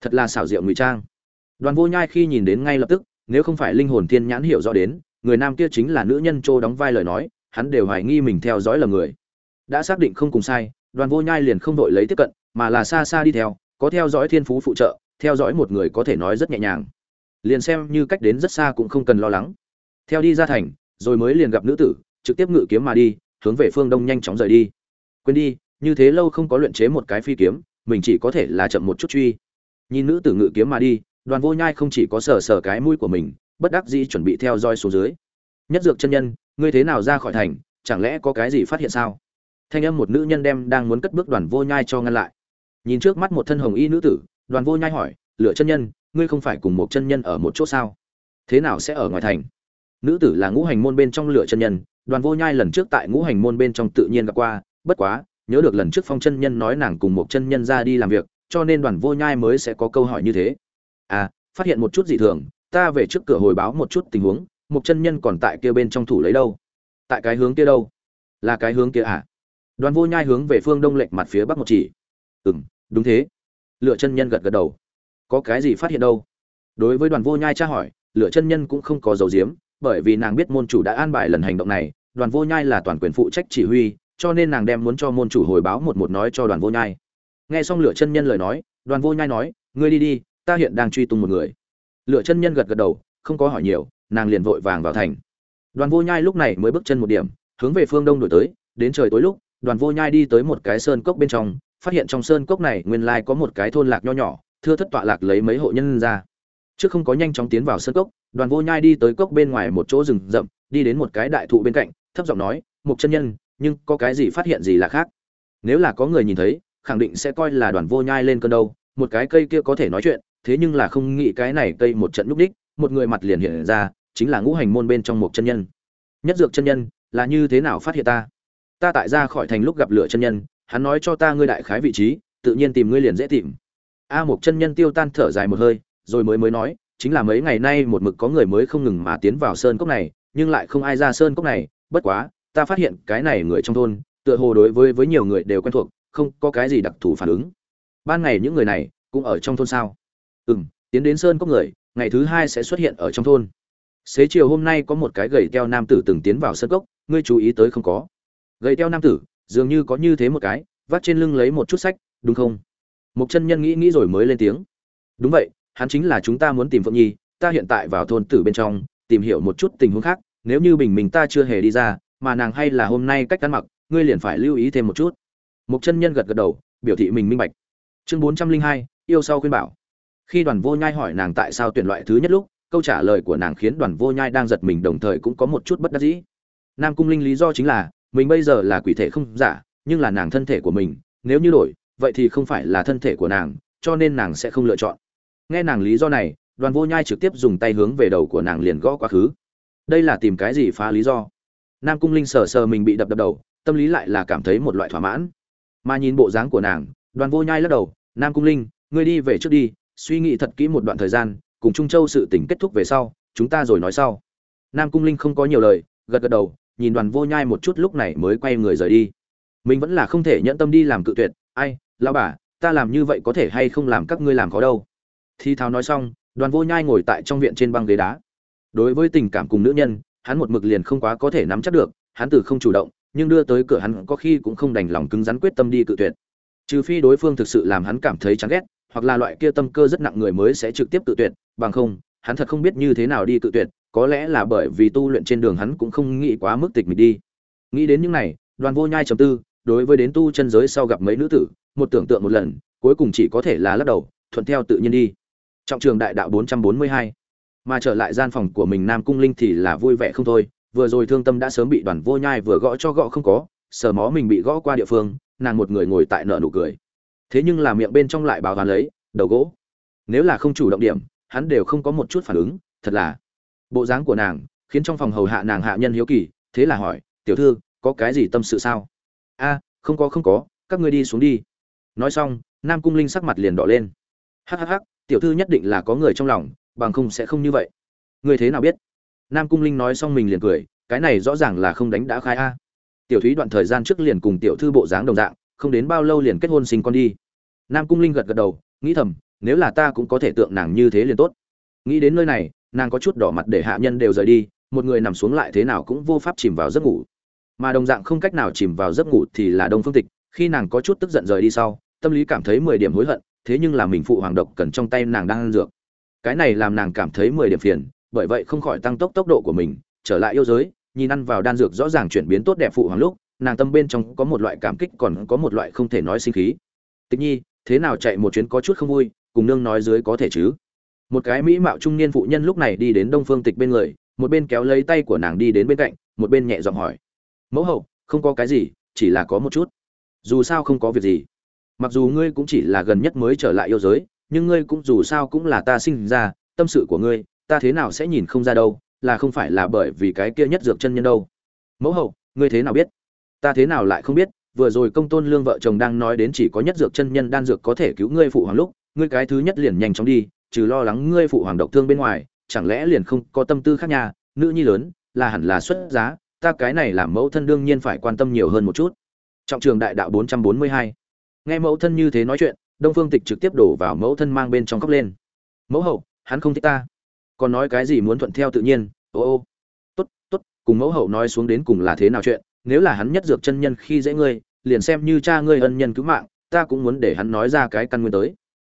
thật là xảo diệu ngụy trang. Đoàn vô nhai khi nhìn đến ngay lập tức, nếu không phải linh hồn thiên nhãn hiểu rõ đến, người nam kia chính là nữ nhân trô đóng vai lời nói, hắn đều hoài nghi mình theo dõi là người. Đã xác định không cùng sai, đoàn vô nhai liền không đội lấy tiếp cận, mà là xa xa đi theo, có theo dõi thiên phú phụ trợ, theo dõi một người có thể nói rất nhẹ nhàng. Liền xem như cách đến rất xa cũng không cần lo lắng. Theo đi ra thành, rồi mới liền gặp nữ tử, trực tiếp ngự kiếm mà đi, hướng về phương đông nhanh chóng rời đi. Quên đi, như thế lâu không có luyện chế một cái phi kiếm, mình chỉ có thể là chậm một chút truy nhìn nữ tử ngự kiếm mà đi, đoàn vô nhai không chỉ có sờ sờ cái mũi của mình, bất đắc dĩ chuẩn bị theo dõi xuống dưới. Nhất dược chân nhân, ngươi thế nào ra khỏi thành, chẳng lẽ có cái gì phát hiện sao? Thanh âm một nữ nhân đem đang muốn cất bước đoàn vô nhai cho ngăn lại. Nhìn trước mắt một thân hồng y nữ tử, đoàn vô nhai hỏi, lựa chân nhân, ngươi không phải cùng một chân nhân ở một chỗ sao? Thế nào sẽ ở ngoài thành? Nữ tử là ngũ hành môn bên trong lựa chân nhân, đoàn vô nhai lần trước tại ngũ hành môn bên trong tự nhiên gặp qua, bất quá, nhớ được lần trước phong chân nhân nói nàng cùng một chân nhân ra đi làm việc cho nên đoàn vô nhai mới sẽ có câu hỏi như thế. À phát hiện một chút dị thường, ta về trước cửa hồi báo một chút tình huống, một chân nhân còn tại kia bên trong thủ lấy đâu? Tại cái hướng kia đâu? Là cái hướng kia à? Đoàn vô nhai hướng về phương đông lệch mặt phía bắc một chỉ. Ừ m đúng thế. Lựa chân nhân gật gật đầu. Có cái gì phát hiện đâu? Đối với đoàn vô nhai tra hỏi, lựa chân nhân cũng không có dấu diếm, bởi vì nàng biết môn chủ đã an bài lần hành động này, đoàn vô nhai là toàn quyền phụ trách chỉ huy, cho nên nàng đem muốn cho môn chủ hồi báo một một nói cho đoàn vô nhai nghe xong lửa chân nhân lời nói, đoàn vô nhai nói, ngươi đi đi, ta hiện đang truy tung một người. Lửa chân nhân gật gật đầu, không có hỏi nhiều, nàng liền vội vàng vào thành. Đoàn vô nhai lúc này mới bước chân một điểm, hướng về phương đông đổi tới. Đến trời tối lúc, đoàn vô nhai đi tới một cái sơn cốc bên trong, phát hiện trong sơn cốc này nguyên lai có một cái thôn lạc nho nhỏ, thưa thất tọa lạc lấy mấy hộ nhân ra. Trước không có nhanh chóng tiến vào sơn cốc, đoàn vô nhai đi tới cốc bên ngoài một chỗ rừng rậm, đi đến một cái đại thụ bên cạnh, thấp giọng nói một chân nhân, nhưng có cái gì phát hiện gì là khác? Nếu là có người nhìn thấy khẳng định sẽ coi là đoàn vô nhai lên cơn đâu, một cái cây kia có thể nói chuyện, thế nhưng là không nghĩ cái này cây một trận lúc đích một người mặt liền hiện ra, chính là ngũ hành môn bên trong một chân nhân. Nhất dược chân nhân, là như thế nào phát hiện ta? Ta tại ra khỏi thành lúc gặp lửa chân nhân, hắn nói cho ta ngươi đại khái vị trí, tự nhiên tìm ngươi liền dễ tìm. A một chân nhân tiêu tan thở dài một hơi, rồi mới mới nói, chính là mấy ngày nay một mực có người mới không ngừng mà tiến vào sơn cốc này, nhưng lại không ai ra sơn cốc này, bất quá, ta phát hiện cái này người trong thôn, tựa hồ đối với với nhiều người đều quen thuộc không có cái gì đặc thù phản ứng. Ban ngày những người này cũng ở trong thôn sao? Ừ m tiến đến sơn cốc người, ngày thứ hai sẽ xuất hiện ở trong thôn. Xế chiều hôm nay có một cái gầy teo nam tử từng tiến vào sân cốc, ngươi chú ý tới không có? Gầy teo nam tử, dường như có như thế một cái, vắt trên lưng lấy một chút sách, đúng không? Một chân nhân nghĩ nghĩ rồi mới lên tiếng. Đúng vậy, hắn chính là chúng ta muốn tìm phượng nhi, ta hiện tại vào thôn tử bên trong, tìm hiểu một chút tình huống khác, nếu như bình mình ta chưa hề đi ra, mà nàng hay là hôm nay cách ăn mặc, ngươi liền phải lưu ý thêm một chút. Mục chân nhân gật gật đầu, biểu thị mình minh bạch. Chương bốn trăm linh hai, yêu sau khuyên bảo. Khi đoàn vô nhai hỏi nàng tại sao tuyển loại thứ nhất lúc, câu trả lời của nàng khiến đoàn vô nhai đang giật mình đồng thời cũng có một chút bất đắc dĩ. Nam cung linh lý do chính là, mình bây giờ là quỷ thể không giả, nhưng là nàng thân thể của mình, nếu như đổi, vậy thì không phải là thân thể của nàng, cho nên nàng sẽ không lựa chọn. Nghe nàng lý do này, đoàn vô nhai trực tiếp dùng tay hướng về đầu của nàng liền gõ quá khứ. Đây là tìm cái gì phá lý do? Nam cung linh sờ sờ mình bị đập đập đầu, tâm lý lại là cảm thấy một loại thỏa mãn mà nhìn bộ dáng của nàng, đoàn vô nhai lắc đầu, nam cung linh, ngươi đi về trước đi, suy nghĩ thật kỹ một đoạn thời gian, cùng trung châu sự tình kết thúc về sau, chúng ta rồi nói sau. Nam cung linh không có nhiều lời, gật gật đầu, nhìn đoàn vô nhai một chút lúc này mới quay người rời đi. Mình vẫn là không thể nhẫn tâm đi làm cự tuyệt, ai, lão bà, ta làm như vậy có thể hay không làm các ngươi làm khó đâu? Thi tháo nói xong, đoàn vô nhai ngồi tại trong viện trên băng ghế đá. Đối với tình cảm cùng nữ nhân, hắn một mực liền không quá có thể nắm chắc được, hắn từ không chủ động nhưng đưa tới cửa hắn có khi cũng không đành lòng cứng rắn quyết tâm đi cự tuyệt. Trừ phi đối phương thực sự làm hắn cảm thấy chán ghét, hoặc là loại kia tâm cơ rất nặng người mới sẽ trực tiếp cự tuyệt, bằng không, hắn thật không biết như thế nào đi cự tuyệt, có lẽ là bởi vì tu luyện trên đường hắn cũng không nghĩ quá mức tịch mịch đi. Nghĩ đến những này, đoàn vô nhai trầm tư, đối với đến tu chân giới sau gặp mấy nữ tử, một tưởng tượng một lần, cuối cùng chỉ có thể là lắc đầu, thuận theo tự nhiên đi. Trọng trường đại đạo 442 mà trở lại gian phòng của mình nam cung linh thì là vui vẻ không thôi vừa rồi thương tâm đã sớm bị đoàn vô nhai vừa gõ cho gõ không có, sờ mó mình bị gõ qua địa phương, nàng một người ngồi tại nợ nụ cười. Thế nhưng là miệng bên trong lại báo hắn lấy, đầu gỗ. Nếu là không chủ động điểm, hắn đều không có một chút phản ứng, thật là. Bộ dáng của nàng, khiến trong phòng hầu hạ nàng hạ nhân hiếu kỳ, thế là hỏi, tiểu thư, có cái gì tâm sự sao? A, không có không có, các ngươi đi xuống đi. Nói xong, nam cung linh sắc mặt liền đỏ lên. Hhh tiểu thư nhất định là có người trong lòng, bằng không sẽ không như vậy. Người thế nào biết? Nam cung linh nói xong mình liền cười, cái này rõ ràng là không đánh đã khai a. Tiểu thúy đoạn thời gian trước liền cùng tiểu thư bộ dáng đồng dạng, không đến bao lâu liền kết hôn sinh con đi. Nam cung linh gật gật đầu, nghĩ thầm, nếu là ta cũng có thể tượng nàng như thế liền tốt. Nghĩ đến nơi này, nàng có chút đỏ mặt để hạ nhân đều rời đi, một người nằm xuống lại thế nào cũng vô pháp chìm vào giấc ngủ. Mà đồng dạng không cách nào chìm vào giấc ngủ thì là đông phương tịch, khi nàng có chút tức giận rời đi sau, tâm lý cảm thấy mười điểm hối hận, thế nhưng là mình phụ hoàng độc cần trong tay nàng đang ăn dược. Cái này làm nàng cảm thấy mười điểm phiền bởi vậy không khỏi tăng tốc tốc độ của mình, trở lại yêu giới, nhìn ăn vào đan dược rõ ràng chuyển biến tốt đẹp phụ hoàng lúc, nàng tâm bên trong có một loại cảm kích còn có một loại không thể nói sinh khí. Tịch nhi, thế nào chạy một chuyến có chút không vui, cùng nương nói dưới có thể chứ? Một cái mỹ mạo trung niên phụ nhân lúc này đi đến đông phương tịch bên người, một bên kéo lấy tay của nàng đi đến bên cạnh, một bên nhẹ giọng hỏi. Mẫu hậu, không có cái gì, chỉ là có một chút. Dù sao không có việc gì. Mặc dù ngươi cũng chỉ là gần nhất mới trở lại yêu giới, nhưng ngươi cũng dù sao cũng là ta sinh ra, tâm sự của ngươi ta thế nào sẽ nhìn không ra đâu, là không phải là bởi vì cái kia nhất dược chân nhân đâu. Mẫu hậu, ngươi thế nào biết? Ta thế nào lại không biết, vừa rồi công tôn lương vợ chồng đang nói đến chỉ có nhất dược chân nhân đan dược có thể cứu ngươi phụ hoàng lúc, ngươi cái thứ nhất liền nhanh chóng đi, trừ lo lắng ngươi phụ hoàng độc thương bên ngoài, chẳng lẽ liền không có tâm tư khác nhà nữ nhi lớn, là hẳn là xuất giá, ta cái này làm mẫu thân đương nhiên phải quan tâm nhiều hơn một chút. Trọng trường đại đạo 442 nghe mẫu thân như thế nói chuyện, đông phương tịch trực tiếp đổ vào mẫu thân mang bên trong khóc lên. Mẫu hậu, hắn không thích ta còn nói cái gì muốn thuận theo tự nhiên, ô ô. Tốt tốt, cùng mẫu hậu nói xuống đến cùng là thế nào chuyện, nếu là hắn nhất dược chân nhân khi dễ ngươi, liền xem như cha ngươi ân nhân cứu mạng, ta cũng muốn để hắn nói ra cái căn nguyên tới.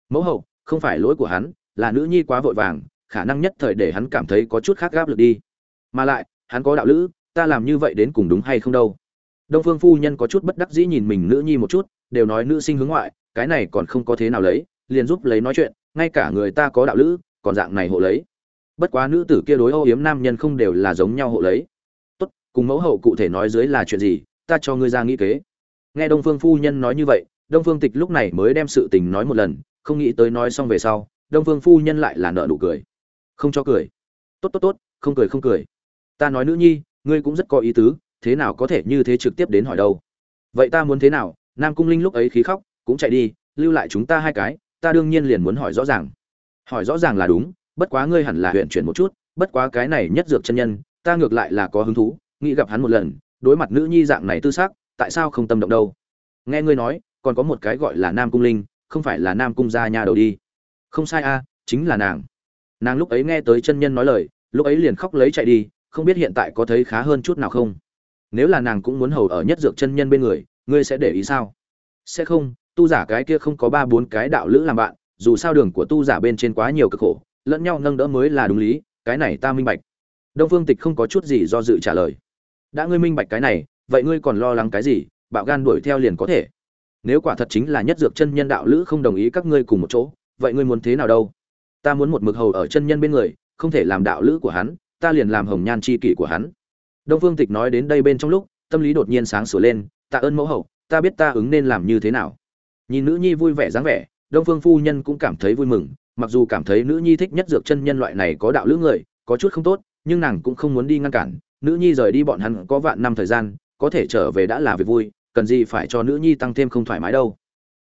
Mẫu hậu, không phải lỗi của hắn, là nữ nhi quá vội vàng, khả năng nhất thời để hắn cảm thấy có chút khác gáp lực đi. Mà lại, hắn có đạo lữ, ta làm như vậy đến cùng đúng hay không đâu. Đông phương phu nhân có chút bất đắc dĩ nhìn mình nữ nhi một chút, đều nói nữ sinh hướng ngoại, cái này còn không có thế nào lấy, liền giúp lấy nói chuyện, ngay cả người ta có đạo lữ, còn dạng này hộ lấy bất quá nữ tử kia đối ô yếm nam nhân không đều là giống nhau hộ lấy. Tốt, cùng mẫu hậu cụ thể nói dưới là chuyện gì, ta cho ngươi ra nghĩ kế. Nghe đông phương phu nhân nói như vậy, đông phương tịch lúc này mới đem sự tình nói một lần, không nghĩ tới nói xong về sau, đông phương phu nhân lại là nợ nụ cười. Không cho cười. Tốt tốt tốt, không cười không cười. Ta nói nữ nhi, ngươi cũng rất có ý tứ, thế nào có thể như thế trực tiếp đến hỏi đâu? Vậy ta muốn thế nào? Nam cung linh lúc ấy khí khóc, cũng chạy đi, lưu lại chúng ta hai cái, ta đương nhiên liền muốn hỏi rõ ràng. Hỏi rõ ràng là đúng bất quá ngươi hẳn là huyện chuyển một chút, bất quá cái này nhất dược chân nhân, ta ngược lại là có hứng thú, nghĩ gặp hắn một lần, đối mặt nữ nhi dạng này tư xác tại sao không tâm động đâu? Nghe ngươi nói, còn có một cái gọi là nam cung linh, không phải là nam cung gia nhà đầu đi. Không sai a, chính là nàng. Nàng lúc ấy nghe tới chân nhân nói lời, lúc ấy liền khóc lấy chạy đi, không biết hiện tại có thấy khá hơn chút nào không? Nếu là nàng cũng muốn hầu ở nhất dược chân nhân bên người, ngươi sẽ để ý sao? Sẽ không, tu giả cái kia không có ba bốn cái đạo lữ làm bạn, dù sao đường của tu giả bên trên quá nhiều cực khổ lẫn nhau nâng đỡ mới là đúng lý, cái này ta minh bạch. Đông phương tịch không có chút gì do dự trả lời. Đã ngươi minh bạch cái này, vậy ngươi còn lo lắng cái gì, bạo gan đuổi theo liền có thể. Nếu quả thật chính là nhất dược chân nhân đạo lữ không đồng ý các ngươi cùng một chỗ, vậy ngươi muốn thế nào đâu? Ta muốn một mực hầu ở chân nhân bên người, không thể làm đạo lữ của hắn, ta liền làm hồng nhan chi kỷ của hắn. Đông phương tịch nói đến đây bên trong lúc, tâm lý đột nhiên sáng sửa lên, tạ ơn mẫu hậu, ta biết ta ứng nên làm như thế nào. Nhìn nữ nhi vui vẻ dáng vẻ, đông phương phu nhân cũng cảm thấy vui mừng mặc dù cảm thấy nữ nhi thích nhất dược chân nhân loại này có đạo lữ người, có chút không tốt, nhưng nàng cũng không muốn đi ngăn cản. Nữ nhi rời đi bọn hắn có vạn năm thời gian, có thể trở về đã là việc vui, cần gì phải cho nữ nhi tăng thêm không thoải mái đâu.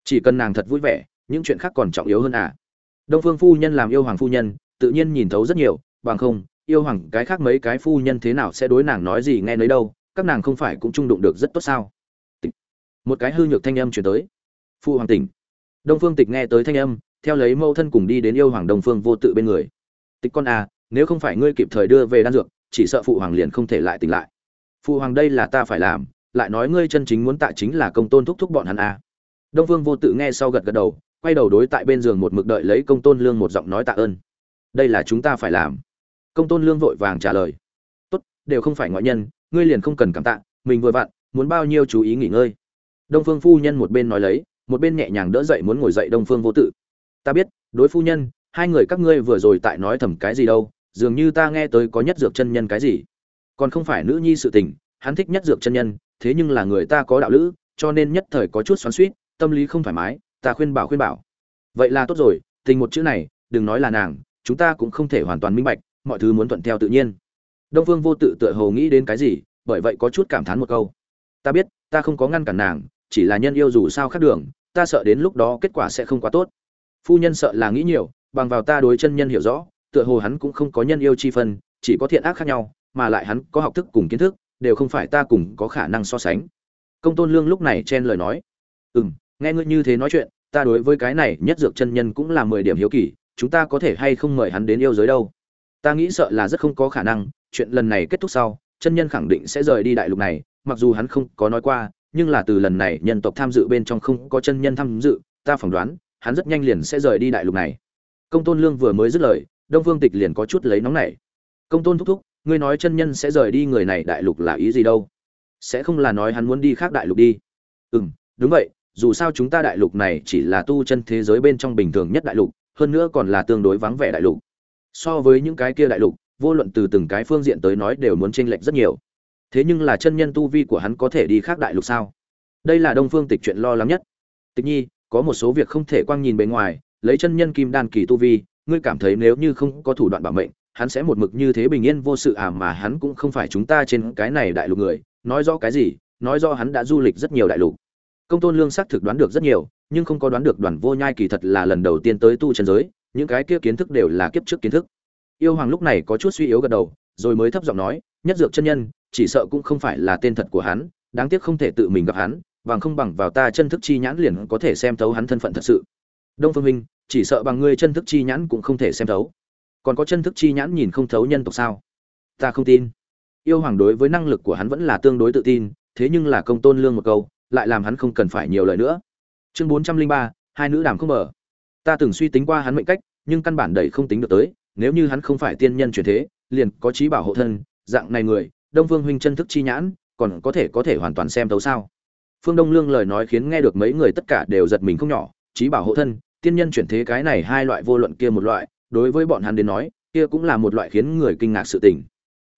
Chỉ cần nàng thật vui vẻ, những chuyện khác còn trọng yếu hơn à. Đông phương phu nhân làm yêu hoàng phu nhân, tự nhiên nhìn thấu rất nhiều, bằng không, yêu hoàng cái khác mấy cái phu nhân thế nào sẽ đối nàng nói gì nghe nấy đâu, các nàng không phải cũng trung đụng được rất tốt sao? Một cái hư nhược thanh âm chuyển tới. Phu hoàng tỉnh. Đông phương tịch nghe tới thanh âm theo lấy mẫu thân cùng đi đến yêu hoàng đông phương vô tự bên người. Tịch con à nếu không phải ngươi kịp thời đưa về đan dược, chỉ sợ phụ hoàng liền không thể lại tỉnh lại. Phụ hoàng đây là ta phải làm, lại nói ngươi chân chính muốn tạ chính là công tôn thúc thúc bọn hắn à. đông phương vô tự nghe sau gật gật đầu, quay đầu đối tại bên giường một mực đợi lấy công tôn lương một giọng nói tạ ơn. Đây là chúng ta phải làm. Công tôn lương vội vàng trả lời. Tốt, đều không phải ngoại nhân, ngươi liền không cần cảm tạ, mình vừa vặn, muốn bao nhiêu chú ý nghỉ ngơi. Đông phương phu nhân một bên nói lấy, một bên nhẹ nhàng đỡ dậy muốn ngồi dậy đông phương vô tự ta biết, đối phu nhân, hai người các ngươi vừa rồi tại nói thầm cái gì đâu, dường như ta nghe tới có nhất dược chân nhân cái gì. Còn không phải nữ nhi sự tình, hắn thích nhất dược chân nhân, thế nhưng là người ta có đạo lữ, cho nên nhất thời có chút xoắn suýt tâm lý không thoải mái, ta khuyên bảo khuyên bảo. Vậy là tốt rồi, tình một chữ này, đừng nói là nàng, chúng ta cũng không thể hoàn toàn minh bạch, mọi thứ muốn thuận theo tự nhiên. Đông phương vô tự tựa hồ nghĩ đến cái gì, bởi vậy có chút cảm thán một câu. Ta biết, ta không có ngăn cản nàng, chỉ là nhân yêu dù sao khác đường, ta sợ đến lúc đó kết quả sẽ không quá tốt phu nhân sợ là nghĩ nhiều, bằng vào ta đối chân nhân hiểu rõ, tựa hồ hắn cũng không có nhân yêu chi phân, chỉ có thiện ác khác nhau, mà lại hắn có học thức cùng kiến thức, đều không phải ta cùng có khả năng so sánh. Công tôn lương lúc này chen lời nói. Ừ m nghe ngươi như thế nói chuyện, ta đối với cái này nhất dược chân nhân cũng là mười điểm hiếu kỳ, chúng ta có thể hay không mời hắn đến yêu giới đâu? Ta nghĩ sợ là rất không có khả năng, chuyện lần này kết thúc sau, chân nhân khẳng định sẽ rời đi đại lục này, mặc dù hắn không có nói qua, nhưng là từ lần này nhân tộc tham dự bên trong không có chân nhân tham dự, ta phỏng đoán hắn rất nhanh liền sẽ rời đi đại lục này. Công tôn lương vừa mới dứt lời, đông phương tịch liền có chút lấy nóng này công tôn thúc thúc, ngươi nói chân nhân sẽ rời đi người này đại lục là ý gì đâu? Sẽ không là nói hắn muốn đi khác đại lục đi. Ừ m đúng vậy, dù sao chúng ta đại lục này chỉ là tu chân thế giới bên trong bình thường nhất đại lục, hơn nữa còn là tương đối vắng vẻ đại lục. So với những cái kia đại lục, vô luận từ từng cái phương diện tới nói đều muốn chênh lệch rất nhiều. Thế nhưng là chân nhân tu vi của hắn có thể đi khác đại lục sao? Đây là đông phương tịch chuyện lo lắng nhất. Tịch nhi có một số việc không thể quang nhìn bề ngoài, lấy chân nhân kim đan kỳ tu vi, ngươi cảm thấy nếu như không có thủ đoạn bảo mệnh, hắn sẽ một mực như thế bình yên vô sự à mà hắn cũng không phải chúng ta trên cái này đại lục người, nói rõ cái gì, nói rõ hắn đã du lịch rất nhiều đại lục. Công tôn lương xác thực đoán được rất nhiều, nhưng không có đoán được đoàn vô nhai kỳ thật là lần đầu tiên tới tu chân giới, những cái kia kiến thức đều là kiếp trước kiến thức. Yêu hoàng lúc này có chút suy yếu gật đầu, rồi mới thấp giọng nói, nhất dược chân nhân, chỉ sợ cũng không phải là tên thật của hắn, đáng tiếc không thể tự mình gặp hắn bằng không bằng vào ta chân thức chi nhãn liền có thể xem thấu hắn thân phận thật sự. Đông phương minh, chỉ sợ bằng ngươi chân thức chi nhãn cũng không thể xem thấu. Còn có chân thức chi nhãn nhìn không thấu nhân tộc sao? Ta không tin. Yêu hoàng đối với năng lực của hắn vẫn là tương đối tự tin, thế nhưng là công tôn lương một câu, lại làm hắn không cần phải nhiều lời nữa. Chương bốn trăm linh ba, hai nữ đàm không mở. Ta từng suy tính qua hắn mệnh cách, nhưng căn bản đầy không tính được tới, nếu như hắn không phải tiên nhân truyền thế, liền có trí bảo hộ thân, dạng này người, đông vương huynh chân thức chi nhãn, còn có thể có thể hoàn toàn xem thấu sao? Phương đông lương lời nói khiến nghe được mấy người tất cả đều giật mình không nhỏ trí bảo hộ thân, tiên nhân chuyển thế cái này hai loại vô luận kia một loại, đối với bọn hắn đến nói, kia cũng là một loại khiến người kinh ngạc sự tình.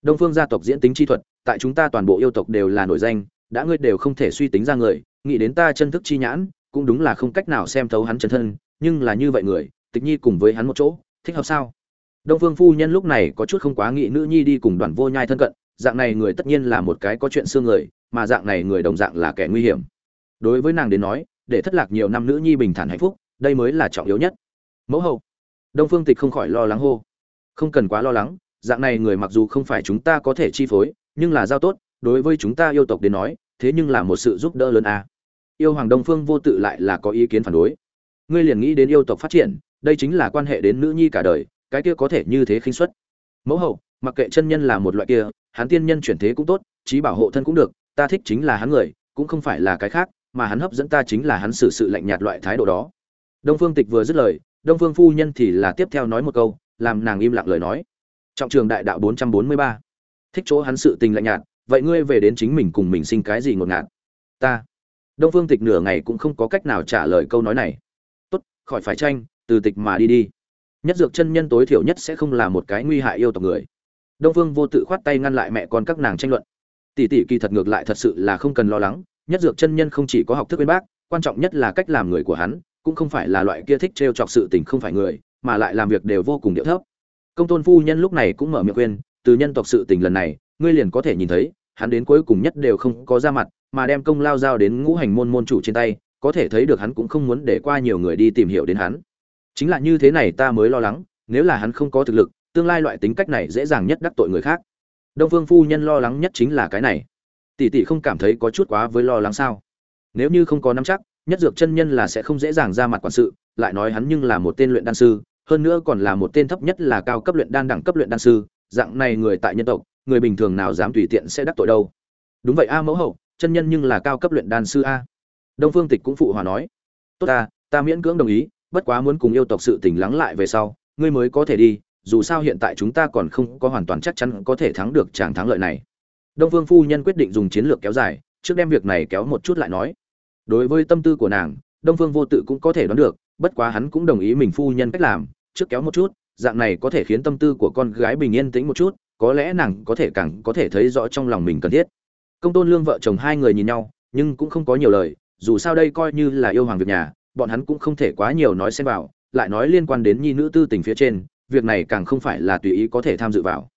Đông phương gia tộc diễn tính chi thuật, tại chúng ta toàn bộ yêu tộc đều là nổi danh, đã ngươi đều không thể suy tính ra người, nghĩ đến ta chân thức chi nhãn, cũng đúng là không cách nào xem thấu hắn chân thân, nhưng là như vậy người, tịch nhi cùng với hắn một chỗ, thích hợp sao? Đông phương phu nhân lúc này có chút không quá nghĩ nữ nhi đi cùng đoàn vô nhai thân cận, dạng này người tất nhiên là một cái có chuyện xương người mà dạng này người đồng dạng là kẻ nguy hiểm. Đối với nàng đến nói, để thất lạc nhiều năm nữ nhi bình thản hạnh phúc, đây mới là trọng yếu nhất. Mẫu hậu. Đông phương tịch không khỏi lo lắng hô. Không cần quá lo lắng, dạng này người mặc dù không phải chúng ta có thể chi phối, nhưng là giao tốt, đối với chúng ta yêu tộc đến nói, thế nhưng là một sự giúp đỡ lớn a. Yêu hoàng đông phương vô tự lại là có ý kiến phản đối. Ngươi liền nghĩ đến yêu tộc phát triển, đây chính là quan hệ đến nữ nhi cả đời, cái kia có thể như thế khinh suất. Mẫu hậu, mặc kệ chân nhân là một loại kia, hắn tiên nhân chuyển thế cũng tốt trí bảo hộ thân cũng được ta thích chính là hắn người, cũng không phải là cái khác, mà hắn hấp dẫn ta chính là hắn xử sự lạnh nhạt loại thái độ đó. Đông phương tịch vừa dứt lời, đông phương phu nhân thì là tiếp theo nói một câu, làm nàng im lặng lời nói. Trọng trường đại đạo bốn trăm bốn mươi ba. Thích chỗ hắn sự tình lạnh nhạt, vậy ngươi về đến chính mình cùng mình sinh cái gì ngột ngạt? Ta. Đông phương tịch nửa ngày cũng không có cách nào trả lời câu nói này. Tốt, khỏi phải tranh, từ tịch mà đi đi. Nhất dược chân nhân tối thiểu nhất sẽ không là một cái nguy hại yêu tộc người. Đông phương vô tự khoát tay ngăn lại mẹ con các nàng tranh luận tỷ tỷ kỳ thật ngược lại thật sự là không cần lo lắng, nhất dược chân nhân không chỉ có học thức bên bác, quan trọng nhất là cách làm người của hắn, cũng không phải là loại kia thích trêu chọc sự tình không phải người, mà lại làm việc đều vô cùng điệu thấp. Công tôn phu nhân lúc này cũng mở miệng khuyên, từ nhân tộc sự tình lần này, ngươi liền có thể nhìn thấy, hắn đến cuối cùng nhất đều không có ra mặt, mà đem công lao giao đến ngũ hành môn môn chủ trên tay, có thể thấy được hắn cũng không muốn để qua nhiều người đi tìm hiểu đến hắn. Chính là như thế này ta mới lo lắng, nếu là hắn không có thực lực, tương lai loại tính cách này dễ dàng nhất đắc tội người khác đông phương phu nhân lo lắng nhất chính là cái này. Tỷ tỷ không cảm thấy có chút quá với lo lắng sao? Nếu như không có nắm chắc, nhất dược chân nhân là sẽ không dễ dàng ra mặt quản sự, lại nói hắn nhưng là một tên luyện đan sư, hơn nữa còn là một tên thấp nhất là cao cấp luyện đan đẳng cấp luyện đan sư, dạng này người tại nhân tộc, người bình thường nào dám tùy tiện sẽ đắc tội đâu. Đúng vậy a, mẫu hậu, chân nhân nhưng là cao cấp luyện đan sư a. Đông phương tịch cũng phụ hòa nói. Tốt ta ta miễn cưỡng đồng ý, bất quá muốn cùng yêu tộc sự tỉnh lắng lại về sau, ngươi mới có thể đi dù sao hiện tại chúng ta còn không có hoàn toàn chắc chắn có thể thắng được chàng thắng lợi này. Đông vương phu nhân quyết định dùng chiến lược kéo dài, trước đem việc này kéo một chút lại nói. Đối với tâm tư của nàng, đông phương vô tự cũng có thể đoán được, bất quá hắn cũng đồng ý mình phu nhân cách làm, trước kéo một chút, dạng này có thể khiến tâm tư của con gái bình yên tĩnh một chút, có lẽ nàng có thể càng có thể thấy rõ trong lòng mình cần thiết. Công tôn lương vợ chồng hai người nhìn nhau, nhưng cũng không có nhiều lời, dù sao đây coi như là yêu hoàng việc nhà, bọn hắn cũng không thể quá nhiều nói xem vào, lại nói liên quan đến nhi nữ tư tình phía trên việc này càng không phải là tùy ý có thể tham dự vào.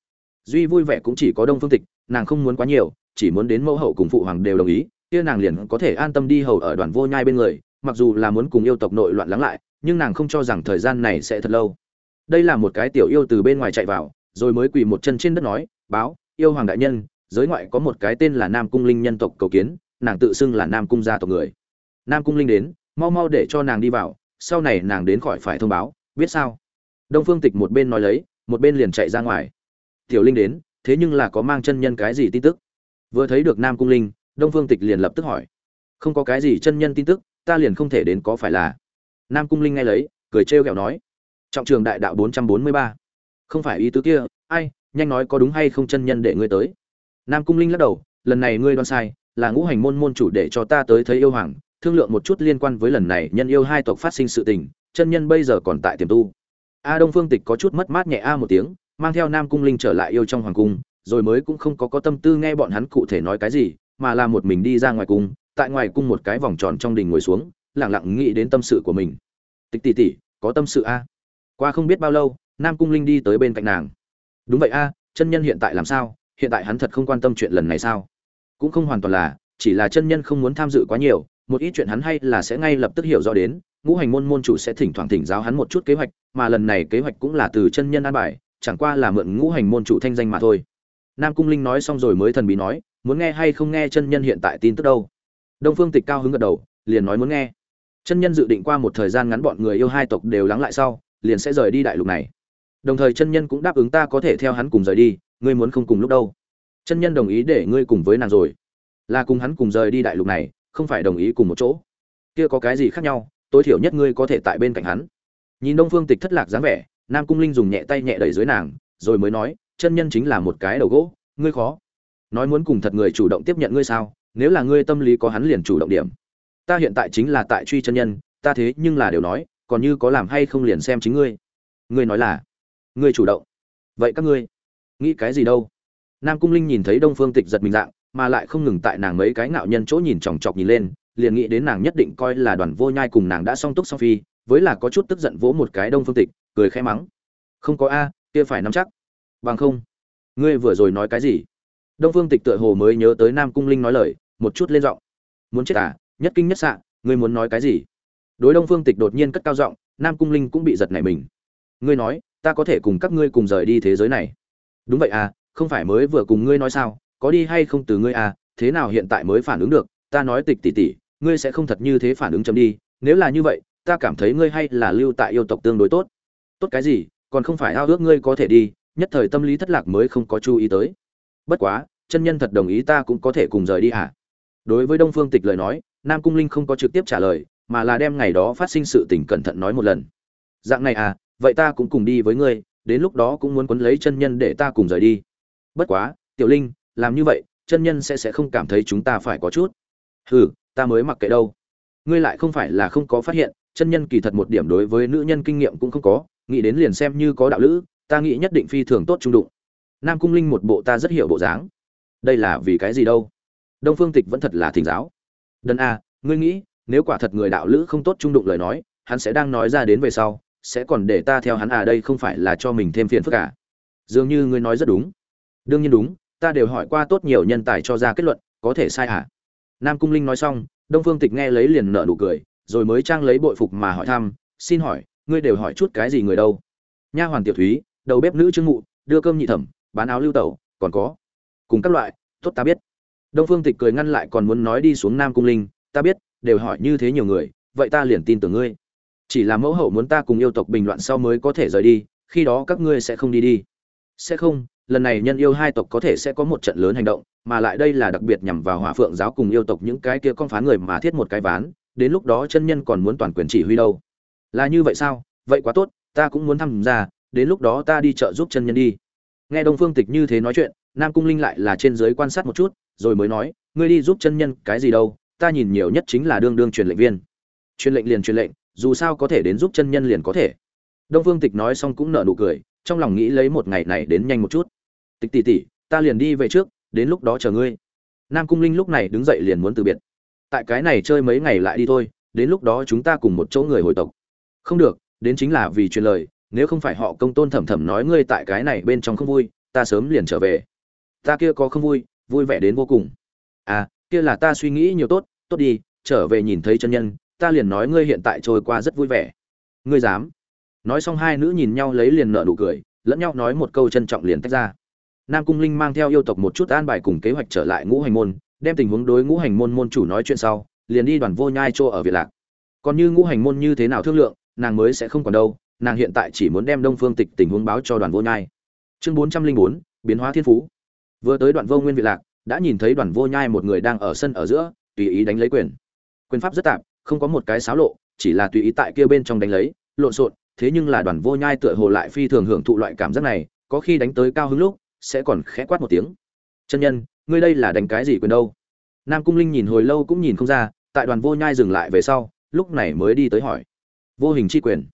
Duy vui vẻ cũng chỉ có đông phương tịch, nàng không muốn quá nhiều, chỉ muốn đến mẫu hậu cùng phụ hoàng đều đồng ý, kia nàng liền có thể an tâm đi hầu ở đoàn vô nhai bên người, mặc dù là muốn cùng yêu tộc nội loạn lắng lại, nhưng nàng không cho rằng thời gian này sẽ thật lâu. Đây là một cái tiểu yêu từ bên ngoài chạy vào, rồi mới quỳ một chân trên đất nói, báo, yêu hoàng đại nhân, giới ngoại có một cái tên là nam cung linh nhân tộc cầu kiến, nàng tự xưng là nam cung gia tộc người. Nam cung linh đến, mau mau để cho nàng đi vào, sau này nàng đến khỏi phải thông báo, biết sao? Đông phương tịch một bên nói lấy, một bên liền chạy ra ngoài. Tiểu linh đến, thế nhưng là có mang chân nhân cái gì tin tức? Vừa thấy được nam cung linh, đông phương tịch liền lập tức hỏi. Không có cái gì chân nhân tin tức, ta liền không thể đến có phải là? Nam cung linh nghe lấy, cười trêu ghẹo nói. Trọng trường đại đạo bốn trăm bốn mươi ba. Không phải ý tứ kia, ai, nhanh nói có đúng hay không chân nhân để ngươi tới. Nam cung linh lắc đầu, lần này ngươi đoán sai, là ngũ hành môn môn chủ để cho ta tới thấy yêu hoàng, thương lượng một chút liên quan với lần này nhân yêu hai tộc phát sinh sự tình, chân nhân bây giờ còn tại tiềm tu a đông phương tịch có chút mất mát nhẹ a một tiếng, mang theo nam cung linh trở lại yêu trong hoàng cung, rồi mới cũng không có có tâm tư nghe bọn hắn cụ thể nói cái gì, mà là một mình đi ra ngoài cung, tại ngoài cung một cái vòng tròn trong đình ngồi xuống lẳng lặng nghĩ đến tâm sự của mình. Tịch tỷ tỷ, có tâm sự a. Qua không biết bao lâu, nam cung linh đi tới bên cạnh nàng. Đúng vậy a, chân nhân hiện tại làm sao? Hiện tại hắn thật không quan tâm chuyện lần này sao? Cũng không hoàn toàn là, chỉ là chân nhân không muốn tham dự quá nhiều một ít chuyện hắn hay là sẽ ngay lập tức hiểu rõ đến, ngũ hành môn môn chủ sẽ thỉnh thoảng thỉnh giáo hắn một chút kế hoạch, mà lần này kế hoạch cũng là từ chân nhân an bài, chẳng qua là mượn ngũ hành môn chủ thanh danh mà thôi. Nam cung linh nói xong rồi mới thần bí nói, muốn nghe hay không nghe chân nhân hiện tại tin tức đâu? Đông phương tịch cao hứng gật đầu, liền nói muốn nghe. Chân nhân dự định qua một thời gian ngắn bọn người yêu hai tộc đều lắng lại sau, liền sẽ rời đi đại lục này. Đồng thời chân nhân cũng đáp ứng ta có thể theo hắn cùng rời đi, ngươi muốn không cùng lúc đâu? Chân nhân đồng ý để ngươi cùng với nàng rồi. Là cùng hắn cùng rời đi đại lục này không phải đồng ý cùng một chỗ. Kia có cái gì khác nhau, tối thiểu nhất ngươi có thể tại bên cạnh hắn. Nhìn đông phương tịch thất lạc dáng vẻ, nam cung linh dùng nhẹ tay nhẹ đẩy dưới nàng, rồi mới nói, chân nhân chính là một cái đầu gỗ, ngươi khó. Nói muốn cùng thật người chủ động tiếp nhận ngươi sao, nếu là ngươi tâm lý có hắn liền chủ động điểm. Ta hiện tại chính là tại truy chân nhân, ta thế nhưng là đều nói, còn như có làm hay không liền xem chính ngươi. Ngươi nói là, ngươi chủ động. Vậy các ngươi, nghĩ cái gì đâu? Nam cung linh nhìn thấy đông phương tịch giật mình dạng mà lại không ngừng tại nàng mấy cái ngạo nhân chỗ nhìn chòng chọc nhìn lên, liền nghĩ đến nàng nhất định coi là đoàn vô nhai cùng nàng đã song túc song phi, với là có chút tức giận vỗ một cái đông phương tịch, cười khẽ mắng. Không có a, kia phải nắm chắc. Bằng không, ngươi vừa rồi nói cái gì? Đông phương tịch tựa hồ mới nhớ tới nam cung linh nói lời, một chút lên giọng. Muốn chết à nhất kinh nhất sạ ngươi muốn nói cái gì? Đối đông phương tịch đột nhiên cất cao giọng, nam cung linh cũng bị giật nảy mình. Ngươi nói, ta có thể cùng các ngươi cùng rời đi thế giới này. Đúng vậy à không phải mới vừa cùng ngươi nói sao? Có đi hay không từ ngươi à thế nào hiện tại mới phản ứng được ta nói tịch tỷ tỷ, ngươi sẽ không thật như thế phản ứng chấm đi nếu là như vậy ta cảm thấy ngươi hay là lưu tại yêu tộc tương đối tốt. Tốt cái gì còn không phải ao ước ngươi có thể đi nhất thời tâm lý thất lạc mới không có chú ý tới. Bất quá chân nhân thật đồng ý ta cũng có thể cùng rời đi à. Đối với đông phương tịch lời nói nam cung linh không có trực tiếp trả lời mà là đem ngày đó phát sinh sự tình cẩn thận nói một lần. Dạng này à vậy ta cũng cùng đi với ngươi đến lúc đó cũng muốn quấn lấy chân nhân để ta cùng rời đi. Bất quá tiểu linh làm như vậy, chân nhân sẽ sẽ không cảm thấy chúng ta phải có chút. Hừ, ta mới mặc kệ đâu. Ngươi lại không phải là không có phát hiện, chân nhân kỳ thật một điểm đối với nữ nhân kinh nghiệm cũng không có, nghĩ đến liền xem như có đạo lữ, ta nghĩ nhất định phi thường tốt trung đụng. Nam cung linh một bộ ta rất hiểu bộ dáng. Đây là vì cái gì đâu? Đông phương tịch vẫn thật là thỉnh giáo. Đần a, ngươi nghĩ, nếu quả thật người đạo lữ không tốt trung đụng lời nói, hắn sẽ đang nói ra đến về sau, sẽ còn để ta theo hắn à đây không phải là cho mình thêm phiền phức cả dường như ngươi nói rất đúng. Đương nhiên đúng ta đều hỏi qua tốt nhiều nhân tài cho ra kết luận, có thể sai hả? nam cung linh nói xong, đông phương tịch nghe lấy liền nợ nụ cười, rồi mới trang lấy bội phục mà hỏi thăm, xin hỏi, ngươi đều hỏi chút cái gì người đâu? Nha hoàn tiểu thúy, đầu bếp nữ trương ngụ đưa cơm nhị thẩm, bán áo lưu tẩu, còn có cùng các loại, tốt ta biết. Đông phương tịch cười ngăn lại còn muốn nói đi xuống nam cung linh, ta biết, đều hỏi như thế nhiều người, vậy ta liền tin tưởng ngươi. Chỉ là mẫu hậu muốn ta cùng yêu tộc bình loạn sau mới có thể rời đi, khi đó các ngươi sẽ không đi đi. Sẽ không lần này nhân yêu hai tộc có thể sẽ có một trận lớn hành động, mà lại đây là đặc biệt nhằm vào hỏa phượng giáo cùng yêu tộc những cái kia con phán người mà thiết một cái ván, đến lúc đó chân nhân còn muốn toàn quyền chỉ huy đâu. Là như vậy sao? Vậy quá tốt, ta cũng muốn tham gia, đến lúc đó ta đi chợ giúp chân nhân đi. Nghe đông phương tịch như thế nói chuyện, nam cung linh lại là trên giới quan sát một chút, rồi mới nói, ngươi đi giúp chân nhân cái gì đâu, ta nhìn nhiều nhất chính là đương đương truyền lệnh viên. Truyền lệnh liền truyền lệnh, dù sao có thể đến giúp chân nhân liền có thể. Đông phương tịch nói xong cũng nở nụ cười trong lòng nghĩ lấy một ngày này đến nhanh một chút. Tịch tỷ tỷ, ta liền đi về trước, đến lúc đó chờ ngươi. Nam cung linh lúc này đứng dậy liền muốn từ biệt. Tại cái này chơi mấy ngày lại đi thôi, đến lúc đó chúng ta cùng một chỗ người hồi tộc. Không được, đến chính là vì truyền lời, nếu không phải họ công tôn thẩm thẩm nói ngươi tại cái này bên trong không vui, ta sớm liền trở về. Ta kia có không vui vui vẻ đến vô cùng. À kia là ta suy nghĩ nhiều tốt tốt đi, trở về nhìn thấy chân nhân, ta liền nói ngươi hiện tại trôi qua rất vui vẻ. Ngươi dám? Nói xong hai nữ nhìn nhau lấy liền nợ nụ cười, lẫn nhau nói một câu trân trọng liền tách ra. Nam cung linh mang theo yêu tộc một chút an bài cùng kế hoạch trở lại ngũ hành môn, đem tình huống đối ngũ hành môn môn chủ nói chuyện sau, liền đi đoàn vô nhai chỗ ở việt lạc. Còn như ngũ hành môn như thế nào thương lượng, nàng mới sẽ không còn đâu, nàng hiện tại chỉ muốn đem đông phương tịch tình huống báo cho đoàn vô nhai. Chương bốn trăm linh bốn, biến hóa thiên phú. Vừa tới đoạn vô nguyên Việt lạc, đã nhìn thấy đoàn vô nhai một người đang ở sân ở giữa, tùy ý đánh lấy quyền. Quyền pháp rất tạp, không có một cái xáo lộ, chỉ là tùy ý tại kia bên trong đánh lấy, lộn xộn thế nhưng là đoàn vô nhai tựa hồ lại phi thường hưởng thụ loại cảm giác này, có khi đánh tới cao hứng lúc, sẽ còn khẽ quát một tiếng. Chân nhân, ngươi đây là đánh cái gì quyền đâu? Nam cung linh nhìn hồi lâu cũng nhìn không ra, tại đoàn vô nhai dừng lại về sau, lúc này mới đi tới hỏi. Vô hình chi quyền.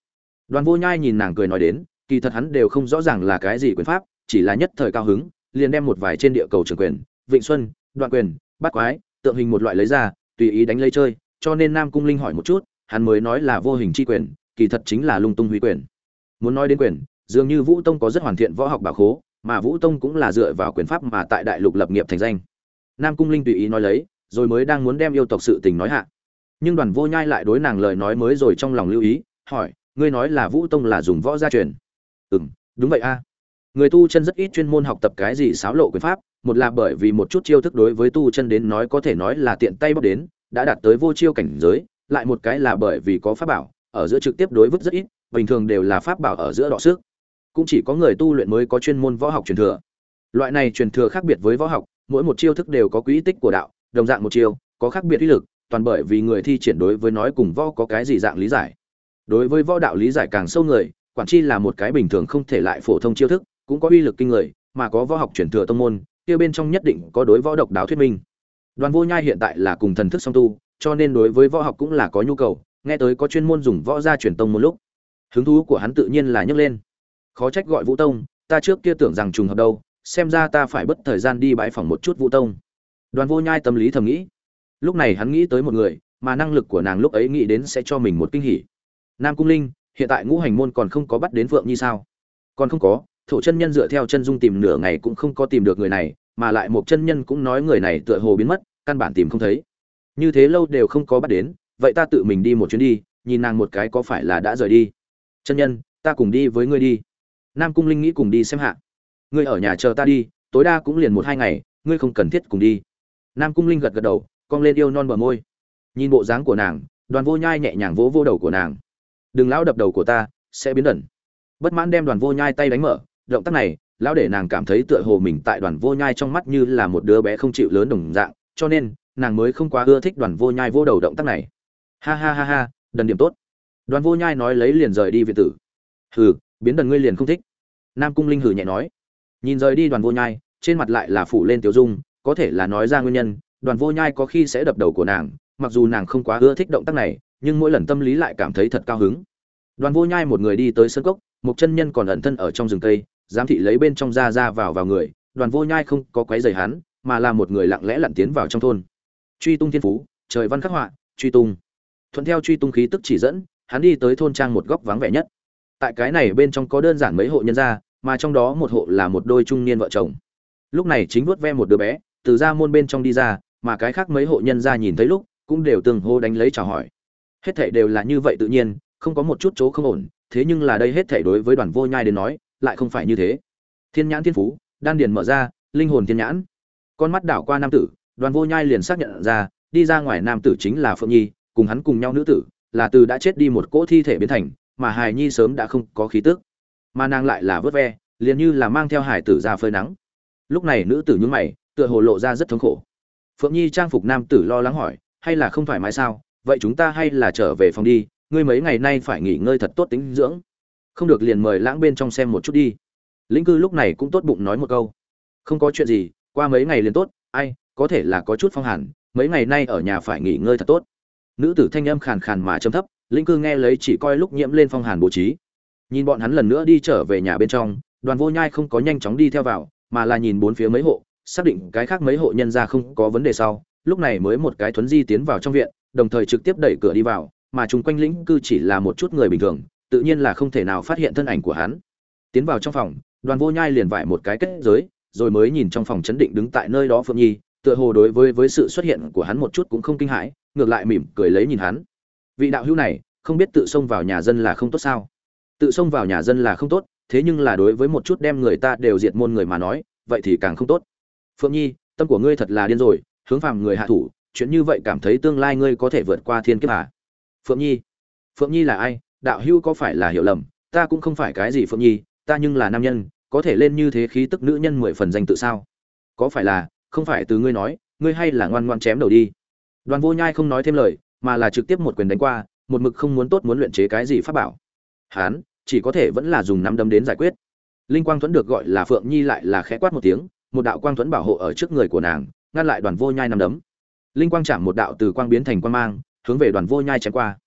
Đoàn vô nhai nhìn nàng cười nói đến, kỳ thật hắn đều không rõ ràng là cái gì quyền pháp, chỉ là nhất thời cao hứng, liền đem một vài trên địa cầu trường quyền, vịnh xuân, đoạn quyền bắt quái, tượng hình một loại lấy ra, tùy ý đánh lấy chơi, cho nên nam cung linh hỏi một chút, hắn mới nói là vô hình chi quyền kỳ thật chính là lung tung huy quyền. Muốn nói đến quyền, dường như vũ tông có rất hoàn thiện võ học bảo khố, mà vũ tông cũng là dựa vào quyền pháp mà tại đại lục lập nghiệp thành danh. Nam cung linh tùy ý nói lấy, rồi mới đang muốn đem yêu tộc sự tình nói hạ. Nhưng đoàn vô nhai lại đối nàng lời nói mới rồi trong lòng lưu ý, hỏi, ngươi nói là vũ tông là dùng võ gia truyền? Ừ m đúng vậy a. Người tu chân rất ít chuyên môn học tập cái gì xáo lộ quyền pháp, một là bởi vì một chút chiêu thức đối với tu chân đến nói có thể nói là tiện tay bóc đến, đã đạt tới vô chiêu cảnh giới, lại một cái là bởi vì có pháp bảo ở giữa trực tiếp đối vứt rất ít, bình thường đều là pháp bảo ở giữa đọ sức. Cũng chỉ có người tu luyện mới có chuyên môn võ học truyền thừa. Loại này truyền thừa khác biệt với võ học, mỗi một chiêu thức đều có quỹ tích của đạo, đồng dạng một chiêu, có khác biệt uy lực, toàn bởi vì người thi triển đối với nói cùng võ có cái gì dạng lý giải. Đối với võ đạo lý giải càng sâu người, quản chi là một cái bình thường không thể lại phổ thông chiêu thức, cũng có uy lực kinh người, mà có võ học truyền thừa tông môn, kia bên trong nhất định có đối võ độc đáo thuyết minh. Đoàn vô nhai hiện tại là cùng thần thức song tu, cho nên đối với võ học cũng là có nhu cầu nghe tới có chuyên môn dùng võ gia truyền tông một lúc. Hứng thú của hắn tự nhiên là nhấc lên. Khó trách gọi vũ tông, ta trước kia tưởng rằng trùng hợp đâu, xem ra ta phải bất thời gian đi bãi phòng một chút vũ tông. Đoàn vô nhai tâm lý thầm nghĩ. Lúc này hắn nghĩ tới một người, mà năng lực của nàng lúc ấy nghĩ đến sẽ cho mình một kinh hỉ. Nam cung linh, hiện tại ngũ hành môn còn không có bắt đến phượng nhi sao? Còn không có, thổ chân nhân dựa theo chân dung tìm nửa ngày cũng không có tìm được người này, mà lại một chân nhân cũng nói người này tựa hồ biến mất, căn bản tìm không thấy. Như thế lâu đều không có bắt đến vậy ta tự mình đi một chuyến đi, nhìn nàng một cái có phải là đã rời đi. Chân nhân, ta cùng đi với ngươi đi. Nam cung linh nghĩ cùng đi xem hạ. Ngươi ở nhà chờ ta đi, tối đa cũng liền một hai ngày, ngươi không cần thiết cùng đi. Nam cung linh gật gật đầu, cong lên yêu non bờ môi. Nhìn bộ dáng của nàng, đoàn vô nhai nhẹ nhàng vỗ vô đầu của nàng. Đừng lão đập đầu của ta, sẽ biến đẩn bất mãn đem đoàn vô nhai tay đánh mở, động tác này, lão để nàng cảm thấy tựa hồ mình tại đoàn vô nhai trong mắt như là một đứa bé không chịu lớn đồng dạng, cho nên, nàng mới không quá ưa thích đoàn vô nhai vô đầu động tác này ha ha ha ha, đần điểm tốt. Đoàn vô nhai nói lấy liền rời đi viện tử. Hừ, biến đần ngươi liền không thích. Nam cung linh hừ nhẹ nói. Nhìn rời đi đoàn vô nhai, trên mặt lại là phủ lên tiểu dung, có thể là nói ra nguyên nhân, đoàn vô nhai có khi sẽ đập đầu của nàng, mặc dù nàng không quá ưa thích động tác này, nhưng mỗi lần tâm lý lại cảm thấy thật cao hứng. Đoàn vô nhai một người đi tới sân cốc, một chân nhân còn ẩn thân ở trong rừng cây, giám thị lấy bên trong ra ra vào vào người, đoàn vô nhai không có quấy rầy hắn, mà là một người lặng lẽ lặn tiến vào trong thôn. Truy tung thiên phú, trời văn khắc họa, truy tung thuận theo truy tung khí tức chỉ dẫn, hắn đi tới thôn trang một góc vắng vẻ nhất. Tại cái này bên trong có đơn giản mấy hộ nhân gia, mà trong đó một hộ là một đôi trung niên vợ chồng. Lúc này chính vuốt ve một đứa bé, từ ra môn bên trong đi ra, mà cái khác mấy hộ nhân gia nhìn thấy lúc, cũng đều từng hô đánh lấy chào hỏi. Hết thảy đều là như vậy tự nhiên, không có một chút chỗ không ổn, thế nhưng là đây hết thảy đối với đoàn vô nhai đến nói, lại không phải như thế. Thiên nhãn thiên phú, đan điền mở ra, linh hồn thiên nhãn. Con mắt đảo qua nam tử, đoàn vô nhai liền xác nhận ra, đi ra ngoài nam tử chính là phượng nhi cùng hắn cùng nhau nữ tử, là từ đã chết đi một cỗ thi thể biến thành, mà hài nhi sớm đã không có khí tức. Mà nàng lại là vớt ve, liền như là mang theo hải tử ra phơi nắng. Lúc này nữ tử nhướng mày, tựa hồ lộ ra rất thống khổ. Phượng nhi trang phục nam tử lo lắng hỏi, hay là không thoải mái sao? Vậy chúng ta hay là trở về phòng đi, ngươi mấy ngày nay phải nghỉ ngơi thật tốt tính dưỡng. Không được, liền mời lãng bên trong xem một chút đi. Lĩnh cư lúc này cũng tốt bụng nói một câu. Không có chuyện gì, qua mấy ngày liền tốt, ai, có thể là có chút phong hàn, mấy ngày nay ở nhà phải nghỉ ngơi thật tốt nữ tử thanh âm khàn khàn mà chấm thấp lĩnh cư nghe lấy chỉ coi lúc nhiễm lên phong hàn bố trí. Nhìn bọn hắn lần nữa đi trở về nhà bên trong, đoàn vô nhai không có nhanh chóng đi theo vào, mà là nhìn bốn phía mấy hộ, xác định cái khác mấy hộ nhân ra không có vấn đề sau, lúc này mới một cái thuấn di tiến vào trong viện, đồng thời trực tiếp đẩy cửa đi vào, mà chung quanh lĩnh cư chỉ là một chút người bình thường, tự nhiên là không thể nào phát hiện thân ảnh của hắn. Tiến vào trong phòng, đoàn vô nhai liền vải một cái kết giới, rồi mới nhìn trong phòng chấn định đứng tại nơi đó phượng nhi, tựa hồ đối với với sự xuất hiện của hắn một chút cũng không kinh hãi ngược lại mỉm cười lấy nhìn hắn. Vị đạo hữu này, không biết tự xông vào nhà dân là không tốt sao? Tự xông vào nhà dân là không tốt, thế nhưng là đối với một chút đem người ta đều diệt môn người mà nói, vậy thì càng không tốt. Phượng nhi, tâm của ngươi thật là điên rồi, hướng phàm người hạ thủ, chuyện như vậy cảm thấy tương lai ngươi có thể vượt qua thiên kiếp à? Phượng nhi phượng nhi là ai? Đạo hữu có phải là hiểu lầm? Ta cũng không phải cái gì phượng nhi, ta nhưng là nam nhân, có thể lên như thế khí tức nữ nhân mười phần danh tự sao? Có phải là, không phải từ ngươi nói, ngươi hay là ngoan ngoan chém đầu đi? Đoàn vô nhai không nói thêm lời, mà là trực tiếp một quyền đánh qua, một mực không muốn tốt muốn luyện chế cái gì pháp bảo. Hán, chỉ có thể vẫn là dùng nắm đấm đến giải quyết. Linh quang thuẫn được gọi là phượng nhi lại là khẽ quát một tiếng, một đạo quang thuẫn bảo hộ ở trước người của nàng, ngăn lại đoàn vô nhai nắm đấm. Linh quang chạm một đạo từ quang biến thành quang mang, hướng về đoàn vô nhai chém qua.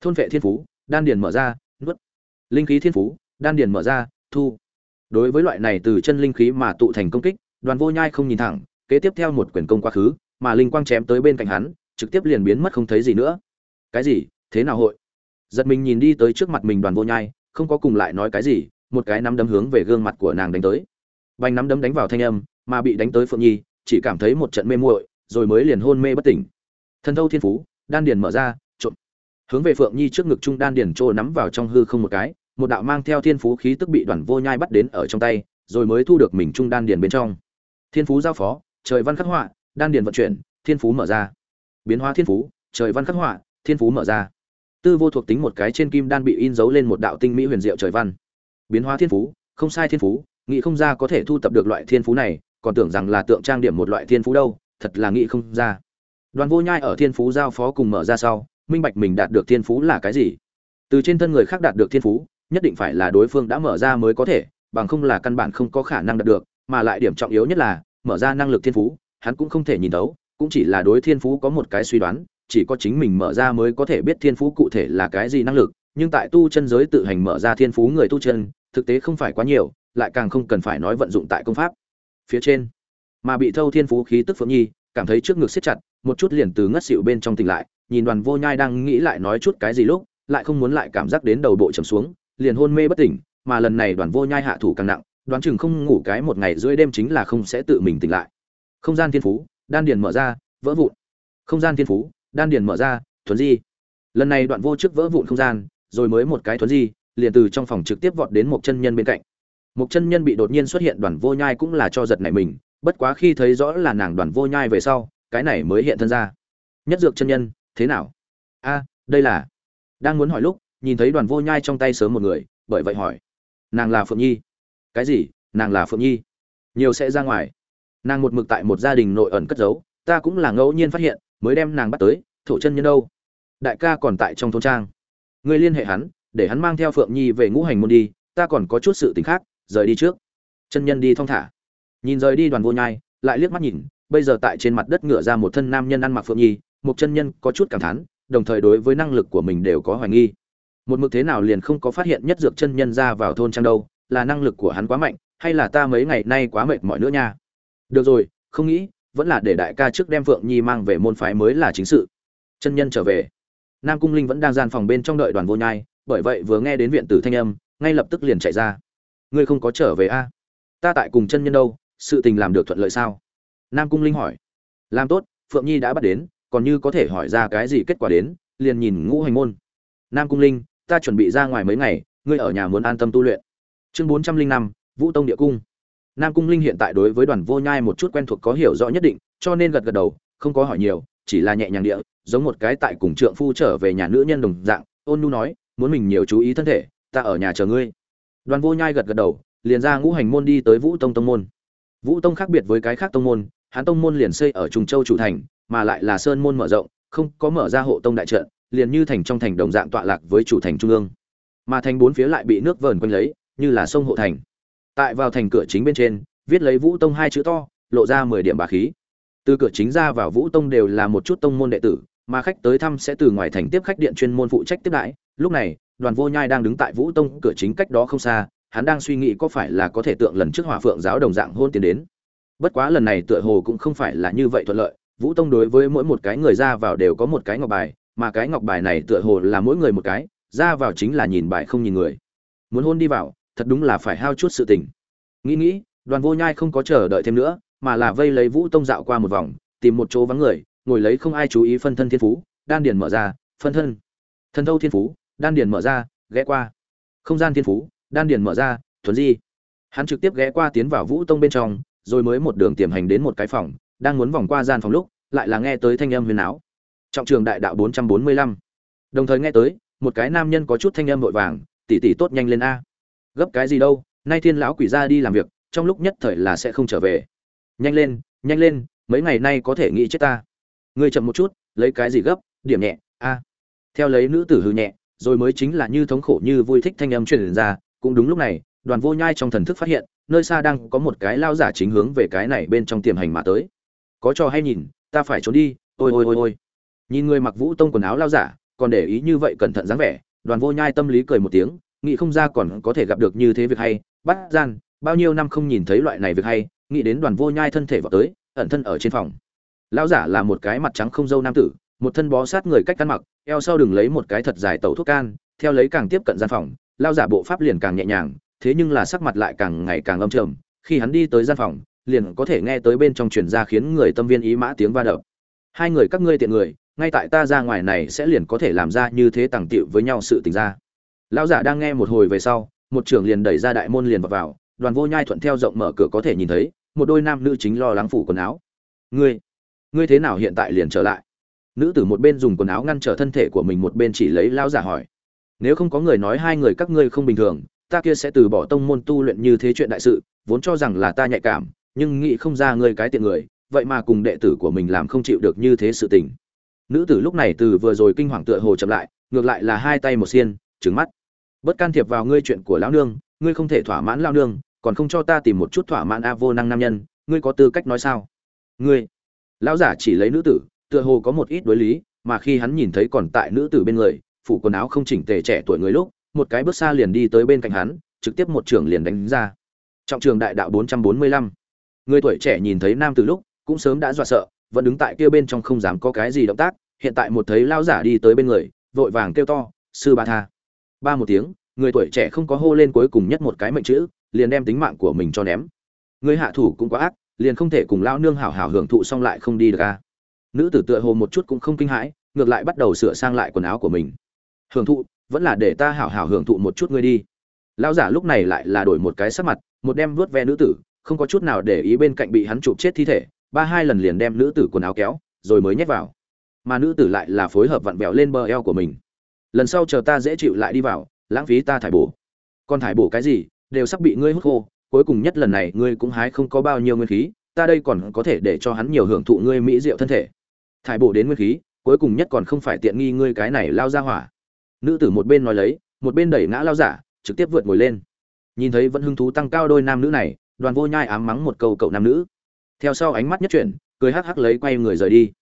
Thôn vệ thiên phú, đan điền mở ra, nuốt. Linh khí thiên phú, đan điền mở ra, thu. Đối với loại này từ chân linh khí mà tụ thành công kích, đoàn vô nhai không nhìn thẳng, kế tiếp theo một quyền công quá khứ mà linh quang chém tới bên cạnh hắn, trực tiếp liền biến mất không thấy gì nữa. Cái gì? Thế nào hội? Giật mình nhìn đi tới trước mặt mình đoàn vô nhai, không có cùng lại nói cái gì, một cái nắm đấm hướng về gương mặt của nàng đánh tới. Vành nắm đấm đánh vào thanh âm, mà bị đánh tới phượng nhi, chỉ cảm thấy một trận mê muội, rồi mới liền hôn mê bất tỉnh. Thần thâu thiên phú, đan điền mở ra trộn hướng về phượng nhi trước ngực trung đan điền trô nắm vào trong hư không một cái, một đạo mang theo thiên phú khí tức bị đoàn vô nhai bắt đến ở trong tay, rồi mới thu được mình trung đan điền bên trong. Thiên phú giao phó, trời văn khắc họa đan điền vận chuyển, thiên phú mở ra. Biến hóa thiên phú, trời văn khắc họa, thiên phú mở ra. Tư vô thuộc tính một cái trên kim đan bị in dấu lên một đạo tinh mỹ huyền diệu trời văn. Biến hóa thiên phú, không sai thiên phú, nghĩ không ra có thể thu tập được loại thiên phú này, còn tưởng rằng là tượng trang điểm một loại thiên phú đâu, thật là nghĩ không ra. Đoàn vô nhai ở thiên phú giao phó cùng mở ra sau, minh bạch mình đạt được thiên phú là cái gì. Từ trên thân người khác đạt được thiên phú, nhất định phải là đối phương đã mở ra mới có thể, bằng không là căn bản không có khả năng đạt được, mà lại điểm trọng yếu nhất là, mở ra năng lực thiên phú hắn cũng không thể nhìn thấu, cũng chỉ là đối thiên phú có một cái suy đoán, chỉ có chính mình mở ra mới có thể biết thiên phú cụ thể là cái gì năng lực, nhưng tại tu chân giới tự hành mở ra thiên phú người tu chân, thực tế không phải quá nhiều, lại càng không cần phải nói vận dụng tại công pháp. Phía trên, mà bị thâu thiên phú khí tức phượng nhi, cảm thấy trước ngực siết chặt, một chút liền từ ngất xỉu bên trong tỉnh lại, nhìn đoàn vô nhai đang nghĩ lại nói chút cái gì lúc, lại không muốn lại cảm giác đến đầu bộ trầm xuống, liền hôn mê bất tỉnh, mà lần này đoàn vô nhai hạ thủ càng nặng, đoán chừng không ngủ cái một ngày rưỡi đêm chính là không sẽ tự mình tỉnh lại không gian thiên phú, đan điền mở ra, vỡ vụn. Không gian thiên phú, đan điền mở ra thuấn di. Lần này đoạn vô trước vỡ vụn không gian, rồi mới một cái thuấn di, liền từ trong phòng trực tiếp vọt đến một chân nhân bên cạnh. Một chân nhân bị đột nhiên xuất hiện đoàn vô nhai cũng là cho giật nảy mình, bất quá khi thấy rõ là nàng đoàn vô nhai về sau, cái này mới hiện thân ra. Nhất dược chân nhân, thế nào? A, đây là? Đang muốn hỏi lúc, nhìn thấy đoàn vô nhai trong tay sớm một người, bởi vậy hỏi. Nàng là phượng nhi. Cái gì? Nàng là phượng nhi. Nhiều sẽ ra ngoài nàng một mực tại một gia đình nội ẩn cất giấu, ta cũng là ngẫu nhiên phát hiện, mới đem nàng bắt tới, thổ chân nhân đâu? Đại ca còn tại trong thôn trang. Người liên hệ hắn, để hắn mang theo phượng nhi về ngũ hành môn đi, ta còn có chút sự t ì n h khác, rời đi trước. Chân nhân đi thong thả. Nhìn rời đi đoàn vô nhai, lại liếc mắt nhìn, bây giờ tại trên mặt đất ngựa ra một thân nam nhân ăn mặc phượng nhi, một chân nhân có chút cảm thán, đồng thời đối với năng lực của mình đều có hoài nghi. Một mực thế nào liền không có phát hiện nhất dược chân nhân ra vào thôn trang đâu, là năng lực của hắn quá mạnh, hay là ta mấy ngày nay quá mệt mỏi nữa nha? Được rồi, không nghĩ, vẫn là để đại ca trước đem phượng nhi mang về môn phái mới là chính sự. Chân nhân trở về. Nam cung linh vẫn đang gian phòng bên trong đợi đoàn vô nhai, bởi vậy vừa nghe đến viện tử thanh âm, ngay lập tức liền chạy ra. Ngươi không có trở về a? À? ta tại cùng chân nhân đâu, sự tình làm được thuận lợi sao? Nam cung linh hỏi. Làm tốt, phượng nhi đã bắt đến, còn như có thể hỏi ra cái gì kết quả đến, liền nhìn ngũ hành môn. Nam cung linh, ta chuẩn bị ra ngoài mấy ngày, ngươi ở nhà muốn an tâm tu luyện. Chương bốn trăm linh năm, vũ tông địa cung nam cung linh hiện tại đối với đoàn vô nhai một chút quen thuộc có hiểu rõ nhất định, cho nên gật gật đầu, không có hỏi nhiều, chỉ là nhẹ nhàng địa, giống một cái tại cùng trượng phu trở về nhà nữ nhân đồng dạng, ôn nu nói, muốn mình nhiều chú ý thân thể, ta ở nhà chờ ngươi. Đoàn vô nhai gật gật đầu, liền ra ngũ hành môn đi tới vũ tông tông môn. Vũ tông khác biệt với cái khác tông môn hán tông môn liền xây ở trùng châu chủ thành, mà lại là sơn môn mở rộng, không có mở ra hộ tông đại trận, liền như thành trong thành đồng dạng tọa lạc với chủ thành trung ương. Mà thành bốn phía lại bị nước vờn quanh lấy, như là sông hộ thành tại vào thành cửa chính bên trên, viết lấy vũ tông hai chữ to, lộ ra mười điểm bà khí. Từ cửa chính ra vào vũ tông đều là một chút tông môn đệ tử, mà khách tới thăm sẽ từ ngoài thành tiếp khách điện chuyên môn phụ trách tiếp đãi. Lúc này, đoàn vô nhai đang đứng tại vũ tông cửa chính cách đó không xa, hắn đang suy nghĩ có phải là có thể tượng lần trước hỏa phượng giáo đồng dạng hôn tiến đến. Bất quá lần này tựa hồ cũng không phải là như vậy thuận lợi, vũ tông đối với mỗi một cái người ra vào đều có một cái ngọc bài, mà cái ngọc bài này tựa hồ là mỗi người một cái, ra vào chính là nhìn bài không nhìn người. Muốn hôn đi vào thật đúng là phải hao chút sự tình. Nghĩ nghĩ, đoàn vô nhai không có chờ đợi thêm nữa, mà là vây lấy vũ tông dạo qua một vòng, tìm một chỗ vắng người, ngồi lấy không ai chú ý phân thân thiên phú, đan điền mở ra, phân thân. Thần thâu thiên phú, đan điền mở ra, ghé qua. Không gian thiên phú, đan điền mở ra, thuần di. Hắn trực tiếp ghé qua tiến vào vũ tông bên trong, rồi mới một đường tiềm hành đến một cái phòng, đang muốn vòng qua gian phòng lúc, lại là nghe tới thanh âm huyền áo. Trọng trường đại đạo bốn trăm bốn mươi lăm. Đồng thời nghe tới, một cái nam nhân có chút thanh âm vội vàng, tỷ tỷ tốt nhanh lên a gấp cái gì đâu, nay thiên lão quỷ ra đi làm việc, trong lúc nhất thời là sẽ không trở về. Nhanh lên nhanh lên, mấy ngày nay có thể nghĩ chết ta. Ngươi chậm một chút, lấy cái gì gấp, điểm nhẹ, a. Theo lấy nữ tử hư nhẹ, rồi mới chính là như thống khổ như vui thích thanh âm truyền ra, cũng đúng lúc này, đoàn vô nhai trong thần thức phát hiện, nơi xa đang có một cái lao giả chính hướng về cái này bên trong tiềm hành mà tới. Có cho hay nhìn, ta phải trốn đi, ôi ôi ôi ôi. Nhìn người mặc vũ tông quần áo lao giả, còn để ý như vậy cẩn thận dáng vẻ, đoàn vô nhai tâm lý cười một tiếng nghĩ không ra còn có thể gặp được như thế việc hay. Bắt gian, bao nhiêu năm không nhìn thấy loại này việc hay, nghĩ đến đoàn vô nhai thân thể vào tới, ẩn thân ở trên phòng. Lão giả là một cái mặt trắng không dâu nam tử, một thân bó sát người cách ăn mặc, eo sau đừng lấy một cái thật dài tẩu thuốc can, theo lấy càng tiếp cận gian phòng lao giả bộ pháp liền càng nhẹ nhàng, thế nhưng là sắc mặt lại càng ngày càng âm trầm. Khi hắn đi tới gian phòng, liền có thể nghe tới bên trong truyền ra khiến người tâm viên ý mã tiếng va đập. Hai người các ngươi tiện người, ngay tại ta ra ngoài này sẽ liền có thể làm ra như thế tàng tiệu với nhau sự tình ra lão giả đang nghe một hồi về sau một trưởng liền đẩy ra đại môn liền vào, vào đoàn vô nhai thuận theo rộng mở cửa có thể nhìn thấy một đôi nam nữ chính lo lắng phủ quần áo. Ngươi ngươi thế nào hiện tại liền trở lại? Nữ tử một bên dùng quần áo ngăn trở thân thể của mình một bên chỉ lấy lão giả hỏi. Nếu không có người nói hai người các ngươi không bình thường ta kia sẽ từ bỏ tông môn tu luyện như thế chuyện đại sự vốn cho rằng là ta nhạy cảm nhưng nghĩ không ra ngươi cái tiện người vậy mà cùng đệ tử của mình làm không chịu được như thế sự tình. Nữ tử lúc này từ vừa rồi kinh hoàng tựa hồ chậm lại ngược lại là hai tay một xiên trứng mắt bất can thiệp vào ngươi chuyện của lão nương, ngươi không thể thỏa mãn lão nương, còn không cho ta tìm một chút thỏa mãn a vô năng nam nhân, ngươi có tư cách nói sao? Ngươi, lão giả chỉ lấy nữ tử, tựa hồ có một ít đối lý, mà khi hắn nhìn thấy còn tại nữ tử bên người, phủ quần áo không chỉnh tề trẻ tuổi người lúc, một cái bước xa liền đi tới bên cạnh hắn, trực tiếp một trường liền đánh ra. Trọng trường đại đạo 445. người tuổi trẻ nhìn thấy nam tử lúc, cũng sớm đã dọa sợ, vẫn đứng tại kia bên trong không dám có cái gì động tác, hiện tại một thấy lao giả đi tới bên người, vội vàng kêu to, sư ba tha ba một tiếng, người tuổi trẻ không có hô lên cuối cùng nhất một cái mệnh chữ, liền đem tính mạng của mình cho ném. Người hạ thủ cũng quá ác, liền không thể cùng lao nương hảo hảo hưởng thụ xong lại không đi được ca nữ tử tựa hồ một chút cũng không kinh hãi, ngược lại bắt đầu sửa sang lại quần áo của mình. Hưởng thụ, vẫn là để ta hảo hảo hưởng thụ một chút ngươi đi. Lão giả lúc này lại là đổi một cái sắc mặt, một đem vuốt ve nữ tử, không có chút nào để ý bên cạnh bị hắn chụp chết thi thể, ba hai lần liền đem nữ tử quần áo kéo, rồi mới nhét vào. Mà nữ tử lại là phối hợp vặn vẹo lên bờ eo của mình lần sau chờ ta dễ chịu lại đi vào, lãng phí ta thải bổ. Còn thải bổ cái gì, đều sắp bị ngươi hút khô, cuối cùng nhất lần này ngươi cũng hái không có bao nhiêu nguyên khí, ta đây còn có thể để cho hắn nhiều hưởng thụ ngươi mỹ diệu thân thể. Thải bổ đến nguyên khí, cuối cùng nhất còn không phải tiện nghi ngươi cái này lao ra hỏa. Nữ tử một bên nói lấy, một bên đẩy ngã lao giả, trực tiếp vượt ngồi lên. Nhìn thấy vẫn hứng thú tăng cao đôi nam nữ này, đoàn vô nhai ám mắng một câu cậu nam nữ. Theo sau ánh mắt nhất chuyển, cười hắc hắc lấy quay người rời đi.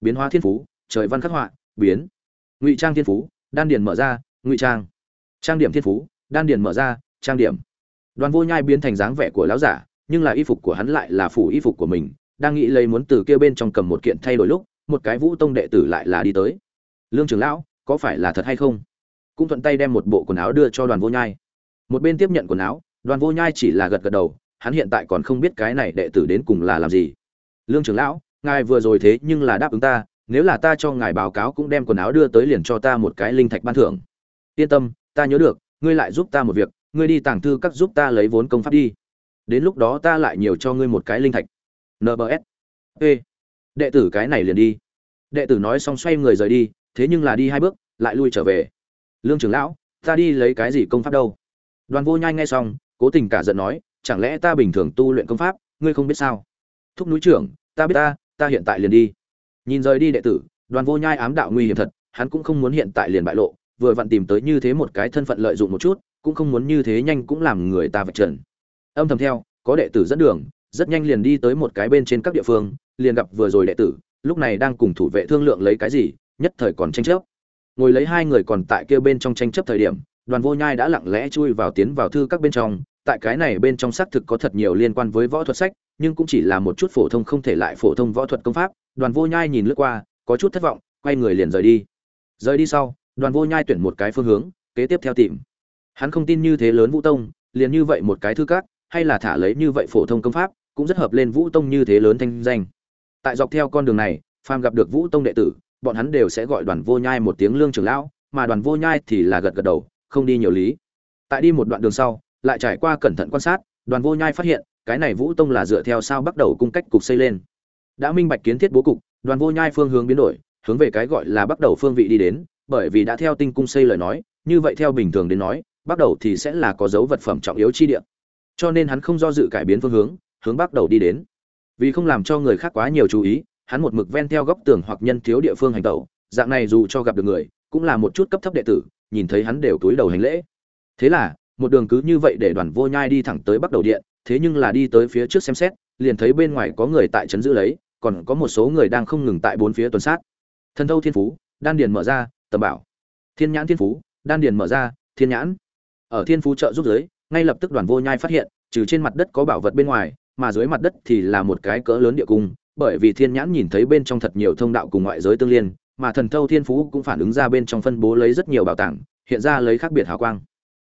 Biến hóa thiên phú, trời văn khắc họa, biến. Ngụy trang thiên phú đan điền mở ra, ngụy trang. Trang điểm thiên phú, đan điền mở ra, trang điểm. Đoàn vô nhai biến thành dáng vẻ của lão giả, nhưng là y phục của hắn lại là phủ y phục của mình, đang nghĩ lấy muốn từ kia bên trong cầm một kiện thay đổi lúc, một cái vũ tông đệ tử lại là đi tới. Lương trưởng lão, có phải là thật hay không? Cũng thuận tay đem một bộ quần áo đưa cho đoàn vô nhai. Một bên tiếp nhận quần áo, đoàn vô nhai chỉ là gật gật đầu, hắn hiện tại còn không biết cái này đệ tử đến cùng là làm gì. Lương trưởng lão, ngài vừa rồi thế nhưng là đáp ứng ta nếu là ta cho ngài báo cáo cũng đem quần áo đưa tới liền cho ta một cái linh thạch ban thưởng. Yên tâm, ta nhớ được, ngươi lại giúp ta một việc, ngươi đi tàng thư các giúp ta lấy vốn công pháp đi. Đến lúc đó ta lại nhiều cho ngươi một cái linh thạch. Nbs ê đệ tử cái này liền đi. Đệ tử nói xong xoay người rời đi, thế nhưng là đi hai bước, lại lui trở về. Lương trưởng lão, ta đi lấy cái gì công pháp đâu? Đoàn vô nhai nghe xong, cố tình cả giận nói, chẳng lẽ ta bình thường tu luyện công pháp, ngươi không biết sao? Thúc núi trưởng, ta biết ta ta hiện tại liền đi nhìn rời đi đệ tử, đoàn vô nhai ám đạo nguy hiểm thật, hắn cũng không muốn hiện tại liền bại lộ, vừa vặn tìm tới như thế một cái thân phận lợi dụng một chút, cũng không muốn như thế nhanh cũng làm người ta vạch trần. Âm thầm theo, có đệ tử dẫn đường, rất nhanh liền đi tới một cái bên trên các địa phương, liền gặp vừa rồi đệ tử, lúc này đang cùng thủ vệ thương lượng lấy cái gì, nhất thời còn tranh chấp. Ngồi lấy hai người còn tại kia bên trong tranh chấp thời điểm, đoàn vô nhai đã lặng lẽ chui vào tiến vào thư các bên trong tại cái này bên trong xác thực có thật nhiều liên quan với võ thuật sách, nhưng cũng chỉ là một chút phổ thông không thể lại phổ thông võ thuật công pháp. Đoàn vô nhai nhìn lướt qua, có chút thất vọng, quay người liền rời đi. Rời đi sau, đoàn vô nhai tuyển một cái phương hướng, kế tiếp theo tìm. Hắn không tin như thế lớn vũ tông, liền như vậy một cái thư các, hay là thả lấy như vậy phổ thông công pháp, cũng rất hợp lên vũ tông như thế lớn thanh danh. Tại dọc theo con đường này, phàm gặp được vũ tông đệ tử, bọn hắn đều sẽ gọi đoàn vô nhai một tiếng lương trưởng lão, mà đoàn vô nhai thì là gật gật đầu, không đi nhiều lý. Tại đi một đoạn đường sau lại trải qua cẩn thận quan sát, đoàn vô nhai phát hiện, cái này vũ tông là dựa theo sao bắt đầu cung cách cục xây lên. Đã minh bạch kiến thiết bố cục, đoàn vô nhai phương hướng biến đổi, hướng về cái gọi là bắt đầu phương vị đi đến, bởi vì đã theo tinh cung xây lời nói, như vậy theo bình thường đến nói, bắt đầu thì sẽ là có dấu vật phẩm trọng yếu chi địa. Cho nên hắn không do dự cải biến phương hướng hướng bắt đầu đi đến. Vì không làm cho người khác quá nhiều chú ý, hắn một mực ven theo góc tường hoặc nhân thiếu địa phương hành tẩu, dạng này dù cho gặp được người, cũng là một chút cấp thấp đệ tử, nhìn thấy hắn đều túi đầu hành lễ. Thế là một đường cứ như vậy để đoàn vô nhai đi thẳng tới bắt đầu điện, thế nhưng là đi tới phía trước xem xét, liền thấy bên ngoài có người tại trấn giữ lấy, còn có một số người đang không ngừng tại bốn phía tuần sát. Thần thâu thiên phú, đan điền mở ra, tầm bảo. Thiên nhãn thiên phú, đan điền mở ra, thiên nhãn. Ở thiên phú trợ giúp giới ngay lập tức đoàn vô nhai phát hiện, trừ trên mặt đất có bảo vật bên ngoài, mà dưới mặt đất thì là một cái cỡ lớn địa cung, bởi vì thiên nhãn nhìn thấy bên trong thật nhiều thông đạo cùng ngoại giới tương liên, mà thần thâu thiên phú cũng phản ứng ra bên trong phân bố lấy rất nhiều bảo tàng, hiện ra lấy khác biệt hào quang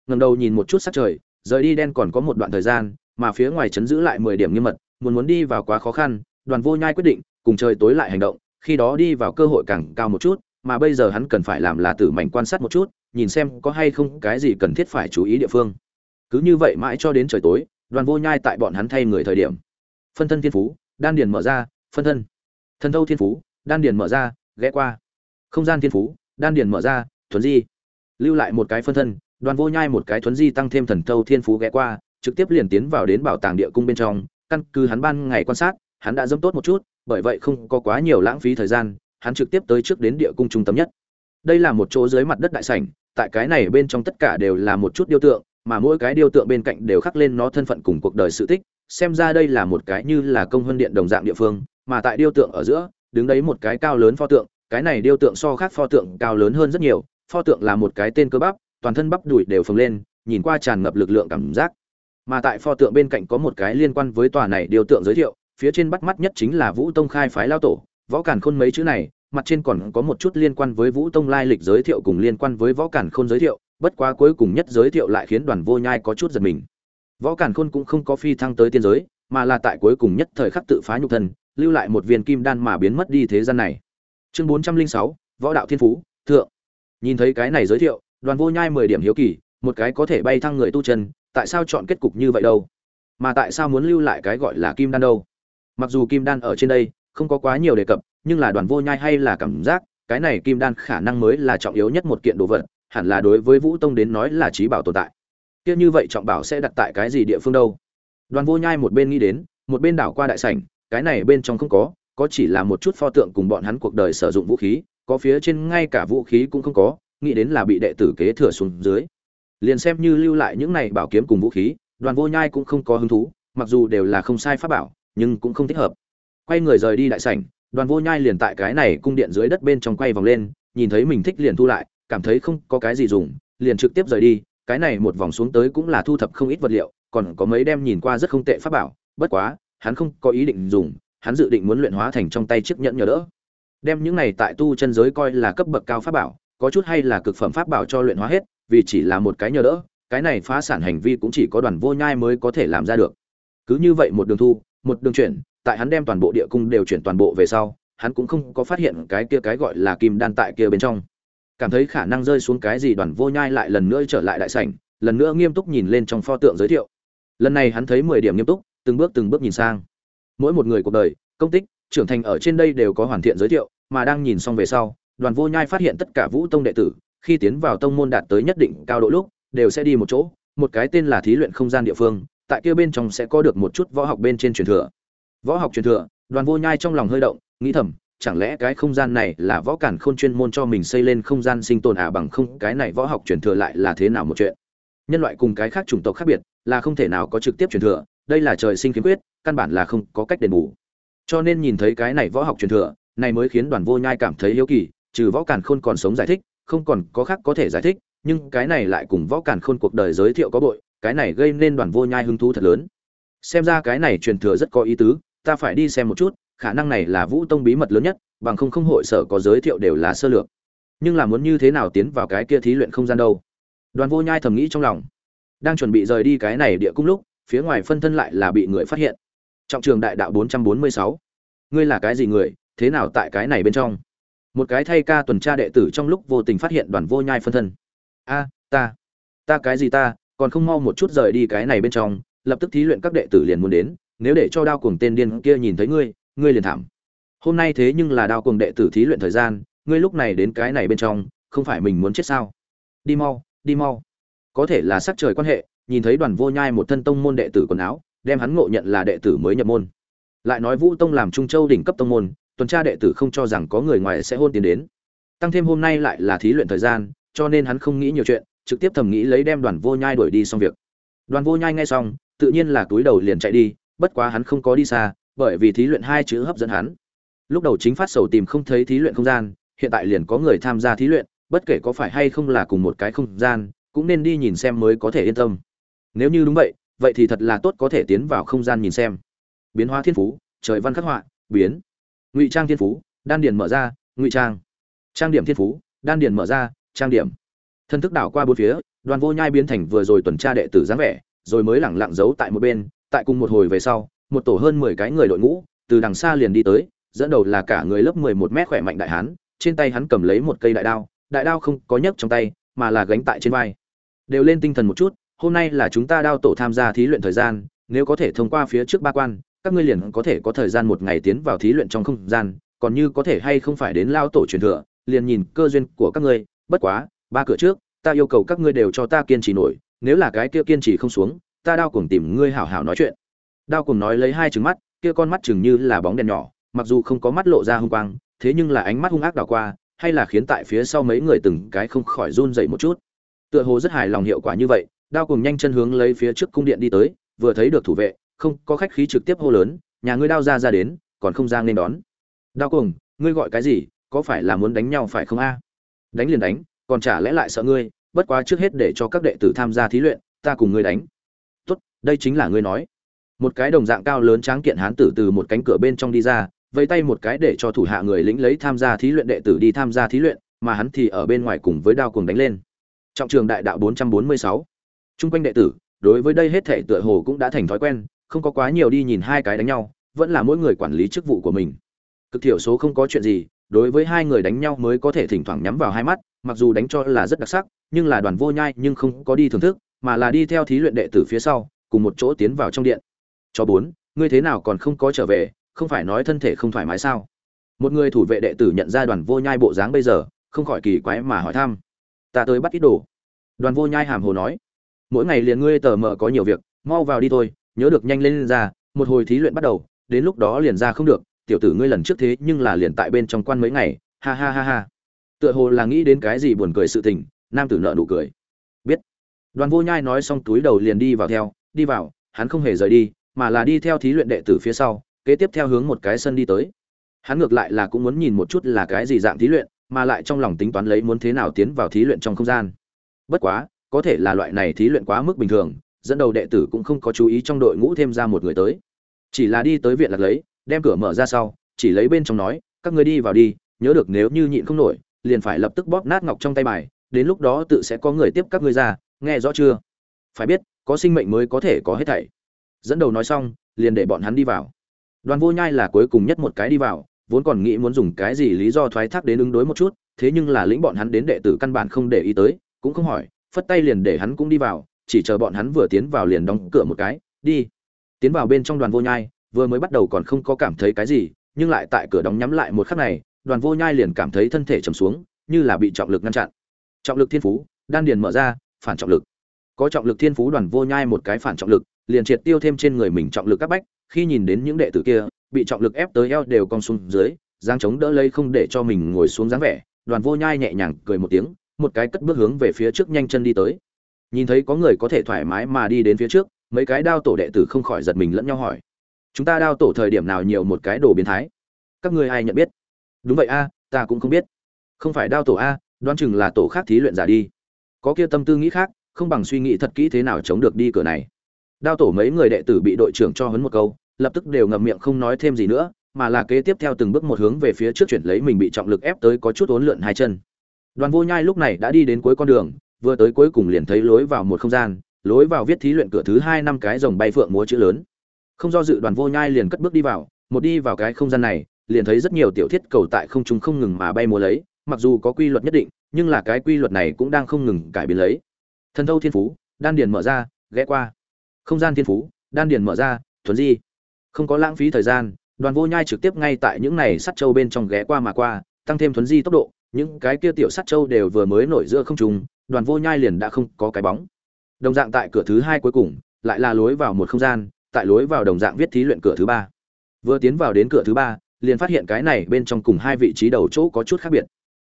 ngẩng đầu nhìn một chút sắc trời, rời đi đen còn có một đoạn thời gian, mà phía ngoài chấn giữ lại mười điểm nghiêm mật, muốn muốn đi vào quá khó khăn, đoàn vô nhai quyết định, cùng trời tối lại hành động, khi đó đi vào cơ hội càng cao một chút, mà bây giờ hắn cần phải làm là tử mảnh quan sát một chút, nhìn xem có hay không cái gì cần thiết phải chú ý địa phương. Cứ như vậy mãi cho đến trời tối, đoàn vô nhai tại bọn hắn thay người thời điểm. Phân thân thiên phú, đan điền mở ra, phân thân. Thần thâu thiên phú, đan điền mở ra, ghé qua. Không gian thiên phú, đan điền mở ra, thuần di. Lưu lại một cái phân thân đoàn vô nhai một cái thuấn di tăng thêm thần thâu thiên phú ghé qua, trực tiếp liền tiến vào đến bảo tàng địa cung bên trong. Căn cứ hắn ban ngày quan sát, hắn đã dâm tốt một chút, bởi vậy không có quá nhiều lãng phí thời gian, hắn trực tiếp tới trước đến địa cung trung tâm nhất. Đây là một chỗ dưới mặt đất đại sảnh, tại cái này bên trong tất cả đều là một chút điêu tượng, mà mỗi cái điêu tượng bên cạnh đều khắc lên nó thân phận cùng cuộc đời sự tích. Xem ra đây là một cái như là công hơn điện đồng dạng địa phương, mà tại điêu tượng ở giữa, đứng đấy một cái cao lớn pho tượng. Cái này điêu tượng so khác pho tượng cao lớn hơn rất nhiều, pho tượng là một cái tên cơ bắp toàn thân bắp đùi đều phồng lên, nhìn qua tràn ngập lực lượng cảm giác. Mà tại pho tượng bên cạnh có một cái liên quan với tòa này điều tượng giới thiệu, phía trên bắt mắt nhất chính là vũ tông khai phái lao tổ. Võ cản khôn mấy chữ này, mặt trên còn có một chút liên quan với vũ tông lai lịch giới thiệu cùng liên quan với võ cản khôn giới thiệu, bất quá cuối cùng nhất giới thiệu lại khiến đoàn vô nhai có chút giật mình. Võ cản khôn cũng không có phi thăng tới tiên giới, mà là tại cuối cùng nhất thời khắc tự phá nhục thân, lưu lại một viên kim đan mà biến mất đi thế gian này. Chương bốn trăm linh sáu, võ đạo thiên phú, thượng. Nhìn thấy cái này giới thiệu đoàn vô nhai mười điểm hiếu kỳ, một cái có thể bay thăng người tu chân, tại sao chọn kết cục như vậy đâu? Mà tại sao muốn lưu lại cái gọi là kim đan đâu? Mặc dù kim đan ở trên đây không có quá nhiều đề cập, nhưng là đoàn vô nhai hay là cảm giác cái này kim đan khả năng mới là trọng yếu nhất một kiện đồ vật, hẳn là đối với vũ tông đến nói là trí bảo tồn tại. Kia như vậy trọng bảo sẽ đặt tại cái gì địa phương đâu? Đoàn vô nhai một bên nghĩ đến, một bên đảo qua đại sảnh, cái này bên trong không có có chỉ là một chút pho tượng cùng bọn hắn cuộc đời sử dụng vũ khí, có phía trên ngay cả vũ khí cũng không có nghĩ đến là bị đệ tử kế thừa xuống dưới. Liền xem như lưu lại những này bảo kiếm cùng vũ khí, đoàn vô nhai cũng không có hứng thú, mặc dù đều là không sai pháp bảo, nhưng cũng không thích hợp. Quay người rời đi đại sảnh, đoàn vô nhai liền tại cái này cung điện dưới đất bên trong quay vòng lên, nhìn thấy mình thích liền thu lại, cảm thấy không có cái gì dùng, liền trực tiếp rời đi. Cái này một vòng xuống tới cũng là thu thập không ít vật liệu, còn có mấy đem nhìn qua rất không tệ pháp bảo, bất quá, hắn không có ý định dùng, hắn dự định muốn luyện hóa thành trong tay chiếc nhẫn nhờ đỡ. Đem những này tại tu chân giới coi là cấp bậc cao pháp bảo có chút hay là cực phẩm pháp bảo cho luyện hóa hết, vì chỉ là một cái nhờ đỡ, cái này phá sản hành vi cũng chỉ có đoàn vô nhai mới có thể làm ra được. Cứ như vậy một đường thu, một đường chuyển, tại hắn đem toàn bộ địa cung đều chuyển toàn bộ về sau, hắn cũng không có phát hiện cái kia cái gọi là kim đan tại kia bên trong. Cảm thấy khả năng rơi xuống cái gì đoàn vô nhai lại lần nữa trở lại đại sảnh, lần nữa nghiêm túc nhìn lên trong pho tượng giới thiệu. Lần này hắn thấy mười điểm nghiêm túc, từng bước từng bước nhìn sang. Mỗi một người cuộc đời, công tích, trưởng thành ở trên đây đều có hoàn thiện giới thiệu, mà đang nhìn xong về sau đoàn vô nhai phát hiện tất cả vũ tông đệ tử, khi tiến vào tông môn đạt tới nhất định cao độ lúc, đều sẽ đi một chỗ, một cái tên là thí luyện không gian địa phương, tại kia bên trong sẽ có được một chút võ học bên trên truyền thừa. Võ học truyền thừa, đoàn vô nhai trong lòng hơi động, nghĩ thầm, chẳng lẽ cái không gian này là võ cản khôn chuyên môn cho mình xây lên không gian sinh tồn à bằng không, cái này võ học truyền thừa lại là thế nào một chuyện? Nhân loại cùng cái khác chủng tộc khác biệt, là không thể nào có trực tiếp truyền thừa, đây là trời sinh khiếm khuyết, căn bản là không có cách đền bù. Cho nên nhìn thấy cái này võ học truyền thừa, này mới khiến đoàn vô nhai cảm thấy hiếu kỳ trừ võ càn khôn còn sống giải thích, không còn có khác có thể giải thích, nhưng cái này lại cùng võ càn khôn cuộc đời giới thiệu có bội, cái này gây nên đoàn vô nhai hứng thú thật lớn. Xem ra cái này truyền thừa rất có ý tứ, ta phải đi xem một chút, khả năng này là vũ tông bí mật lớn nhất, bằng không không hội sở có giới thiệu đều là sơ lược. Nhưng là muốn như thế nào tiến vào cái kia thí luyện không gian đâu? Đoàn vô nhai thầm nghĩ trong lòng. Đang chuẩn bị rời đi cái này địa cung lúc, phía ngoài phân thân lại là bị người phát hiện. Trọng trường đại đạo 446. ngươi là cái gì người, thế nào tại cái này bên trong? Một cái thay ca tuần tra đệ tử trong lúc vô tình phát hiện đoàn vô nhai phân thân. A, ta ta cái gì ta, còn không mau một chút rời đi cái này bên trong, lập tức thí luyện các đệ tử liền muốn đến, nếu để cho đao cuồng tên điên kia nhìn thấy ngươi ngươi liền thảm. Hôm nay thế nhưng là đao cuồng đệ tử thí luyện thời gian, ngươi lúc này đến cái này bên trong, không phải mình muốn chết sao? Đi mau đi mau. Có thể là sắc trời quan hệ, nhìn thấy đoàn vô nhai một thân tông môn đệ tử quần áo, đem hắn ngộ nhận là đệ tử mới nhập môn. Lại nói vũ tông làm trung châu đỉnh cấp tông môn tuần tra đệ tử không cho rằng có người ngoài sẽ hôn tiến đến. Tăng thêm hôm nay lại là thí luyện thời gian, cho nên hắn không nghĩ nhiều chuyện, trực tiếp thầm nghĩ lấy đem đoàn vô nhai đuổi đi xong việc. Đoàn vô nhai nghe xong, tự nhiên là túi đầu liền chạy đi, bất quá hắn không có đi xa, bởi vì thí luyện hai chữ hấp dẫn hắn. Lúc đầu chính phát sầu tìm không thấy thí luyện không gian, hiện tại liền có người tham gia thí luyện, bất kể có phải hay không là cùng một cái không gian, cũng nên đi nhìn xem mới có thể yên tâm. Nếu như đúng vậy vậy thì thật là tốt có thể tiến vào không gian nhìn xem. Biến hóa thiên phú, trời văn khắc họa, biến ngụy trang thiên phú, đan điền mở ra, ngụy trang. Trang điểm thiên phú, đan điền mở ra, trang điểm. Thân thức đảo qua bốn phía, đoàn vô nhai biến thành vừa rồi tuần tra đệ tử dáng vẻ, rồi mới lẳng lặng giấu tại một bên, tại cùng một hồi về sau, một tổ hơn mười cái người đội ngũ, từ đằng xa liền đi tới, dẫn đầu là cả người lớp mười một mét khỏe mạnh đại hán, trên tay hắn cầm lấy một cây đại đao đại đao không có nhấc trong tay, mà là gánh tại trên vai. Đều lên tinh thần một chút, hôm nay là chúng ta đao tổ tham gia thí luyện thời gian, nếu có thể thông qua phía trước ba quan các ngươi liền có thể có thời gian một ngày tiến vào thí luyện trong không gian, còn như có thể hay không phải đến lao tổ truyền thừa, liền nhìn cơ duyên của các ngươi, bất quá, ba cửa trước, ta yêu cầu các ngươi đều cho ta kiên trì nổi, nếu là cái kia kiên trì không xuống, ta đao cùng tìm ngươi hảo hảo nói chuyện. Đao cùng nói lấy hai trứng mắt, kia con mắt chừng như là bóng đèn nhỏ, mặc dù không có mắt lộ ra hung quang, thế nhưng là ánh mắt hung ác đảo qua, hay là khiến tại phía sau mấy người từng cái không khỏi run dậy một chút. Tựa hồ rất hài lòng hiệu quả như vậy đao cùng nhanh chân hướng lấy phía trước cung điện đi tới, vừa thấy được thủ vệ không có khách khí trực tiếp hô lớn nhà ngươi đao ra ra đến còn không ra nên đón. Đao cùng ngươi gọi cái gì có phải là muốn đánh nhau phải không a? Đánh liền đánh còn chả lẽ lại sợ ngươi bất quá trước hết để cho các đệ tử tham gia thí luyện ta cùng ngươi đánh. Tốt đây chính là ngươi nói. Một cái đồng dạng cao lớn tráng kiện hán tử từ một cánh cửa bên trong đi ra vẫy tay một cái để cho thủ hạ người lĩnh lấy tham gia thí luyện đệ tử đi tham gia thí luyện mà hắn thì ở bên ngoài cùng với đao cuồng đánh lên. Trọng trường đại đạo 446. Trung quanh đệ tử, đối với đây hết thể tựa hồ cũng đã thành thói quen, không có quá nhiều đi nhìn hai cái đánh nhau, vẫn là mỗi người quản lý chức vụ của mình. Cực thiểu số không có chuyện gì, đối với hai người đánh nhau mới có thể thỉnh thoảng nhắm vào hai mắt, mặc dù đánh cho là rất đặc sắc, nhưng là đoàn vô nhai nhưng không có đi thưởng thức, mà là đi theo thí luyện đệ tử phía sau, cùng một chỗ tiến vào trong điện. Cho bốn, ngươi thế nào còn không có trở về, không phải nói thân thể không thoải mái sao? Một người thủ vệ đệ tử nhận ra đoàn vô nhai bộ dáng bây giờ, không khỏi kỳ quái mà hỏi thăm ta tới bắt ít đồ đoàn vô nhai hàm hồ nói mỗi ngày liền ngươi tờ mờ có nhiều việc mau vào đi thôi nhớ được nhanh lên, lên ra một hồi thí luyện bắt đầu đến lúc đó liền ra không được tiểu tử ngươi lần trước thế nhưng là liền tại bên trong quan mấy ngày ha ha ha ha. Tựa hồ là nghĩ đến cái gì buồn cười sự tình nam tử nợ nụ cười. Biết. Đoàn vô nhai nói xong túi đầu liền đi vào theo đi vào hắn không hề rời đi mà là đi theo thí luyện đệ tử phía sau kế tiếp theo hướng một cái sân đi tới. Hắn ngược lại là cũng muốn nhìn một chút là cái gì dạng thí luyện mà lại trong lòng tính toán lấy muốn thế nào tiến vào thí luyện trong không gian. Bất quá, có thể là loại này thí luyện quá mức bình thường, dẫn đầu đệ tử cũng không có chú ý trong đội ngũ thêm ra một người tới. Chỉ là đi tới viện lạc lấy, đem cửa mở ra sau, chỉ lấy bên trong nói, các người đi vào đi, nhớ được nếu như nhịn không nổi, liền phải lập tức bóp nát ngọc trong tay bài, đến lúc đó tự sẽ có người tiếp các ngươi ra, nghe rõ chưa? Phải biết, có sinh mệnh mới có thể có hết thảy. Dẫn đầu nói xong, liền để bọn hắn đi vào. Đoàn Vô Nhai là cuối cùng nhất một cái đi vào, vốn còn nghĩ muốn dùng cái gì lý do thoái thác đến ứng đối một chút, thế nhưng là lĩnh bọn hắn đến đệ tử căn bản không để ý tới, cũng không hỏi, phất tay liền để hắn cũng đi vào, chỉ chờ bọn hắn vừa tiến vào liền đóng cửa một cái, đi. Tiến vào bên trong đoàn vô nhai, vừa mới bắt đầu còn không có cảm thấy cái gì, nhưng lại tại cửa đóng nhắm lại một khắc này, đoàn vô nhai liền cảm thấy thân thể trầm xuống, như là bị trọng lực ngăn chặn. Trọng lực thiên phú, đan điền mở ra, phản trọng lực. Có trọng lực thiên phú đoàn vô nhai một cái phản trọng lực, liền triệt tiêu thêm trên người mình trọng lực các bách, khi nhìn đến những đệ tử kia, bị trọng lực ép tới eo đều cong xuống dưới giang chống đỡ lấy không để cho mình ngồi xuống dáng vẻ đoàn vô nhai nhẹ nhàng cười một tiếng một cái cất bước hướng về phía trước nhanh chân đi tới nhìn thấy có người có thể thoải mái mà đi đến phía trước mấy cái đao tổ đệ tử không khỏi giật mình lẫn nhau hỏi. Chúng ta đao tổ thời điểm nào nhiều một cái đồ biến thái? Các ngươi ai nhận biết? Đúng vậy a ta cũng không biết. Không phải đao tổ a đoán chừng là tổ khác thí luyện giả đi. Có kia tâm tư nghĩ khác không bằng suy nghĩ thật kỹ thế nào chống được đi cửa này. Đao tổ mấy người đệ tử bị đội trưởng cho hấn một câu lập tức đều ngậm miệng không nói thêm gì nữa, mà là kế tiếp theo từng bước một hướng về phía trước chuyển lấy mình bị trọng lực ép tới có chút uốn lượn hai chân. Đoàn Vô Nhai lúc này đã đi đến cuối con đường, vừa tới cuối cùng liền thấy lối vào một không gian, lối vào viết thí luyện cửa thứ hai năm cái rồng bay phượng múa chữ lớn. Không do dự Đoàn Vô Nhai liền cất bước đi vào, một đi vào cái không gian này, liền thấy rất nhiều tiểu thiết cầu tại không trung không ngừng mà bay múa lấy, mặc dù có quy luật nhất định, nhưng là cái quy luật này cũng đang không ngừng cải biến lấy. Thần thâu thiên phú, đan điền mở ra, ghé qua. Không gian thiên phú, đan điền mở ra, thuần di không có lãng phí thời gian đoàn vô nhai trực tiếp ngay tại những này sắt châu bên trong ghé qua mà qua tăng thêm thuấn di tốc độ những cái kia tiểu sắt châu đều vừa mới nổi giữa không trung, đoàn vô nhai liền đã không có cái bóng. Đồng dạng tại cửa thứ hai cuối cùng, lại là lối vào một không gian, tại lối vào đồng dạng viết thí luyện cửa thứ ba. Vừa tiến vào đến cửa thứ ba, liền phát hiện cái này bên trong cùng hai vị trí đầu chỗ có chút khác biệt.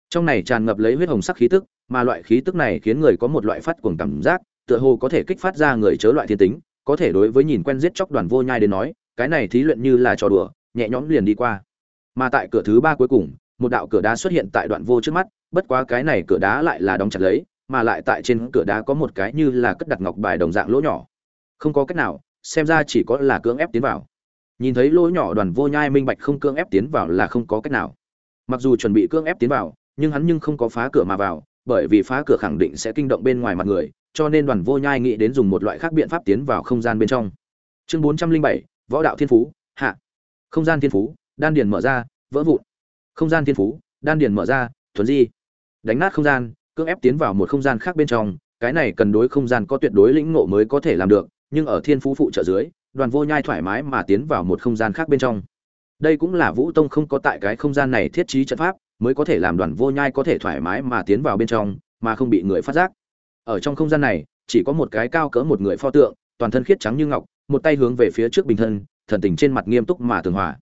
Trong này tràn ngập lấy huyết hồng sắc khí tức, mà loại khí tức này khiến người có một loại phát cuồng cảm giác, tựa hồ có thể kích phát ra người chớ loại thiên tính, có thể đối với nhìn quen giết chóc đoàn vô nhai đến nói, cái này thí luyện như là trò đùa, nhẹ nhõm liền đi qua. Mà tại cửa thứ ba cuối cùng một đạo cửa đá xuất hiện tại đoạn vô trước mắt, bất quá cái này cửa đá lại là đóng chặt lấy, mà lại tại trên cửa đá có một cái như là cất đặt ngọc bài đồng dạng lỗ nhỏ. Không có cách nào, xem ra chỉ có là cưỡng ép tiến vào. Nhìn thấy lỗ nhỏ đoàn vô nhai minh bạch không cưỡng ép tiến vào là không có cách nào. Mặc dù chuẩn bị cưỡng ép tiến vào, nhưng hắn nhưng không có phá cửa mà vào, bởi vì phá cửa khẳng định sẽ kinh động bên ngoài mặt người, cho nên đoàn vô nhai nghĩ đến dùng một loại khác biện pháp tiến vào không gian bên trong. Chương bốn trăm linh bảy, võ đạo thiên phú, hạ. Không gian thiên phú, đan điền mở ra, vỡ vụn không gian thiên phú, đan điền mở ra, thuần di. Đánh nát không gian, cưỡng ép tiến vào một không gian khác bên trong, cái này cần đối không gian có tuyệt đối lĩnh ngộ mới có thể làm được, nhưng ở thiên phú phụ trợ dưới, đoàn vô nhai thoải mái mà tiến vào một không gian khác bên trong. Đây cũng là vũ tông không có tại cái không gian này thiết trí trận pháp, mới có thể làm đoàn vô nhai có thể thoải mái mà tiến vào bên trong, mà không bị người phát giác. Ở trong không gian này, chỉ có một cái cao cỡ một người pho tượng, toàn thân khiết trắng như ngọc, một tay hướng về phía trước bình thân, thần tình trên mặt nghiêm túc mà tường hòa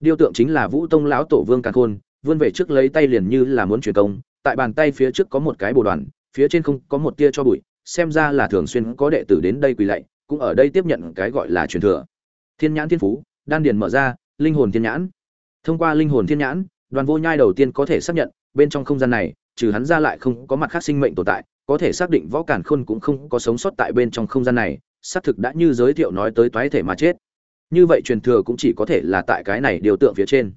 điêu tượng chính là vũ tông lão tổ vương càn khôn, vươn về trước lấy tay liền như là muốn truyền công, tại bàn tay phía trước có một cái bồ đoàn, phía trên không có một tia cho bụi, xem ra là thường xuyên có đệ tử đến đây quỳ lạy, cũng ở đây tiếp nhận cái gọi là truyền thừa. Thiên nhãn thiên phú, đan điền mở ra, linh hồn thiên nhãn. Thông qua linh hồn thiên nhãn, đoàn vô nhai đầu tiên có thể xác nhận, bên trong không gian này, trừ hắn ra lại không có mặt khác sinh mệnh tồn tại, có thể xác định võ cản khôn cũng không có sống sót tại bên trong không gian này, xác thực đã như giới thiệu nói tới toái thể mà chết như vậy truyền thừa cũng chỉ có thể là tại cái này điều tượng phía trên.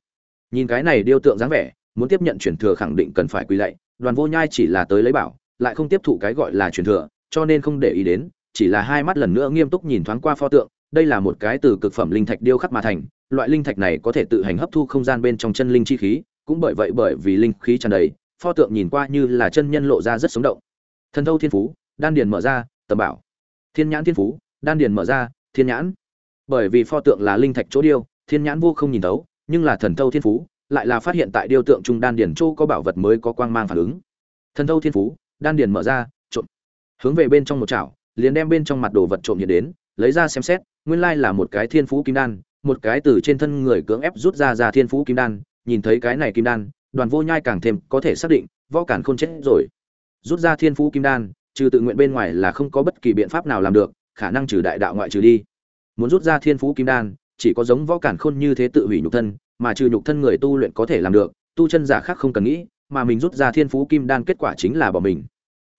Nhìn cái này điêu tượng dáng vẻ, muốn tiếp nhận truyền thừa khẳng định cần phải quỳ lạy, đoàn vô nhai chỉ là tới lấy bảo, lại không tiếp thụ cái gọi là truyền thừa, cho nên không để ý đến, chỉ là hai mắt lần nữa nghiêm túc nhìn thoáng qua pho tượng, đây là một cái từ cực phẩm linh thạch điêu khắc mà thành, loại linh thạch này có thể tự hành hấp thu không gian bên trong chân linh chi khí, cũng bởi vậy bởi vì linh khí tràn đầy, pho tượng nhìn qua như là chân nhân lộ ra rất sống động. Thần thâu thiên phú, đan điền mở ra, tầm bảo. Thiên nhãn thiên phú, đan điền mở ra, thiên nhãn bởi vì pho tượng là linh thạch chỗ điêu, thiên nhãn vô không nhìn thấu, nhưng là thần thâu thiên phú, lại là phát hiện tại điêu tượng trung đan điển châu có bảo vật mới có quang mang phản ứng. Thần thâu thiên phú, đan điển mở ra, trộm. Hướng về bên trong một chảo, liền đem bên trong mặt đồ vật trộm hiện đến, lấy ra xem xét, nguyên lai là một cái thiên phú kim đan, một cái từ trên thân người cưỡng ép rút ra ra thiên phú kim đan, nhìn thấy cái này kim đan, đoàn vô nhai càng thêm có thể xác định, võ cản không chết rồi. Rút ra thiên phú kim đan, trừ tự nguyện bên ngoài là không có bất kỳ biện pháp nào làm được, khả năng trừ đại đạo ngoại trừ đi muốn rút ra thiên phú kim đan, chỉ có giống võ cản khôn như thế tự hủy nhục thân, mà trừ nhục thân người tu luyện có thể làm được, tu chân giả khác không cần nghĩ, mà mình rút ra thiên phú kim đan kết quả chính là bỏ mình.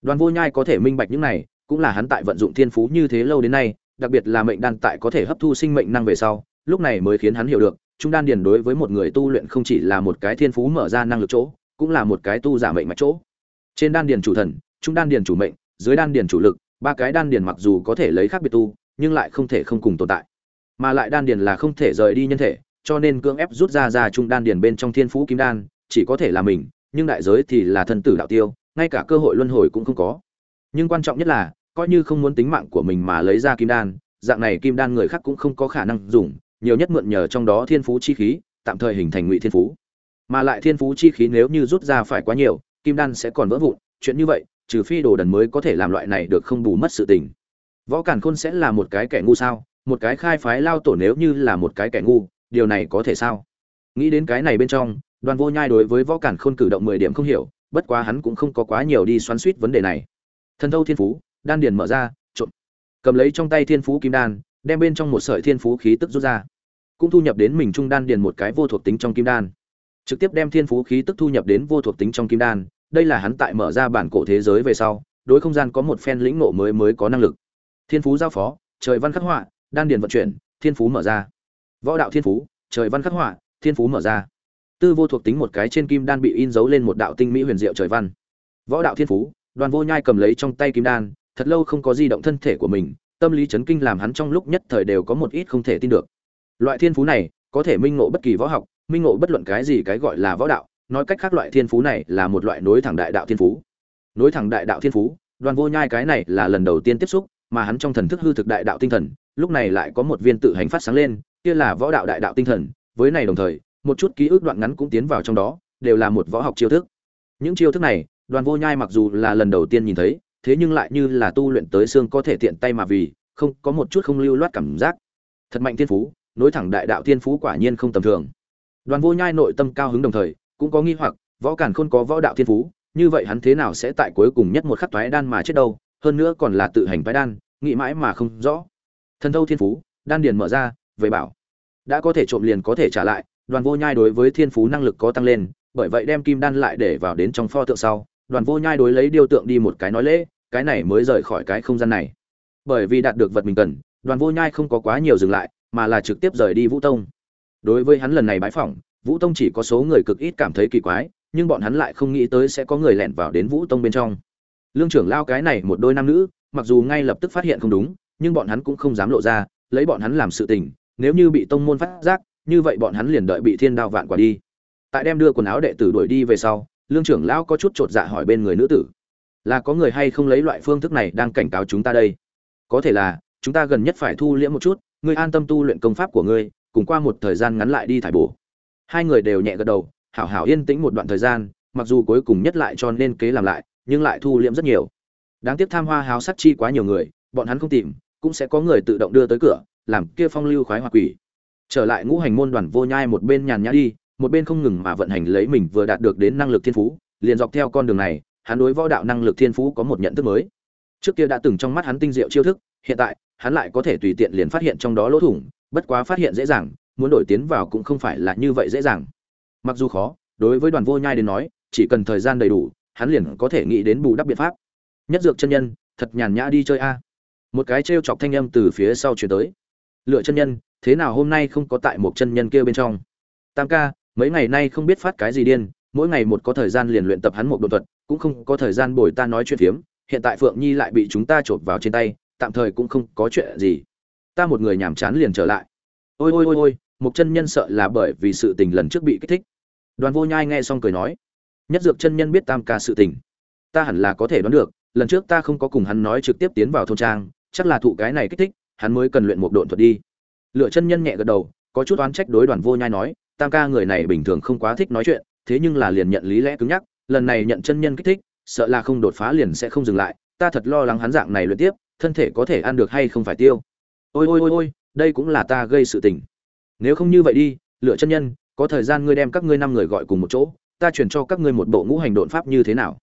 Đoàn vô nhai có thể minh bạch những này, cũng là hắn tại vận dụng thiên phú như thế lâu đến nay, đặc biệt là mệnh đan tại có thể hấp thu sinh mệnh năng về sau, lúc này mới khiến hắn hiểu được, trung đan điền đối với một người tu luyện không chỉ là một cái thiên phú mở ra năng lực chỗ, cũng là một cái tu giả mệnh mạch chỗ. Trên đan điền chủ thần, trung đan điền chủ mệnh, dưới đan điền chủ lực, ba cái đan điền mặc dù có thể lấy khác biệt tu nhưng lại không thể không cùng tồn tại. Mà lại đan điền là không thể rời đi nhân thể, cho nên cưỡng ép rút ra ra trung đan điền bên trong thiên phú kim đan, chỉ có thể là mình, nhưng đại giới thì là thân tử đạo tiêu, ngay cả cơ hội luân hồi cũng không có. Nhưng quan trọng nhất là, coi như không muốn tính mạng của mình mà lấy ra kim đan, dạng này kim đan người khác cũng không có khả năng dùng, nhiều nhất mượn nhờ trong đó thiên phú chi khí, tạm thời hình thành ngụy thiên phú. Mà lại thiên phú chi khí nếu như rút ra phải quá nhiều, kim đan sẽ còn vỡ vụn, chuyện như vậy, trừ phi đồ đần mới có thể làm loại này được không bù mất sự tình võ cản khôn sẽ là một cái kẻ ngu sao? Một cái khai phái lao tổ nếu như là một cái kẻ ngu, điều này có thể sao? Nghĩ đến cái này bên trong, đoàn vô nhai đối với võ cản khôn cử động mười điểm không hiểu, bất quá hắn cũng không có quá nhiều đi xoắn suýt vấn đề này. Thần thâu thiên phú, đan điền mở ra trộn cầm lấy trong tay thiên phú kim đan, đem bên trong một sợi thiên phú khí tức rút ra. Cũng thu nhập đến mình trung đan điền một cái vô thuộc tính trong kim đan. Trực tiếp đem thiên phú khí tức thu nhập đến vô thuộc tính trong kim đan, đây là hắn tại mở ra bản cổ thế giới về sau, đối không gian có một phen lĩnh ngộ mới mới có năng lực thiên phú giao phó, trời văn khắc họa, đan điền vận chuyển, thiên phú mở ra. Võ đạo thiên phú, trời văn khắc họa, thiên phú mở ra. Tư vô thuộc tính một cái trên kim đan bị in dấu lên một đạo tinh mỹ huyền diệu trời văn. Võ đạo thiên phú, đoàn vô nhai cầm lấy trong tay kim đan, thật lâu không có di động thân thể của mình, tâm lý chấn kinh làm hắn trong lúc nhất thời đều có một ít không thể tin được. Loại thiên phú này, có thể minh ngộ bất kỳ võ học, minh ngộ bất luận cái gì cái gọi là võ đạo, nói cách khác loại thiên phú này là một loại nối thẳng đại đạo thiên phú. Nối thẳng đại đạo thiên phú, đoàn vô nhai cái này là lần đầu tiên tiếp xúc mà hắn trong thần thức hư thực đại đạo tinh thần, lúc này lại có một viên tự hành phát sáng lên, kia là võ đạo đại đạo tinh thần, với này đồng thời, một chút ký ức đoạn ngắn cũng tiến vào trong đó, đều là một võ học chiêu thức. Những chiêu thức này, đoàn vô nhai mặc dù là lần đầu tiên nhìn thấy, thế nhưng lại như là tu luyện tới xương có thể tiện tay mà vì, không, có một chút không lưu loát cảm giác. Thật mạnh thiên phú, nối thẳng đại đạo thiên phú quả nhiên không tầm thường. Đoàn vô nhai nội tâm cao hứng đồng thời, cũng có nghi hoặc, võ cản khôn có võ đạo thiên phú, như vậy hắn thế nào sẽ tại cuối cùng nhất một khắc toái đan mà chết đâu? Hơn nữa còn là tự hành phái đan, nghĩ mãi mà không rõ. Thần thâu thiên phú, đan điền mở ra, về bảo. Đã có thể trộm liền có thể trả lại, đoàn vô nhai đối với thiên phú năng lực có tăng lên, bởi vậy đem kim đan lại để vào đến trong pho tượng sau, đoàn vô nhai đối lấy điêu tượng đi một cái nói lễ, cái này mới rời khỏi cái không gian này. Bởi vì đạt được vật mình cần, đoàn vô nhai không có quá nhiều dừng lại, mà là trực tiếp rời đi vũ tông. Đối với hắn lần này bãi phỏng, vũ tông chỉ có số người cực ít cảm thấy kỳ quái, nhưng bọn hắn lại không nghĩ tới sẽ có người lẻn vào đến vũ tông bên trong lương trưởng lao cái này một đôi nam nữ, mặc dù ngay lập tức phát hiện không đúng, nhưng bọn hắn cũng không dám lộ ra, lấy bọn hắn làm sự tình, nếu như bị tông môn phát giác, như vậy bọn hắn liền đợi bị thiên đao vạn quả đi. Tại đem đưa quần áo đệ tử đuổi đi về sau, lương trưởng lão có chút chột dạ hỏi bên người nữ tử, là có người hay không lấy loại phương thức này đang cảnh cáo chúng ta đây? Có thể là, chúng ta gần nhất phải thu liễm một chút, ngươi an tâm tu luyện công pháp của ngươi, cùng qua một thời gian ngắn lại đi thải bổ. Hai người đều nhẹ gật đầu, hảo hảo yên tĩnh một đoạn thời gian, mặc dù cuối cùng nhất lại cho nên kế làm lại nhưng lại thu liễm rất nhiều. Đáng tiếc tham hoa háo sắc chi quá nhiều người, bọn hắn không tìm, cũng sẽ có người tự động đưa tới cửa, làm kia phong lưu khoái hoa quỷ. Trở lại ngũ hành môn đoàn vô nhai một bên nhàn nhã đi, một bên không ngừng mà vận hành lấy mình vừa đạt được đến năng lực thiên phú, liền dọc theo con đường này, hắn đối võ đạo năng lực thiên phú có một nhận thức mới. Trước kia đã từng trong mắt hắn tinh diệu chiêu thức, hiện tại, hắn lại có thể tùy tiện liền phát hiện trong đó lỗ thủng, bất quá phát hiện dễ dàng, muốn đổi tiến vào cũng không phải là như vậy dễ dàng. Mặc dù khó, đối với đoàn vô nhai đến nói, chỉ cần thời gian đầy đủ hắn liền có thể nghĩ đến bù đắp biện pháp. Nhất dược chân nhân, thật nhàn nhã đi chơi a. Một cái trêu chọc thanh âm từ phía sau chuyển tới. Lựa chân nhân, thế nào hôm nay không có tại một chân nhân kia bên trong? Tam ca, mấy ngày nay không biết phát cái gì điên, mỗi ngày một có thời gian liền luyện tập hắn một đột thuật, cũng không có thời gian bồi ta nói chuyện phiếm, hiện tại phượng nhi lại bị chúng ta chộp vào trên tay, tạm thời cũng không có chuyện gì. Ta một người nhàm chán liền trở lại. Ôi ôi ôi ôi, một chân nhân sợ là bởi vì sự tình lần trước bị kích thích. Đoàn vô nhai nghe xong cười nói nhất dược chân nhân biết tam ca sự tình. Ta hẳn là có thể đoán được, lần trước ta không có cùng hắn nói trực tiếp tiến vào thôn trang, chắc là thụ cái này kích thích, hắn mới cần luyện một độn thuật đi. Lựa chân nhân nhẹ gật đầu, có chút oán trách đối đoàn vô nhai nói, tam ca người này bình thường không quá thích nói chuyện, thế nhưng là liền nhận lý lẽ cứng nhắc, lần này nhận chân nhân kích thích, sợ là không đột phá liền sẽ không dừng lại, ta thật lo lắng hắn dạng này luyện tiếp, thân thể có thể ăn được hay không phải tiêu. Ôi ôi ôi ôi, đây cũng là ta gây sự tình. Nếu không như vậy đi, lựa chân nhân, có thời gian ngươi đem các ngươi năm người gọi cùng một chỗ ta chuyển cho các ngươi một bộ ngũ hành đột pháp như thế nào?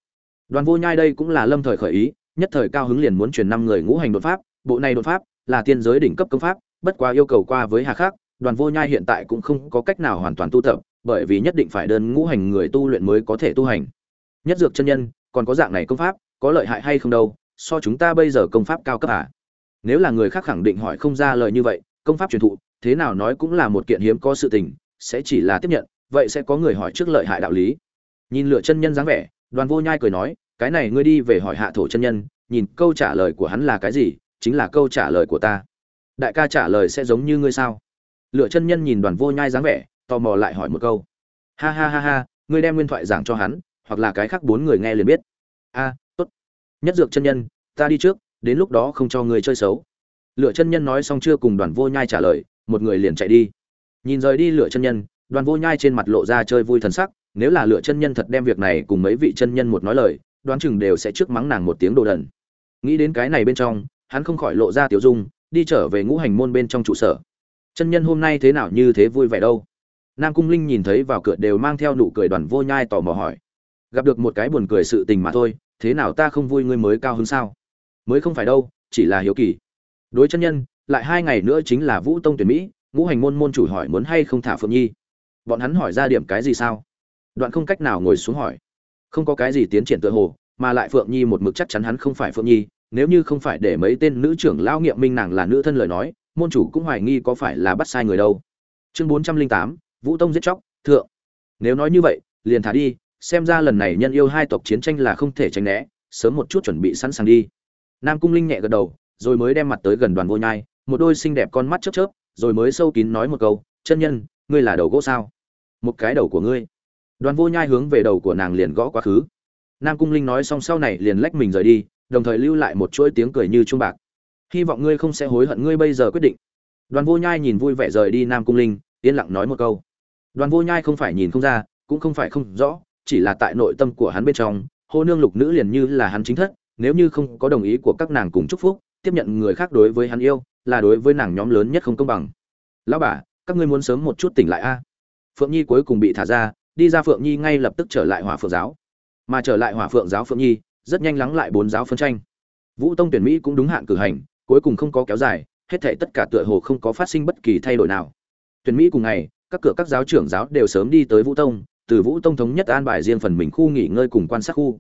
Đoàn vô nhai đây cũng là lâm thời khởi ý, nhất thời cao hứng liền muốn truyền năm người ngũ hành đột pháp, bộ này đột pháp là tiên giới đỉnh cấp công pháp, bất quá yêu cầu qua với hà khác đoàn vô nhai hiện tại cũng không có cách nào hoàn toàn tu tập, bởi vì nhất định phải đơn ngũ hành người tu luyện mới có thể tu hành. Nhất dược chân nhân, còn có dạng này công pháp, có lợi hại hay không đâu, so chúng ta bây giờ công pháp cao cấp à? Nếu là người khác khẳng định hỏi không ra lời như vậy, công pháp truyền thụ, thế nào nói cũng là một kiện hiếm có sự tình, sẽ chỉ là tiếp nhận vậy sẽ có người hỏi trước lợi hại đạo lý. Nhìn lựa chân nhân dáng vẻ, đoàn vô nhai cười nói, cái này ngươi đi về hỏi hạ thổ chân nhân, nhìn câu trả lời của hắn là cái gì, chính là câu trả lời của ta. Đại ca trả lời sẽ giống như ngươi sao? Lựa chân nhân nhìn đoàn vô nhai dáng vẻ, tò mò lại hỏi một câu. Ha ha ha ha, ngươi đem nguyên thoại giảng cho hắn, hoặc là cái khác bốn người nghe liền biết. A, tốt. Nhất dược chân nhân, ta đi trước, đến lúc đó không cho ngươi chơi xấu. Lựa chân nhân nói xong chưa cùng đoàn vô nhai trả lời, một người liền chạy đi. Nhìn rời đi lựa chân nhân đoàn vô nhai trên mặt lộ ra chơi vui thần sắc, nếu là lựa chân nhân thật đem việc này cùng mấy vị chân nhân một nói lời, đoán chừng đều sẽ trước mắng nàng một tiếng đồ đần. Nghĩ đến cái này bên trong, hắn không khỏi lộ ra tiểu dung, đi trở về ngũ hành môn bên trong trụ sở. Chân nhân hôm nay thế nào như thế vui vẻ đâu? Nam cung linh nhìn thấy vào cửa đều mang theo nụ cười đoàn vô nhai tò mò hỏi. Gặp được một cái buồn cười sự tình mà thôi, thế nào ta không vui ngươi mới cao hơn sao? Mới không phải đâu, chỉ là hiếu kỳ. Đối chân nhân, lại hai ngày nữa chính là vũ tông tuyển mỹ, ngũ hành môn môn chủ hỏi muốn hay không thả phượng nhi bọn hắn hỏi ra điểm cái gì sao? Đoạn không cách nào ngồi xuống hỏi. Không có cái gì tiến triển tự hồ, mà lại phượng nhi một mực chắc chắn hắn không phải phượng nhi, nếu như không phải để mấy tên nữ trưởng lao nghiệm minh nàng là nữ thân lời nói, môn chủ cũng hoài nghi có phải là bắt sai người đâu. Chương bốn trăm linh tám, vũ tông giết chóc, thượng. Nếu nói như vậy, liền thả đi, xem ra lần này nhân yêu hai tộc chiến tranh là không thể tránh né, sớm một chút chuẩn bị sẵn sàng đi. Nam cung linh nhẹ gật đầu, rồi mới đem mặt tới gần đoàn vô nhai, một đôi xinh đẹp con mắt chớp chớp, rồi mới sâu kín nói một câu, chân nhân, ngươi là đầu gỗ sao? Một cái đầu của ngươi. Đoàn vô nhai hướng về đầu của nàng liền gõ quá khứ. Nam cung linh nói xong sau này liền lách mình rời đi, đồng thời lưu lại một chuỗi tiếng cười như chuông bạc. Hy vọng ngươi không sẽ hối hận ngươi bây giờ quyết định. Đoàn vô nhai nhìn vui vẻ rời đi nam cung linh, yên lặng nói một câu. Đoàn vô nhai không phải nhìn không ra, cũng không phải không rõ, chỉ là tại nội tâm của hắn bên trong, hô nương lục nữ liền như là hắn chính thất, nếu như không có đồng ý của các nàng cùng chúc phúc, tiếp nhận người khác đối với hắn yêu, là đối với nàng nhóm lớn nhất không công bằng. Lão bà, các ngươi muốn sớm một chút tỉnh lại a phượng nhi cuối cùng bị thả ra, đi ra phượng nhi ngay lập tức trở lại hỏa phượng giáo. Mà trở lại hỏa phượng giáo phượng nhi, rất nhanh lắng lại bốn giáo phân tranh. Vũ tông tuyển mỹ cũng đúng hạn cử hành, cuối cùng không có kéo dài, hết thảy tất cả tựa hồ không có phát sinh bất kỳ thay đổi nào. Tuyển mỹ cùng ngày, các cửa các giáo trưởng giáo đều sớm đi tới vũ tông, từ vũ tông thống nhất an bài riêng phần mình khu nghỉ ngơi cùng quan sát khu.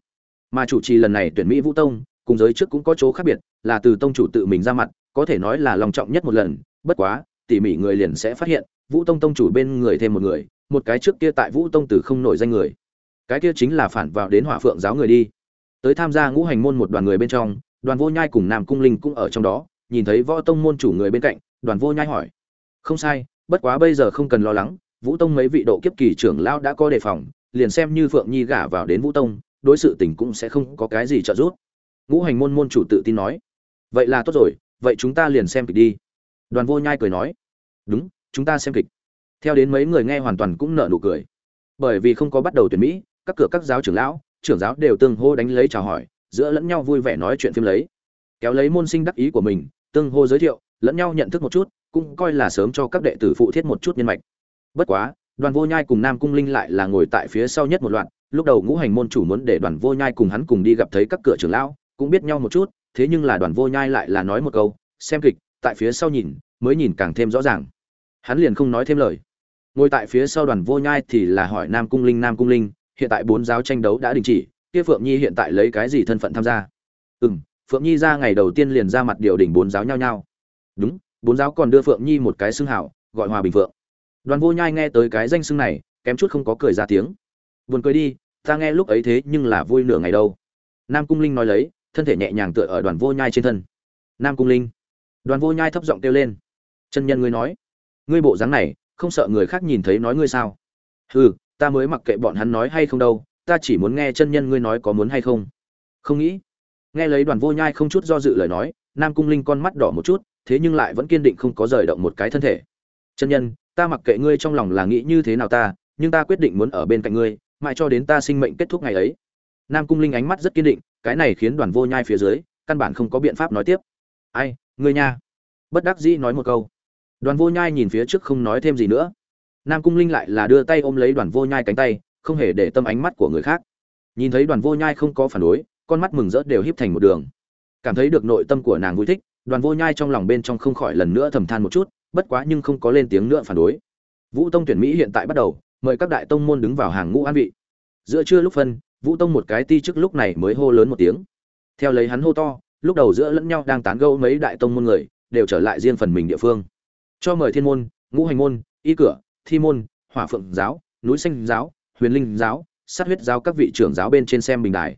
Mà chủ trì lần này tuyển mỹ vũ tông, cùng giới trước cũng có chỗ khác biệt, là từ tông chủ tự mình ra mặt, có thể nói là lòng trọng nhất một lần, bất quá, tỉ mỉ người liền sẽ phát hiện vũ tông tông chủ bên người thêm một người, một cái trước kia tại vũ tông tử không nổi danh người. Cái kia chính là phản vào đến hỏa phượng giáo người đi. Tới tham gia ngũ hành môn một đoàn người bên trong, đoàn vô nhai cùng nam cung linh cũng ở trong đó, nhìn thấy võ tông môn chủ người bên cạnh, đoàn vô nhai hỏi. Không sai, bất quá bây giờ không cần lo lắng, vũ tông mấy vị độ kiếp kỳ trưởng lão đã có đề phòng, liền xem như phượng nhi gả vào đến vũ tông, đối sự tình cũng sẽ không có cái gì trợ giúp. Ngũ hành môn môn chủ tự tin nói. Vậy là tốt rồi, vậy chúng ta liền xem kịch đi. Đoàn vô nhai cười nói. Đúng chúng ta xem kịch. Theo đến mấy người nghe hoàn toàn cũng nợ nụ cười. Bởi vì không có bắt đầu tuyển mỹ, các cửa các giáo trưởng lão, trưởng giáo đều tương hô đánh lấy chào hỏi, giữa lẫn nhau vui vẻ nói chuyện phim lấy. Kéo lấy môn sinh đắc ý của mình, tương hô giới thiệu, lẫn nhau nhận thức một chút, cũng coi là sớm cho các đệ tử phụ thiết một chút nhân mạch. Bất quá, đoàn vô nhai cùng nam cung linh lại là ngồi tại phía sau nhất một loạt, lúc đầu ngũ hành môn chủ muốn để đoàn vô nhai cùng hắn cùng đi gặp thấy các cửa trưởng lão, cũng biết nhau một chút, thế nhưng là đoàn vô nhai lại là nói một câu, xem kịch, tại phía sau nhìn, mới nhìn càng thêm rõ ràng hắn liền không nói thêm lời. Ngồi tại phía sau đoàn vô nhai thì là hỏi nam cung linh, nam cung linh, hiện tại bốn giáo tranh đấu đã đình chỉ, kia phượng nhi hiện tại lấy cái gì thân phận tham gia? Ừ m phượng nhi ra ngày đầu tiên liền ra mặt điều đỉnh bốn giáo nhau nhau. Đúng, bốn giáo còn đưa phượng nhi một cái xưng hảo, gọi hòa bình phượng. Đoàn vô nhai nghe tới cái danh xưng này, kém chút không có cười ra tiếng. Buồn cười đi, ta nghe lúc ấy thế nhưng là vui nửa ngày đâu. Nam cung linh nói lấy, thân thể nhẹ nhàng tựa ở đoàn vô nhai trên thân. Nam cung linh. Đoàn vô nhai thấp giọng kêu lên. Chân nhân ngươi nói ngươi bộ dáng này, không sợ người khác nhìn thấy nói ngươi sao? Hừ, ta mới mặc kệ bọn hắn nói hay không đâu, ta chỉ muốn nghe chân nhân ngươi nói có muốn hay không. Không nghĩ. Nghe lấy đoàn vô nhai không chút do dự lời nói, nam cung linh con mắt đỏ một chút, thế nhưng lại vẫn kiên định không có rời động một cái thân thể. Chân nhân, ta mặc kệ ngươi trong lòng là nghĩ như thế nào ta, nhưng ta quyết định muốn ở bên cạnh ngươi, mãi cho đến ta sinh mệnh kết thúc ngày ấy. Nam cung linh ánh mắt rất kiên định, cái này khiến đoàn vô nhai phía dưới, căn bản không có biện pháp nói tiếp. Ai, ngươi nha. Bất đắc dĩ nói một câu đoàn vô nhai nhìn phía trước không nói thêm gì nữa. Nam cung linh lại là đưa tay ôm lấy đoàn vô nhai cánh tay, không hề để tâm ánh mắt của người khác. Nhìn thấy đoàn vô nhai không có phản đối, con mắt mừng rỡ đều híp thành một đường. Cảm thấy được nội tâm của nàng vui thích, đoàn vô nhai trong lòng bên trong không khỏi lần nữa thầm than một chút, bất quá nhưng không có lên tiếng nữa phản đối. Vũ tông tuyển mỹ hiện tại bắt đầu, mời các đại tông môn đứng vào hàng ngũ an vị. Giữa trưa lúc phân, vũ tông một cái ti trước lúc này mới hô lớn một tiếng. Theo lấy hắn hô to, lúc đầu giữa lẫn nhau đang tán gẫu mấy đại tông môn người, đều trở lại riêng phần mình địa phương cho mời thiên môn, ngũ hành môn, y cửa, thi môn, hỏa phượng giáo, núi xanh giáo, huyền linh giáo, sát huyết giáo các vị trưởng giáo bên trên xem bình đài.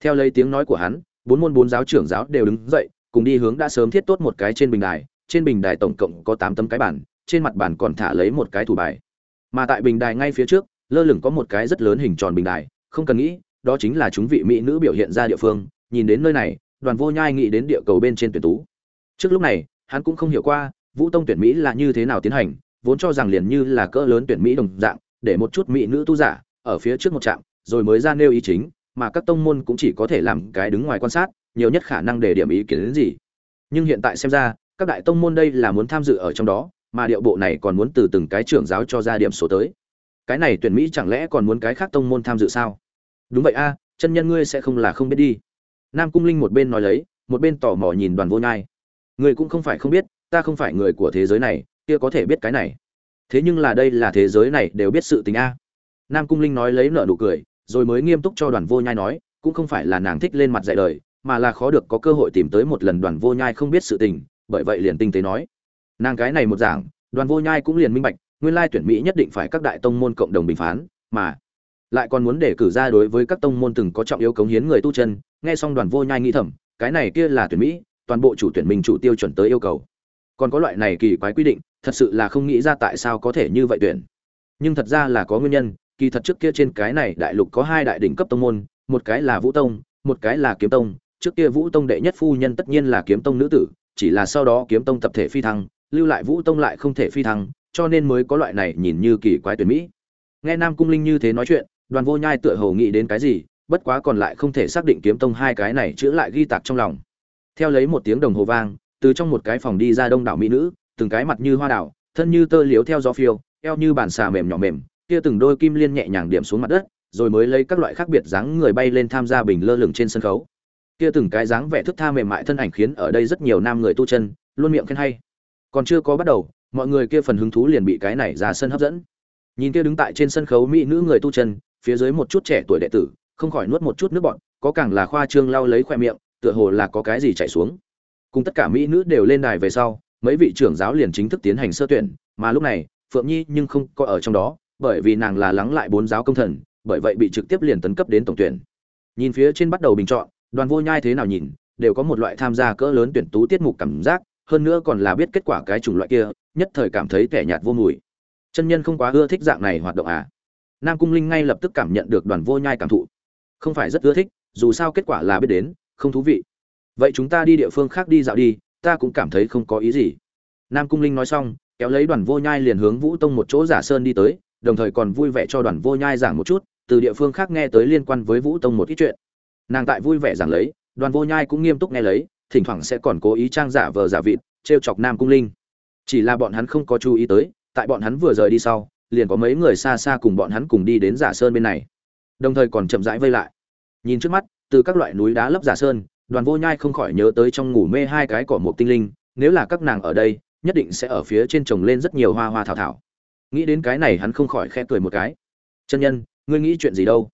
Theo lấy tiếng nói của hắn, bốn môn bốn giáo trưởng giáo đều đứng dậy, cùng đi hướng đã sớm thiết tốt một cái trên bình đài. Trên bình đài tổng cộng có tám tấm cái bản trên mặt bản còn thả lấy một cái thủ bài. Mà tại bình đài ngay phía trước, lơ lửng có một cái rất lớn hình tròn bình đài. Không cần nghĩ, đó chính là chúng vị mỹ nữ biểu hiện ra địa phương. Nhìn đến nơi này, đoàn vô nhai nghĩ đến địa cầu bên trên tuyển tú. Trước lúc này, hắn cũng không hiểu qua vũ tông tuyển mỹ là như thế nào tiến hành, vốn cho rằng liền như là cỡ lớn tuyển mỹ đồng dạng, để một chút mỹ nữ tu giả ở phía trước một trạm, rồi mới ra nêu ý chính, mà các tông môn cũng chỉ có thể làm cái đứng ngoài quan sát, nhiều nhất khả năng để điểm ý kiến đến gì. Nhưng hiện tại xem ra, các đại tông môn đây là muốn tham dự ở trong đó, mà điệu bộ này còn muốn từ từng cái trưởng giáo cho ra điểm số tới. Cái này tuyển mỹ chẳng lẽ còn muốn cái khác tông môn tham dự sao? Đúng vậy a, chân nhân ngươi sẽ không là không biết đi. Nam cung linh một bên nói lấy, một bên tò mò nhìn đoàn vô nhai. Người cũng không phải không biết ta không phải người của thế giới này, kia có thể biết cái này. Thế nhưng là đây là thế giới này đều biết sự tình a. Nam cung linh nói lấy nợ nụ cười, rồi mới nghiêm túc cho đoàn vô nhai nói, cũng không phải là nàng thích lên mặt dạy đời, mà là khó được có cơ hội tìm tới một lần đoàn vô nhai không biết sự tình, bởi vậy liền tinh tế nói. Nàng cái này một giảng đoàn vô nhai cũng liền minh bạch, nguyên lai tuyển mỹ nhất định phải các đại tông môn cộng đồng bình phán, mà lại còn muốn để cử ra đối với các tông môn từng có trọng yếu cống hiến người tu chân, nghe xong đoàn vô nhai nghĩ thầm, cái này kia là tuyển mỹ, toàn bộ chủ tuyển mình chủ tiêu chuẩn tới yêu cầu còn có loại này kỳ quái quy định, thật sự là không nghĩ ra tại sao có thể như vậy tuyển. Nhưng thật ra là có nguyên nhân, kỳ thật trước kia trên cái này đại lục có hai đại đỉnh cấp tông môn, một cái là vũ tông, một cái là kiếm tông. Trước kia vũ tông đệ nhất phu nhân tất nhiên là kiếm tông nữ tử, chỉ là sau đó kiếm tông tập thể phi thăng, lưu lại vũ tông lại không thể phi thăng, cho nên mới có loại này nhìn như kỳ quái tuyển mỹ. Nghe nam cung linh như thế nói chuyện, đoàn vô nhai tựa hồ nghĩ đến cái gì, bất quá còn lại không thể xác định kiếm tông hai cái này chữa lại ghi tạc trong lòng. Theo lấy một tiếng đồng hồ vang từ trong một cái phòng đi ra đông đảo mỹ nữ, từng cái mặt như hoa đảo thân như tơ liếu theo gió phiêu, eo như bàn xà mềm nhỏ mềm, kia từng đôi kim liên nhẹ nhàng điểm xuống mặt đất, rồi mới lấy các loại khác biệt dáng người bay lên tham gia bình lơ lửng trên sân khấu. Kia từng cái dáng vẻ thức tha mềm mại thân ảnh khiến ở đây rất nhiều nam người tu chân, luôn miệng khen hay. Còn chưa có bắt đầu, mọi người kia phần hứng thú liền bị cái này ra sân hấp dẫn. Nhìn kia đứng tại trên sân khấu mỹ nữ người tu chân, phía dưới một chút trẻ tuổi đệ tử, không khỏi nuốt một chút nước bọn có càng là khoa trương lau lấy khoe miệng, tựa hồ là có cái gì chảy xuống cùng tất cả mỹ nữ đều lên đài về sau, mấy vị trưởng giáo liền chính thức tiến hành sơ tuyển, mà lúc này, phượng nhi nhưng không có ở trong đó, bởi vì nàng là lắng lại bốn giáo công thần, bởi vậy bị trực tiếp liền tấn cấp đến tổng tuyển. Nhìn phía trên bắt đầu bình chọn, đoàn vô nhai thế nào nhìn, đều có một loại tham gia cỡ lớn tuyển tú tiết mục cảm giác, hơn nữa còn là biết kết quả cái chủng loại kia, nhất thời cảm thấy kẻ nhạt vô mùi. Chân nhân không quá ưa thích dạng này hoạt động à? Nam cung linh ngay lập tức cảm nhận được đoàn vô nhai cảm thụ. Không phải rất ưa thích, dù sao kết quả là biết đến, không thú vị vậy chúng ta đi địa phương khác đi dạo đi, ta cũng cảm thấy không có ý gì. Nam cung linh nói xong, kéo lấy đoàn vô nhai liền hướng vũ tông một chỗ giả sơn đi tới, đồng thời còn vui vẻ cho đoàn vô nhai giảng một chút, từ địa phương khác nghe tới liên quan với vũ tông một ít chuyện. Nàng tại vui vẻ giảng lấy, đoàn vô nhai cũng nghiêm túc nghe lấy, thỉnh thoảng sẽ còn cố ý trang giả vờ giả vịt, trêu chọc nam cung linh. Chỉ là bọn hắn không có chú ý tới, tại bọn hắn vừa rời đi sau, liền có mấy người xa xa cùng bọn hắn cùng đi đến giả sơn bên này. Đồng thời còn chậm rãi vây lại. Nhìn trước mắt, từ các loại núi đá lấp giả sơn đoàn vô nhai không khỏi nhớ tới trong ngủ mê hai cái cỏ một tinh linh, nếu là các nàng ở đây, nhất định sẽ ở phía trên trồng lên rất nhiều hoa hoa thảo thảo. Nghĩ đến cái này hắn không khỏi khẽ cười một cái. Chân nhân, ngươi nghĩ chuyện gì đâu?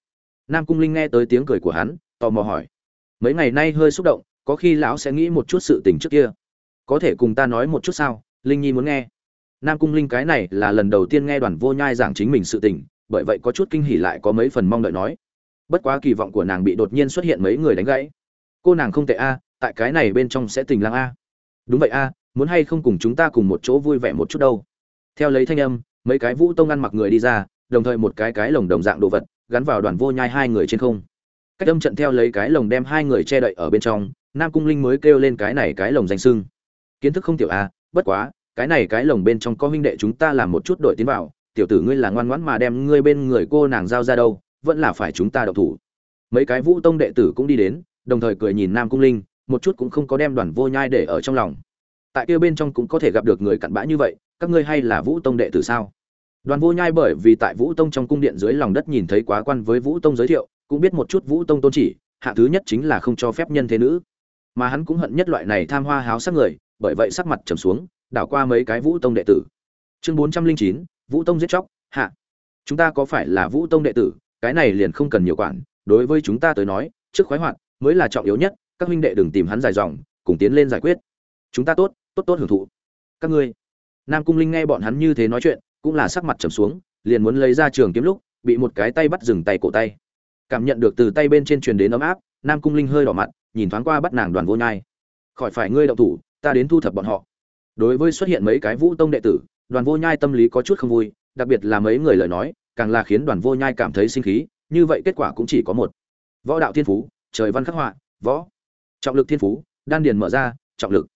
Nam cung linh nghe tới tiếng cười của hắn, tò mò hỏi. Mấy ngày nay hơi xúc động, có khi lão sẽ nghĩ một chút sự tình trước kia. Có thể cùng ta nói một chút sao? Linh nhi muốn nghe. Nam cung linh cái này là lần đầu tiên nghe đoàn vô nhai giảng chính mình sự tình, bởi vậy có chút kinh hỉ lại có mấy phần mong đợi nói. Bất quá kỳ vọng của nàng bị đột nhiên xuất hiện mấy người đánh gãy cô nàng không tệ a, tại cái này bên trong sẽ tình lang a. Đúng vậy a, muốn hay không cùng chúng ta cùng một chỗ vui vẻ một chút đâu. Theo lấy thanh âm, mấy cái vũ tông ăn mặc người đi ra, đồng thời một cái cái lồng đồng dạng đồ vật, gắn vào đoàn vô nhai hai người trên không. Cách âm trận theo lấy cái lồng đem hai người che đậy ở bên trong, nam cung linh mới kêu lên cái này cái lồng danh sưng. Kiến thức không tiểu a, bất quá, cái này cái lồng bên trong có huynh đệ chúng ta làm một chút đội tiến vào, tiểu tử ngươi là ngoan ngoãn mà đem ngươi bên người cô nàng giao ra đâu, vẫn là phải chúng ta độc thủ. Mấy cái vũ tông đệ tử cũng đi đến đồng thời cười nhìn nam cung linh, một chút cũng không có đem đoàn vô nhai để ở trong lòng. Tại kia bên trong cũng có thể gặp được người cặn bã như vậy, các ngươi hay là vũ tông đệ tử sao? Đoàn vô nhai bởi vì tại vũ tông trong cung điện dưới lòng đất nhìn thấy quá quan với vũ tông giới thiệu, cũng biết một chút vũ tông tôn chỉ, hạ thứ nhất chính là không cho phép nhân thế nữ. Mà hắn cũng hận nhất loại này tham hoa háo sắc người, bởi vậy sắc mặt trầm xuống, đảo qua mấy cái vũ tông đệ tử. Chương bốn trăm linh chín, vũ tông giết chóc, hạ. Chúng ta có phải là vũ tông đệ tử? Cái này liền không cần nhiều quản, đối với chúng ta tới nói, trước khoái hoạt mới là trọng yếu nhất, các huynh đệ đừng tìm hắn dài dòng, cùng tiến lên giải quyết. Chúng ta tốt tốt tốt hưởng thụ. Các ngươi. Nam cung linh nghe bọn hắn như thế nói chuyện, cũng là sắc mặt trầm xuống, liền muốn lấy ra trường kiếm lúc, bị một cái tay bắt dừng tay cổ tay. Cảm nhận được từ tay bên trên truyền đến ấm áp, nam cung linh hơi đỏ mặt, nhìn thoáng qua bắt nàng đoàn vô nhai. Khỏi phải ngươi động thủ, ta đến thu thập bọn họ. Đối với xuất hiện mấy cái vũ tông đệ tử, đoàn vô nhai tâm lý có chút không vui, đặc biệt là mấy người lời nói, càng là khiến đoàn vô nhai cảm thấy sinh khí, như vậy kết quả cũng chỉ có một. Võ đạo thiên phú trời văn khắc họa, võ. Trọng lực thiên phú, đan điền mở ra, trọng lực.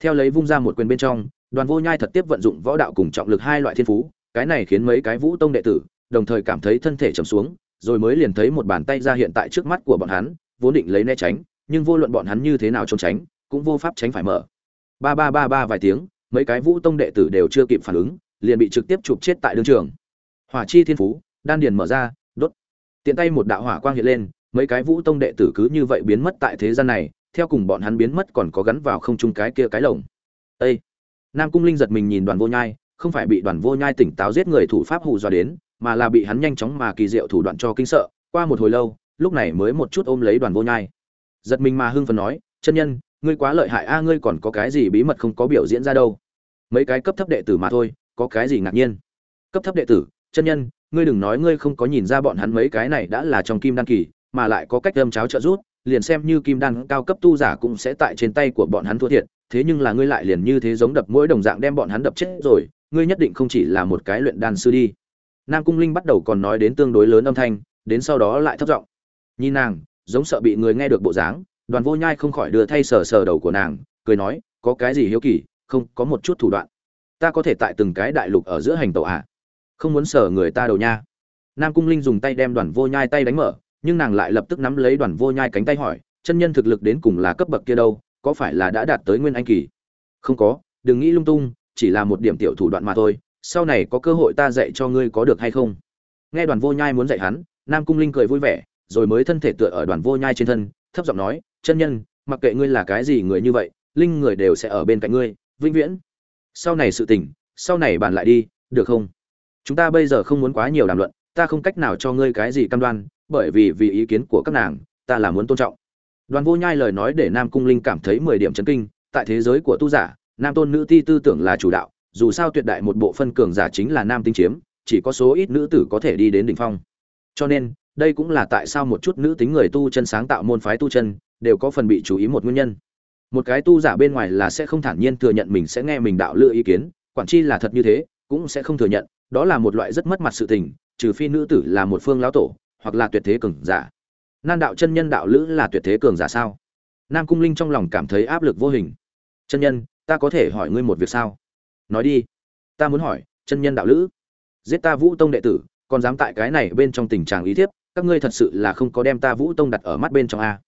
Theo lấy vung ra một quyền bên trong, đoàn vô nhai thật tiếp vận dụng võ đạo cùng trọng lực hai loại thiên phú, cái này khiến mấy cái vũ tông đệ tử, đồng thời cảm thấy thân thể trầm xuống, rồi mới liền thấy một bàn tay ra hiện tại trước mắt của bọn hắn, vốn định lấy né tránh, nhưng vô luận bọn hắn như thế nào trốn tránh, cũng vô pháp tránh phải mở. Ba ba ba ba vài tiếng, mấy cái vũ tông đệ tử đều chưa kịp phản ứng, liền bị trực tiếp chụp chết tại đương trường. Hỏa chi thiên phú, đan điền mở ra, đốt. Tiện tay một đạo hỏa quang hiện lên mấy cái vũ tông đệ tử cứ như vậy biến mất tại thế gian này, theo cùng bọn hắn biến mất còn có gắn vào không trung cái kia cái lồng. Ê! nam cung linh giật mình nhìn đoàn vô nhai, không phải bị đoàn vô nhai tỉnh táo giết người thủ pháp hù dọa đến, mà là bị hắn nhanh chóng mà kỳ diệu thủ đoạn cho kinh sợ, qua một hồi lâu, lúc này mới một chút ôm lấy đoàn vô nhai. Giật mình mà hưng phấn nói, chân nhân, ngươi quá lợi hại a, ngươi còn có cái gì bí mật không có biểu diễn ra đâu? Mấy cái cấp thấp đệ tử mà thôi, có cái gì ngạc nhiên? Cấp thấp đệ tử, chân nhân, ngươi đừng nói ngươi không có nhìn ra bọn hắn mấy cái này đã là trong kim đan kỳ mà lại có cách âm cháo trợ rút liền xem như kim đan cao cấp tu giả cũng sẽ tại trên tay của bọn hắn thua thiệt, thế nhưng là ngươi lại liền như thế giống đập mỗi đồng dạng đem bọn hắn đập chết rồi, ngươi nhất định không chỉ là một cái luyện đan sư đi. Nam cung linh bắt đầu còn nói đến tương đối lớn âm thanh, đến sau đó lại thấp giọng. Nhìn nàng, giống sợ bị người nghe được bộ dáng, đoàn vô nhai không khỏi đưa thay sờ sờ đầu của nàng, cười nói, có cái gì hiếu kỳ, không, có một chút thủ đoạn. Ta có thể tại từng cái đại lục ở giữa hành tàu ạ à? không muốn sờ người ta đầu nha. Nam cung linh dùng tay đem đoàn vô nhai tay đánh mở nhưng nàng lại lập tức nắm lấy đoàn vô nhai cánh tay hỏi, chân nhân thực lực đến cùng là cấp bậc kia đâu, có phải là đã đạt tới nguyên anh kỳ? Không có, đừng nghĩ lung tung, chỉ là một điểm tiểu thủ đoạn mà thôi, sau này có cơ hội ta dạy cho ngươi có được hay không? Nghe đoàn vô nhai muốn dạy hắn, nam cung linh cười vui vẻ, rồi mới thân thể tựa ở đoàn vô nhai trên thân, thấp giọng nói, chân nhân, mặc kệ ngươi là cái gì người như vậy, linh người đều sẽ ở bên cạnh ngươi, vĩnh viễn. Sau này sự tình, sau này bàn lại đi, được không? Chúng ta bây giờ không muốn quá nhiều đàm luận, ta không cách nào cho ngươi cái gì cam đoan bởi vì vì ý kiến của các nàng, ta là muốn tôn trọng. Đoàn vô nhai lời nói để nam cung linh cảm thấy mười điểm chấn kinh, tại thế giới của tu giả, nam tôn nữ ti tư tưởng là chủ đạo, dù sao tuyệt đại một bộ phân cường giả chính là nam tinh chiếm, chỉ có số ít nữ tử có thể đi đến đỉnh phong. Cho nên, đây cũng là tại sao một chút nữ tính người tu chân sáng tạo môn phái tu chân, đều có phần bị chú ý một nguyên nhân. Một cái tu giả bên ngoài là sẽ không thản nhiên thừa nhận mình sẽ nghe mình đạo lựa ý kiến, quản chi là thật như thế, cũng sẽ không thừa nhận, đó là một loại rất mất mặt sự tình, trừ phi nữ tử là một phương lão tổ hoặc là tuyệt thế cường giả. Nan đạo chân nhân đạo lữ là tuyệt thế cường giả sao? Nam cung linh trong lòng cảm thấy áp lực vô hình. Chân nhân, ta có thể hỏi ngươi một việc sao? Nói đi. Ta muốn hỏi, chân nhân đạo lữ. Giết ta vũ tông đệ tử, còn dám tại cái này bên trong tình trạng ý thiếp, các ngươi thật sự là không có đem ta vũ tông đặt ở mắt bên trong a.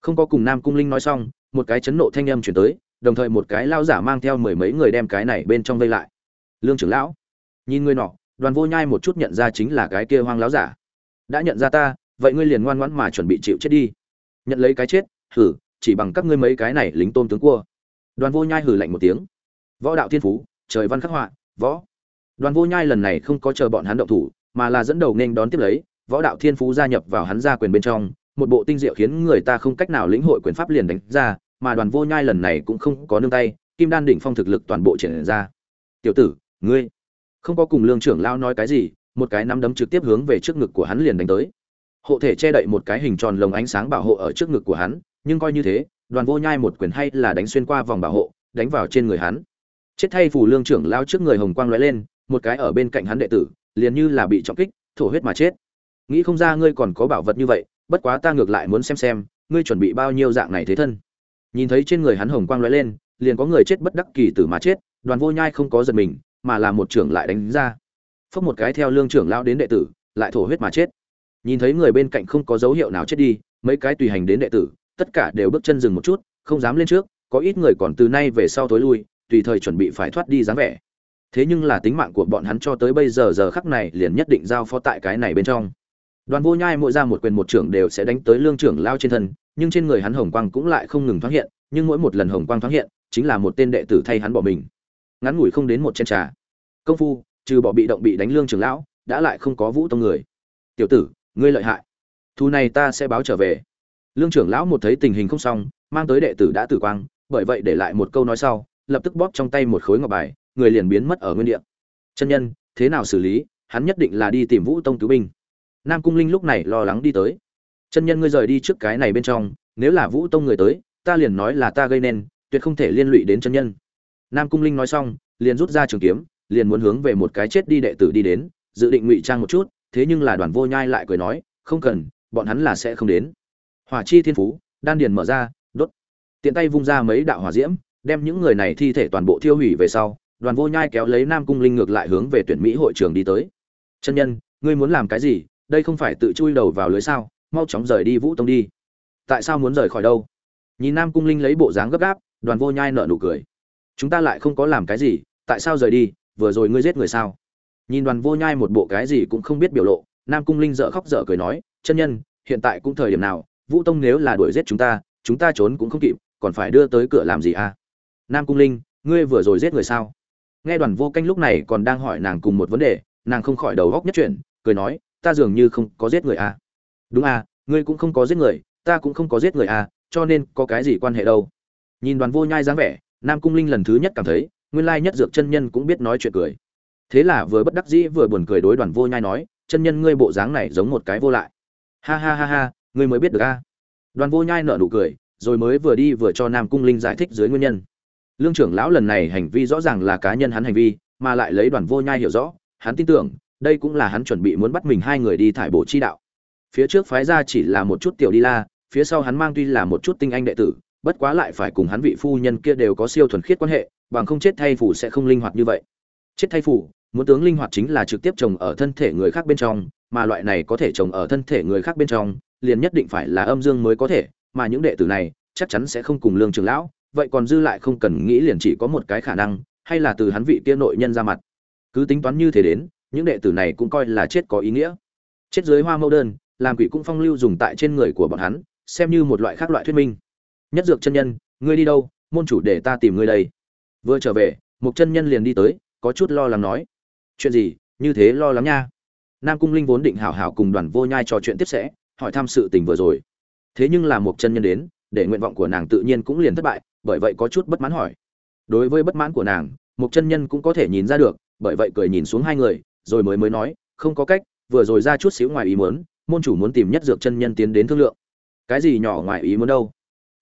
Không có cùng nam cung linh nói xong, một cái chấn nộ thanh âm chuyển tới, đồng thời một cái lao giả mang theo mười mấy người đem cái này bên trong vây lại. Lương trưởng lão, nhìn ngươi nọ, đoàn vô nhai một chút nhận ra chính là cái kia hoang lão giả đã nhận ra ta, vậy ngươi liền ngoan ngoãn mà chuẩn bị chịu chết đi. Nhận lấy cái chết, hử, chỉ bằng các ngươi mấy cái này lính tôm tướng cua. Đoàn vô nhai hử lạnh một tiếng. Võ đạo thiên phú, trời văn khắc họa, võ. Đoàn vô nhai lần này không có chờ bọn hắn động thủ, mà là dẫn đầu nên đón tiếp lấy, võ đạo thiên phú gia nhập vào hắn gia quyền bên trong. Một bộ tinh diệu khiến người ta không cách nào lĩnh hội quyền pháp liền đánh ra, mà đoàn vô nhai lần này cũng không có nương tay, kim đan đỉnh phong thực lực toàn bộ triển ra. Tiểu tử, ngươi không có cùng lương trưởng lao nói cái gì một cái nắm đấm trực tiếp hướng về trước ngực của hắn liền đánh tới. Hộ thể che đậy một cái hình tròn lồng ánh sáng bảo hộ ở trước ngực của hắn, nhưng coi như thế, đoàn vô nhai một quyền hay là đánh xuyên qua vòng bảo hộ, đánh vào trên người hắn. Chết thay phủ lương trưởng lao trước người hồng quang lóe lên, một cái ở bên cạnh hắn đệ tử, liền như là bị trọng kích, thổ huyết mà chết. Nghĩ không ra ngươi còn có bảo vật như vậy, bất quá ta ngược lại muốn xem xem, ngươi chuẩn bị bao nhiêu dạng này thế thân. Nhìn thấy trên người hắn hồng quang lóe lên, liền có người chết bất đắc kỳ tử mà chết, đoàn vô nhai không có giật mình, mà là một trưởng lại đánh ra phốc một cái theo lương trưởng lao đến đệ tử, lại thổ huyết mà chết. Nhìn thấy người bên cạnh không có dấu hiệu nào chết đi, mấy cái tùy hành đến đệ tử, tất cả đều bước chân dừng một chút, không dám lên trước, có ít người còn từ nay về sau tối lui, tùy thời chuẩn bị phải thoát đi dáng vẻ. Thế nhưng là tính mạng của bọn hắn cho tới bây giờ giờ khắc này liền nhất định giao phó tại cái này bên trong. Đoàn vô nhai mỗi ra một quyền một trưởng đều sẽ đánh tới lương trưởng lao trên thân, nhưng trên người hắn hồng quang cũng lại không ngừng thoáng hiện, nhưng mỗi một lần hồng quang thoáng hiện, chính là một tên đệ tử thay hắn bỏ mình. Ngắn ngủi không đến một chén trà. Công phu trừ bỏ bị động bị đánh lương trưởng lão, đã lại không có vũ tông người. Tiểu tử, ngươi lợi hại. Thu này ta sẽ báo trở về. Lương trưởng lão một thấy tình hình không xong, mang tới đệ tử đã tử quang, bởi vậy để lại một câu nói sau, lập tức bóp trong tay một khối ngọc bài, người liền biến mất ở nguyên địa. Chân nhân, thế nào xử lý? Hắn nhất định là đi tìm vũ tông cứu binh. Nam cung linh lúc này lo lắng đi tới. Chân nhân ngươi rời đi trước cái này bên trong, nếu là vũ tông người tới, ta liền nói là ta gây nên, tuyệt không thể liên lụy đến chân nhân. Nam cung linh nói xong, liền rút ra trường kiếm liền muốn hướng về một cái chết đi đệ tử đi đến, dự định ngụy trang một chút, thế nhưng là đoàn vô nhai lại cười nói, không cần, bọn hắn là sẽ không đến. Hỏa chi thiên phú, đan điền mở ra, đốt. Tiện tay vung ra mấy đạo hỏa diễm, đem những người này thi thể toàn bộ thiêu hủy về sau, đoàn vô nhai kéo lấy nam cung linh ngược lại hướng về tuyển mỹ hội trường đi tới. Chân nhân, ngươi muốn làm cái gì? Đây không phải tự chui đầu vào lưới sao? Mau chóng rời đi vũ tông đi. Tại sao muốn rời khỏi đâu? Nhìn nam cung linh lấy bộ dáng gấp gáp, đoàn vô nhai nợ nụ cười. Chúng ta lại không có làm cái gì, tại sao rời đi? Vừa rồi ngươi giết người sao? Nhìn đoàn vô nhai một bộ cái gì cũng không biết biểu lộ, nam cung linh dợ khóc dở cười nói, chân nhân, hiện tại cũng thời điểm nào, vũ tông nếu là đuổi giết chúng ta chúng ta trốn cũng không kịp, còn phải đưa tới cửa làm gì à? Nam cung linh, ngươi vừa rồi giết người sao? Nghe đoàn vô canh lúc này còn đang hỏi nàng cùng một vấn đề, nàng không khỏi đầu góc nhất chuyển, cười nói, ta dường như không có giết người à? Đúng à ngươi cũng không có giết người, ta cũng không có giết người à cho nên có cái gì quan hệ đâu? Nhìn đoàn vô nhai dáng vẻ, nam cung linh lần thứ nhất cảm thấy nguyên lai nhất dược chân nhân cũng biết nói chuyện cười. Thế là vừa bất đắc dĩ vừa buồn cười đối đoàn vô nhai nói, chân nhân ngươi bộ dáng này giống một cái vô lại. Ha ha ha ha, ngươi mới biết được a. Đoàn vô nhai nở nụ cười, rồi mới vừa đi vừa cho nam cung linh giải thích dưới nguyên nhân. Lương trưởng lão lần này hành vi rõ ràng là cá nhân hắn hành vi, mà lại lấy đoàn vô nhai hiểu rõ, hắn tin tưởng, đây cũng là hắn chuẩn bị muốn bắt mình hai người đi thải bộ chi đạo. Phía trước phái ra chỉ là một chút tiểu đi la, phía sau hắn mang tuy là một chút tinh anh đệ tử, bất quá lại phải cùng hắn vị phu nhân kia đều có siêu thuần khiết quan hệ bằng không chết thay phủ sẽ không linh hoạt như vậy. Chết thay phủ, muốn tướng linh hoạt chính là trực tiếp trồng ở thân thể người khác bên trong, mà loại này có thể trồng ở thân thể người khác bên trong, liền nhất định phải là âm dương mới có thể, mà những đệ tử này chắc chắn sẽ không cùng lương trường lão, vậy còn dư lại không cần nghĩ liền chỉ có một cái khả năng, hay là từ hắn vị kia nội nhân ra mặt. Cứ tính toán như thế đến, những đệ tử này cũng coi là chết có ý nghĩa. Chết dưới hoa mẫu đơn, làm quỷ cũng phong lưu dùng tại trên người của bọn hắn, xem như một loại khác loại thuyết minh. Nhất dược chân nhân, ngươi đi đâu, môn chủ để ta tìm ngươi đây vừa trở về một chân nhân liền đi tới, có chút lo lắng nói, chuyện gì? Như thế lo lắng nha. Nam cung linh vốn định hảo hảo cùng đoàn vô nhai trò chuyện tiếp sẽ, hỏi thăm sự tình vừa rồi. Thế nhưng là một chân nhân đến, để nguyện vọng của nàng tự nhiên cũng liền thất bại, bởi vậy có chút bất mãn hỏi. Đối với bất mãn của nàng một chân nhân cũng có thể nhìn ra được, bởi vậy cười nhìn xuống hai người, rồi mới mới nói, không có cách, vừa rồi ra chút xíu ngoài ý muốn, môn chủ muốn tìm nhất dược chân nhân tiến đến thương lượng. Cái gì nhỏ ngoài ý muốn đâu?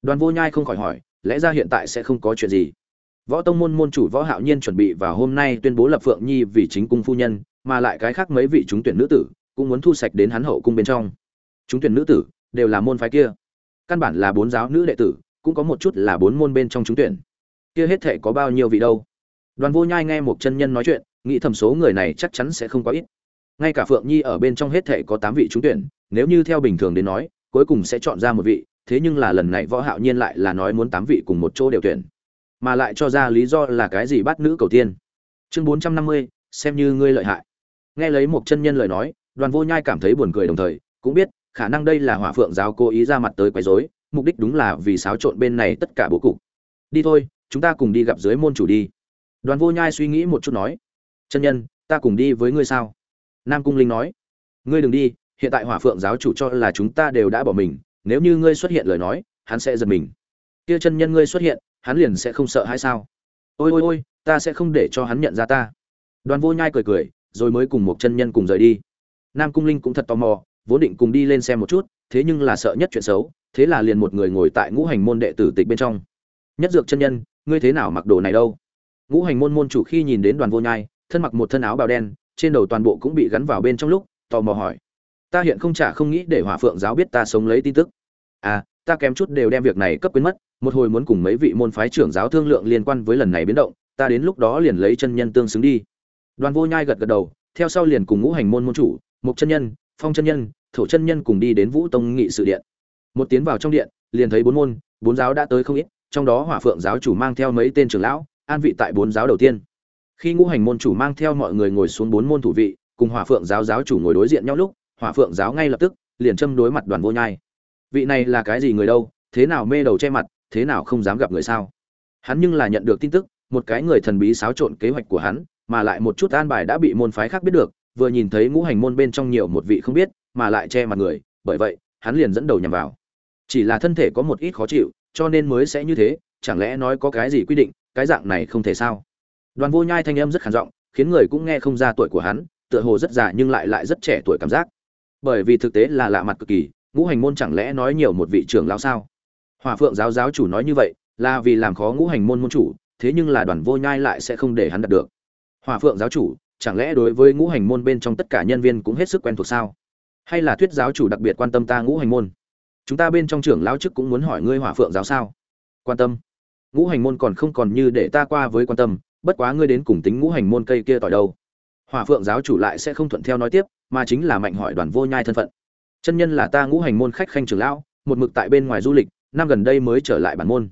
Đoàn vô nhai không khỏi hỏi, lẽ ra hiện tại sẽ không có chuyện gì? Võ tông môn môn chủ võ hạo nhiên chuẩn bị vào hôm nay tuyên bố lập phượng nhi vì chính cung phu nhân, mà lại cái khác mấy vị chúng tuyển nữ tử cũng muốn thu sạch đến hắn hậu cung bên trong. Chúng tuyển nữ tử đều là môn phái kia. Căn bản là bốn giáo nữ đệ tử, cũng có một chút là bốn môn bên trong chúng tuyển. Kia hết thảy có bao nhiêu vị đâu? Đoàn vô nhai nghe một chân nhân nói chuyện, nghĩ thầm số người này chắc chắn sẽ không quá ít. Ngay cả phượng nhi ở bên trong hết thảy có tám vị trúng tuyển, nếu như theo bình thường đến nói, cuối cùng sẽ chọn ra một vị, thế nhưng là lần này võ hạo nhiên lại là nói muốn tám vị cùng một chỗ đều tuyển mà lại cho ra lý do là cái gì bắt nữ cầu tiên. Chương 450, xem như ngươi lợi hại. Nghe lấy một chân nhân lời nói đoàn vô nhai cảm thấy buồn cười đồng thời cũng biết khả năng đây là hỏa phượng giáo cố ý ra mặt tới quấy rối mục đích đúng là vì xáo trộn bên này tất cả bố cục. Đi thôi chúng ta cùng đi gặp dưới môn chủ đi. Đoàn vô nhai suy nghĩ một chút nói chân nhân ta cùng đi với ngươi sao? Nam cung linh nói ngươi đừng đi hiện tại hỏa phượng giáo chủ cho là chúng ta đều đã bỏ mình nếu như ngươi xuất hiện lời nói hắn sẽ giật mình. Kia chân nhân ngươi xuất hiện hắn liền sẽ không sợ hay sao? Ôi ôi ôi, ta sẽ không để cho hắn nhận ra ta. Đoàn vô nhai cười cười, rồi mới cùng một chân nhân cùng rời đi. Nam cung linh cũng thật tò mò, vốn định cùng đi lên xem một chút, thế nhưng là sợ nhất chuyện xấu, thế là liền một người ngồi tại ngũ hành môn đệ tử tịch bên trong. Nhất dược chân nhân, ngươi thế nào mặc đồ này đâu? Ngũ hành môn môn chủ khi nhìn đến đoàn vô nhai, thân mặc một thân áo bào đen, trên đầu toàn bộ cũng bị gắn vào bên trong lúc, tò mò hỏi. Ta hiện không trả không nghĩ để hỏa phượng giáo biết ta sống lấy tin tức. À ta kém chút đều đem việc này cấp quên mất, một hồi muốn cùng mấy vị môn phái trưởng giáo thương lượng liên quan với lần này biến động, ta đến lúc đó liền lấy chân nhân tương xứng đi. Đoàn vô nhai gật gật đầu, theo sau liền cùng ngũ hành môn môn chủ mục chân nhân, phong chân nhân, thổ chân nhân cùng đi đến vũ tông nghị sự điện. Một tiến vào trong điện, liền thấy bốn môn, bốn giáo đã tới không ít, trong đó hỏa phượng giáo chủ mang theo mấy tên trưởng lão, an vị tại bốn giáo đầu tiên. Khi ngũ hành môn chủ mang theo mọi người ngồi xuống bốn môn thủ vị, cùng hỏa phượng giáo giáo chủ ngồi đối diện nhau lúc, hỏa phượng giáo ngay lập tức liền châm đối mặt đoàn vô nhai vị này là cái gì người đâu, thế nào mê đầu che mặt, thế nào không dám gặp người sao? Hắn nhưng là nhận được tin tức, một cái người thần bí xáo trộn kế hoạch của hắn, mà lại một chút an bài đã bị môn phái khác biết được, vừa nhìn thấy ngũ hành môn bên trong nhiều một vị không biết, mà lại che mặt người, bởi vậy, hắn liền dẫn đầu nhằm vào. Chỉ là thân thể có một ít khó chịu, cho nên mới sẽ như thế, chẳng lẽ nói có cái gì quy định, cái dạng này không thể sao? Đoàn vô nhai thanh âm rất khản giọng, khiến người cũng nghe không ra tuổi của hắn, tựa hồ rất già nhưng lại lại rất trẻ tuổi cảm giác. Bởi vì thực tế là lạ mặt cực kỳ ngũ hành môn chẳng lẽ nói nhiều một vị trưởng lão sao? Hòa phượng giáo giáo chủ nói như vậy, là vì làm khó ngũ hành môn môn chủ, thế nhưng là đoàn vô nhai lại sẽ không để hắn đạt được. Hòa phượng giáo chủ, chẳng lẽ đối với ngũ hành môn bên trong tất cả nhân viên cũng hết sức quen thuộc sao? Hay là thuyết giáo chủ đặc biệt quan tâm ta ngũ hành môn? Chúng ta bên trong trưởng lão chức cũng muốn hỏi ngươi hỏa phượng giáo sao? Quan tâm. Ngũ hành môn còn không còn như để ta qua với quan tâm, bất quá ngươi đến cùng tính ngũ hành môn cây kia tỏi đâu? Hỏa phượng giáo chủ lại sẽ không thuận theo nói tiếp, mà chính là mạnh hỏi đoàn vô nhai thân phận chân nhân là ta ngũ hành môn khách khanh trưởng lão, một mực tại bên ngoài du lịch, năm gần đây mới trở lại bản môn.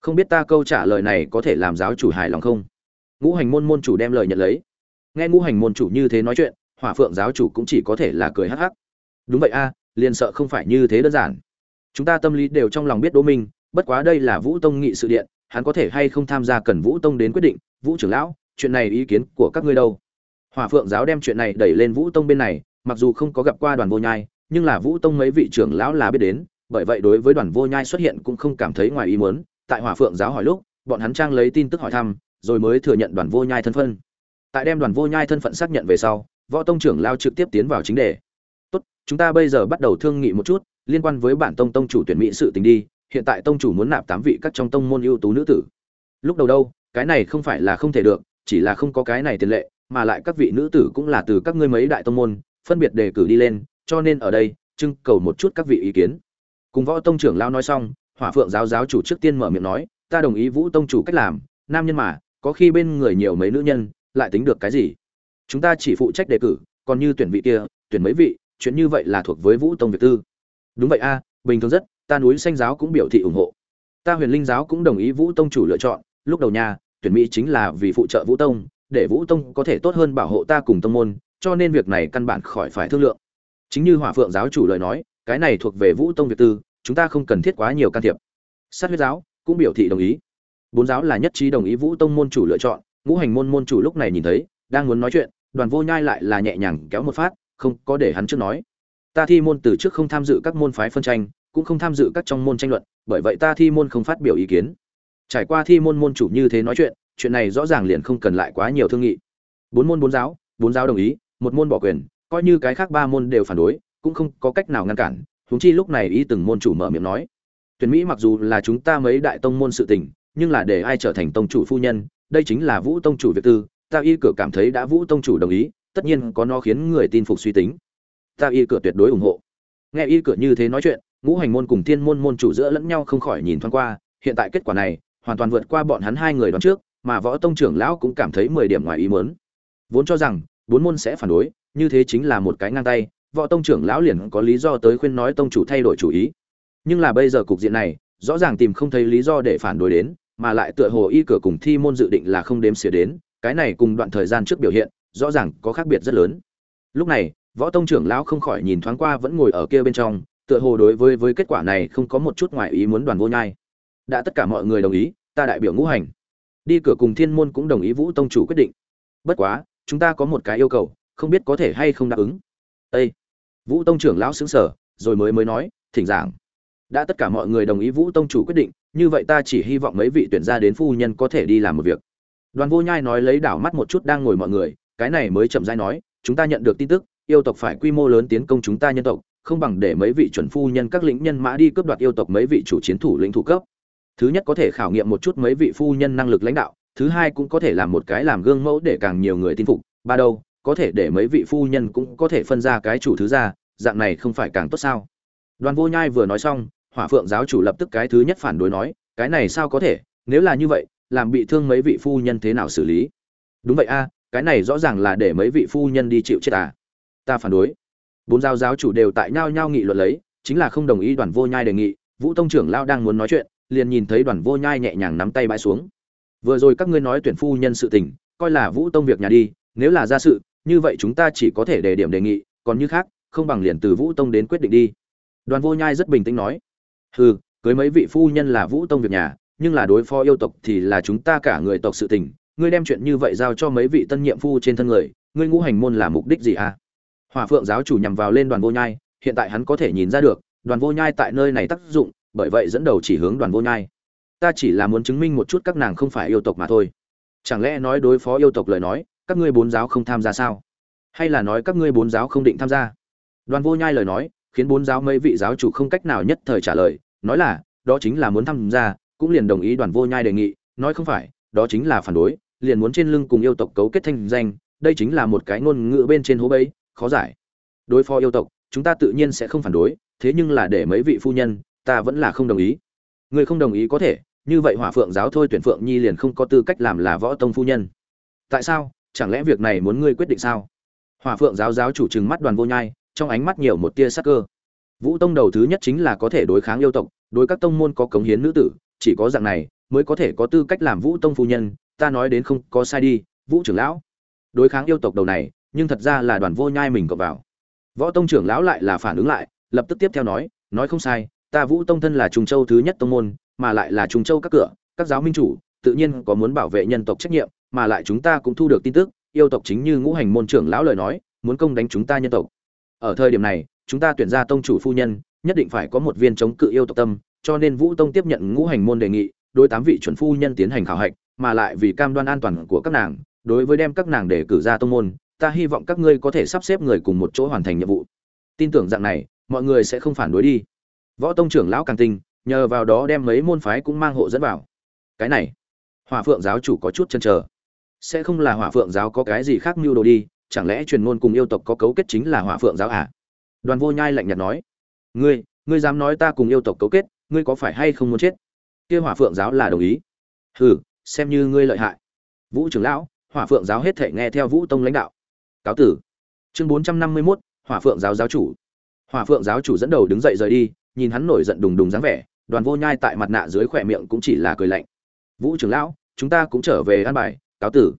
Không biết ta câu trả lời này có thể làm giáo chủ hài lòng không? Ngũ hành môn môn chủ đem lời nhận lấy. Nghe ngũ hành môn chủ như thế nói chuyện, hỏa phượng giáo chủ cũng chỉ có thể là cười hắc hắc. Đúng vậy a, liền sợ không phải như thế đơn giản. Chúng ta tâm lý đều trong lòng biết đỗ minh, bất quá đây là vũ tông nghị sự điện, hắn có thể hay không tham gia cần vũ tông đến quyết định, vũ trưởng lão, chuyện này ý kiến của các ngươi đâu? Hỏa phượng giáo đem chuyện này đẩy lên vũ tông bên này, mặc dù không có gặp qua đoàn vô nhai nhưng là vũ tông mấy vị trưởng lão là biết đến, bởi vậy đối với đoàn vô nhai xuất hiện cũng không cảm thấy ngoài ý muốn, tại hỏa phượng giáo hỏi lúc, bọn hắn trang lấy tin tức hỏi thăm, rồi mới thừa nhận đoàn vô nhai thân phận. Tại đem đoàn vô nhai thân phận xác nhận về sau, võ tông trưởng lao trực tiếp tiến vào chính đề. Tốt, chúng ta bây giờ bắt đầu thương nghị một chút, liên quan với bản tông tông chủ tuyển mỹ sự tình đi, hiện tại tông chủ muốn nạp tám vị các trong tông môn ưu tú nữ tử. Lúc đầu đâu, cái này không phải là không thể được, chỉ là không có cái này tiền lệ, mà lại các vị nữ tử cũng là từ các ngươi mấy đại tông môn, phân biệt đề cử đi lên cho nên ở đây, trưng cầu một chút các vị ý kiến. Cùng võ tông trưởng lao nói xong, hỏa phượng giáo giáo chủ trước tiên mở miệng nói, ta đồng ý vũ tông chủ cách làm, nam nhân mà, có khi bên người nhiều mấy nữ nhân, lại tính được cái gì? Chúng ta chỉ phụ trách đề cử, còn như tuyển vị kia, tuyển mấy vị, chuyện như vậy là thuộc với vũ tông việt tư. Đúng vậy a, bình thường rất, ta núi xanh giáo cũng biểu thị ủng hộ. Ta huyền linh giáo cũng đồng ý vũ tông chủ lựa chọn, lúc đầu nhà tuyển mỹ chính là vì phụ trợ vũ tông, để vũ tông có thể tốt hơn bảo hộ ta cùng tông môn, cho nên việc này căn bản khỏi phải thương lượng chính như hỏa phượng giáo chủ lời nói, cái này thuộc về vũ tông việt tư, chúng ta không cần thiết quá nhiều can thiệp. Sát huyết giáo cũng biểu thị đồng ý. Bốn giáo là nhất trí đồng ý vũ tông môn chủ lựa chọn, ngũ hành môn môn chủ lúc này nhìn thấy, đang muốn nói chuyện, đoàn vô nhai lại là nhẹ nhàng kéo một phát, không có để hắn trước nói. Ta thi môn từ trước không tham dự các môn phái phân tranh, cũng không tham dự các trong môn tranh luận, bởi vậy ta thi môn không phát biểu ý kiến. Trải qua thi môn môn chủ như thế nói chuyện chuyện này rõ ràng liền không cần lại quá nhiều thương nghị. Bốn môn bốn giáo bốn giáo đồng ý, một môn bỏ quyền coi như cái khác ba môn đều phản đối, cũng không có cách nào ngăn cản, huống chi lúc này ý từng môn chủ mở miệng nói, tuyển mỹ mặc dù là chúng ta mấy đại tông môn sự tình, nhưng là để ai trở thành tông chủ phu nhân, đây chính là vũ tông chủ việt tư, ta y cửa cảm thấy đã vũ tông chủ đồng ý, tất nhiên có nó khiến người tin phục suy tính. Ta y cửa tuyệt đối ủng hộ. Nghe y cửa như thế nói chuyện, ngũ hành môn cùng thiên môn môn chủ giữa lẫn nhau không khỏi nhìn thoáng qua, hiện tại kết quả này, hoàn toàn vượt qua bọn hắn hai người đoán trước, mà võ tông trưởng lão cũng cảm thấy mười điểm ngoài ý muốn. Vốn cho rằng, bốn môn sẽ phản đối như thế chính là một cái ngang tay, võ tông trưởng lão liền có lý do tới khuyên nói tông chủ thay đổi chủ ý. Nhưng là bây giờ cục diện này, rõ ràng tìm không thấy lý do để phản đối đến, mà lại tựa hồ y cửa cùng thi môn dự định là không đếm xỉa đến, cái này cùng đoạn thời gian trước biểu hiện, rõ ràng có khác biệt rất lớn. Lúc này, võ tông trưởng lão không khỏi nhìn thoáng qua vẫn ngồi ở kia bên trong, tựa hồ đối với với kết quả này không có một chút ngoại ý muốn đoàn vô nhai. Đã tất cả mọi người đồng ý, ta đại biểu ngũ hành. Đi cửa cùng thiên môn cũng đồng ý vũ tông chủ quyết định. Bất quá, chúng ta có một cái yêu cầu không biết có thể hay không đáp ứng. Ê! vũ tông trưởng lão xứng sở rồi mới mới nói, thỉnh giảng. Đã tất cả mọi người đồng ý vũ tông chủ quyết định, như vậy ta chỉ hy vọng mấy vị tuyển ra đến phu nhân có thể đi làm một việc. Đoàn vô nhai nói lấy đảo mắt một chút đang ngồi mọi người, cái này mới chậm rãi nói, chúng ta nhận được tin tức, yêu tộc phải quy mô lớn tiến công chúng ta nhân tộc, không bằng để mấy vị chuẩn phu nhân các lĩnh nhân mã đi cướp đoạt yêu tộc mấy vị chủ chiến thủ lĩnh thủ cấp. Thứ nhất có thể khảo nghiệm một chút mấy vị phu nhân năng lực lãnh đạo, thứ hai cũng có thể làm một cái làm gương mẫu để càng nhiều người tin phục. Ba đâu? Có thể để mấy vị phu nhân cũng có thể phân ra cái chủ thứ ra, dạng này không phải càng tốt sao? Đoàn vô nhai vừa nói xong, hỏa phượng giáo chủ lập tức cái thứ nhất phản đối nói, cái này sao có thể, nếu là như vậy, làm bị thương mấy vị phu nhân thế nào xử lý? Đúng vậy a, cái này rõ ràng là để mấy vị phu nhân đi chịu chết à? Ta phản đối. Bốn giáo giáo chủ đều tại nhau nhau nghị luận lấy, chính là không đồng ý đoàn vô nhai đề nghị, vũ tông trưởng lao đang muốn nói chuyện, liền nhìn thấy đoàn vô nhai nhẹ nhàng nắm tay bãi xuống. Vừa rồi các ngươi nói tuyển phu nhân sự tình, coi là vũ tông việc nhà đi, nếu là ra sự như vậy chúng ta chỉ có thể đề điểm đề nghị, còn như khác, không bằng liền từ vũ tông đến quyết định đi. Đoàn vô nhai rất bình tĩnh nói. Hừ, cưới mấy vị phu nhân là vũ tông việc nhà, nhưng là đối phó yêu tộc thì là chúng ta cả người tộc sự tình. Ngươi đem chuyện như vậy giao cho mấy vị tân nhiệm phu trên thân người, ngươi ngũ hành môn là mục đích gì à? Hòa phượng giáo chủ nhằm vào lên đoàn vô nhai, hiện tại hắn có thể nhìn ra được, đoàn vô nhai tại nơi này tác dụng, bởi vậy dẫn đầu chỉ hướng đoàn vô nhai. Ta chỉ là muốn chứng minh một chút các nàng không phải yêu tộc mà thôi. Chẳng lẽ nói đối phó yêu tộc lời nói các ngươi bốn giáo không tham gia sao? Hay là nói các ngươi bốn giáo không định tham gia? Đoàn vô nhai lời nói, khiến bốn giáo mấy vị giáo chủ không cách nào nhất thời trả lời, nói là, đó chính là muốn tham gia, cũng liền đồng ý đoàn vô nhai đề nghị, nói không phải, đó chính là phản đối, liền muốn trên lưng cùng yêu tộc cấu kết thanh danh, đây chính là một cái ngôn ngữ bên trên hố bẫy, khó giải. Đối phó yêu tộc, chúng ta tự nhiên sẽ không phản đối, thế nhưng là để mấy vị phu nhân, ta vẫn là không đồng ý. Người không đồng ý có thể, như vậy hỏa phượng giáo thôi tuyển phượng nhi liền không có tư cách làm là võ tông phu nhân. Tại sao? Chẳng lẽ việc này muốn ngươi quyết định sao? Hòa phượng giáo giáo chủ trừng mắt đoàn vô nhai, trong ánh mắt nhiều một tia sắc cơ. Vũ tông đầu thứ nhất chính là có thể đối kháng yêu tộc, đối các tông môn có cống hiến nữ tử, chỉ có dạng này mới có thể có tư cách làm vũ tông phu nhân, ta nói đến không có sai đi, vũ trưởng lão. Đối kháng yêu tộc đầu này, nhưng thật ra là đoàn vô nhai mình cộng vào. Võ tông trưởng lão lại là phản ứng lại, lập tức tiếp theo nói nói không sai, ta vũ tông thân là trùng châu thứ nhất tông môn, mà lại là trùng châu các cửa, các giáo minh chủ, tự nhiên có muốn bảo vệ nhân tộc trách nhiệm mà lại chúng ta cũng thu được tin tức, yêu tộc chính như ngũ hành môn trưởng lão lời nói, muốn công đánh chúng ta nhân tộc. Ở thời điểm này, chúng ta tuyển ra tông chủ phu nhân, nhất định phải có một viên chống cự yêu tộc tâm, cho nên vũ tông tiếp nhận ngũ hành môn đề nghị, đối tám vị chuẩn phu nhân tiến hành khảo hạch, mà lại vì cam đoan an toàn của các nàng, đối với đem các nàng để cử ra tông môn, ta hy vọng các ngươi có thể sắp xếp người cùng một chỗ hoàn thành nhiệm vụ. Tin tưởng dạng này, mọi người sẽ không phản đối đi. Võ tông trưởng lão càng tinh, nhờ vào đó đem mấy môn phái cũng mang hộ dẫn vào. Cái này hỏa phượng giáo chủ có chút chân chờ sẽ không là hỏa phượng giáo có cái gì khác mưu đồ đi, chẳng lẽ truyền ngôn cùng yêu tộc có cấu kết chính là hỏa phượng giáo à? Đoàn vô nhai lạnh nhạt nói. Ngươi ngươi dám nói ta cùng yêu tộc cấu kết, ngươi có phải hay không muốn chết? Kia hỏa phượng giáo là đồng ý. Hừ, xem như ngươi lợi hại. Vũ trưởng lão, hỏa phượng giáo hết thể nghe theo vũ tông lãnh đạo. Cáo tử. Chương bốn trăm năm mươi mốt, hỏa phượng giáo giáo chủ. Hỏa phượng giáo chủ dẫn đầu đứng dậy rời đi, nhìn hắn nổi giận đùng đùng dáng vẻ, đoàn vô nhai tại mặt nạ dưới khỏe miệng cũng chỉ là cười lạnh. Vũ trưởng lão, chúng ta cũng trở về an bài cáo tử.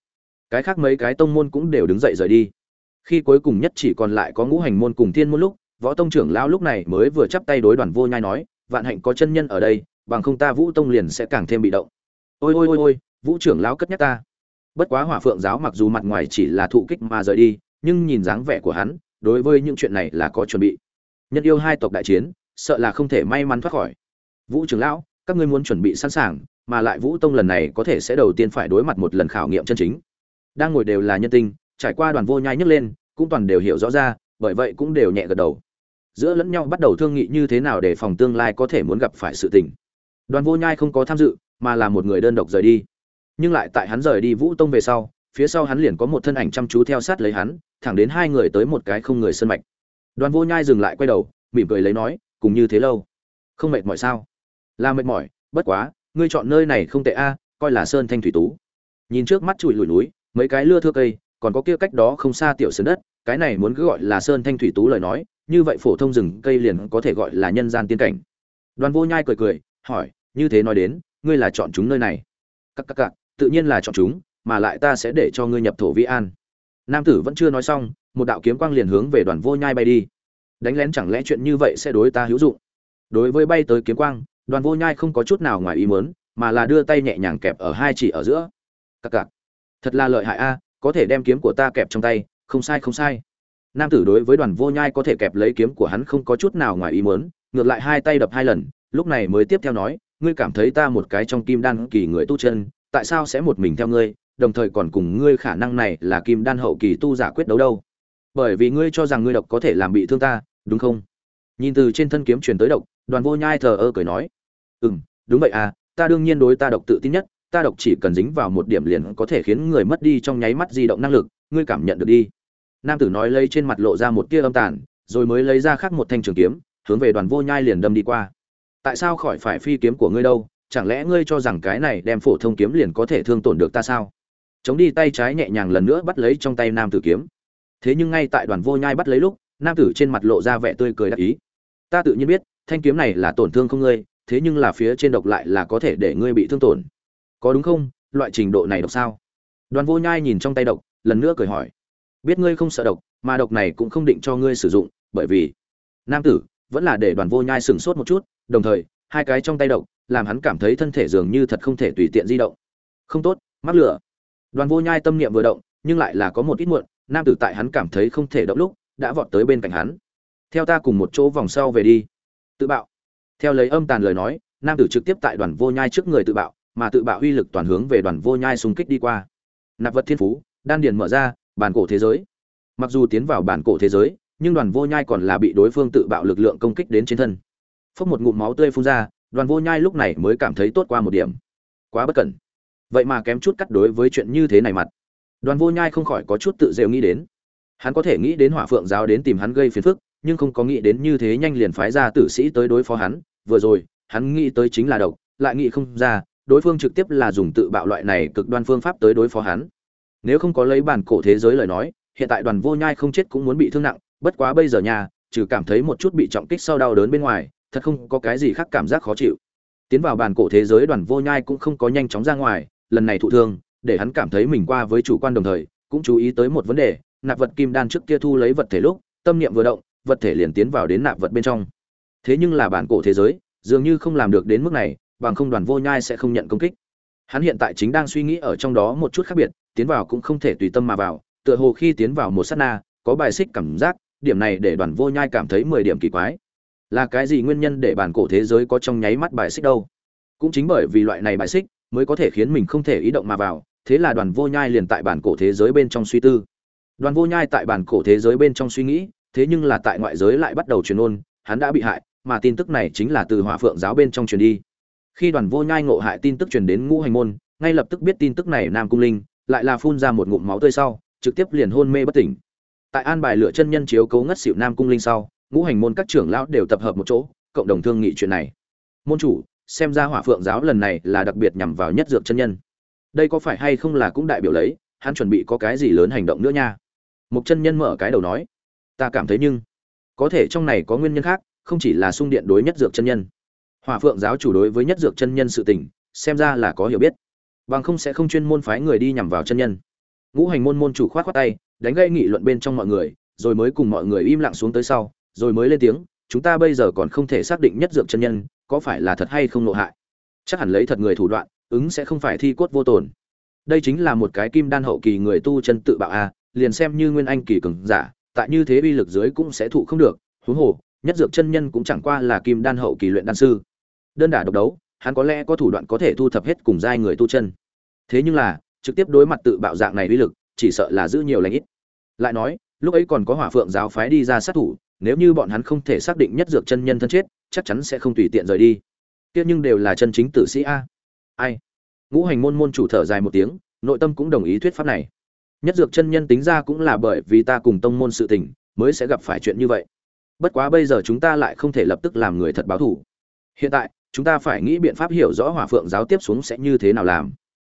Cái khác mấy cái tông môn cũng đều đứng dậy rời đi. Khi cuối cùng nhất chỉ còn lại có ngũ hành môn cùng thiên môn lúc, võ tông trưởng lão lúc này mới vừa chắp tay đối đoàn vô nhai nói, vạn hạnh có chân nhân ở đây, bằng không ta vũ tông liền sẽ càng thêm bị động. Ôi ôi ôi ôi, vũ trưởng lão cất nhắc ta. Bất quá hỏa phượng giáo mặc dù mặt ngoài chỉ là thụ kích mà rời đi, nhưng nhìn dáng vẻ của hắn, đối với những chuyện này là có chuẩn bị. Nhân yêu hai tộc đại chiến, sợ là không thể may mắn thoát khỏi. Vũ trưởng lão, các ngươi muốn chuẩn bị sẵn sàng mà lại vũ tông lần này có thể sẽ đầu tiên phải đối mặt một lần khảo nghiệm chân chính. Đang ngồi đều là nhân tinh, trải qua đoàn vô nhai nhấc lên, cũng toàn đều hiểu rõ ra, bởi vậy cũng đều nhẹ gật đầu. Giữa lẫn nhau bắt đầu thương nghị như thế nào để phòng tương lai có thể muốn gặp phải sự tình. Đoàn vô nhai không có tham dự, mà là một người đơn độc rời đi. Nhưng lại tại hắn rời đi vũ tông về sau, phía sau hắn liền có một thân ảnh chăm chú theo sát lấy hắn, thẳng đến hai người tới một cái không người sân mạch. Đoàn vô nhai dừng lại quay đầu, mỉm cười lấy nói, cùng như thế lâu? Không mệt mỏi sao? Là mệt mỏi, bất quá ngươi chọn nơi này không tệ a, coi là sơn thanh thủy tú. Nhìn trước mắt chùi lùi núi, mấy cái lưa thưa cây, còn có kia cách đó không xa tiểu sơn đất, cái này muốn cứ gọi là sơn thanh thủy tú lời nói, như vậy phổ thông rừng cây liền có thể gọi là nhân gian tiên cảnh. Đoàn vô nhai cười cười, hỏi, như thế nói đến, ngươi là chọn chúng nơi này? Các các cặc tự nhiên là chọn chúng, mà lại ta sẽ để cho ngươi nhập thổ vi an. Nam tử vẫn chưa nói xong, một đạo kiếm quang liền hướng về đoàn vô nhai bay đi. Đánh lén chẳng lẽ chuyện như vậy sẽ đối ta hữu dụng? Đối với bay tới kiếm quang đoàn vô nhai không có chút nào ngoài ý muốn, mà là đưa tay nhẹ nhàng kẹp ở hai chỉ ở giữa. Cặc cặc. Thật là lợi hại a có thể đem kiếm của ta kẹp trong tay không sai không sai. Nam tử đối với đoàn vô nhai có thể kẹp lấy kiếm của hắn không có chút nào ngoài ý muốn, ngược lại hai tay đập hai lần lúc này mới tiếp theo nói ngươi cảm thấy ta một cái trong kim đan kỳ người tu chân tại sao sẽ một mình theo ngươi đồng thời còn cùng ngươi khả năng này là kim đan hậu kỳ tu giả quyết đấu đâu? Bởi vì ngươi cho rằng ngươi độc có thể làm bị thương ta đúng không? Nhìn từ trên thân kiếm truyền tới độc đoàn vô nhai thờ ơ cười nói ừ đúng vậy à ta đương nhiên đối ta độc tự tin nhất, ta độc chỉ cần dính vào một điểm liền có thể khiến người mất đi trong nháy mắt di động năng lực, ngươi cảm nhận được đi. Nam tử nói lấy trên mặt lộ ra một tia âm tàn, rồi mới lấy ra khắc một thanh trường kiếm, hướng về đoàn vô nhai liền đâm đi qua. Tại sao khỏi phải phi kiếm của ngươi đâu, chẳng lẽ ngươi cho rằng cái này đem phổ thông kiếm liền có thể thương tổn được ta sao? Chống đi tay trái nhẹ nhàng lần nữa bắt lấy trong tay nam tử kiếm. Thế nhưng ngay tại đoàn vô nhai bắt lấy lúc, nam tử trên mặt lộ ra vẻ tươi cười đắc ý. Ta tự nhiên biết, thanh kiếm này là tổn thương không ngươi thế nhưng là phía trên độc lại là có thể để ngươi bị thương tổn. Có đúng không? Loại trình độ này độc sao? Đoàn vô nhai nhìn trong tay độc, lần nữa cười hỏi. Biết ngươi không sợ độc, mà độc này cũng không định cho ngươi sử dụng, bởi vì nam tử vẫn là để đoàn vô nhai sửng sốt một chút, đồng thời, hai cái trong tay độc làm hắn cảm thấy thân thể dường như thật không thể tùy tiện di động. Không tốt, mắc lửa. Đoàn vô nhai tâm niệm vừa động, nhưng lại là có một ít muộn, nam tử tại hắn cảm thấy không thể động lúc, đã vọt tới bên cạnh hắn. Theo ta cùng một chỗ vòng sau về đi. Tự bạo theo lấy âm tàn lời nói, nam tử trực tiếp tại đoàn vô nhai trước người tự bạo, mà tự bạo uy lực toàn hướng về đoàn vô nhai xung kích đi qua. Nạp vật thiên phú, đan điền mở ra, bản cổ thế giới. Mặc dù tiến vào bản cổ thế giới, nhưng đoàn vô nhai còn là bị đối phương tự bạo lực lượng công kích đến trên thân. Phốc một ngụm máu tươi phun ra, đoàn vô nhai lúc này mới cảm thấy tốt qua một điểm. Quá bất cẩn. Vậy mà kém chút cắt đối với chuyện như thế này mặt. Đoàn vô nhai không khỏi có chút tự rêu nghĩ đến. Hắn có thể nghĩ đến hỏa phượng giáo đến tìm hắn gây phiền phức nhưng không có nghĩ đến như thế nhanh liền phái ra tử sĩ tới đối phó hắn, vừa rồi, hắn nghĩ tới chính là độc, lại nghĩ không ra, đối phương trực tiếp là dùng tự bạo loại này cực đoan phương pháp tới đối phó hắn. Nếu không có lấy bản cổ thế giới lời nói, hiện tại đoàn vô nhai không chết cũng muốn bị thương nặng, bất quá bây giờ nhà, trừ cảm thấy một chút bị trọng kích sau đau đớn bên ngoài, thật không có cái gì khác cảm giác khó chịu. Tiến vào bản cổ thế giới, đoàn vô nhai cũng không có nhanh chóng ra ngoài, lần này thụ thương, để hắn cảm thấy mình qua với chủ quan đồng thời, cũng chú ý tới một vấn đề, nạp vật kim đan trước kia thu lấy vật thể lúc, tâm niệm vừa động vật thể liền tiến vào đến nạp vật bên trong. Thế nhưng là bản cổ thế giới, dường như không làm được đến mức này, bằng không đoàn vô nhai sẽ không nhận công kích. Hắn hiện tại chính đang suy nghĩ ở trong đó một chút khác biệt, tiến vào cũng không thể tùy tâm mà vào, tựa hồ khi tiến vào một sát na, có bài xích cảm giác, điểm này để đoàn vô nhai cảm thấy mười điểm kỳ quái. Là cái gì nguyên nhân để bản cổ thế giới có trong nháy mắt bài xích đâu? Cũng chính bởi vì loại này bài xích mới có thể khiến mình không thể ý động mà vào, thế là đoàn vô nhai liền tại bản cổ thế giới bên trong suy tư. Đoàn vô nhai tại bản cổ thế giới bên trong suy nghĩ thế nhưng là tại ngoại giới lại bắt đầu truyền ôn hắn đã bị hại, mà tin tức này chính là từ hỏa phượng giáo bên trong truyền đi. Khi đoàn vô nhai ngộ hại tin tức truyền đến ngũ hành môn, ngay lập tức biết tin tức này nam cung linh, lại là phun ra một ngụm máu tươi sau, trực tiếp liền hôn mê bất tỉnh. Tại an bài lựa chân nhân chiếu cấu ngất xỉu nam cung linh sau, ngũ hành môn các trưởng lão đều tập hợp một chỗ, cộng đồng thương nghị chuyện này. Môn chủ, xem ra hỏa phượng giáo lần này là đặc biệt nhằm vào nhất dược chân nhân. Đây có phải hay không là cũng đại biểu lấy, hắn chuẩn bị có cái gì lớn hành động nữa nha? Một chân nhân mở cái đầu nói ta cảm thấy nhưng có thể trong này có nguyên nhân khác, không chỉ là sung điện đối nhất dược chân nhân. Hỏa phượng giáo chủ đối với nhất dược chân nhân sự tình, xem ra là có hiểu biết. Bằng không sẽ không chuyên môn phái người đi nhằm vào chân nhân. Ngũ hành môn môn chủ khoát khoát tay, đánh gây nghị luận bên trong mọi người, rồi mới cùng mọi người im lặng xuống tới sau, rồi mới lên tiếng, chúng ta bây giờ còn không thể xác định nhất dược chân nhân, có phải là thật hay không nộ hại? Chắc hẳn lấy thật người thủ đoạn, ứng sẽ không phải thi cốt vô tổn đây chính là một cái kim đan hậu kỳ người tu chân tự bạo a, liền xem như nguyên anh kỳ cường giả tại như thế uy lực dưới cũng sẽ thụ không được, huống hồ, nhất dược chân nhân cũng chẳng qua là kim đan hậu kỳ luyện đan sư. Đơn đả độc đấu, hắn có lẽ có thủ đoạn có thể thu thập hết cùng giai người tu chân. Thế nhưng là, trực tiếp đối mặt tự bạo dạng này uy lực, chỉ sợ là giữ nhiều lãnh ít. Lại nói, lúc ấy còn có hỏa phượng giáo phái đi ra sát thủ, nếu như bọn hắn không thể xác định nhất dược chân nhân thân chết, chắc chắn sẽ không tùy tiện rời đi. Kia nhưng đều là chân chính tử sĩ a. Ai? Ngũ hành môn môn chủ thở dài một tiếng, nội tâm cũng đồng ý thuyết pháp này nhất dược chân nhân tính ra cũng là bởi vì ta cùng tông môn sự tình, mới sẽ gặp phải chuyện như vậy. Bất quá bây giờ chúng ta lại không thể lập tức làm người thật báo thủ hiện tại, chúng ta phải nghĩ biện pháp hiểu rõ hỏa phượng giáo tiếp xuống sẽ như thế nào làm.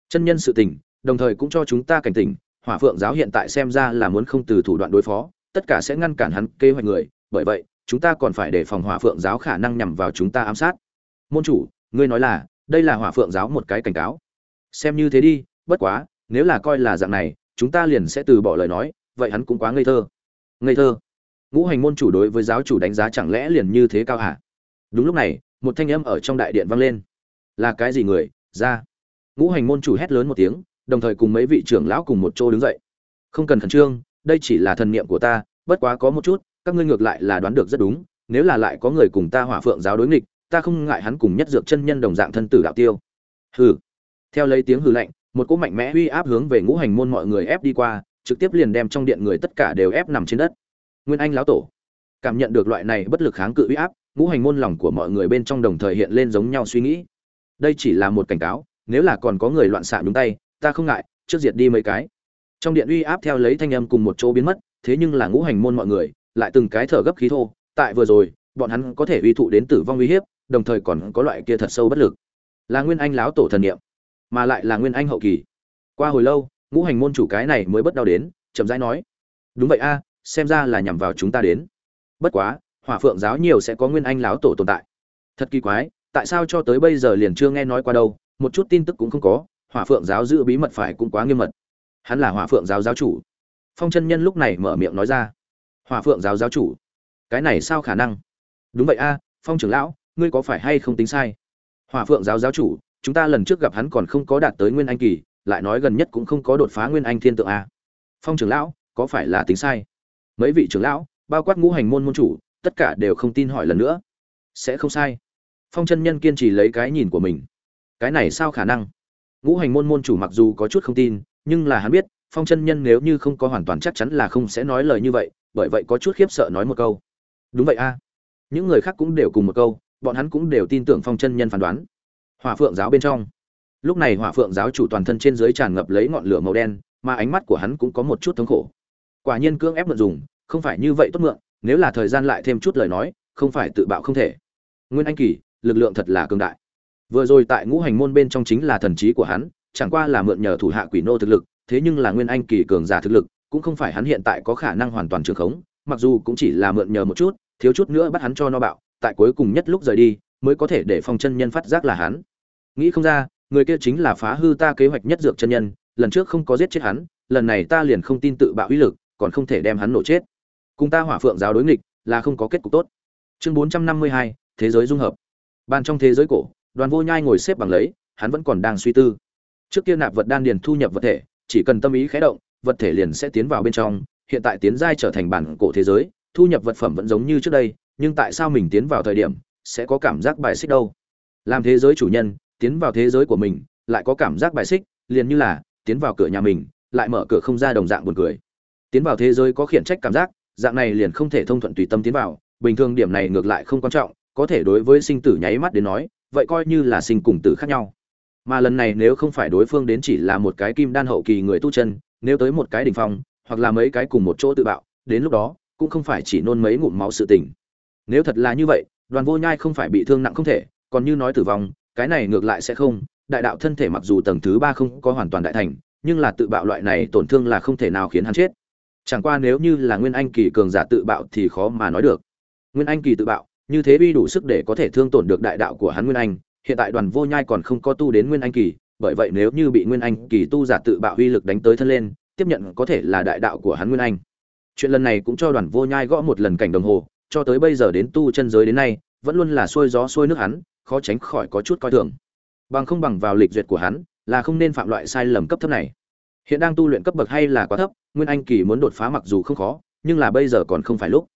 Chân nhân sự tình, đồng thời cũng cho chúng ta cảnh tỉnh, hỏa phượng giáo hiện tại xem ra là muốn không từ thủ đoạn đối phó, tất cả sẽ ngăn cản hắn kế hoạch người. Bởi vậy, chúng ta còn phải đề phòng hỏa phượng giáo khả năng nhằm vào chúng ta ám sát. Môn chủ, ngươi nói là, đây là hỏa phượng giáo một cái cảnh cáo. Xem như thế đi, bất quá, nếu là coi là dạng này chúng ta liền sẽ từ bỏ lời nói, vậy hắn cũng quá ngây thơ. Ngây thơ? Ngũ hành môn chủ đối với giáo chủ đánh giá chẳng lẽ liền như thế cao hả? Đúng lúc này, một thanh âm ở trong đại điện vang lên. Là cái gì người? Ra. Ngũ hành môn chủ hét lớn một tiếng, đồng thời cùng mấy vị trưởng lão cùng một chỗ đứng dậy. Không cần khẩn trương, đây chỉ là thần niệm của ta, bất quá có một chút, các ngươi ngược lại là đoán được rất đúng, nếu là lại có người cùng ta hỏa phượng giáo đối nghịch, ta không ngại hắn cùng nhất dược chân nhân đồng dạng thân tử đạo tiêu. Hừ. Theo lấy tiếng hừ lạnh một cỗ mạnh mẽ uy áp hướng về ngũ hành môn mọi người ép đi qua, trực tiếp liền đem trong điện người tất cả đều ép nằm trên đất. Nguyên anh lão tổ, cảm nhận được loại này bất lực kháng cự uy áp, ngũ hành môn lòng của mọi người bên trong đồng thời hiện lên giống nhau suy nghĩ. Đây chỉ là một cảnh cáo, nếu là còn có người loạn xạ đúng tay, ta không ngại, trước diệt đi mấy cái. Trong điện uy áp theo lấy thanh âm cùng một chỗ biến mất, thế nhưng là ngũ hành môn mọi người, lại từng cái thở gấp khí thô, tại vừa rồi, bọn hắn có thể uy thụ đến tử vong uy hiếp, đồng thời còn có loại kia thật sâu bất lực. Là nguyên anh láo tổ thần niệm mà lại là nguyên anh hậu kỳ. Qua hồi lâu, ngũ hành môn chủ cái này mới bất đau đến, chậm rãi nói, đúng vậy a, xem ra là nhằm vào chúng ta đến. Bất quá, hỏa phượng giáo nhiều sẽ có nguyên anh láo tổ tồn tại. Thật kỳ quái, tại sao cho tới bây giờ liền chưa nghe nói qua đâu, một chút tin tức cũng không có, hỏa phượng giáo giữ bí mật phải cũng quá nghiêm mật. Hắn là hỏa phượng giáo giáo chủ. Phong chân nhân lúc này mở miệng nói ra, hỏa phượng giáo giáo chủ, cái này sao khả năng? Đúng vậy a, phong trưởng lão, ngươi có phải hay không tính sai? Hỏa phượng giáo giáo chủ chúng ta lần trước gặp hắn còn không có đạt tới nguyên anh kỳ, lại nói gần nhất cũng không có đột phá nguyên anh thiên tượng a. Phong trưởng lão, có phải là tính sai? Mấy vị trưởng lão, bao quát ngũ hành môn môn chủ, tất cả đều không tin hỏi lần nữa. Sẽ không sai. Phong chân nhân kiên trì lấy cái nhìn của mình. Cái này sao khả năng? Ngũ hành môn môn chủ mặc dù có chút không tin, nhưng là hắn biết, phong chân nhân nếu như không có hoàn toàn chắc chắn là không sẽ nói lời như vậy, bởi vậy có chút khiếp sợ nói một câu. Đúng vậy a. Những người khác cũng đều cùng một câu, bọn hắn cũng đều tin tưởng phong chân nhân phán đoán hỏa phượng giáo bên trong. Lúc này hỏa phượng giáo chủ toàn thân trên dưới tràn ngập lấy ngọn lửa màu đen, mà ánh mắt của hắn cũng có một chút thống khổ. Quả nhiên cưỡng ép mượn dùng, không phải như vậy tốt mượn, nếu là thời gian lại thêm chút lời nói, không phải tự bạo không thể. Nguyên anh kỳ, lực lượng thật là cường đại. Vừa rồi tại ngũ hành môn bên trong chính là thần trí của hắn, chẳng qua là mượn nhờ thủ hạ quỷ nô thực lực, thế nhưng là nguyên anh kỳ cường giả thực lực, cũng không phải hắn hiện tại có khả năng hoàn toàn trường khống, mặc dù cũng chỉ là mượn nhờ một chút, thiếu chút nữa bắt hắn cho no bạo, tại cuối cùng nhất lúc rời đi, mới có thể để phong chân nhân phát giác là hắn nghĩ không ra, người kia chính là phá hư ta kế hoạch nhất dược chân nhân, lần trước không có giết chết hắn, lần này ta liền không tin tự bạo uy lực, còn không thể đem hắn nổ chết. Cùng ta hỏa phượng giáo đối nghịch, là không có kết cục tốt. Chương bốn trăm năm mươi hai, thế giới dung hợp. Ban trong thế giới cổ, đoàn vô nhai ngồi xếp bằng lấy, hắn vẫn còn đang suy tư. Trước kia nạp vật đan điền thu nhập vật thể, chỉ cần tâm ý khé động, vật thể liền sẽ tiến vào bên trong, hiện tại tiến giai trở thành bản cổ thế giới, thu nhập vật phẩm vẫn giống như trước đây, nhưng tại sao mình tiến vào thời điểm, sẽ có cảm giác bài xích đâu? Làm thế giới chủ nhân tiến vào thế giới của mình, lại có cảm giác bài xích, liền như là tiến vào cửa nhà mình, lại mở cửa không ra đồng dạng buồn cười. Tiến vào thế giới có khiển trách cảm giác, dạng này liền không thể thông thuận tùy tâm tiến vào. Bình thường điểm này ngược lại không quan trọng, có thể đối với sinh tử nháy mắt đến nói, vậy coi như là sinh cùng tử khác nhau. Mà lần này nếu không phải đối phương đến chỉ là một cái kim đan hậu kỳ người tu chân, nếu tới một cái đỉnh phong, hoặc là mấy cái cùng một chỗ tự bạo, đến lúc đó, cũng không phải chỉ nôn mấy ngụm máu sự tình. Nếu thật là như vậy, đoàn vô nhai không phải bị thương nặng không thể, còn như nói tử vong cái này ngược lại sẽ không, đại đạo thân thể mặc dù tầng thứ ba không có hoàn toàn đại thành, nhưng là tự bạo loại này tổn thương là không thể nào khiến hắn chết. Chẳng qua nếu như là nguyên anh kỳ cường giả tự bạo thì khó mà nói được. Nguyên anh kỳ tự bạo, như thế uy đủ sức để có thể thương tổn được đại đạo của hắn nguyên anh, hiện tại đoàn vô nhai còn không có tu đến nguyên anh kỳ, bởi vậy nếu như bị nguyên anh kỳ tu giả tự bạo uy lực đánh tới thân lên, tiếp nhận có thể là đại đạo của hắn nguyên anh. Chuyện lần này cũng cho đoàn vô nhai gõ một lần cảnh đồng hồ, cho tới bây giờ đến tu chân giới đến nay, vẫn luôn là xuôi gió xuôi nước hắn khó tránh khỏi có chút coi thường. Bằng không bằng vào lịch duyệt của hắn, là không nên phạm loại sai lầm cấp thấp này. Hiện đang tu luyện cấp bậc hay là quá thấp, nguyên anh kỳ muốn đột phá mặc dù không khó, nhưng là bây giờ còn không phải lúc.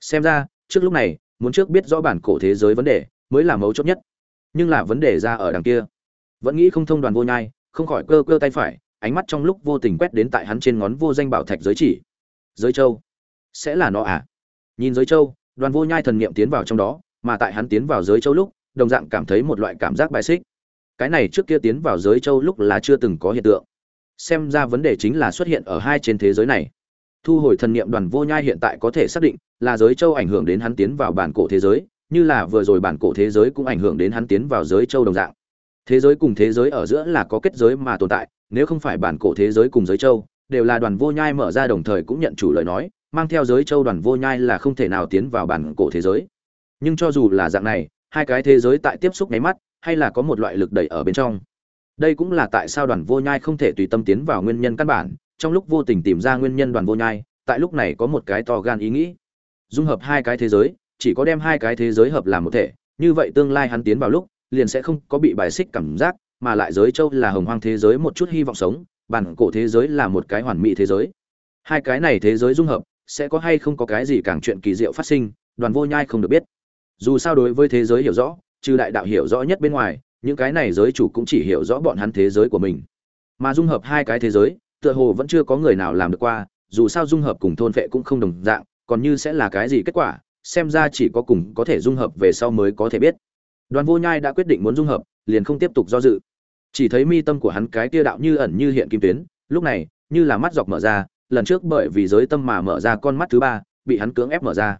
Xem ra, trước lúc này, muốn trước biết rõ bản cổ thế giới vấn đề, mới là mấu chốt nhất. Nhưng là vấn đề ra ở đằng kia. Vẫn nghĩ không thông đoàn vô nhai, không khỏi cơ cơ tay phải, ánh mắt trong lúc vô tình quét đến tại hắn trên ngón vô danh bảo thạch giới chỉ. Giới châu. Sẽ là nó à? Nhìn giới châu, đoàn vô nhai thần niệm tiến vào trong đó, mà tại hắn tiến vào giới châu lúc đồng dạng cảm thấy một loại cảm giác bài xích. Cái này trước kia tiến vào giới châu lúc là chưa từng có hiện tượng. Xem ra vấn đề chính là xuất hiện ở hai trên thế giới này. Thu hồi thần niệm đoàn vô nhai hiện tại có thể xác định là giới châu ảnh hưởng đến hắn tiến vào bản cổ thế giới, như là vừa rồi bản cổ thế giới cũng ảnh hưởng đến hắn tiến vào giới châu đồng dạng. Thế giới cùng thế giới ở giữa là có kết giới mà tồn tại, nếu không phải bản cổ thế giới cùng giới châu, đều là đoàn vô nhai mở ra đồng thời cũng nhận chủ lời nói, mang theo giới châu đoàn vô nhai là không thể nào tiến vào bản cổ thế giới. Nhưng cho dù là dạng này hai cái thế giới tại tiếp xúc nháy mắt, hay là có một loại lực đẩy ở bên trong. Đây cũng là tại sao đoàn vô nhai không thể tùy tâm tiến vào nguyên nhân căn bản, trong lúc vô tình tìm ra nguyên nhân đoàn vô nhai, tại lúc này có một cái to gan ý nghĩ. Dung hợp hai cái thế giới, chỉ có đem hai cái thế giới hợp làm một thể, như vậy tương lai hắn tiến vào lúc, liền sẽ không có bị bài xích cảm giác, mà lại giới châu là hồng hoang thế giới một chút hy vọng sống, bản cổ thế giới là một cái hoàn mỹ thế giới. Hai cái này thế giới dung hợp, sẽ có hay không có cái gì càng chuyện kỳ diệu phát sinh, đoàn vô nhai không được biết dù sao đối với thế giới hiểu rõ, trừ đại đạo hiểu rõ nhất bên ngoài, những cái này giới chủ cũng chỉ hiểu rõ bọn hắn thế giới của mình. Mà dung hợp hai cái thế giới, tựa hồ vẫn chưa có người nào làm được qua, dù sao dung hợp cùng thôn vệ cũng không đồng dạng, còn như sẽ là cái gì kết quả, xem ra chỉ có cùng có thể dung hợp về sau mới có thể biết. Đoàn vô nhai đã quyết định muốn dung hợp, liền không tiếp tục do dự. Chỉ thấy mi tâm của hắn cái tia đạo như ẩn như hiện kim tuyến, lúc này, như là mắt dọc mở ra, lần trước bởi vì giới tâm mà mở ra con mắt thứ ba, bị hắn cưỡng ép mở ra.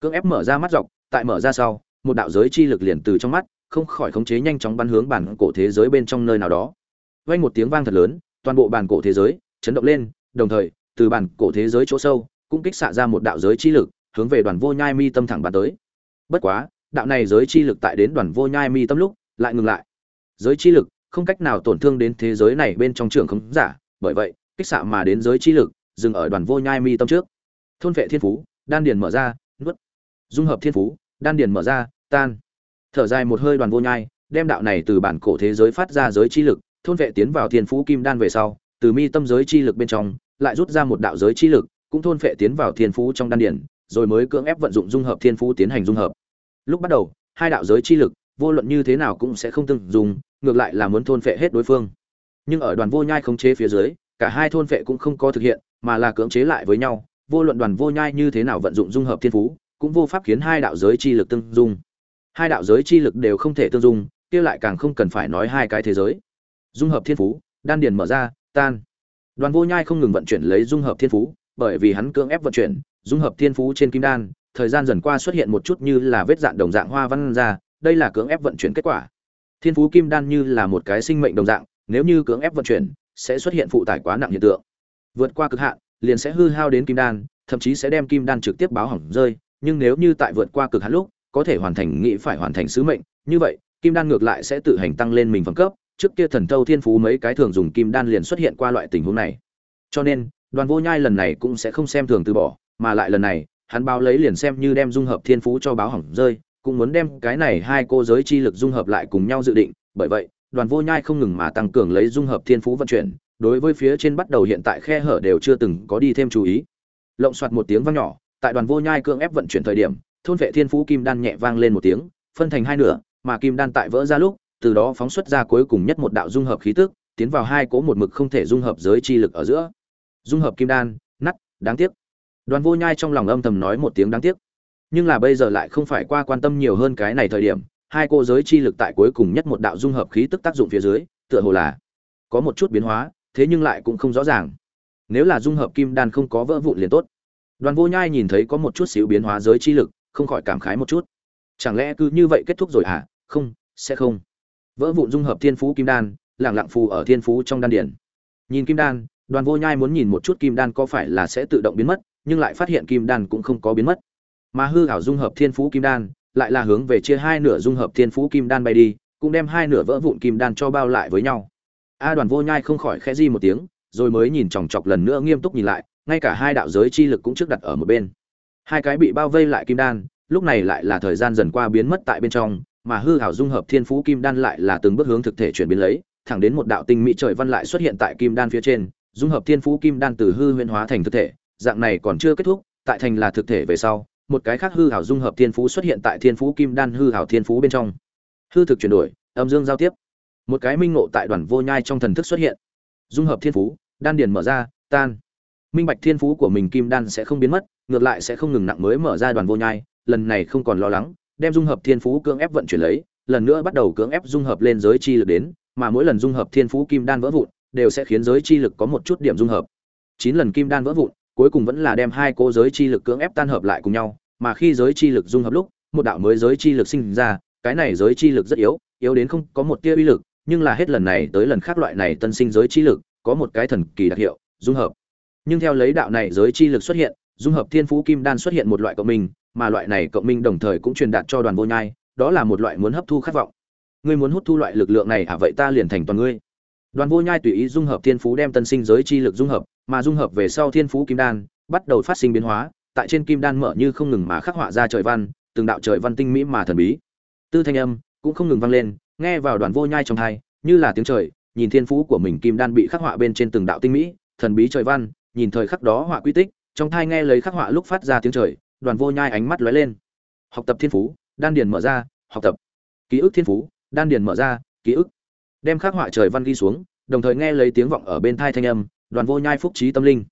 Cưỡng ép mở ra mắt dọc tại mở ra sau, một đạo giới chi lực liền từ trong mắt, không khỏi khống chế nhanh chóng bắn hướng bản cổ thế giới bên trong nơi nào đó. Vang một tiếng vang thật lớn, toàn bộ bản cổ thế giới chấn động lên, đồng thời, từ bản cổ thế giới chỗ sâu, cũng kích xạ ra một đạo giới chi lực, hướng về đoàn vô nhai mi tâm thẳng bắn tới. Bất quá, đạo này giới chi lực tại đến đoàn vô nhai mi tâm lúc, lại ngừng lại. Giới chi lực không cách nào tổn thương đến thế giới này bên trong trường không giả, bởi vậy, kích xạ mà đến giới chi lực, dừng ở đoàn vô nhai mi tâm trước. Thôn vệ thiên phú, đan điền mở ra dung hợp thiên phú, đan điền mở ra, tan. Thở dài một hơi đoàn vô nhai, đem đạo này từ bản cổ thế giới phát ra giới chi lực, thôn vệ tiến vào thiên phú kim đan về sau, từ mi tâm giới chi lực bên trong, lại rút ra một đạo giới chi lực, cũng thôn vệ tiến vào thiên phú trong đan điền, rồi mới cưỡng ép vận dụng dung hợp thiên phú tiến hành dung hợp. Lúc bắt đầu, hai đạo giới chi lực, vô luận như thế nào cũng sẽ không tương dùng ngược lại là muốn thôn vệ hết đối phương. Nhưng ở đoàn vô nhai khống chế phía dưới, cả hai thôn vệ cũng không có thực hiện, mà là cưỡng chế lại với nhau, vô luận đoàn vô nhai như thế nào vận dụng dung hợp thiên phú cũng vô pháp khiến hai đạo giới chi lực tương dung. Hai đạo giới chi lực đều không thể tương dung, kia lại càng không cần phải nói hai cái thế giới. Dung hợp thiên phú, đan điền mở ra, tan. Đoàn vô nhai không ngừng vận chuyển lấy dung hợp thiên phú, bởi vì hắn cưỡng ép vận chuyển, dung hợp thiên phú trên kim đan, thời gian dần qua xuất hiện một chút như là vết dạn đồng dạng hoa văn ra, đây là cưỡng ép vận chuyển kết quả. Thiên phú kim đan như là một cái sinh mệnh đồng dạng, nếu như cưỡng ép vận chuyển, sẽ xuất hiện phụ tải quá nặng hiện tượng. Vượt qua cực hạn, liền sẽ hư hao đến kim đan, thậm chí sẽ đem kim đan trực tiếp báo hỏng rơi nhưng nếu như tại vượt qua cực hạn lúc, có thể hoàn thành nghĩ phải hoàn thành sứ mệnh, như vậy, kim đan ngược lại sẽ tự hành tăng lên mình phẩm cấp. Trước kia thần thâu thiên phú mấy cái thường dùng kim đan liền xuất hiện qua loại tình huống này. Cho nên, đoàn vô nhai lần này cũng sẽ không xem thường từ bỏ, mà lại lần này, hắn báo lấy liền xem như đem dung hợp thiên phú cho báo hỏng rơi, cũng muốn đem cái này hai cô giới chi lực dung hợp lại cùng nhau dự định. Bởi vậy, đoàn vô nhai không ngừng mà tăng cường lấy dung hợp thiên phú vận chuyển, đối với phía trên bắt đầu hiện tại khe hở đều chưa từng có đi thêm chú ý. Lộng soạt một tiếng vang nhỏ tại đoàn vô nhai cưỡng ép vận chuyển thời điểm, thôn vệ thiên phú kim đan nhẹ vang lên một tiếng, phân thành hai nửa, mà kim đan tại vỡ ra lúc, từ đó phóng xuất ra cuối cùng nhất một đạo dung hợp khí tức, tiến vào hai cỗ một mực không thể dung hợp giới chi lực ở giữa. Dung hợp kim đan nắt đáng tiếc. Đoàn vô nhai trong lòng âm thầm nói một tiếng đáng tiếc. Nhưng là bây giờ lại không phải qua quan tâm nhiều hơn cái này thời điểm, hai cô giới chi lực tại cuối cùng nhất một đạo dung hợp khí tức tác dụng phía dưới, tựa hồ là có một chút biến hóa, thế nhưng lại cũng không rõ ràng. Nếu là dung hợp kim đan không có vỡ vụn liền tốt đoàn vô nhai nhìn thấy có một chút xíu biến hóa giới chi lực, không khỏi cảm khái một chút. Chẳng lẽ cứ như vậy kết thúc rồi à không, sẽ không. Vỡ vụn dung hợp thiên phú kim đan, lặng lặng phù ở thiên phú trong đan điển nhìn kim đan, đoàn vô nhai muốn nhìn một chút kim đan có phải là sẽ tự động biến mất, nhưng lại phát hiện kim đan cũng không có biến mất. Mà hư ảo dung hợp thiên phú kim đan, lại là hướng về chia hai nửa dung hợp thiên phú kim đan bay đi, cũng đem hai nửa vỡ vụn kim đan cho bao lại với nhau. A đoàn vô nhai không khỏi khẽ di một tiếng, rồi mới nhìn chòng chọc lần nữa nghiêm túc nhìn lại ngay cả hai đạo giới chi lực cũng trước đặt ở một bên. Hai cái bị bao vây lại kim đan, lúc này lại là thời gian dần qua biến mất tại bên trong, mà hư hảo dung hợp thiên phú kim đan lại là từng bước hướng thực thể chuyển biến lấy, thẳng đến một đạo tinh mỹ trời văn lại xuất hiện tại kim đan phía trên, dung hợp thiên phú kim đan từ hư huyễn hóa thành thực thể, dạng này còn chưa kết thúc, tại thành là thực thể về sau, một cái khác hư hảo dung hợp thiên phú xuất hiện tại thiên phú kim đan hư hảo thiên phú bên trong. Hư thực chuyển đổi, âm dương giao tiếp. Một cái minh ngộ tại đoàn vô nhai trong thần thức xuất hiện. Dung hợp thiên phú, đan điền mở ra, tan minh bạch thiên phú của mình kim đan sẽ không biến mất, ngược lại sẽ không ngừng nặng mới mở ra đoàn vô nhai, lần này không còn lo lắng, đem dung hợp thiên phú cưỡng ép vận chuyển lấy, lần nữa bắt đầu cưỡng ép dung hợp lên giới chi lực đến, mà mỗi lần dung hợp thiên phú kim đan vỡ vụn, đều sẽ khiến giới chi lực có một chút điểm dung hợp. Chín lần kim đan vỡ vụn, cuối cùng vẫn là đem hai cô giới chi lực cưỡng ép tan hợp lại cùng nhau, mà khi giới chi lực dung hợp lúc, một đạo mới giới chi lực sinh ra, cái này giới chi lực rất yếu yếu đến không có một tia uy lực, nhưng là hết lần này tới lần khác loại này tân sinh giới chi lực, có một cái thần kỳ đặc hiệu, dung hợp nhưng theo lấy đạo này giới chi lực xuất hiện, dung hợp thiên phú kim đan xuất hiện một loại cộng minh, mà loại này cộng minh đồng thời cũng truyền đạt cho đoàn vô nhai, đó là một loại muốn hấp thu khát vọng. Ngươi muốn hút thu loại lực lượng này à vậy ta liền thành toàn ngươi. Đoàn vô nhai tùy ý dung hợp thiên phú đem tân sinh giới chi lực dung hợp, mà dung hợp về sau thiên phú kim đan, bắt đầu phát sinh biến hóa, tại trên kim đan mở như không ngừng mà khắc họa ra trời văn, từng đạo trời văn tinh mỹ mà thần bí. Tư thanh âm cũng không ngừng vang lên, nghe vào đoàn vô nhai trong hai như là tiếng trời, nhìn thiên phú của mình kim đan bị khắc họa bên trên từng đạo tinh mỹ, thần bí trời văn nhìn thời khắc đó họa quy tích, trong thai nghe lấy khắc họa lúc phát ra tiếng trời, đoàn vô nhai ánh mắt lóe lên. Học tập thiên phú, đan điền mở ra, học tập. Ký ức thiên phú, đan điền mở ra, ký ức. Đem khắc họa trời văn ghi xuống, đồng thời nghe lấy tiếng vọng ở bên thai thanh âm, đoàn vô nhai phúc trí tâm linh.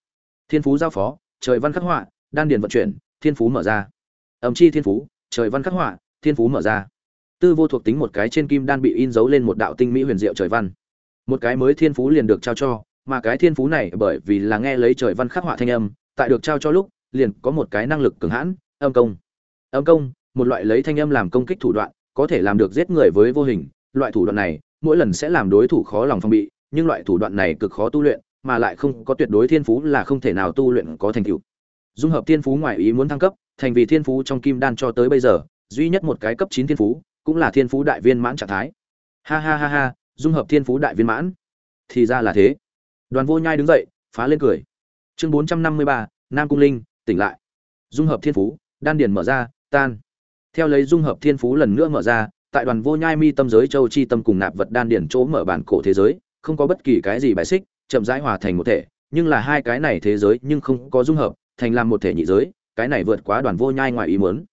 Thiên phú giao phó, trời văn khắc họa, đan điền vận chuyển, thiên phú mở ra. Ẩm chi thiên phú, trời văn khắc họa, thiên phú mở ra. Tư vô thuộc tính một cái trên kim đan bị in dấu lên một đạo tinh mỹ huyền diệu trời văn. Một cái mới thiên phú liền được trao cho mà cái thiên phú này bởi vì là nghe lấy trời văn khắc họa thanh âm, tại được trao cho lúc, liền có một cái năng lực cường hãn, âm công. Âm công, một loại lấy thanh âm làm công kích thủ đoạn, có thể làm được giết người với vô hình. Loại thủ đoạn này, mỗi lần sẽ làm đối thủ khó lòng phòng bị, nhưng loại thủ đoạn này cực khó tu luyện, mà lại không có tuyệt đối thiên phú là không thể nào tu luyện có thành tựu. Dung hợp thiên phú ngoài ý muốn thăng cấp, thành vì thiên phú trong kim đan cho tới bây giờ, duy nhất một cái cấp chín thiên phú, cũng là thiên phú đại viên mãn trạng thái. Ha ha ha ha, dung hợp thiên phú đại viên mãn. Thì ra là thế đoàn vô nhai đứng dậy, phá lên cười. Chương bốn trăm năm mươi ba, nam cung linh, tỉnh lại. Dung hợp thiên phú, đan điền mở ra, tan. Theo lấy dung hợp thiên phú lần nữa mở ra, tại đoàn vô nhai mi tâm giới châu chi tâm cùng nạp vật đan điền chỗ mở bản cổ thế giới, không có bất kỳ cái gì bài xích, chậm rãi hòa thành một thể, nhưng là hai cái này thế giới nhưng không có dung hợp, thành làm một thể nhị giới, cái này vượt quá đoàn vô nhai ngoài ý muốn.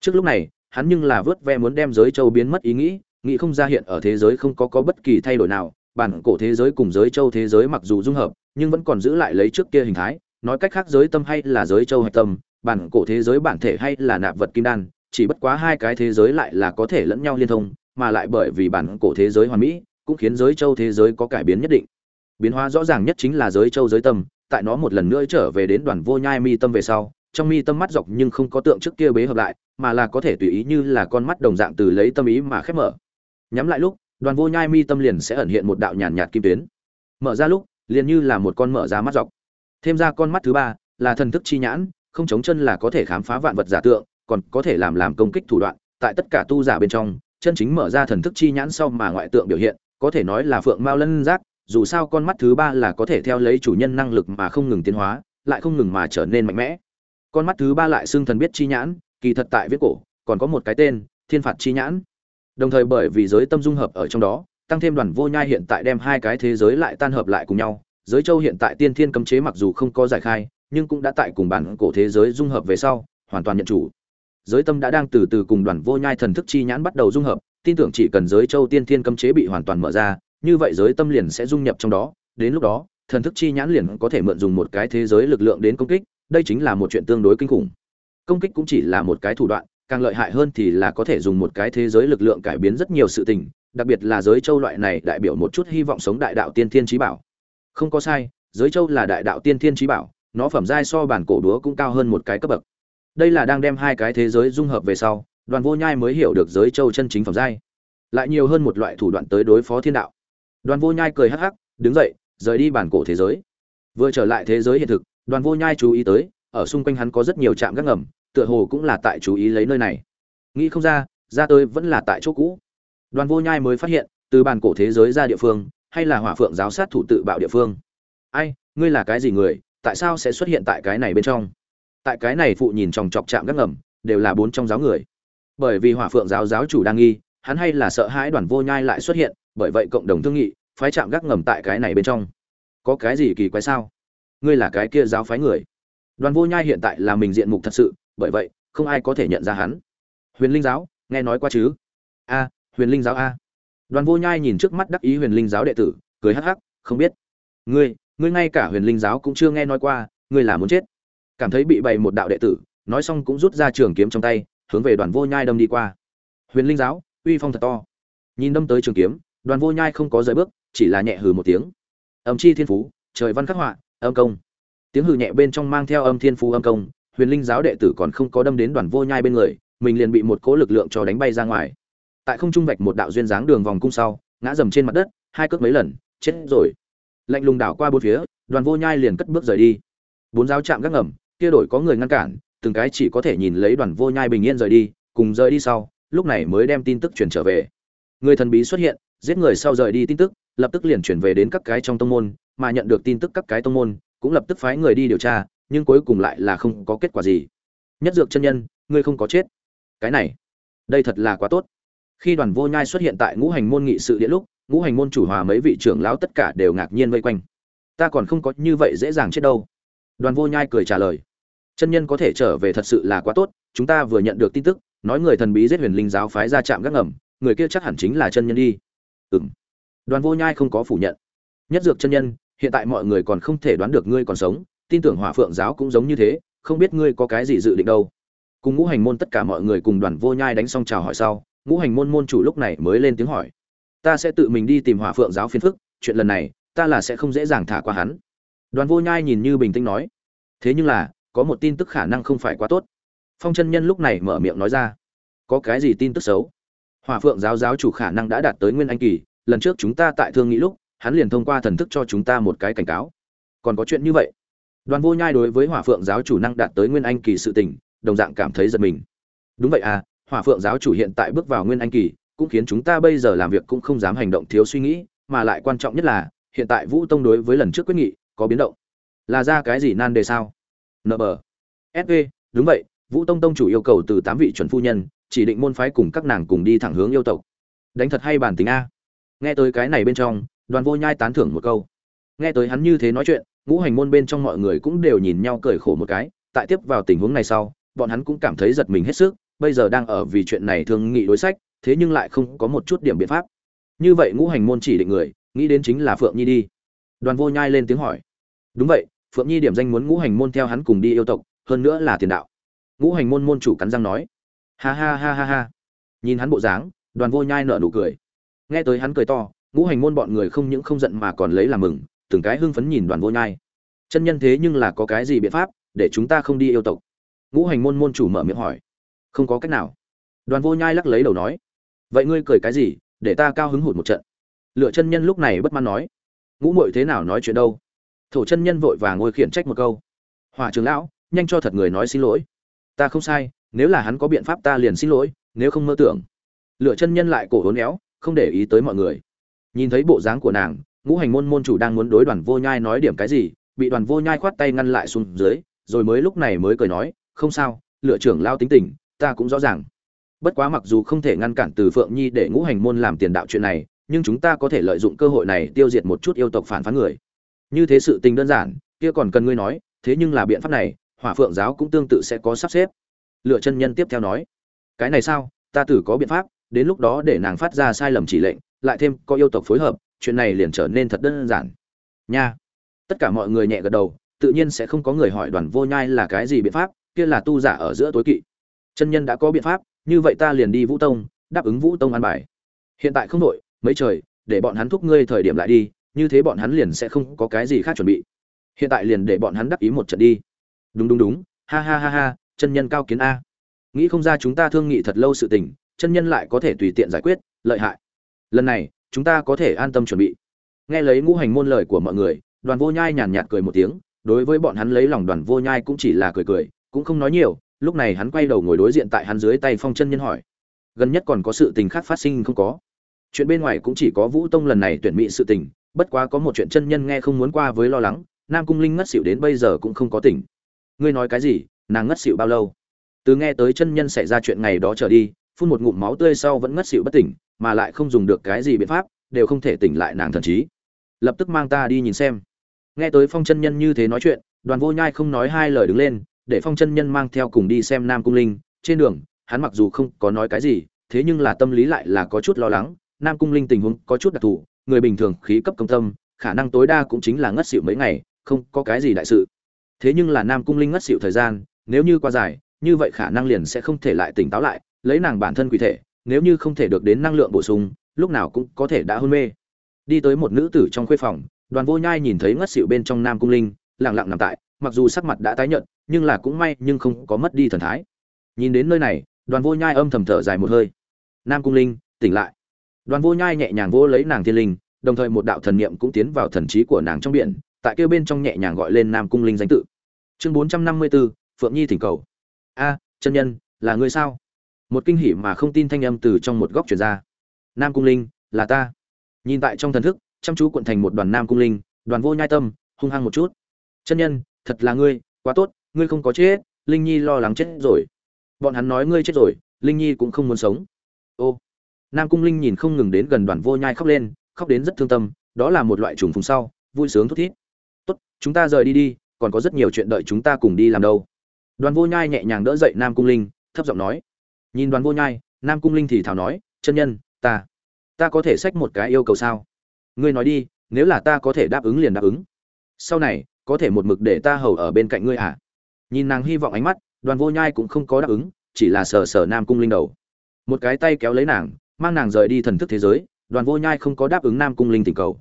Trước lúc này, hắn nhưng là vớt ve muốn đem giới châu biến mất ý nghĩ nghĩ không ra hiện ở thế giới không có có bất kỳ thay đổi nào bản cổ thế giới cùng giới châu thế giới mặc dù dung hợp, nhưng vẫn còn giữ lại lấy trước kia hình thái. Nói cách khác, giới tâm hay là giới châu hạch tâm, bản cổ thế giới bản thể hay là nạp vật kim đan, chỉ bất quá hai cái thế giới lại là có thể lẫn nhau liên thông, mà lại bởi vì bản cổ thế giới hoàn mỹ, cũng khiến giới châu thế giới có cải biến nhất định. Biến hóa rõ ràng nhất chính là giới châu giới tâm, tại nó một lần nữa trở về đến đoàn vô nhai mi tâm về sau, trong mi tâm mắt dọc nhưng không có tượng trước kia bế hợp lại, mà là có thể tùy ý như là con mắt đồng dạng từ lấy tâm ý mà khép mở. Nhắm lại lúc đoàn vô nhai mi tâm liền sẽ ẩn hiện một đạo nhàn nhạt kim tuyến. Mở ra lúc, liền như là một con mở ra mắt dọc. Thêm ra con mắt thứ ba, là thần thức chi nhãn, không chống chân là có thể khám phá vạn vật giả tượng, còn có thể làm làm công kích thủ đoạn, tại tất cả tu giả bên trong, chân chính mở ra thần thức chi nhãn sau mà ngoại tượng biểu hiện, có thể nói là phượng mao lân giác, dù sao con mắt thứ ba là có thể theo lấy chủ nhân năng lực mà không ngừng tiến hóa, lại không ngừng mà trở nên mạnh mẽ. Con mắt thứ ba lại xưng thần biết chi nhãn, kỳ thật tại viết cổ, còn có một cái tên, thiên phạt chi nhãn đồng thời bởi vì giới tâm dung hợp ở trong đó, tăng thêm đoàn vô nhai hiện tại đem hai cái thế giới lại tan hợp lại cùng nhau. Giới châu hiện tại tiên thiên cấm chế mặc dù không có giải khai, nhưng cũng đã tại cùng bản cổ thế giới dung hợp về sau, hoàn toàn nhận chủ. Giới tâm đã đang từ từ cùng đoàn vô nhai thần thức chi nhãn bắt đầu dung hợp, tin tưởng chỉ cần giới châu tiên thiên cấm chế bị hoàn toàn mở ra, như vậy giới tâm liền sẽ dung nhập trong đó. Đến lúc đó, thần thức chi nhãn liền có thể mượn dùng một cái thế giới lực lượng đến công kích, đây chính là một chuyện tương đối kinh khủng. Công kích cũng chỉ là một cái thủ đoạn càng lợi hại hơn thì là có thể dùng một cái thế giới lực lượng cải biến rất nhiều sự tình, đặc biệt là giới châu loại này đại biểu một chút hy vọng sống đại đạo tiên thiên trí bảo. Không có sai, giới châu là đại đạo tiên thiên trí bảo, nó phẩm giai so bản cổ đúa cũng cao hơn một cái cấp bậc. Đây là đang đem hai cái thế giới dung hợp về sau, đoàn vô nhai mới hiểu được giới châu chân chính phẩm giai. Lại nhiều hơn một loại thủ đoạn tới đối phó thiên đạo. Đoàn vô nhai cười hắc hắc, đứng dậy, rời đi bản cổ thế giới. Vừa trở lại thế giới hiện thực, đoàn vô nhai chú ý tới, ở xung quanh hắn có rất nhiều trạm gác ngầm tựa hồ cũng là tại chú ý lấy nơi này. Nghĩ không ra ra tới vẫn là tại chỗ cũ. Đoàn vô nhai mới phát hiện, từ bàn cổ thế giới ra địa phương, hay là hỏa phượng giáo sát thủ tự bạo địa phương. Ai, ngươi là cái gì người, tại sao sẽ xuất hiện tại cái này bên trong? Tại cái này phụ nhìn chòng chọc chạm gác ngầm, đều là bốn trong giáo người. Bởi vì hỏa phượng giáo giáo chủ đang nghi, hắn hay là sợ hãi đoàn vô nhai lại xuất hiện, bởi vậy cộng đồng thương nghị, phái chạm gác ngầm tại cái này bên trong. Có cái gì kỳ quái sao? Ngươi là cái kia giáo phái người. Đoàn vô nhai hiện tại là mình diện mục thật sự bởi vậy, không ai có thể nhận ra hắn. Huyền linh giáo, nghe nói qua chứ? A, huyền linh giáo a. Đoàn vô nhai nhìn trước mắt đắc ý huyền linh giáo đệ tử, cười hắc hắc, không biết. Ngươi ngươi ngay cả huyền linh giáo cũng chưa nghe nói qua, ngươi là muốn chết. Cảm thấy bị bày một đạo đệ tử, nói xong cũng rút ra trường kiếm trong tay, hướng về đoàn vô nhai đâm đi qua. Huyền linh giáo, uy phong thật to. Nhìn đâm tới trường kiếm, đoàn vô nhai không có rời bước, chỉ là nhẹ hừ một tiếng. Âm chi thiên phú, trời văn khắc họa, âm công. Tiếng hừ nhẹ bên trong mang theo âm thiên phú âm công huyền linh giáo đệ tử còn không có đâm đến đoàn vô nhai bên người, mình liền bị một cỗ lực lượng cho đánh bay ra ngoài. Tại không trung vạch một đạo duyên dáng đường vòng cung sau, ngã dầm trên mặt đất, hai cước mấy lần, chết rồi. Lạnh lùng đảo qua bốn phía, đoàn vô nhai liền cất bước rời đi. Bốn giáo chạm gác ngầm, kia đổi có người ngăn cản, từng cái chỉ có thể nhìn lấy đoàn vô nhai bình yên rời đi, cùng rời đi sau, lúc này mới đem tin tức truyền trở về. Người thần bí xuất hiện, giết người sau rời đi tin tức, lập tức liền chuyển về đến các cái trong tông môn, mà nhận được tin tức các cái tông môn, cũng lập tức phái người đi điều tra nhưng cuối cùng lại là không có kết quả gì. Nhất dược chân nhân, ngươi không có chết. Cái này, đây thật là quá tốt. Khi đoàn vô nhai xuất hiện tại ngũ hành môn nghị sự điện lúc, ngũ hành môn chủ hòa mấy vị trưởng lão tất cả đều ngạc nhiên vây quanh. Ta còn không có như vậy dễ dàng chết đâu. Đoàn vô nhai cười trả lời. Chân nhân có thể trở về thật sự là quá tốt, chúng ta vừa nhận được tin tức, nói người thần bí giết huyền linh giáo phái ra chạm gác ngầm, người kia chắc hẳn chính là chân nhân đi. Ừ m đoàn vô nhai không có phủ nhận. Nhất dược chân nhân, hiện tại mọi người còn không thể đoán được ngươi còn sống tin tưởng hỏa phượng giáo cũng giống như thế, không biết ngươi có cái gì dự định đâu. Cùng ngũ hành môn tất cả mọi người cùng đoàn vô nhai đánh xong chào hỏi sau, ngũ hành môn môn chủ lúc này mới lên tiếng hỏi. Ta sẽ tự mình đi tìm hỏa phượng giáo phiền phức, chuyện lần này, ta là sẽ không dễ dàng thả qua hắn. Đoàn vô nhai nhìn như bình tĩnh nói. Thế nhưng là, có một tin tức khả năng không phải quá tốt. Phong chân nhân lúc này mở miệng nói ra. Có cái gì tin tức xấu? Hỏa phượng giáo giáo chủ khả năng đã đạt tới nguyên anh kỳ, lần trước chúng ta tại thương nghĩ lúc, hắn liền thông qua thần thức cho chúng ta một cái cảnh cáo. Còn có chuyện như vậy? Đoàn vô nhai đối với hỏa phượng giáo chủ năng đạt tới nguyên anh kỳ sự tình, đồng dạng cảm thấy giật mình. Đúng vậy à hỏa phượng giáo chủ hiện tại bước vào nguyên anh kỳ, cũng khiến chúng ta bây giờ làm việc cũng không dám hành động thiếu suy nghĩ, mà lại quan trọng nhất là, hiện tại vũ tông đối với lần trước quyết nghị, có biến động. Là ra cái gì nan đề sao? Nợ bờ sv đúng vậy, vũ tông tông chủ yêu cầu từ tám vị chuẩn phu nhân, chỉ định môn phái cùng các nàng cùng đi thẳng hướng yêu tộc. Đánh thật hay bản tính a. Nghe tới cái này bên trong, đoàn vô nhai tán thưởng một câu. Nghe tới hắn như thế nói chuyện ngũ hành môn bên trong mọi người cũng đều nhìn nhau cười khổ một cái, tại tiếp vào tình huống này sau, bọn hắn cũng cảm thấy giật mình hết sức, bây giờ đang ở vì chuyện này thương nghị đối sách, thế nhưng lại không có một chút điểm biện pháp. Như vậy ngũ hành môn chỉ định người, nghĩ đến chính là phượng nhi đi. Đoàn vô nhai lên tiếng hỏi. Đúng vậy, phượng nhi điểm danh muốn ngũ hành môn theo hắn cùng đi yêu tộc, hơn nữa là tiền đạo. Ngũ hành môn môn chủ cắn răng nói. Ha ha ha ha ha. Nhìn hắn bộ dáng, đoàn vô nhai nở nụ cười. Nghe tới hắn cười to, ngũ hành môn bọn người không những không giận mà còn lấy làm mừng từng cái hưng phấn nhìn đoàn vô nhai. Chân nhân thế nhưng là có cái gì biện pháp để chúng ta không đi yêu tộc? Ngũ hành môn môn chủ mở miệng hỏi. Không có cách nào. Đoàn vô nhai lắc lấy đầu nói. Vậy ngươi cười cái gì để ta cao hứng hụt một trận? Lựa chân nhân lúc này bất mãn nói. Ngũ muội thế nào nói chuyện đâu? Thổ chân nhân vội vàng ngồi khiển trách một câu. Hòa trường lão, nhanh cho thật người nói xin lỗi. Ta không sai, nếu là hắn có biện pháp ta liền xin lỗi, nếu không mơ tưởng. Lựa chân nhân lại cổ hốn éo, không để ý tới mọi người. Nhìn thấy bộ dáng của nàng ngũ hành môn môn chủ đang muốn đối đoàn vô nhai nói điểm cái gì, bị đoàn vô nhai khoát tay ngăn lại xuống dưới, rồi mới lúc này mới cười nói, không sao, lựa trưởng lao tính tình, ta cũng rõ ràng. Bất quá mặc dù không thể ngăn cản từ phượng nhi để ngũ hành môn làm tiền đạo chuyện này, nhưng chúng ta có thể lợi dụng cơ hội này tiêu diệt một chút yêu tộc phản phán người. Như thế sự tình đơn giản, kia còn cần ngươi nói, thế nhưng là biện pháp này, hỏa phượng giáo cũng tương tự sẽ có sắp xếp. Lựa chân nhân tiếp theo nói, cái này sao? Ta tử có biện pháp, đến lúc đó để nàng phát ra sai lầm chỉ lệnh, lại thêm có yêu tộc phối hợp chuyện này liền trở nên thật đơn giản. Nha. Tất cả mọi người nhẹ gật đầu, tự nhiên sẽ không có người hỏi đoàn vô nhai là cái gì biện pháp, kia là tu giả ở giữa tối kỵ. Chân nhân đã có biện pháp, như vậy ta liền đi vũ tông, đáp ứng vũ tông an bài. Hiện tại không đội mấy trời, để bọn hắn thúc ngươi thời điểm lại đi, như thế bọn hắn liền sẽ không có cái gì khác chuẩn bị. Hiện tại liền để bọn hắn đắc ý một trận đi. Đúng đúng đúng, ha ha ha ha, chân nhân cao kiến a. Nghĩ không ra chúng ta thương nghị thật lâu sự tình, chân nhân lại có thể tùy tiện giải quyết, lợi hại. Lần này chúng ta có thể an tâm chuẩn bị. Nghe lấy ngũ hành môn lời của mọi người, đoàn vô nhai nhàn nhạt cười một tiếng, đối với bọn hắn lấy lòng đoàn vô nhai cũng chỉ là cười cười, cũng không nói nhiều, lúc này hắn quay đầu ngồi đối diện tại hắn dưới tay phong chân nhân hỏi. Gần nhất còn có sự tình khác phát sinh không có? Chuyện bên ngoài cũng chỉ có vũ tông lần này tuyển mỹ sự tình, bất quá có một chuyện chân nhân nghe không muốn qua với lo lắng, nam cung linh ngất xỉu đến bây giờ cũng không có tỉnh. Ngươi nói cái gì? Nàng ngất xỉu bao lâu? Từ nghe tới chân nhân xảy ra chuyện ngày đó trở đi, phun một ngụm máu tươi sau vẫn ngất xỉu bất tỉnh mà lại không dùng được cái gì biện pháp, đều không thể tỉnh lại nàng thần trí. Lập tức mang ta đi nhìn xem. Nghe tới phong chân nhân như thế nói chuyện, đoàn vô nhai không nói hai lời đứng lên, để phong chân nhân mang theo cùng đi xem nam cung linh. Trên đường, hắn mặc dù không có nói cái gì, thế nhưng là tâm lý lại là có chút lo lắng. Nam cung linh tình huống có chút đặc thù, người bình thường khí cấp công tâm, khả năng tối đa cũng chính là ngất xỉu mấy ngày, không có cái gì đại sự. Thế nhưng là nam cung linh ngất xỉu thời gian, nếu như qua dài, như vậy khả năng liền sẽ không thể lại tỉnh táo lại, lấy nàng bản thân quỷ thể nếu như không thể được đến năng lượng bổ sung lúc nào cũng có thể đã hôn mê. Đi tới một nữ tử trong khuê phòng đoàn vô nhai nhìn thấy ngất xỉu bên trong nam cung linh lặng lặng nằm tại mặc dù sắc mặt đã tái nhợt nhưng là cũng may nhưng không có mất đi thần thái. Nhìn đến nơi này đoàn vô nhai âm thầm thở dài một hơi. Nam cung linh tỉnh lại. Đoàn vô nhai nhẹ nhàng vỗ lấy nàng thiên linh đồng thời một đạo thần niệm cũng tiến vào thần trí của nàng trong biển tại kia bên trong nhẹ nhàng gọi lên nam cung linh danh tự. Chương bốn trăm năm mươi 454, phượng nhi thỉnh cầu. A chân nhân là ngươi sao? Một kinh hỉ mà không tin thanh âm từ trong một góc truyền ra. Nam cung linh, là ta. Nhìn tại trong thần thức, chăm chú cuộn thành một đoàn nam cung linh, đoàn vô nhai tâm, hung hăng một chút. Chân nhân, thật là ngươi, quá tốt, ngươi không có chết, linh nhi lo lắng chết rồi. Bọn hắn nói ngươi chết rồi, linh nhi cũng không muốn sống. Ô. Nam cung linh nhìn không ngừng đến gần đoàn vô nhai khóc lên, khóc đến rất thương tâm, đó là một loại trùng phùng sau, vui sướng thút thít. Tốt, chúng ta rời đi đi, còn có rất nhiều chuyện đợi chúng ta cùng đi làm đâu. Đoàn vô nhai nhẹ nhàng đỡ dậy nam cung linh, thấp giọng nói nhìn đoàn vô nhai, nam cung linh thì thào nói, chân nhân, ta ta có thể xách một cái yêu cầu sao? Ngươi nói đi, nếu là ta có thể đáp ứng liền đáp ứng. Sau này, có thể một mực để ta hầu ở bên cạnh ngươi à? Nhìn nàng hy vọng ánh mắt, đoàn vô nhai cũng không có đáp ứng, chỉ là sờ sờ nam cung linh đầu. Một cái tay kéo lấy nàng, mang nàng rời đi thần thức thế giới, đoàn vô nhai không có đáp ứng nam cung linh tình cầu.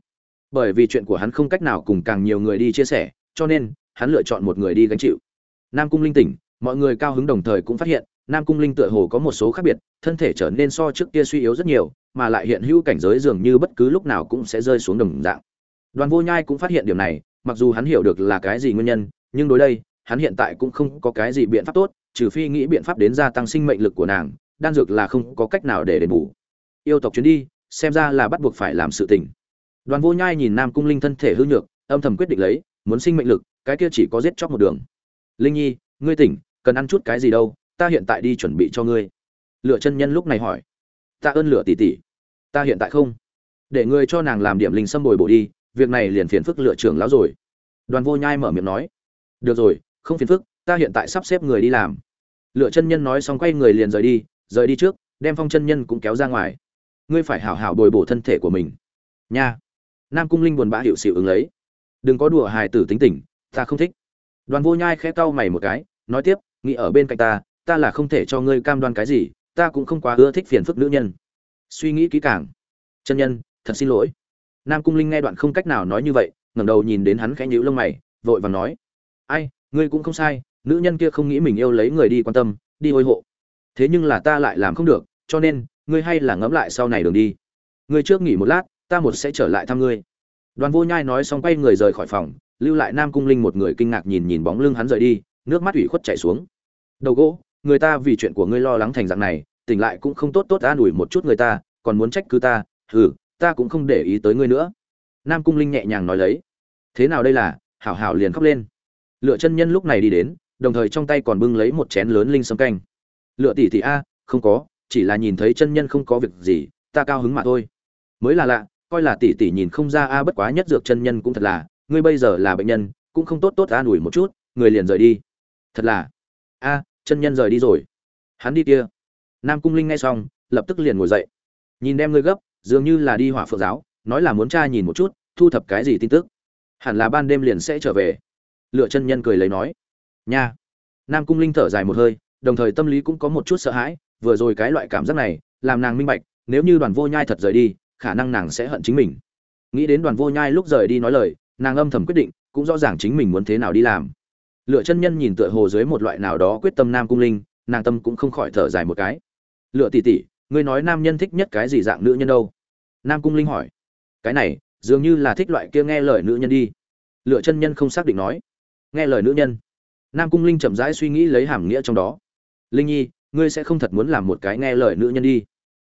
Bởi vì chuyện của hắn không cách nào cùng càng nhiều người đi chia sẻ, cho nên, hắn lựa chọn một người đi gánh chịu. Nam cung linh tỉnh, mọi người cao hứng đồng thời cũng phát hiện nam cung linh tựa hồ có một số khác biệt, thân thể trở nên so trước kia suy yếu rất nhiều, mà lại hiện hữu cảnh giới dường như bất cứ lúc nào cũng sẽ rơi xuống đồng dạng. Đoàn vô nhai cũng phát hiện điều này, mặc dù hắn hiểu được là cái gì nguyên nhân, nhưng đối đây, hắn hiện tại cũng không có cái gì biện pháp tốt, trừ phi nghĩ biện pháp đến gia tăng sinh mệnh lực của nàng, đan dược là không có cách nào để đền bù. Yêu tộc chuyến đi, xem ra là bắt buộc phải làm sự tình. Đoàn vô nhai nhìn nam cung linh thân thể hư nhược, âm thầm quyết định lấy, muốn sinh mệnh lực, cái kia chỉ có giết chóc một đường. Linh nhi, ngươi tỉnh, cần ăn chút cái gì đâu? Ta hiện tại đi chuẩn bị cho ngươi. Lựa chân nhân lúc này hỏi. Ta ơn lựa tỷ tỷ. Ta hiện tại không. Để ngươi cho nàng làm điểm linh xâm bồi bổ đi, việc này liền phiền phức lựa trưởng lão rồi. Đoàn vô nhai mở miệng nói. Được rồi, không phiền phức, ta hiện tại sắp xếp người đi làm. Lựa chân nhân nói xong quay người liền rời đi rời đi trước, đem phong chân nhân cũng kéo ra ngoài. Ngươi phải hảo hảo bồi bổ thân thể của mình. Nha. Nam cung linh buồn bã hiệu xịu ứng lấy. Đừng có đùa hài tử tính tình, ta không thích. Đoàn vô nhai khẽ cau mày một cái, nói tiếp, nghĩ ở bên cạnh ta ta là không thể cho ngươi cam đoan cái gì, ta cũng không quá ưa thích phiền phức nữ nhân. Suy nghĩ kỹ càng. Chân nhân, thật xin lỗi. Nam cung linh nghe đoạn không cách nào nói như vậy, ngẩng đầu nhìn đến hắn khẽ nhíu lông mày, vội vàng nói, ai, ngươi cũng không sai, nữ nhân kia không nghĩ mình yêu lấy người đi quan tâm, đi hôi hộ. Thế nhưng là ta lại làm không được, cho nên, ngươi hay là ngẫm lại sau này đường đi. Ngươi trước nghỉ một lát, ta một sẽ trở lại thăm ngươi. Đoàn vô nhai nói xong quay người rời khỏi phòng, lưu lại nam cung linh một người kinh ngạc nhìn nhìn bóng lưng hắn rời đi, nước mắt ủy khuất chảy xuống. Đầu gỗ người ta vì chuyện của ngươi lo lắng thành dạng này tỉnh lại cũng không tốt tốt an ủi một chút người ta còn muốn trách cứ ta hừ, ta cũng không để ý tới ngươi nữa. Nam cung linh nhẹ nhàng nói lấy. Thế nào đây là? Hảo hảo liền khóc lên. Lựa chân nhân lúc này đi đến đồng thời trong tay còn bưng lấy một chén lớn linh sâm canh. Lựa tỷ tỷ a không có chỉ là nhìn thấy chân nhân không có việc gì ta cao hứng mà thôi. Mới là lạ coi là tỷ tỷ nhìn không ra a bất quá nhất dược chân nhân cũng thật là ngươi bây giờ là bệnh nhân cũng không tốt tốt an ủi một chút người liền rời đi. Thật là a chân nhân rời đi rồi. Hắn đi kia. Nam cung linh nghe xong, lập tức liền ngồi dậy. Nhìn đem ngươi gấp, dường như là đi hỏa phượng giáo, nói là muốn tra nhìn một chút, thu thập cái gì tin tức. Hẳn là ban đêm liền sẽ trở về. Lựa chân nhân cười lấy nói. Nha. Nam cung linh thở dài một hơi, đồng thời tâm lý cũng có một chút sợ hãi, vừa rồi cái loại cảm giác này, làm nàng minh bạch, nếu như đoàn vô nhai thật rời đi, khả năng nàng sẽ hận chính mình. Nghĩ đến đoàn vô nhai lúc rời đi nói lời, nàng âm thầm quyết định, cũng rõ ràng chính mình muốn thế nào đi làm lựa chân nhân nhìn tựa hồ dưới một loại nào đó quyết tâm nam cung linh, nàng tâm cũng không khỏi thở dài một cái. Lựa tỉ tỉ ngươi nói nam nhân thích nhất cái gì dạng nữ nhân đâu? Nam cung linh hỏi. Cái này, dường như là thích loại kia nghe lời nữ nhân đi. Lựa chân nhân không xác định nói. Nghe lời nữ nhân. Nam cung linh chậm rãi suy nghĩ lấy hàm nghĩa trong đó. Linh nhi, ngươi sẽ không thật muốn làm một cái nghe lời nữ nhân đi.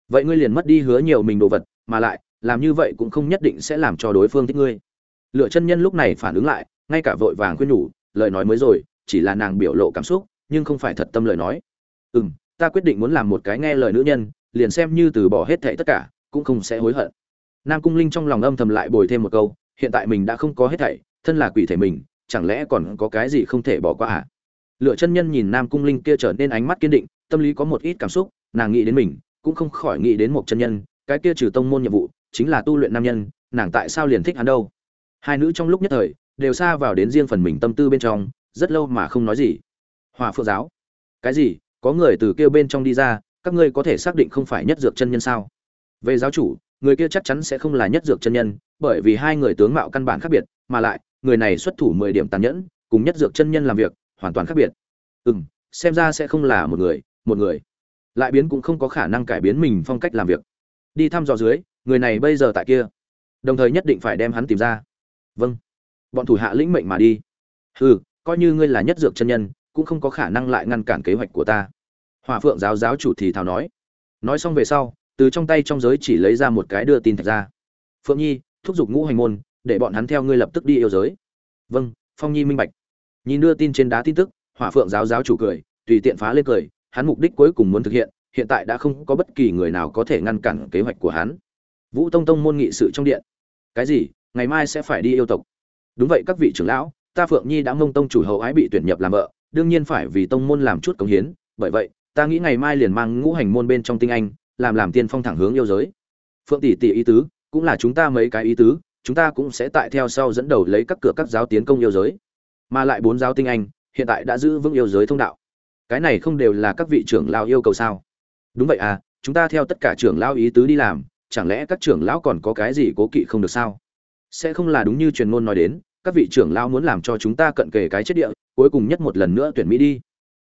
Vậy ngươi liền mất đi hứa nhiều mình đồ vật, mà lại, làm như vậy cũng không nhất định sẽ làm cho đối phương thích ngươi. Lựa chân nhân lúc này phản ứng lại, ngay cả vội vàng khuyên nhủ lời nói mới rồi, chỉ là nàng biểu lộ cảm xúc, nhưng không phải thật tâm lời nói. Ừ m ta quyết định muốn làm một cái nghe lời nữ nhân, liền xem như từ bỏ hết thảy tất cả, cũng không sẽ hối hận. Nam cung linh trong lòng âm thầm lại bồi thêm một câu, hiện tại mình đã không có hết thảy, thân là quỷ thể mình, chẳng lẽ còn có cái gì không thể bỏ qua à? Lựa chân nhân nhìn nam cung linh kia trở nên ánh mắt kiên định, tâm lý có một ít cảm xúc, nàng nghĩ đến mình, cũng không khỏi nghĩ đến một chân nhân, cái kia trừ tông môn nhiệm vụ, chính là tu luyện nam nhân, nàng tại sao liền thích hắn đâu? Hai nữ trong lúc nhất thời đều xa vào đến riêng phần mình tâm tư bên trong, rất lâu mà không nói gì. Hòa phượng giáo. Cái gì? Có người từ kêu bên trong đi ra, các ngươi có thể xác định không phải nhất dược chân nhân sao? Về giáo chủ, người kia chắc chắn sẽ không là nhất dược chân nhân, bởi vì hai người tướng mạo căn bản khác biệt, mà lại, người này xuất thủ mười điểm tàn nhẫn, cùng nhất dược chân nhân làm việc, hoàn toàn khác biệt. Ừ m xem ra sẽ không là một người một người. Lại biến cũng không có khả năng cải biến mình phong cách làm việc. Đi thăm dò dưới, người này bây giờ tại kia. Đồng thời nhất định phải đem hắn tìm ra. Vâng bọn thủ hạ lĩnh mệnh mà đi. Hừ, coi như ngươi là nhất dược chân nhân, cũng không có khả năng lại ngăn cản kế hoạch của ta. Hòa phượng giáo giáo chủ thì thào nói. Nói xong về sau, từ trong tay trong giới chỉ lấy ra một cái đưa tin thạch ra. Phượng nhi, thúc giục ngũ hành môn, để bọn hắn theo ngươi lập tức đi yêu giới. Vâng phong nhi minh bạch. Nhìn đưa tin trên đá tin tức hỏa phượng giáo giáo chủ cười, tùy tiện phá lên cười, hắn mục đích cuối cùng muốn thực hiện hiện tại đã không có bất kỳ người nào có thể ngăn cản kế hoạch của hắn. Vũ tông tông môn nghị sự trong điện. Cái gì? Ngày mai sẽ phải đi yêu tộc đúng vậy các vị trưởng lão, ta phượng nhi đã mông tông chủ hậu ái bị tuyển nhập làm vợ, đương nhiên phải vì tông môn làm chút công hiến, bởi vậy, ta nghĩ ngày mai liền mang ngũ hành môn bên trong tinh anh, làm làm tiên phong thẳng hướng yêu giới. Phượng tỷ tỷ ý tứ, cũng là chúng ta mấy cái ý tứ, chúng ta cũng sẽ tại theo sau dẫn đầu lấy các cửa các giáo tiến công yêu giới. Mà lại bốn giáo tinh anh, hiện tại đã giữ vững yêu giới thông đạo. Cái này không đều là các vị trưởng lao yêu cầu sao? Đúng vậy à chúng ta theo tất cả trưởng lao ý tứ đi làm, chẳng lẽ các trưởng lão còn có cái gì cố kỵ không được sao? Sẽ không là đúng như truyền ngôn nói đến, các vị trưởng lao muốn làm cho chúng ta cận kề cái chết địa, cuối cùng nhất một lần nữa tuyển mỹ đi.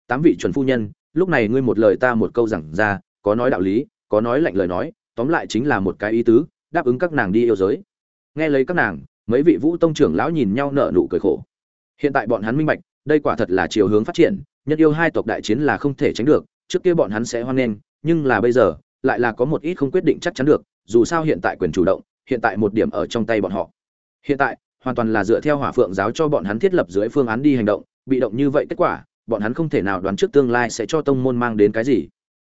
Tám vị chuẩn phu nhân, lúc này ngươi một lời ta một câu rằng ra, có nói đạo lý, có nói lạnh lời nói, tóm lại chính là một cái ý tứ, đáp ứng các nàng đi yêu giới. Nghe lấy các nàng, mấy vị vũ tông trưởng lão nhìn nhau nở nụ cười khổ. Hiện tại bọn hắn minh bạch, đây quả thật là chiều hướng phát triển, nhất yêu hai tộc đại chiến là không thể tránh được, trước kia bọn hắn sẽ hoan nghênh, nhưng là bây giờ, lại là có một ít không quyết định chắc chắn được, dù sao hiện tại quyền chủ động, hiện tại một điểm ở trong tay bọn họ hiện tại, hoàn toàn là dựa theo hỏa phượng giáo cho bọn hắn thiết lập dưới phương án đi hành động, bị động như vậy kết quả, bọn hắn không thể nào đoán trước tương lai sẽ cho tông môn mang đến cái gì.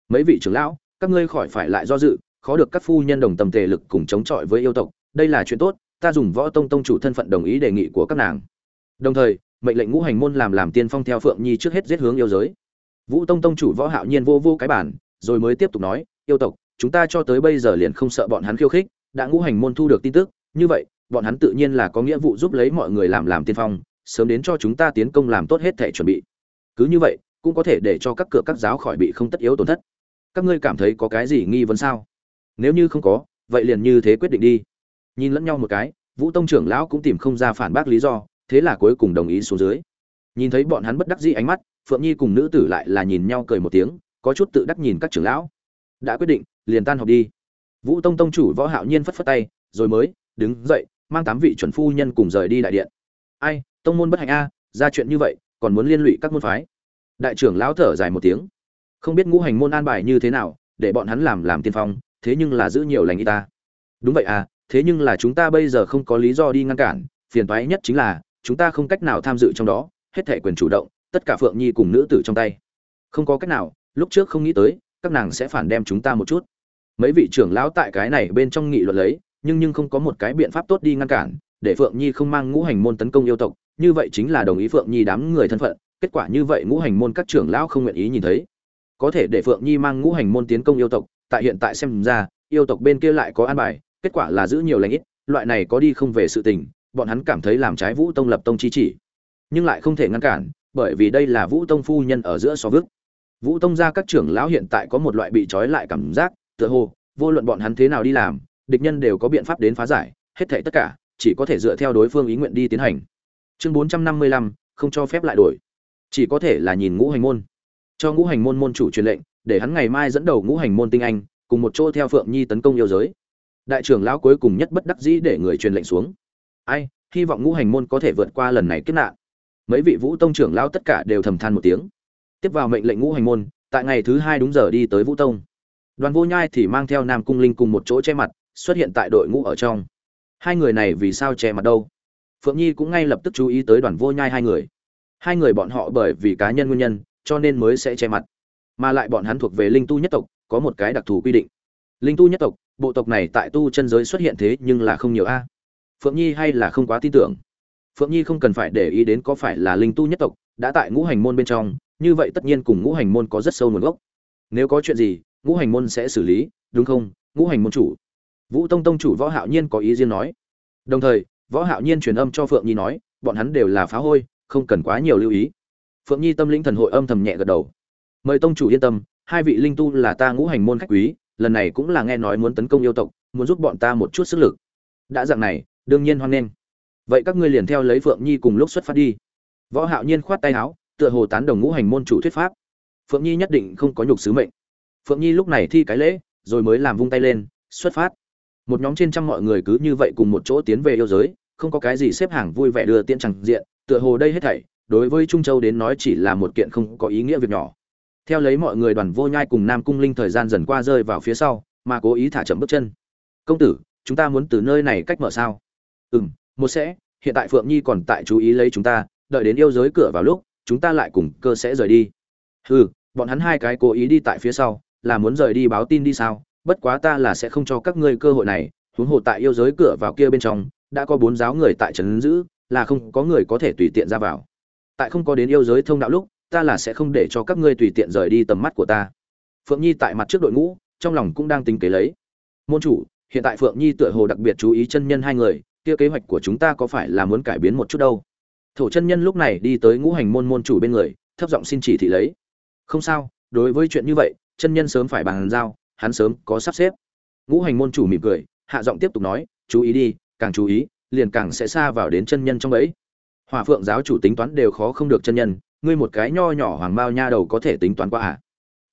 Mấy vị trưởng lão, các ngươi khỏi phải lại do dự, khó được các phu nhân đồng tâm tề lực cùng chống chọi với yêu tộc, đây là chuyện tốt, ta dùng võ tông tông chủ thân phận đồng ý đề nghị của các nàng. Đồng thời, mệnh lệnh ngũ hành môn làm làm tiên phong theo phượng nhi trước hết giết hướng yêu giới. Vũ tông tông chủ võ hạo nhiên vô vô cái bản, rồi mới tiếp tục nói, yêu tộc, chúng ta cho tới bây giờ liền không sợ bọn hắn khiêu khích, đã ngũ hành môn thu được tin tức, như vậy bọn hắn tự nhiên là có nghĩa vụ giúp lấy mọi người làm làm tiên phong, sớm đến cho chúng ta tiến công làm tốt hết thể chuẩn bị. Cứ như vậy, cũng có thể để cho các cửa các giáo khỏi bị không tất yếu tổn thất. Các ngươi cảm thấy có cái gì nghi vấn sao? Nếu như không có, vậy liền như thế quyết định đi. Nhìn lẫn nhau một cái, vũ tông trưởng lão cũng tìm không ra phản bác lý do, thế là cuối cùng đồng ý xuống dưới. Nhìn thấy bọn hắn bất đắc dĩ ánh mắt, phượng nhi cùng nữ tử lại là nhìn nhau cười một tiếng, có chút tự đắc nhìn các trưởng lão. Đã quyết định, liền tan họp đi. Vũ tông tông chủ võ hạo nhiên phất phất tay, rồi mới, đứng dậy mang tám vị chuẩn phu nhân cùng rời đi đại điện. Ai, tông môn bất hạnh a, ra chuyện như vậy, còn muốn liên lụy các môn phái? Đại trưởng lão thở dài một tiếng. Không biết ngũ hành môn an bài như thế nào, để bọn hắn làm làm tiên phong, thế nhưng là giữ nhiều lành y ta. Đúng vậy à thế nhưng là chúng ta bây giờ không có lý do đi ngăn cản, phiền toái nhất chính là, chúng ta không cách nào tham dự trong đó, hết thể quyền chủ động, tất cả phượng nhi cùng nữ tử trong tay. Không có cách nào, lúc trước không nghĩ tới, các nàng sẽ phản đem chúng ta một chút. Mấy vị trưởng lão tại cái này bên trong nghị luận lấy nhưng nhưng không có một cái biện pháp tốt đi ngăn cản, để phượng nhi không mang ngũ hành môn tấn công yêu tộc, như vậy chính là đồng ý phượng nhi đám người thân phận, kết quả như vậy ngũ hành môn các trưởng lão không nguyện ý nhìn thấy. Có thể để phượng nhi mang ngũ hành môn tiến công yêu tộc, tại hiện tại xem ra, yêu tộc bên kia lại có an bài, kết quả là giữ nhiều lãnh ít, loại này có đi không về sự tình, bọn hắn cảm thấy làm trái vũ tông lập tông chi chỉ. Nhưng lại không thể ngăn cản, bởi vì đây là vũ tông phu nhân ở giữa so vức vũ tông gia các trưởng lão hiện tại có một loại bị trói lại cảm giác, tựa hồ, vô luận bọn hắn thế nào đi làm địch nhân đều có biện pháp đến phá giải, hết thảy tất cả, chỉ có thể dựa theo đối phương ý nguyện đi tiến hành. Chương bốn trăm năm mươi lăm, không cho phép lại đổi. Chỉ có thể là nhìn ngũ hành môn. Cho ngũ hành môn môn chủ truyền lệnh, để hắn ngày mai dẫn đầu ngũ hành môn tinh anh, cùng một chỗ theo phượng nhi tấn công yêu giới. Đại trưởng lão cuối cùng nhất bất đắc dĩ để người truyền lệnh xuống. Ai, hy vọng ngũ hành môn có thể vượt qua lần này kiếp nạn. Mấy vị vũ tông trưởng lão tất cả đều thầm than một tiếng. Tiếp vào mệnh lệnh ngũ hành môn, tại ngày thứ hai đúng giờ đi tới vũ tông. Đoàn vô nhai thì mang theo nam cung linh cùng một chỗ che mặt xuất hiện tại đội ngũ ở trong. Hai người này vì sao che mặt đâu? Phượng nhi cũng ngay lập tức chú ý tới đoàn vô nhai hai người. Hai người bọn họ bởi vì cá nhân nguyên nhân, cho nên mới sẽ che mặt. Mà lại bọn hắn thuộc về linh tu nhất tộc, có một cái đặc thù quy định. Linh tu nhất tộc, bộ tộc này tại tu chân giới xuất hiện thế nhưng là không nhiều a. Phượng nhi hay là không quá tin tưởng? Phượng nhi không cần phải để ý đến có phải là linh tu nhất tộc đã tại ngũ hành môn bên trong, như vậy tất nhiên cùng ngũ hành môn có rất sâu nguồn gốc. Nếu có chuyện gì, ngũ hành môn sẽ xử lý, đúng không? Ngũ hành môn chủ vũ tông tông chủ võ hạo nhiên có ý riêng nói. Đồng thời, võ hạo nhiên truyền âm cho phượng nhi nói, bọn hắn đều là phá hôi, không cần quá nhiều lưu ý. Phượng nhi tâm linh thần hội âm thầm nhẹ gật đầu. Mời tông chủ yên tâm, hai vị linh tu là ta ngũ hành môn khách quý, lần này cũng là nghe nói muốn tấn công yêu tộc, muốn giúp bọn ta một chút sức lực. Đã dạng này, đương nhiên hoan nghênh. Vậy các ngươi liền theo lấy phượng nhi cùng lúc xuất phát đi. Võ hạo nhiên khoát tay áo, tựa hồ tán đồng ngũ hành môn chủ thuyết pháp. Phượng nhi nhất định không có nhục sứ mệnh. Phượng nhi lúc này thi cái lễ, rồi mới làm vung tay lên, xuất phát một nhóm trên trăm mọi người cứ như vậy cùng một chỗ tiến về yêu giới, không có cái gì xếp hàng vui vẻ đưa tiễn chẳng diện, tựa hồ đây hết thảy, đối với trung châu đến nói chỉ là một kiện không có ý nghĩa việc nhỏ. Theo lấy mọi người đoàn vô nhai cùng nam cung linh thời gian dần qua rơi vào phía sau, mà cố ý thả chậm bước chân. Công tử, chúng ta muốn từ nơi này cách mở sao? Ừ m một sẽ, hiện tại phượng nhi còn tại chú ý lấy chúng ta, đợi đến yêu giới cửa vào lúc, chúng ta lại cùng cơ sẽ rời đi. Ừ bọn hắn hai cái cố ý đi tại phía sau, là muốn rời đi báo tin đi sao? Bất quá ta là sẽ không cho các ngươi cơ hội này, huống hồ tại yêu giới cửa vào kia bên trong, đã có bốn giáo người tại trấn giữ, là không có người có thể tùy tiện ra vào. Tại không có đến yêu giới thông đạo lúc, ta là sẽ không để cho các ngươi tùy tiện rời đi tầm mắt của ta. Phượng nhi tại mặt trước đội ngũ, trong lòng cũng đang tính kế lấy. Môn chủ, hiện tại phượng nhi tựa hồ đặc biệt chú ý chân nhân hai người, kia kế hoạch của chúng ta có phải là muốn cải biến một chút đâu? Thổ chân nhân lúc này đi tới ngũ hành môn môn chủ bên người, thấp giọng xin chỉ thị lấy. Không sao, đối với chuyện như vậy, chân nhân sớm phải bàn giao hắn sớm có sắp xếp. Ngũ hành môn chủ mỉm cười, hạ giọng tiếp tục nói, chú ý đi, càng chú ý, liền càng sẽ xa vào đến chân nhân trong ấy hòa phượng giáo chủ tính toán đều khó không được chân nhân, ngươi một cái nho nhỏ hoàng mao nha đầu có thể tính toán qua à?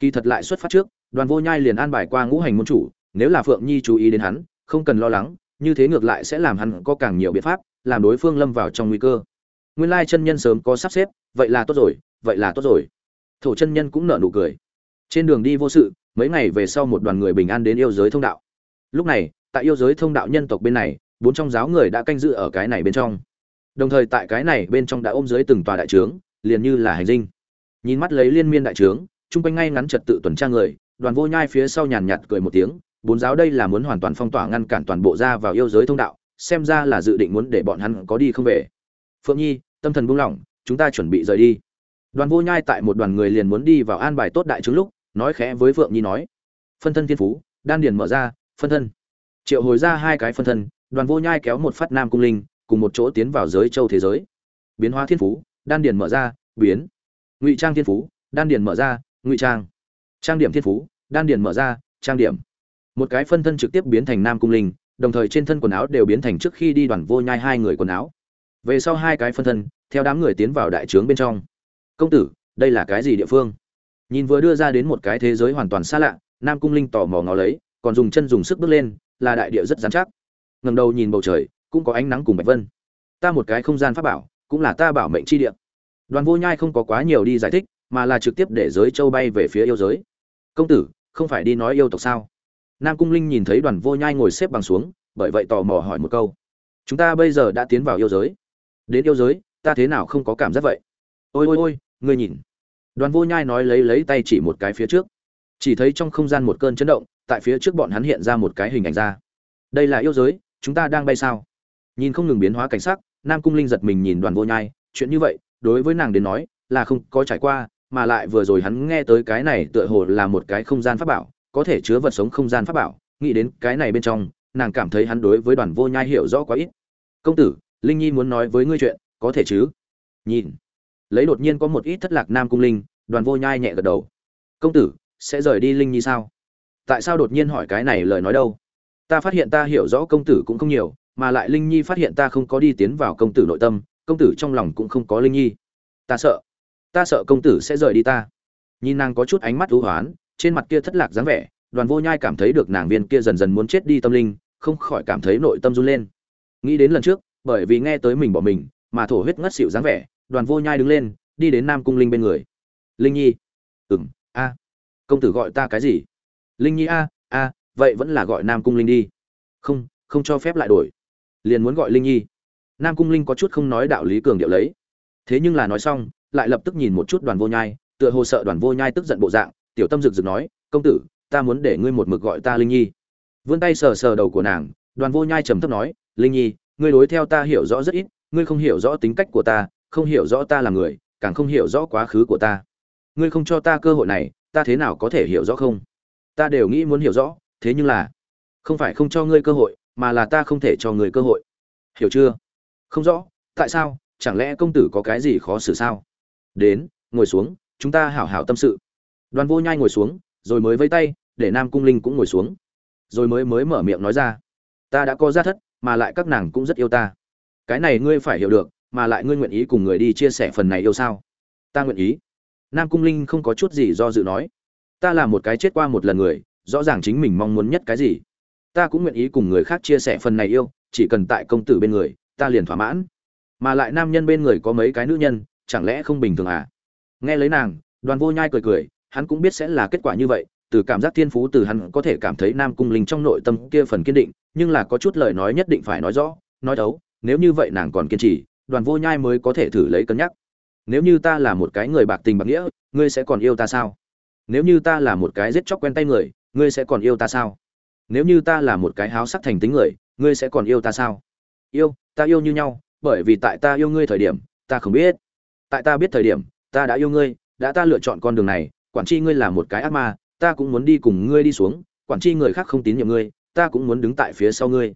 Kỳ thật lại xuất phát trước, đoàn vô nhai liền an bài qua ngũ hành môn chủ, nếu là phượng nhi chú ý đến hắn, không cần lo lắng, như thế ngược lại sẽ làm hắn có càng nhiều biện pháp, làm đối phương lâm vào trong nguy cơ. Nguyên lai chân nhân sớm có sắp xếp, vậy là tốt rồi, vậy là tốt rồi. Thổ chân nhân cũng nở nụ cười. Trên đường đi vô sự mấy ngày về sau một đoàn người bình an đến yêu giới thông đạo. Lúc này, tại yêu giới thông đạo nhân tộc bên này, bốn trong giáo người đã canh giữ ở cái này bên trong. Đồng thời tại cái này bên trong đã ôm dưới từng tòa đại trướng, liền như là hành dinh. Nhìn mắt lấy liên miên đại trướng, chung quanh ngay ngắn trật tự tuần tra người, đoàn vô nhai phía sau nhàn nhạt cười một tiếng, bốn giáo đây là muốn hoàn toàn phong tỏa ngăn cản toàn bộ ra vào yêu giới thông đạo, xem ra là dự định muốn để bọn hắn có đi không về. Phượng nhi, tâm thần buông lỏng, chúng ta chuẩn bị rời đi. Đoàn vô nhai tại một đoàn người liền muốn đi vào an bài tốt đại trướng lúc nói khẽ với phượng nhi nói, phân thân thiên phú, đan điền mở ra, phân thân. Triệu hồi ra hai cái phân thân, đoàn vô nhai kéo một phát nam cung linh, cùng một chỗ tiến vào giới châu thế giới. Biến hóa thiên phú, đan điền mở ra, biến. Ngụy trang thiên phú, đan điền mở ra, ngụy trang. Trang điểm thiên phú, đan điền mở ra, trang điểm. Một cái phân thân trực tiếp biến thành nam cung linh, đồng thời trên thân quần áo đều biến thành trước khi đi đoàn vô nhai hai người quần áo. Về sau hai cái phân thân, theo đám người tiến vào đại trướng bên trong. Công tử, đây là cái gì địa phương? Nhìn vừa đưa ra đến một cái thế giới hoàn toàn xa lạ, nam cung linh tò mò ngó lấy, còn dùng chân dùng sức bước lên, là đại địa rất dán chắc. Ngầm đầu nhìn bầu trời, cũng có ánh nắng cùng bạch vân. Ta một cái không gian pháp bảo, cũng là ta bảo mệnh chi địa. Đoàn vô nhai không có quá nhiều đi giải thích, mà là trực tiếp để giới châu bay về phía yêu giới. Công tử, không phải đi nói yêu tộc sao? Nam cung linh nhìn thấy đoàn vô nhai ngồi xếp bằng xuống, bởi vậy tò mò hỏi một câu. Chúng ta bây giờ đã tiến vào yêu giới. Đến yêu giới, ta thế nào không có cảm giác vậy? Ôi ôi ôi, ngươi nhìn đoàn vô nhai nói lấy lấy tay chỉ một cái phía trước. Chỉ thấy trong không gian một cơn chấn động, tại phía trước bọn hắn hiện ra một cái hình ảnh ra. Đây là yêu giới, chúng ta đang bay sao? Nhìn không ngừng biến hóa cảnh sắc, nam cung linh giật mình nhìn đoàn vô nhai, chuyện như vậy, đối với nàng đến nói, là không có trải qua, mà lại vừa rồi hắn nghe tới cái này tựa hồ là một cái không gian pháp bảo, có thể chứa vật sống không gian pháp bảo, nghĩ đến cái này bên trong, nàng cảm thấy hắn đối với đoàn vô nhai hiểu rõ quá ít. Công tử, linh nhi muốn nói với ngươi chuyện, có thể chứ? Nhìn lấy đột nhiên có một ít thất lạc nam cung linh, đoàn vô nhai nhẹ gật đầu. Công tử, sẽ rời đi linh nhi sao? Tại sao đột nhiên hỏi cái này lời nói đâu? Ta phát hiện ta hiểu rõ công tử cũng không nhiều, mà lại linh nhi phát hiện ta không có đi tiến vào công tử nội tâm, công tử trong lòng cũng không có linh nhi. Ta sợ ta sợ công tử sẽ rời đi ta. Nhìn nàng có chút ánh mắt thú hoán, trên mặt kia thất lạc dáng vẻ, đoàn vô nhai cảm thấy được nàng viên kia dần dần muốn chết đi tâm linh, không khỏi cảm thấy nội tâm run lên. Nghĩ đến lần trước, bởi vì nghe tới mình bỏ mình, mà thổ huyết ngất xỉu dáng vẻ đoàn vô nhai đứng lên, đi đến nam cung linh bên người. Linh nhi. Ừm, a. Công tử gọi ta cái gì? Linh nhi a a, vậy vẫn là gọi nam cung linh đi. Không không cho phép lại đổi. Liền muốn gọi linh nhi. Nam cung linh có chút không nói đạo lý cường điệu lấy. Thế nhưng là nói xong, lại lập tức nhìn một chút đoàn vô nhai, tựa hồ sợ đoàn vô nhai tức giận bộ dạng, tiểu tâm rực rực nói, công tử, ta muốn để ngươi một mực gọi ta linh nhi. Vươn tay sờ sờ đầu của nàng, đoàn vô nhai trầm thấp nói, linh nhi, ngươi đối theo ta hiểu rõ rất ít, ngươi không hiểu rõ tính cách của ta không hiểu rõ ta là người, càng không hiểu rõ quá khứ của ta. Ngươi không cho ta cơ hội này, ta thế nào có thể hiểu rõ không? Ta đều nghĩ muốn hiểu rõ, thế nhưng là, không phải không cho ngươi cơ hội, mà là ta không thể cho ngươi cơ hội. Hiểu chưa? Không rõ, tại sao? Chẳng lẽ công tử có cái gì khó xử sao? Đến, ngồi xuống, chúng ta hảo hảo tâm sự. Đoàn vô nhai ngồi xuống, rồi mới vây tay, để nam cung linh cũng ngồi xuống. Rồi mới mới mở miệng nói ra. Ta đã có gia thất, mà lại các nàng cũng rất yêu ta. Cái này ngươi phải hiểu được mà lại ngươi nguyện ý cùng người đi chia sẻ phần này yêu sao? Ta nguyện ý. Nam cung linh không có chút gì do dự nói. Ta là một cái chết qua một lần người, rõ ràng chính mình mong muốn nhất cái gì. Ta cũng nguyện ý cùng người khác chia sẻ phần này yêu, chỉ cần tại công tử bên người, ta liền thỏa mãn. Mà lại nam nhân bên người có mấy cái nữ nhân, chẳng lẽ không bình thường à? Nghe lấy nàng, đoàn vô nhai cười cười, hắn cũng biết sẽ là kết quả như vậy, từ cảm giác thiên phú từ hắn có thể cảm thấy nam cung linh trong nội tâm kia phần kiên định, nhưng là có chút lời nói nhất định phải nói rõ, nói đấu, nếu như vậy nàng còn kiên trì đoàn vô nhai mới có thể thử lấy cân nhắc. Nếu như ta là một cái người bạc tình bạc nghĩa, ngươi sẽ còn yêu ta sao? Nếu như ta là một cái giết chóc quen tay người, ngươi sẽ còn yêu ta sao? Nếu như ta là một cái háo sắc thành tính người, ngươi sẽ còn yêu ta sao? Yêu, ta yêu như nhau, bởi vì tại ta yêu ngươi thời điểm, ta không biết. Tại ta biết thời điểm, ta đã yêu ngươi, đã ta lựa chọn con đường này, quản tri ngươi là một cái ác ma, ta cũng muốn đi cùng ngươi đi xuống, quản tri người khác không tín nhiệm ngươi, ta cũng muốn đứng tại phía sau ngươi.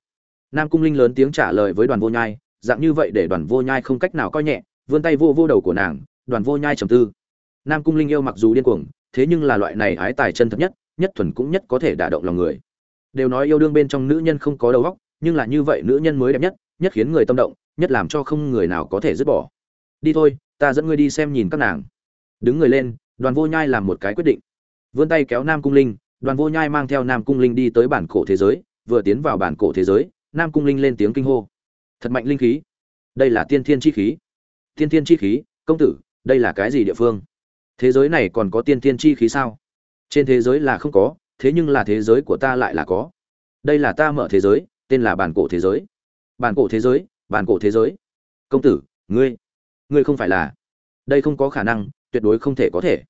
Nam cung linh lớn tiếng trả lời với đoàn vô nhai dạng như vậy để đoàn vô nhai không cách nào coi nhẹ, vươn tay vô vô đầu của nàng, đoàn vô nhai trầm tư. Nam cung linh yêu mặc dù điên cuồng, thế nhưng là loại này ái tài chân thật nhất nhất thuần cũng nhất có thể đả động lòng người. Đều nói yêu đương bên trong nữ nhân không có đầu óc, nhưng là như vậy nữ nhân mới đẹp nhất nhất khiến người tâm động, nhất làm cho không người nào có thể dứt bỏ. Đi thôi, ta dẫn ngươi đi xem nhìn các nàng. Đứng người lên, đoàn vô nhai làm một cái quyết định. Vươn tay kéo nam cung linh, đoàn vô nhai mang theo nam cung linh đi tới bản cổ thế giới, vừa tiến vào bản cổ thế giới, nam cung linh lên tiếng kinh hô thật mạnh linh khí. Đây là tiên thiên chi khí. Tiên thiên chi khí, công tử, đây là cái gì địa phương? Thế giới này còn có tiên thiên chi khí sao? Trên thế giới là không có, thế nhưng là thế giới của ta lại là có. Đây là ta mở thế giới, tên là bản cổ thế giới. Bản cổ thế giới, bản cổ thế giới. Công tử, ngươi ngươi không phải là. Đây không có khả năng, tuyệt đối không thể có thể.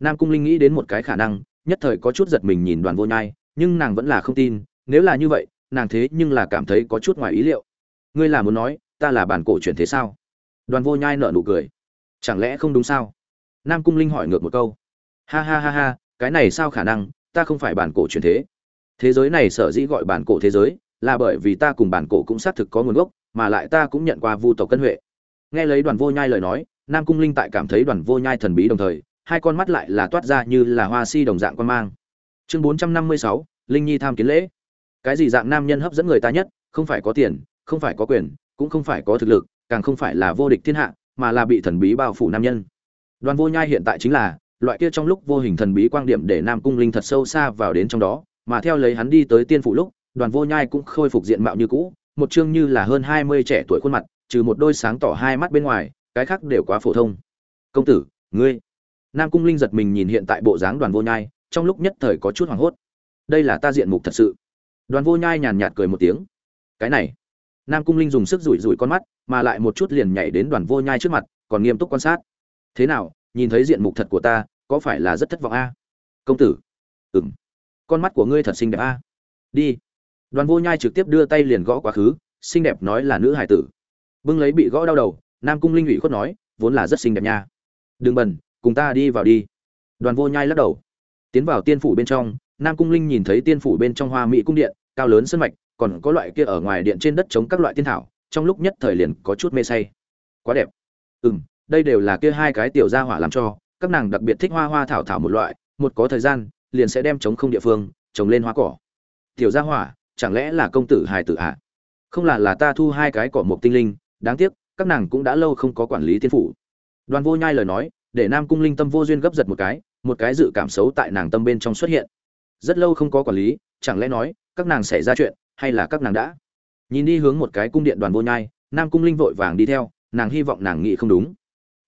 Nam cung linh nghĩ đến một cái khả năng, nhất thời có chút giật mình nhìn đoàn vô nhai, nhưng nàng vẫn là không tin, nếu là như vậy, nàng thế nhưng là cảm thấy có chút ngoài ý liệu ngươi là muốn nói, ta là bản cổ chuyển thế sao? Đoàn vô nhai nở nụ cười. Chẳng lẽ không đúng sao? Nam cung linh hỏi ngược một câu. Ha ha ha ha, cái này sao khả năng, ta không phải bản cổ chuyển thế. Thế giới này sở dĩ gọi bản cổ thế giới, là bởi vì ta cùng bản cổ cũng xác thực có nguồn gốc, mà lại ta cũng nhận qua vu tộc cân huệ. Nghe lấy đoàn vô nhai lời nói, nam cung linh tại cảm thấy đoàn vô nhai thần bí đồng thời, hai con mắt lại là toát ra như là hoa si đồng dạng quan mang. Chương bốn trăm năm mươi sáu, linh nhi tham kiến lễ. Cái gì dạng nam nhân hấp dẫn người ta nhất, không phải có tiền không phải có quyền, cũng không phải có thực lực, càng không phải là vô địch thiên hạ, mà là bị thần bí bao phủ nam nhân. Đoàn vô nhai hiện tại chính là, loại kia trong lúc vô hình thần bí quang điểm để nam cung linh thật sâu xa vào đến trong đó, mà theo lấy hắn đi tới tiên phủ lúc, đoàn vô nhai cũng khôi phục diện mạo như cũ, một chương như là hơn hai mươi trẻ tuổi khuôn mặt, trừ một đôi sáng tỏ hai mắt bên ngoài, cái khác đều quá phổ thông. Công tử, ngươi? Nam cung linh giật mình nhìn hiện tại bộ dáng đoàn vô nhai, trong lúc nhất thời có chút hoảng hốt. Đây là ta diện mục thật sự. Đoàn vô nhai nhàn nhạt cười một tiếng. Cái này nam cung linh dùng sức rủi rủi con mắt, mà lại một chút liền nhảy đến đoàn vô nhai trước mặt, còn nghiêm túc quan sát. Thế nào, nhìn thấy diện mục thật của ta, có phải là rất thất vọng a? Công tử. Ừng con mắt của ngươi thật xinh đẹp a. Đi. Đoàn vô nhai trực tiếp đưa tay liền gõ quá khứ, xinh đẹp nói là nữ hải tử. Bưng lấy bị gõ đau đầu, nam cung linh ủy khuất nói, vốn là rất xinh đẹp nha. Đừng bẩn cùng ta đi vào đi. Đoàn vô nhai lắc đầu. Tiến vào tiên phủ bên trong, nam cung linh nhìn thấy tiên phủ bên trong hoa mỹ cung điện, cao lớn sân mạch còn có loại kia ở ngoài điện trên đất chống các loại tiên thảo, trong lúc nhất thời liền có chút mê say. Quá đẹp. Ừ m đây đều là kia hai cái tiểu gia hỏa làm cho, các nàng đặc biệt thích hoa hoa thảo thảo một loại, một có thời gian, liền sẽ đem chống không địa phương, trồng lên hoa cỏ. Tiểu gia hỏa, chẳng lẽ là công tử hài tử ạ? À? không là là ta thu hai cái cỏ một tinh linh, đáng tiếc, các nàng cũng đã lâu không có quản lý tiên phủ. Đoàn vô nhai lời nói, để nam cung linh tâm vô duyên gấp giật một cái một cái dự cảm xấu tại nàng tâm bên trong xuất hiện. Rất lâu không có quản lý, chẳng lẽ nói, các nàng xảy ra chuyện hay là các nàng đã? Nhìn đi hướng một cái cung điện đoàn vô nhai, nam cung linh vội vàng đi theo, nàng hy vọng nàng nghĩ không đúng.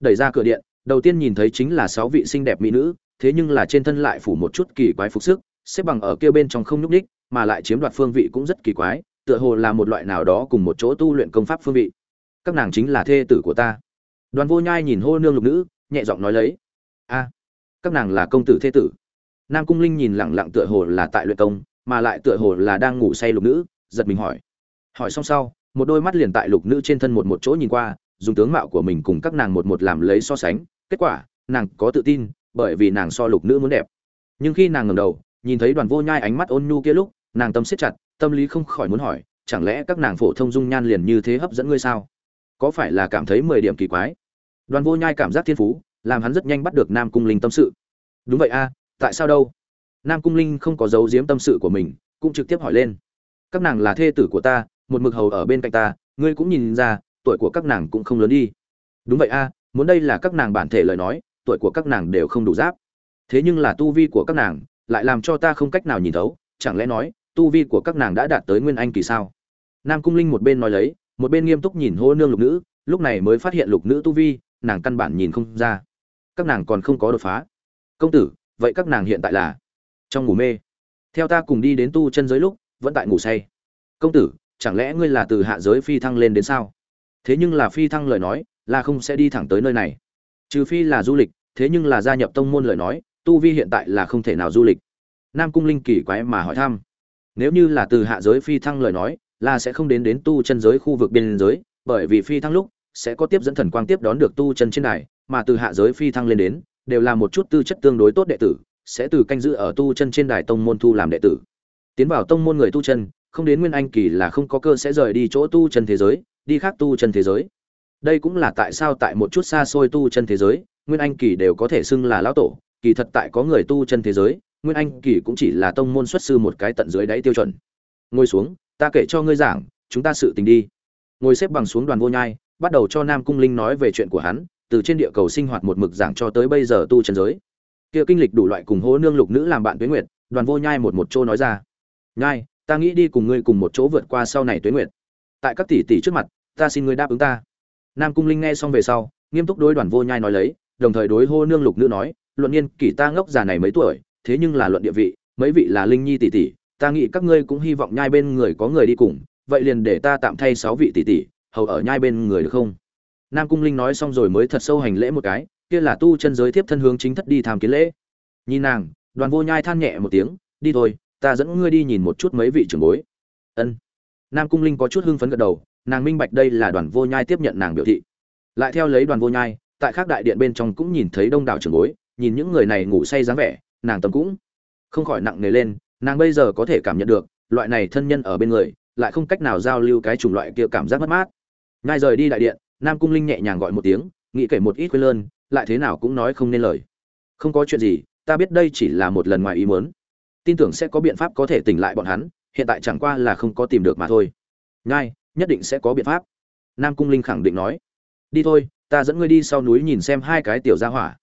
Đẩy ra cửa điện, đầu tiên nhìn thấy chính là sáu vị xinh đẹp mỹ nữ, thế nhưng là trên thân lại phủ một chút kỳ quái phục sức, xếp bằng ở kia bên trong không nhúc ních mà lại chiếm đoạt phương vị cũng rất kỳ quái, tựa hồ là một loại nào đó cùng một chỗ tu luyện công pháp phương vị. Các nàng chính là thê tử của ta. Đoàn vô nhai nhìn hô nương lục nữ, nhẹ giọng nói lấy. A, các nàng là công tử thê tử. Nam cung linh nhìn lẳng lặng tựa hồ là tại luyện công mà lại tựa hồ là đang ngủ say lục nữ, giật mình hỏi. Hỏi xong sau, một đôi mắt liền tại lục nữ trên thân một một chỗ nhìn qua, dùng tướng mạo của mình cùng các nàng một một làm lấy so sánh. Kết quả, nàng có tự tin, bởi vì nàng so lục nữ muốn đẹp. Nhưng khi nàng ngẩng đầu, nhìn thấy đoàn vô nhai ánh mắt ôn nhu kia lúc, nàng tâm siết chặt, tâm lý không khỏi muốn hỏi, chẳng lẽ các nàng phổ thông dung nhan liền như thế hấp dẫn ngươi sao? Có phải là cảm thấy mười điểm kỳ quái? Đoàn vô nhai cảm giác thiên phú, làm hắn rất nhanh bắt được nam cung linh tâm sự. Đúng vậy a, tại sao đâu? Nam cung linh không có giấu giếm tâm sự của mình, cũng trực tiếp hỏi lên. Các nàng là thê tử của ta, một mực hầu ở bên cạnh ta, ngươi cũng nhìn ra, tuổi của các nàng cũng không lớn đi. Đúng vậy a, muốn đây là các nàng bản thể lời nói, tuổi của các nàng đều không đủ giáp. Thế nhưng là tu vi của các nàng, lại làm cho ta không cách nào nhìn thấu, chẳng lẽ nói, tu vi của các nàng đã đạt tới nguyên anh kỳ sao? Nam cung linh một bên nói lấy, một bên nghiêm túc nhìn hô nương lục nữ, lúc này mới phát hiện lục nữ tu vi, nàng căn bản nhìn không ra. Các nàng còn không có đột phá. Công tử, vậy các nàng hiện tại là? Trong ngủ mê. Theo ta cùng đi đến tu chân giới lúc, vẫn tại ngủ say. Công tử, chẳng lẽ ngươi là từ hạ giới phi thăng lên đến sao? Thế nhưng là phi thăng lời nói, là không sẽ đi thẳng tới nơi này. Trừ phi là du lịch, thế nhưng là gia nhập tông môn lời nói, tu vi hiện tại là không thể nào du lịch. Nam cung linh kỳ quái mà hỏi thăm. Nếu như là từ hạ giới phi thăng lời nói, là sẽ không đến đến tu chân giới khu vực biên giới, bởi vì phi thăng lúc, sẽ có tiếp dẫn thần quang tiếp đón được tu chân trên này mà từ hạ giới phi thăng lên đến, đều là một chút tư chất tương đối tốt đệ tử sẽ từ canh giữ ở tu chân trên đài tông môn thu làm đệ tử. Tiến vào tông môn người tu chân, không đến nguyên anh kỳ là không có cơ sẽ rời đi chỗ tu chân thế giới, đi khác tu chân thế giới. Đây cũng là tại sao tại một chút xa xôi tu chân thế giới, nguyên anh kỳ đều có thể xưng là lão tổ, kỳ thật tại có người tu chân thế giới, nguyên anh kỳ cũng chỉ là tông môn xuất sư một cái tận dưới đáy tiêu chuẩn. Ngồi xuống, ta kể cho ngươi giảng, chúng ta sự tình đi. Ngồi xếp bằng xuống đoàn vô nhai, bắt đầu cho nam cung linh nói về chuyện của hắn, từ trên địa cầu sinh hoạt một mực giảng cho tới bây giờ tu chân giới kia kinh lịch đủ loại cùng hố nương lục nữ làm bạn tuế nguyệt, đoàn vô nhai một một chỗ nói ra. Nhai, ta nghĩ đi cùng ngươi cùng một chỗ vượt qua sau này tuế nguyệt. Tại các tỷ tỷ trước mặt, ta xin ngươi đáp ứng ta. Nam cung linh nghe xong về sau, nghiêm túc đối đoàn vô nhai nói lấy, đồng thời đối hô nương lục nữ nói, luận niên, kỷ ta ngốc già này mấy tuổi, thế nhưng là luận địa vị, mấy vị là linh nhi tỷ tỷ, ta nghĩ các ngươi cũng hy vọng nhai bên người có người đi cùng, vậy liền để ta tạm thay sáu vị tỷ tỷ, hầu ở nhai bên người được không? Nam cung linh nói xong rồi mới thật sâu hành lễ một cái kia là tu chân giới tiếp thân hướng chính thất đi tham kiến lễ. Nhìn nàng, đoàn vô nhai than nhẹ một tiếng, đi thôi, ta dẫn ngươi đi nhìn một chút mấy vị trưởng bối. Ân. Nam cung linh có chút hưng phấn gật đầu, nàng minh bạch đây là đoàn vô nhai tiếp nhận nàng biểu thị. Lại theo lấy đoàn vô nhai, tại khác đại điện bên trong cũng nhìn thấy đông đảo trưởng bối, nhìn những người này ngủ say dáng vẻ, nàng tâm cũng không khỏi nặng nề lên, nàng bây giờ có thể cảm nhận được, loại này thân nhân ở bên người, lại không cách nào giao lưu cái chủng loại kia cảm giác mất mát. Ngay rời đi đại điện, nam cung linh nhẹ nhàng gọi một tiếng, nghĩ kể một ít quên lơn lại thế nào cũng nói không nên lời. Không có chuyện gì ta biết đây chỉ là một lần ngoài ý muốn. Tin tưởng sẽ có biện pháp có thể tỉnh lại bọn hắn hiện tại chẳng qua là không có tìm được mà thôi. Ngay nhất định sẽ có biện pháp. Nam cung linh khẳng định nói. Đi thôi ta dẫn ngươi đi sau núi nhìn xem hai cái tiểu gia hỏa.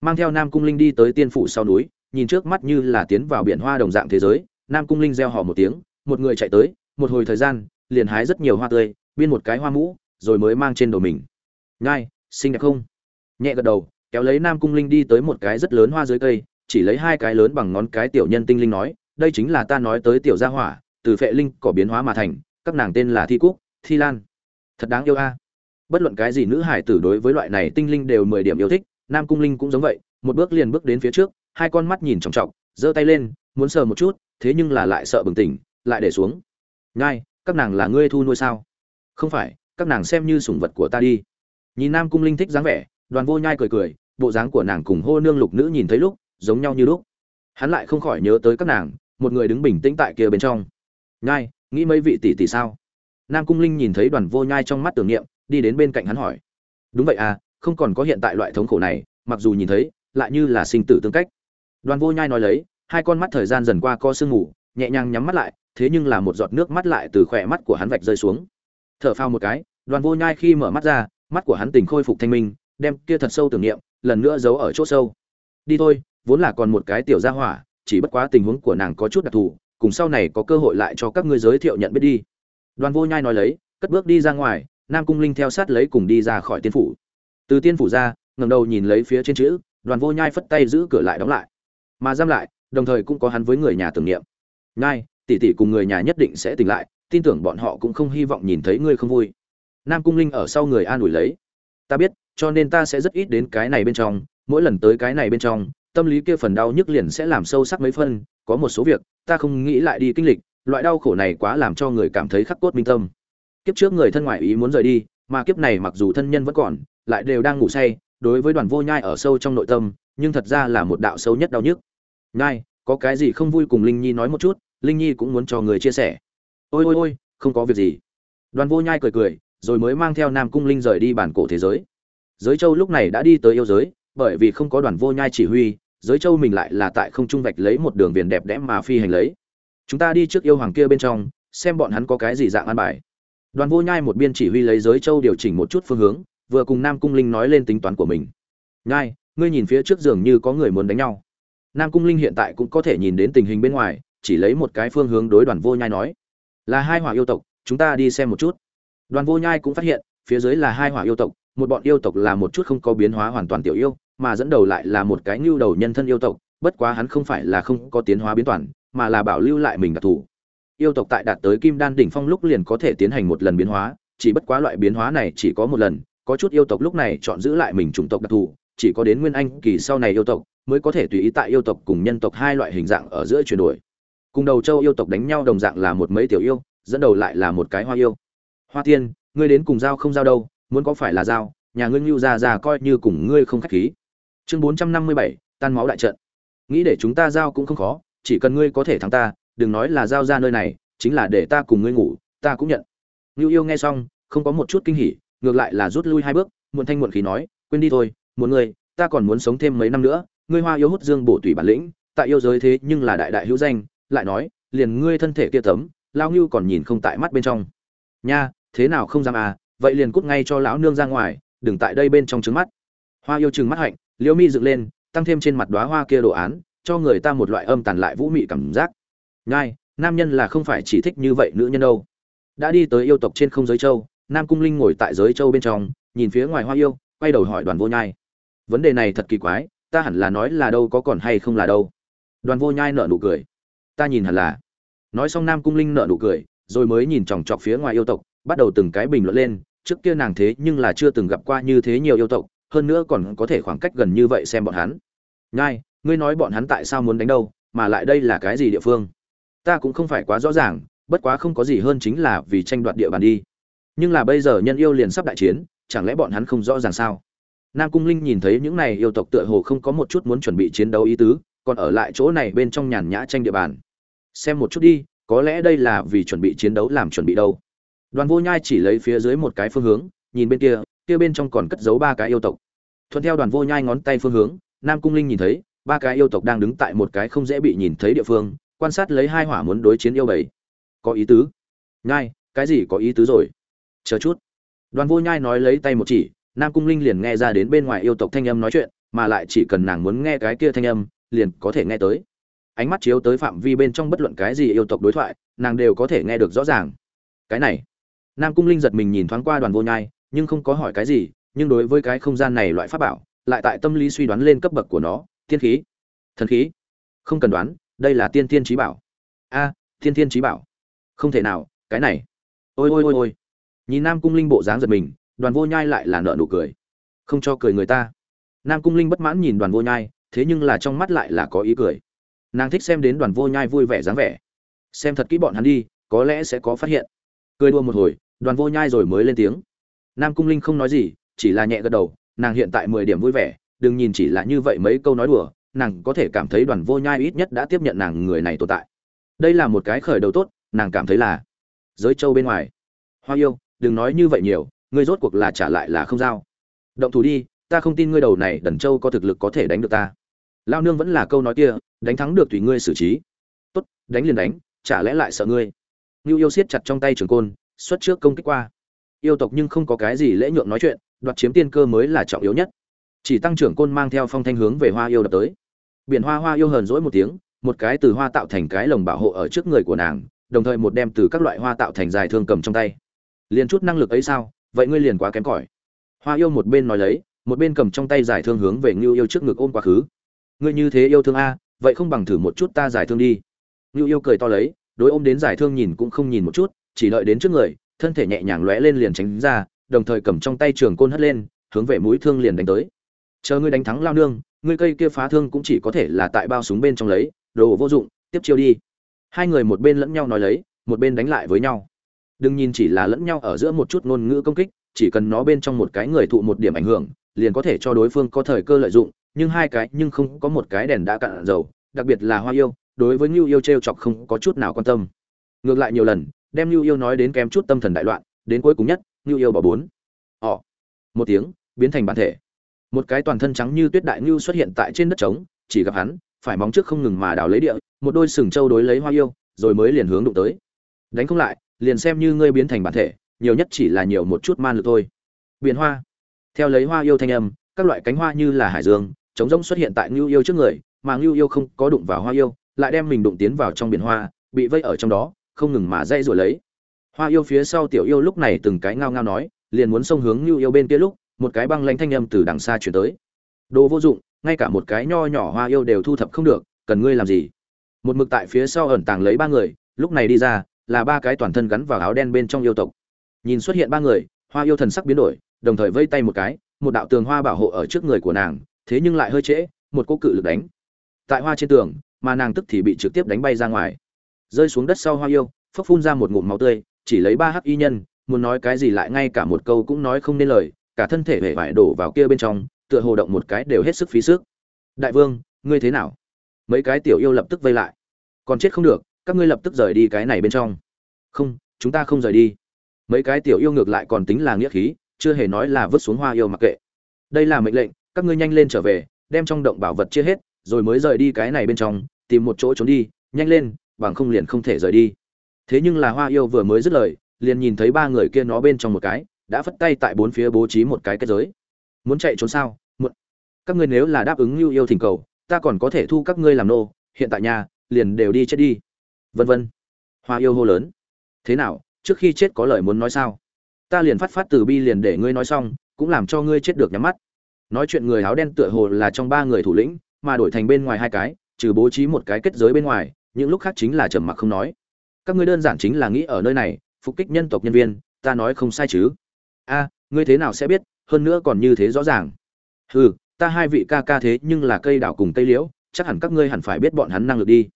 Mang theo nam cung linh đi tới tiên phủ sau núi nhìn trước mắt như là tiến vào biển hoa đồng dạng thế giới. Nam cung linh reo hò một tiếng một người chạy tới một hồi thời gian liền hái rất nhiều hoa tươi biên một cái hoa mũ rồi mới mang trên đầu mình. Ngay, xinh đẹp không? Nhẹ gật đầu kéo lấy nam cung linh đi tới một cái rất lớn hoa dưới cây chỉ lấy hai cái lớn bằng ngón cái tiểu nhân tinh linh nói đây chính là ta nói tới tiểu gia hỏa từ phệ linh cỏ biến hóa mà thành các nàng tên là thi cúc thi lan. Thật đáng yêu a. Bất luận cái gì nữ hải tử đối với loại này tinh linh đều mười điểm yêu thích nam cung linh cũng giống vậy một bước liền bước đến phía trước hai con mắt nhìn trọng trọng giơ tay lên muốn sờ một chút thế nhưng là lại sợ bừng tỉnh lại để xuống. Ngay, các nàng là ngươi thu nuôi sao? Không phải các nàng xem như sủng vật của ta đi. Nhìn nam cung linh thích dáng vẻ đoàn vô nhai cười cười, bộ dáng của nàng cùng hô nương lục nữ nhìn thấy lúc, giống nhau như lúc. Hắn lại không khỏi nhớ tới các nàng, một người đứng bình tĩnh tại kia bên trong. Nhai, nghĩ mấy vị tỷ tỷ sao? Nam cung linh nhìn thấy đoàn vô nhai trong mắt tưởng niệm, đi đến bên cạnh hắn hỏi. Đúng vậy à không còn có hiện tại loại thống khổ này, mặc dù nhìn thấy, lại như là sinh tử tương cách. Đoàn vô nhai nói lấy, hai con mắt thời gian dần qua co sương ngủ nhẹ nhàng nhắm mắt lại, thế nhưng là một giọt nước mắt lại từ khỏe mắt của hắn vạch rơi xuống. Thở phao một cái, đoàn vô nhai khi mở mắt ra, mắt của hắn tình khôi phục thanh minh đem kia thật sâu tưởng niệm, lần nữa giấu ở chỗ sâu. Đi thôi, vốn là còn một cái tiểu gia hỏa, chỉ bất quá tình huống của nàng có chút đặc thù, cùng sau này có cơ hội lại cho các ngươi giới thiệu nhận biết đi. Đoàn vô nhai nói lấy, cất bước đi ra ngoài, nam cung linh theo sát lấy cùng đi ra khỏi tiên phủ. Từ tiên phủ ra, ngẩng đầu nhìn lấy phía trên chữ, đoàn vô nhai phất tay giữ cửa lại đóng lại. Mà giam lại, đồng thời cũng có hắn với người nhà tưởng niệm. Nhai, tỷ tỷ cùng người nhà nhất định sẽ tỉnh lại, tin tưởng bọn họ cũng không hy vọng nhìn thấy ngươi không vui. Nam cung linh ở sau người an ủi lấy. Ta biết cho nên ta sẽ rất ít đến cái này bên trong, mỗi lần tới cái này bên trong, tâm lý kia phần đau nhức liền sẽ làm sâu sắc mấy phân, có một số việc, ta không nghĩ lại đi kinh lịch, loại đau khổ này quá làm cho người cảm thấy khắc cốt minh tâm. Kiếp trước người thân ngoại ý muốn rời đi, mà kiếp này mặc dù thân nhân vẫn còn, lại đều đang ngủ say, đối với đoàn vô nhai ở sâu trong nội tâm, nhưng thật ra là một đạo sâu nhất đau nhức. Nhai, có cái gì không vui cùng linh nhi nói một chút, linh nhi cũng muốn cho người chia sẻ. Ôi ôi ôi, không có việc gì. Đoàn vô nhai cười cười, rồi mới mang theo nam cung linh rời đi bản cổ thế giới giới châu lúc này đã đi tới yêu giới, bởi vì không có đoàn vô nhai chỉ huy, giới châu mình lại là tại không trung vạch lấy một đường viền đẹp đẽ mà phi hành lấy. Chúng ta đi trước yêu hoàng kia bên trong, xem bọn hắn có cái gì dạng an bài. Đoàn vô nhai một biên chỉ huy lấy giới châu điều chỉnh một chút phương hướng, vừa cùng nam cung linh nói lên tính toán của mình. Nhai, ngươi nhìn phía trước giường như có người muốn đánh nhau. Nam cung linh hiện tại cũng có thể nhìn đến tình hình bên ngoài, chỉ lấy một cái phương hướng đối đoàn vô nhai nói. Là hai hỏa yêu tộc, chúng ta đi xem một chút. Đoàn vô nhai cũng phát hiện, phía dưới là hai hỏa yêu tộc một bọn yêu tộc là một chút không có biến hóa hoàn toàn tiểu yêu, mà dẫn đầu lại là một cái nhu đầu nhân thân yêu tộc, bất quá hắn không phải là không có tiến hóa biến toàn, mà là bảo lưu lại mình đặc thù. Yêu tộc tại đạt tới kim đan đỉnh phong lúc liền có thể tiến hành một lần biến hóa, chỉ bất quá loại biến hóa này chỉ có một lần, có chút yêu tộc lúc này chọn giữ lại mình chủng tộc đặc thù, chỉ có đến nguyên anh kỳ sau này yêu tộc mới có thể tùy ý tại yêu tộc cùng nhân tộc hai loại hình dạng ở giữa chuyển đổi. Cùng đầu châu yêu tộc đánh nhau đồng dạng là một mấy tiểu yêu, dẫn đầu lại là một cái hoa yêu. Hoa tiên, ngươi đến cùng giao không giao đâu? Muốn có phải là dao, nhà ngươi ngưu ra ra coi như cùng ngươi không khách khí. Chương bốn trăm năm mươi bảy tan máu đại trận. Nghĩ để chúng ta giao cũng không khó chỉ cần ngươi có thể thắng ta đừng nói là giao ra nơi này chính là để ta cùng ngươi ngủ ta cũng nhận. Ngưu yêu nghe xong không có một chút kinh hỉ ngược lại là rút lui hai bước muộn thanh muộn khí nói quên đi thôi muốn ngươi ta còn muốn sống thêm mấy năm nữa ngươi hoa yêu hút dương bổ tùy bản lĩnh tại yêu giới thế nhưng là đại đại hữu danh lại nói liền ngươi thân thể kia tấm lao ngưu còn nhìn không tại mắt bên trong. Nha thế nào không dám à vậy liền cút ngay cho lão nương ra ngoài, đừng tại đây bên trong trứng mắt. Hoa yêu chừng mắt hạnh, liễu mi dựng lên, tăng thêm trên mặt đóa hoa kia đồ án, cho người ta một loại âm tàn lại vũ mị cảm giác. Nhai, nam nhân là không phải chỉ thích như vậy nữ nhân đâu. Đã đi tới yêu tộc trên không giới châu, nam cung linh ngồi tại giới châu bên trong, nhìn phía ngoài hoa yêu, quay đầu hỏi đoàn vô nhai. Vấn đề này thật kỳ quái, ta hẳn là nói là đâu có còn hay không là đâu. Đoàn vô nhai nở nụ cười. Ta nhìn hẳn là. Nói xong nam cung linh nở nụ cười, rồi mới nhìn chòng chọc phía ngoài yêu tộc bắt đầu từng cái bình luận lên, trước kia nàng thế nhưng là chưa từng gặp qua như thế nhiều yêu tộc, hơn nữa còn có thể khoảng cách gần như vậy xem bọn hắn. Nhai, ngươi nói bọn hắn tại sao muốn đánh đâu, mà lại đây là cái gì địa phương? Ta cũng không phải quá rõ ràng, bất quá không có gì hơn chính là vì tranh đoạt địa bàn đi. Nhưng là bây giờ nhân yêu liền sắp đại chiến, chẳng lẽ bọn hắn không rõ ràng sao? Nam cung linh nhìn thấy những này yêu tộc tựa hồ không có một chút muốn chuẩn bị chiến đấu ý tứ, còn ở lại chỗ này bên trong nhàn nhã tranh địa bàn. Xem một chút đi, có lẽ đây là vì chuẩn bị chiến đấu làm chuẩn bị đâu đoàn vô nhai chỉ lấy phía dưới một cái phương hướng, nhìn bên kia kia bên trong còn cất giấu ba cái yêu tộc. Thuận theo đoàn vô nhai ngón tay phương hướng, nam cung linh nhìn thấy, ba cái yêu tộc đang đứng tại một cái không dễ bị nhìn thấy địa phương, quan sát lấy hai hỏa muốn đối chiến yêu bảy. Có ý tứ. Nhai, cái gì có ý tứ rồi? Chờ chút. Đoàn vô nhai nói lấy tay một chỉ, nam cung linh liền nghe ra đến bên ngoài yêu tộc thanh âm nói chuyện, mà lại chỉ cần nàng muốn nghe cái kia thanh âm, liền có thể nghe tới. Ánh mắt chiếu tới phạm vi bên trong bất luận cái gì yêu tộc đối thoại, nàng đều có thể nghe được rõ ràng. Cái này nam cung linh giật mình nhìn thoáng qua đoàn vô nhai nhưng không có hỏi cái gì nhưng đối với cái không gian này loại pháp bảo lại tại tâm lý suy đoán lên cấp bậc của nó tiên khí. Thần khí? Không cần đoán đây là tiên tiên trí bảo. A à, tiên tiên trí bảo. Không thể nào cái này. Ôi ôi ôi ôi. Nhìn nam cung linh bộ dáng giật mình đoàn vô nhai lại là nợ nụ cười. Không cho cười người ta. Nam cung linh bất mãn nhìn đoàn vô nhai thế nhưng là trong mắt lại là có ý cười. Nàng thích xem đến đoàn vô nhai vui vẻ dáng vẻ. Xem thật kỹ bọn hắn đi có lẽ sẽ có phát hiện. Cười đua một hồi đoàn vô nhai rồi mới lên tiếng. Nam cung linh không nói gì, chỉ là nhẹ gật đầu, nàng hiện tại mười điểm vui vẻ, đừng nhìn chỉ là như vậy mấy câu nói đùa, nàng có thể cảm thấy đoàn vô nhai ít nhất đã tiếp nhận nàng người này tồn tại. Đây là một cái khởi đầu tốt, nàng cảm thấy là giới châu bên ngoài. Hoa yêu, đừng nói như vậy nhiều, ngươi rốt cuộc là trả lại là không giao. Động thủ đi, ta không tin ngươi đầu này đần châu có thực lực có thể đánh được ta. Lao nương vẫn là câu nói kia, đánh thắng được tùy ngươi xử trí. Tốt, đánh liền đánh, chả lẽ lại sợ ngươi. Ngưu yêu siết chặt trong tay trường côn xuất trước công kích qua. Yêu tộc nhưng không có cái gì lễ nhượng nói chuyện, đoạt chiếm tiên cơ mới là trọng yếu nhất. Chỉ tăng trưởng côn mang theo phong thanh hướng về hoa yêu đập tới. Biển hoa hoa yêu hờn dỗi một tiếng, một cái từ hoa tạo thành cái lồng bảo hộ ở trước người của nàng, đồng thời một đem từ các loại hoa tạo thành dài thương cầm trong tay. Liền chút năng lực ấy sao, vậy ngươi liền quá kém cỏi. Hoa yêu một bên nói lấy, một bên cầm trong tay giải thương hướng về ngưu yêu trước ngực ôm quá khứ. Ngươi như thế yêu thương a, vậy không bằng thử một chút ta giải thương đi. Ngưu yêu cười to lấy, đối ôm đến giải thương nhìn cũng không nhìn một chút chỉ đợi đến trước người, thân thể nhẹ nhàng lóe lên liền tránh ra, đồng thời cầm trong tay trường côn hất lên, hướng về mũi thương liền đánh tới. Chờ ngươi đánh thắng lao nương, ngươi cây kia phá thương cũng chỉ có thể là tại bao súng bên trong lấy, đồ vô dụng, tiếp chiêu đi. Hai người một bên lẫn nhau nói lấy, một bên đánh lại với nhau. Đừng nhìn chỉ là lẫn nhau ở giữa một chút ngôn ngữ công kích, chỉ cần nó bên trong một cái người thụ một điểm ảnh hưởng, liền có thể cho đối phương có thời cơ lợi dụng, nhưng hai cái nhưng không có một cái đèn đã cạn dầu, đặc biệt là hoa yêu, đối với Nưu yêu trêu chọc không có chút nào quan tâm. Ngược lại nhiều lần đem Nưu yêu nói đến kém chút tâm thần đại loạn, đến cuối cùng nhất, Nưu yêu bỏ bốn. Họ. một tiếng, biến thành bản thể. Một cái toàn thân trắng như tuyết đại nưu xuất hiện tại trên đất trống, chỉ gặp hắn, phải móng trước không ngừng mà đào lấy địa, một đôi sừng trâu đối lấy hoa yêu, rồi mới liền hướng đụng tới. Đánh không lại, liền xem như ngươi biến thành bản thể, nhiều nhất chỉ là nhiều một chút man lực thôi. Biển hoa. Theo lấy hoa yêu thanh âm, các loại cánh hoa như là hải dương, trống rỗng xuất hiện tại Nưu yêu trước người, mà Nưu yêu không có đụng vào hoa yêu, lại đem mình đụng tiến vào trong biển hoa, bị vây ở trong đó không ngừng mà dây rồi lấy. Hoa yêu phía sau tiểu yêu lúc này từng cái ngao ngao nói, liền muốn xông hướng như yêu bên kia lúc, một cái băng lanh thanh âm từ đằng xa chuyển tới. Đồ vô dụng, ngay cả một cái nho nhỏ hoa yêu đều thu thập không được, cần ngươi làm gì? Một mực tại phía sau ẩn tàng lấy ba người, lúc này đi ra, là ba cái toàn thân gắn vào áo đen bên trong yêu tộc. Nhìn xuất hiện ba người, hoa yêu thần sắc biến đổi, đồng thời vây tay một cái, một đạo tường hoa bảo hộ ở trước người của nàng, thế nhưng lại hơi trễ, một cô cự lực đánh. Tại hoa trên tường, mà nàng tức thì bị trực tiếp đánh bay ra ngoài rơi xuống đất sau hoa yêu, phốc phun ra một ngụm máu tươi, chỉ lấy ba hắc y nhân, muốn nói cái gì lại ngay cả một câu cũng nói không nên lời, cả thân thể hể vải đổ vào kia bên trong, tựa hồ động một cái đều hết sức phí sức. Đại vương, ngươi thế nào? Mấy cái tiểu yêu lập tức vây lại. Còn chết không được, các ngươi lập tức rời đi cái này bên trong. Không, chúng ta không rời đi. Mấy cái tiểu yêu ngược lại còn tính là nghĩa khí, chưa hề nói là vứt xuống hoa yêu mặc kệ. Đây là mệnh lệnh, các ngươi nhanh lên trở về, đem trong động bảo vật chia hết, rồi mới rời đi cái này bên trong, tìm một chỗ trốn đi, nhanh lên bằng không liền không thể rời đi. Thế nhưng là hoa yêu vừa mới dứt lời, liền nhìn thấy ba người kia nó bên trong một cái, đã phất tay tại bốn phía bố trí một cái kết giới. Muốn chạy trốn sao? Một các ngươi nếu là đáp ứng lưu yêu thỉnh cầu, ta còn có thể thu các ngươi làm nô, hiện tại nhà, liền đều đi chết đi. Vân vân. Hoa yêu hô lớn. Thế nào, trước khi chết có lời muốn nói sao? Ta liền phát phát từ bi liền để ngươi nói xong, cũng làm cho ngươi chết được nhắm mắt. Nói chuyện người áo đen tựa hồ là trong ba người thủ lĩnh, mà đổi thành bên ngoài hai cái, trừ bố trí một cái kết giới bên ngoài những lúc khác chính là trầm mặc không nói. Các ngươi đơn giản chính là nghĩ ở nơi này, phục kích nhân tộc nhân viên, ta nói không sai chứ? A, ngươi thế nào sẽ biết, hơn nữa còn như thế rõ ràng. Hừ, ta hai vị ca ca thế nhưng là cây đảo cùng cây liễu, chắc hẳn các ngươi hẳn phải biết bọn hắn năng lực đi.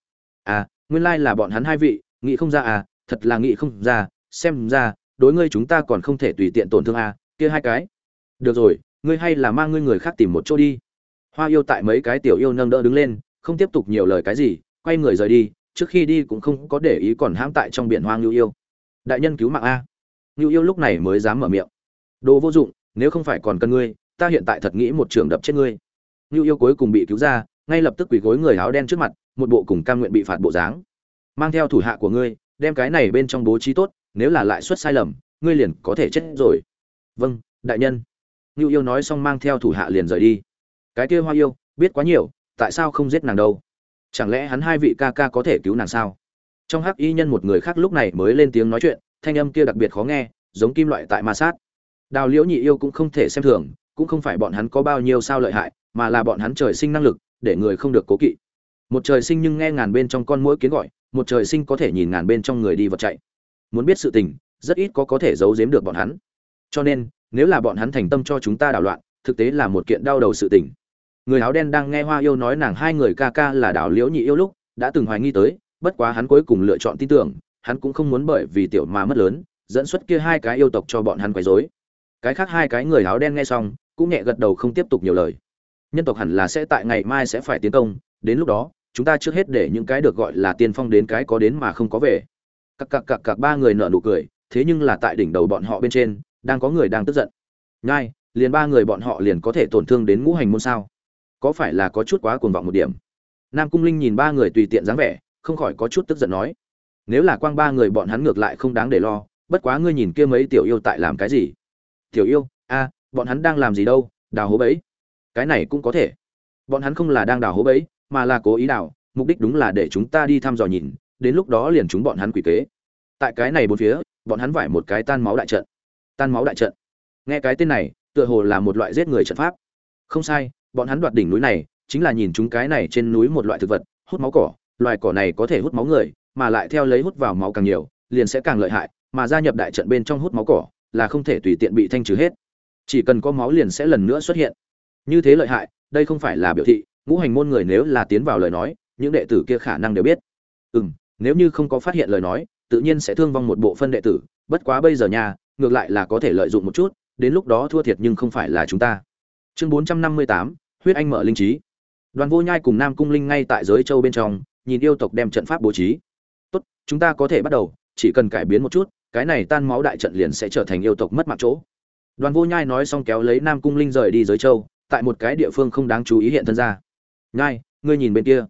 À nguyên lai là bọn hắn hai vị, nghĩ không ra à thật là nghĩ không ra, xem ra, đối ngươi chúng ta còn không thể tùy tiện tổn thương à kia hai cái. Được rồi, ngươi hay là mang ngươi người khác tìm một chỗ đi. Hoa yêu tại mấy cái tiểu yêu nâng đỡ đứng lên, không tiếp tục nhiều lời cái gì quay người rời đi, trước khi đi cũng không có để ý còn hãm tại trong biển hoang ngưu yêu. Đại nhân cứu mạng a. Ngưu yêu lúc này mới dám mở miệng. Đồ vô dụng, nếu không phải còn cần ngươi, ta hiện tại thật nghĩ một trường đập chết ngươi. Ngưu yêu cuối cùng bị cứu ra, ngay lập tức quỳ gối người áo đen trước mặt, một bộ cùng cam nguyện bị phạt bộ dáng. Mang theo thủ hạ của ngươi, đem cái này bên trong bố trí tốt, nếu là lại xuất sai lầm, ngươi liền có thể chết rồi. Vâng đại nhân. Ngưu yêu nói xong mang theo thủ hạ liền rời đi. Cái kia hoa yêu, biết quá nhiều, tại sao không giết nàng đâu? Chẳng lẽ hắn hai vị ca ca có thể cứu nàng sao? Trong hắc y nhân một người khác lúc này mới lên tiếng nói chuyện, thanh âm kia đặc biệt khó nghe, giống kim loại tại ma sát. Đào liễu nhị yêu cũng không thể xem thường, cũng không phải bọn hắn có bao nhiêu sao lợi hại, mà là bọn hắn trời sinh năng lực, để người không được cố kỵ. Một trời sinh nhưng nghe ngàn bên trong con mũi kiến gọi, một trời sinh có thể nhìn ngàn bên trong người đi vật chạy. Muốn biết sự tình, rất ít có có thể giấu giếm được bọn hắn. Cho nên, nếu là bọn hắn thành tâm cho chúng ta đảo loạn, thực tế là một kiện đau đầu sự tình người áo đen đang nghe hoa yêu nói nàng hai người ca ca là đảo liễu nhị yêu lúc, đã từng hoài nghi tới, bất quá hắn cuối cùng lựa chọn tin tưởng, hắn cũng không muốn bởi vì tiểu mà mất lớn, dẫn xuất kia hai cái yêu tộc cho bọn hắn quấy rối. Cái khác hai cái người áo đen nghe xong, cũng nhẹ gật đầu không tiếp tục nhiều lời. Nhân tộc hẳn là sẽ tại ngày mai sẽ phải tiến công, đến lúc đó, chúng ta trước hết để những cái được gọi là tiên phong đến cái có đến mà không có về. Cặc cặc cặc cặc ba người nở nụ cười, thế nhưng là tại đỉnh đầu bọn họ bên trên, đang có người đang tức giận. Ngay liền ba người bọn họ liền có thể tổn thương đến ngũ hành môn sao? Có phải là có chút quá cuồng vọng một điểm? Nam cung linh nhìn ba người tùy tiện dáng vẻ, không khỏi có chút tức giận nói, nếu là quang ba người bọn hắn ngược lại không đáng để lo, bất quá ngươi nhìn kia mấy tiểu yêu tại làm cái gì? Tiểu yêu? A, bọn hắn đang làm gì đâu, đào hố bẫy. Cái này cũng có thể. Bọn hắn không là đang đào hố bẫy, mà là cố ý đào, mục đích đúng là để chúng ta đi thăm dò nhìn, đến lúc đó liền chúng bọn hắn quỷ kế. Tại cái này bốn phía, bọn hắn vải một cái tan máu đại trận. Tan máu đại trận. Nghe cái tên này, tựa hồ là một loại giết người trận pháp. Không sai bọn hắn đoạt đỉnh núi này, chính là nhìn chúng cái này trên núi một loại thực vật, hút máu cỏ, loài cỏ này có thể hút máu người, mà lại theo lấy hút vào máu càng nhiều, liền sẽ càng lợi hại, mà gia nhập đại trận bên trong hút máu cỏ, là không thể tùy tiện bị thanh trừ hết. Chỉ cần có máu liền sẽ lần nữa xuất hiện. Như thế lợi hại, đây không phải là biểu thị, ngũ hành môn người nếu là tiến vào lời nói, những đệ tử kia khả năng đều biết. Ừ m nếu như không có phát hiện lời nói, tự nhiên sẽ thương vong một bộ phân đệ tử, bất quá bây giờ nhà ngược lại là có thể lợi dụng một chút, đến lúc đó thua thiệt nhưng không phải là chúng ta chương bốn trăm năm mươi tám, huyết anh mở linh trí. Đoàn vô nhai cùng nam cung linh ngay tại giới châu bên trong, nhìn yêu tộc đem trận pháp bố trí. Tốt, chúng ta có thể bắt đầu, chỉ cần cải biến một chút, cái này tan máu đại trận liền sẽ trở thành yêu tộc mất mặt chỗ. Đoàn vô nhai nói xong kéo lấy nam cung linh rời đi giới châu, tại một cái địa phương không đáng chú ý hiện thân ra. Nhai, ngươi nhìn bên kia.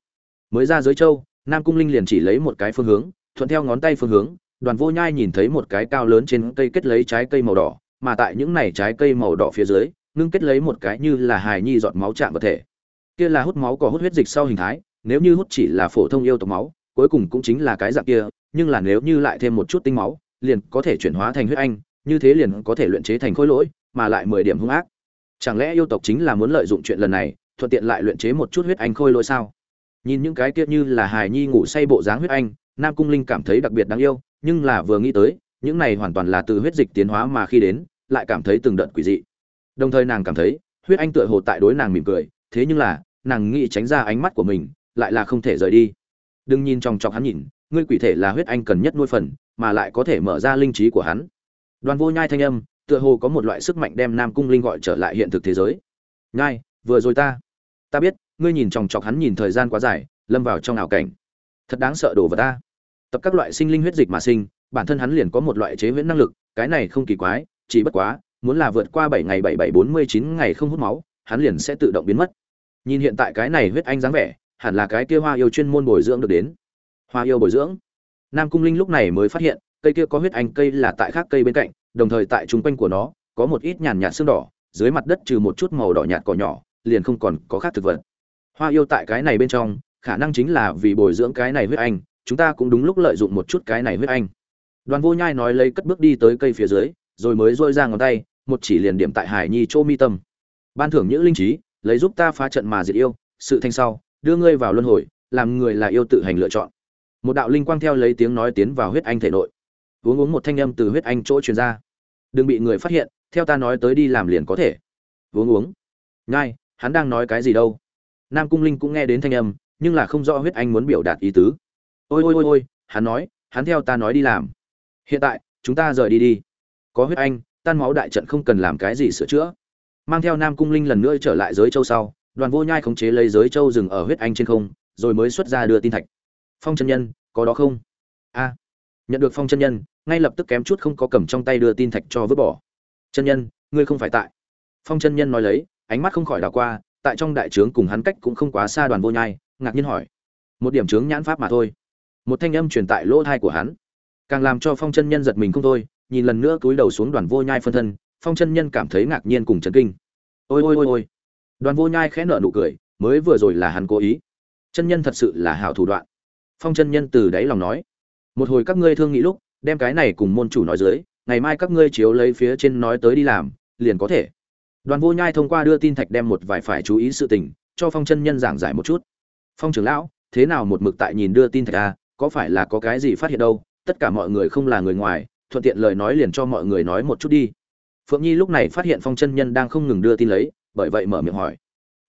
Mới ra giới châu, nam cung linh liền chỉ lấy một cái phương hướng, thuận theo ngón tay phương hướng, đoàn vô nhai nhìn thấy một cái cao lớn trên cây kết lấy trái cây màu đỏ, mà tại những này trái cây màu đỏ phía dưới ngưng kết lấy một cái như là hài nhi giọt máu chạm vật thể. Kia là hút máu có hút huyết dịch sau hình thái, nếu như hút chỉ là phổ thông yêu tộc máu, cuối cùng cũng chính là cái dạng kia, nhưng là nếu như lại thêm một chút tinh máu, liền có thể chuyển hóa thành huyết anh, như thế liền có thể luyện chế thành khối lỗi, mà lại mười điểm hung ác. Chẳng lẽ yêu tộc chính là muốn lợi dụng chuyện lần này, thuận tiện lại luyện chế một chút huyết anh khôi lỗi sao? Nhìn những cái kia như là hài nhi ngủ say bộ dáng huyết anh, nam cung linh cảm thấy đặc biệt đáng yêu, nhưng là vừa nghĩ tới, những này hoàn toàn là từ huyết dịch tiến hóa mà khi đến, lại cảm thấy từng đợt quỷ dị đồng thời nàng cảm thấy, huyết anh tựa hồ tại đối nàng mỉm cười, thế nhưng là, nàng nghĩ tránh ra ánh mắt của mình, lại là không thể rời đi. Đừng nhìn trong chọc hắn nhìn, ngươi quỷ thể là huyết anh cần nhất nuôi phần, mà lại có thể mở ra linh trí của hắn. Đoàn vô nhai thanh âm, tựa hồ có một loại sức mạnh đem nam cung linh gọi trở lại hiện thực thế giới. Nhai, vừa rồi ta ta biết, ngươi nhìn chòng chọc hắn nhìn thời gian quá dài, lâm vào trong ảo cảnh. Thật đáng sợ đồ vật ta. Tập các loại sinh linh huyết dịch mà sinh, bản thân hắn liền có một loại chế huyễn năng lực, cái này không kỳ quái, chỉ bất quá muốn là vượt qua bảy ngày bảy bảy bốn mươi chín ngày không hút máu, hắn liền sẽ tự động biến mất. Nhìn hiện tại cái này huyết anh dáng vẻ, hẳn là cái kia hoa yêu chuyên môn bồi dưỡng được đến. Hoa yêu bồi dưỡng. Nam cung linh lúc này mới phát hiện, cây kia có huyết anh cây là tại khác cây bên cạnh, đồng thời tại trung quanh của nó, có một ít nhàn nhạt xương đỏ, dưới mặt đất trừ một chút màu đỏ nhạt cỏ nhỏ, liền không còn có khác thực vật. Hoa yêu tại cái này bên trong, khả năng chính là vì bồi dưỡng cái này huyết anh, chúng ta cũng đúng lúc lợi dụng một chút cái này huyết anh. Đoàn vô nhai nói lấy cất bước đi tới cây phía dưới rồi mới dôi ra ngón tay, một chỉ liền điểm tại hải nhi chỗ mi tâm. Ban thưởng những linh trí, lấy giúp ta phá trận mà diệt yêu, sự thanh sau, đưa ngươi vào luân hồi, làm người là yêu tự hành lựa chọn. Một đạo linh quang theo lấy tiếng nói tiến vào huyết anh thể nội. Uống uống một thanh âm từ huyết anh chỗ truyền ra. Đừng bị người phát hiện, theo ta nói tới đi làm liền có thể. Uống uống. Ngay hắn đang nói cái gì đâu? Nam cung linh cũng nghe đến thanh âm, nhưng là không rõ huyết anh muốn biểu đạt ý tứ. Ôi ôi ôi ôi, hắn nói, hắn theo ta nói đi làm. Hiện tại, chúng ta rời đi đi có huyết anh, tan máu đại trận không cần làm cái gì sửa chữa. Mang theo nam cung linh lần nữa trở lại giới châu sau, đoàn vô nhai khống chế lấy giới châu dừng ở huyết anh trên không, rồi mới xuất ra đưa tin thạch. Phong chân nhân, có đó không? A. Nhận được phong chân nhân, ngay lập tức kém chút không có cầm trong tay đưa tin thạch cho vứt bỏ. Chân nhân, ngươi không phải tại. Phong chân nhân nói lấy, ánh mắt không khỏi đảo qua, tại trong đại trướng cùng hắn cách cũng không quá xa đoàn vô nhai, ngạc nhiên hỏi. Một điểm trướng nhãn pháp mà thôi. Một thanh âm truyền tại lỗ thai của hắn. Càng làm cho phong chân nhân giật mình không thôi nhìn lần nữa cúi đầu xuống đoàn vô nhai phân thân phong chân nhân cảm thấy ngạc nhiên cùng chấn kinh. Ôi ôi ôi ôi. Đoàn vô nhai khẽ nở nụ cười mới vừa rồi là hắn cố ý. Chân nhân thật sự là hảo thủ đoạn. Phong chân nhân từ đáy lòng nói. Một hồi các ngươi thương nghĩ lúc đem cái này cùng môn chủ nói dưới ngày mai các ngươi chiếu lấy phía trên nói tới đi làm liền có thể. Đoàn vô nhai thông qua đưa tin thạch đem một vài phải chú ý sự tình cho phong chân nhân giảng giải một chút. Phong trưởng lão thế nào một mực tại nhìn đưa tin thạch a à, có phải là có cái gì phát hiện đâu tất cả mọi người không là người ngoài thuận tiện lời nói liền cho mọi người nói một chút đi. Phượng nhi lúc này phát hiện phong chân nhân đang không ngừng đưa tin lấy, bởi vậy mở miệng hỏi.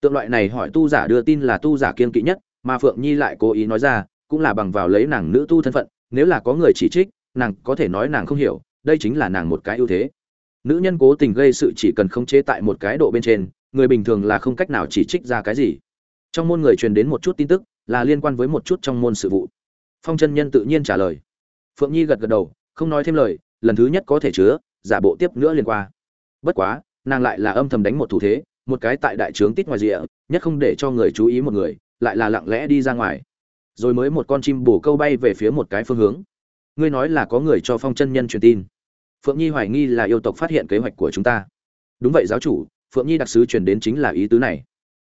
Tượng loại này hỏi tu giả đưa tin là tu giả kiên kỵ nhất, mà phượng nhi lại cố ý nói ra, cũng là bằng vào lấy nàng nữ tu thân phận, nếu là có người chỉ trích, nàng có thể nói nàng không hiểu, đây chính là nàng một cái ưu thế. Nữ nhân cố tình gây sự chỉ cần khống chế tại một cái độ bên trên, người bình thường là không cách nào chỉ trích ra cái gì. Trong môn người truyền đến một chút tin tức, là liên quan với một chút trong môn sự vụ. Phong chân nhân tự nhiên trả lời. Phượng nhi gật gật đầu không nói thêm lời, lần thứ nhất có thể chứa, giả bộ tiếp nữa liên qua. Bất quá, nàng lại là âm thầm đánh một thủ thế, một cái tại đại trướng tít ngoài rìa, nhất không để cho người chú ý một người, lại là lặng lẽ đi ra ngoài. Rồi mới một con chim bổ câu bay về phía một cái phương hướng. Ngươi nói là có người cho phong chân nhân truyền tin. Phượng nhi hoài nghi là yêu tộc phát hiện kế hoạch của chúng ta. Đúng vậy giáo chủ, phượng nhi đặc sứ truyền đến chính là ý tứ này.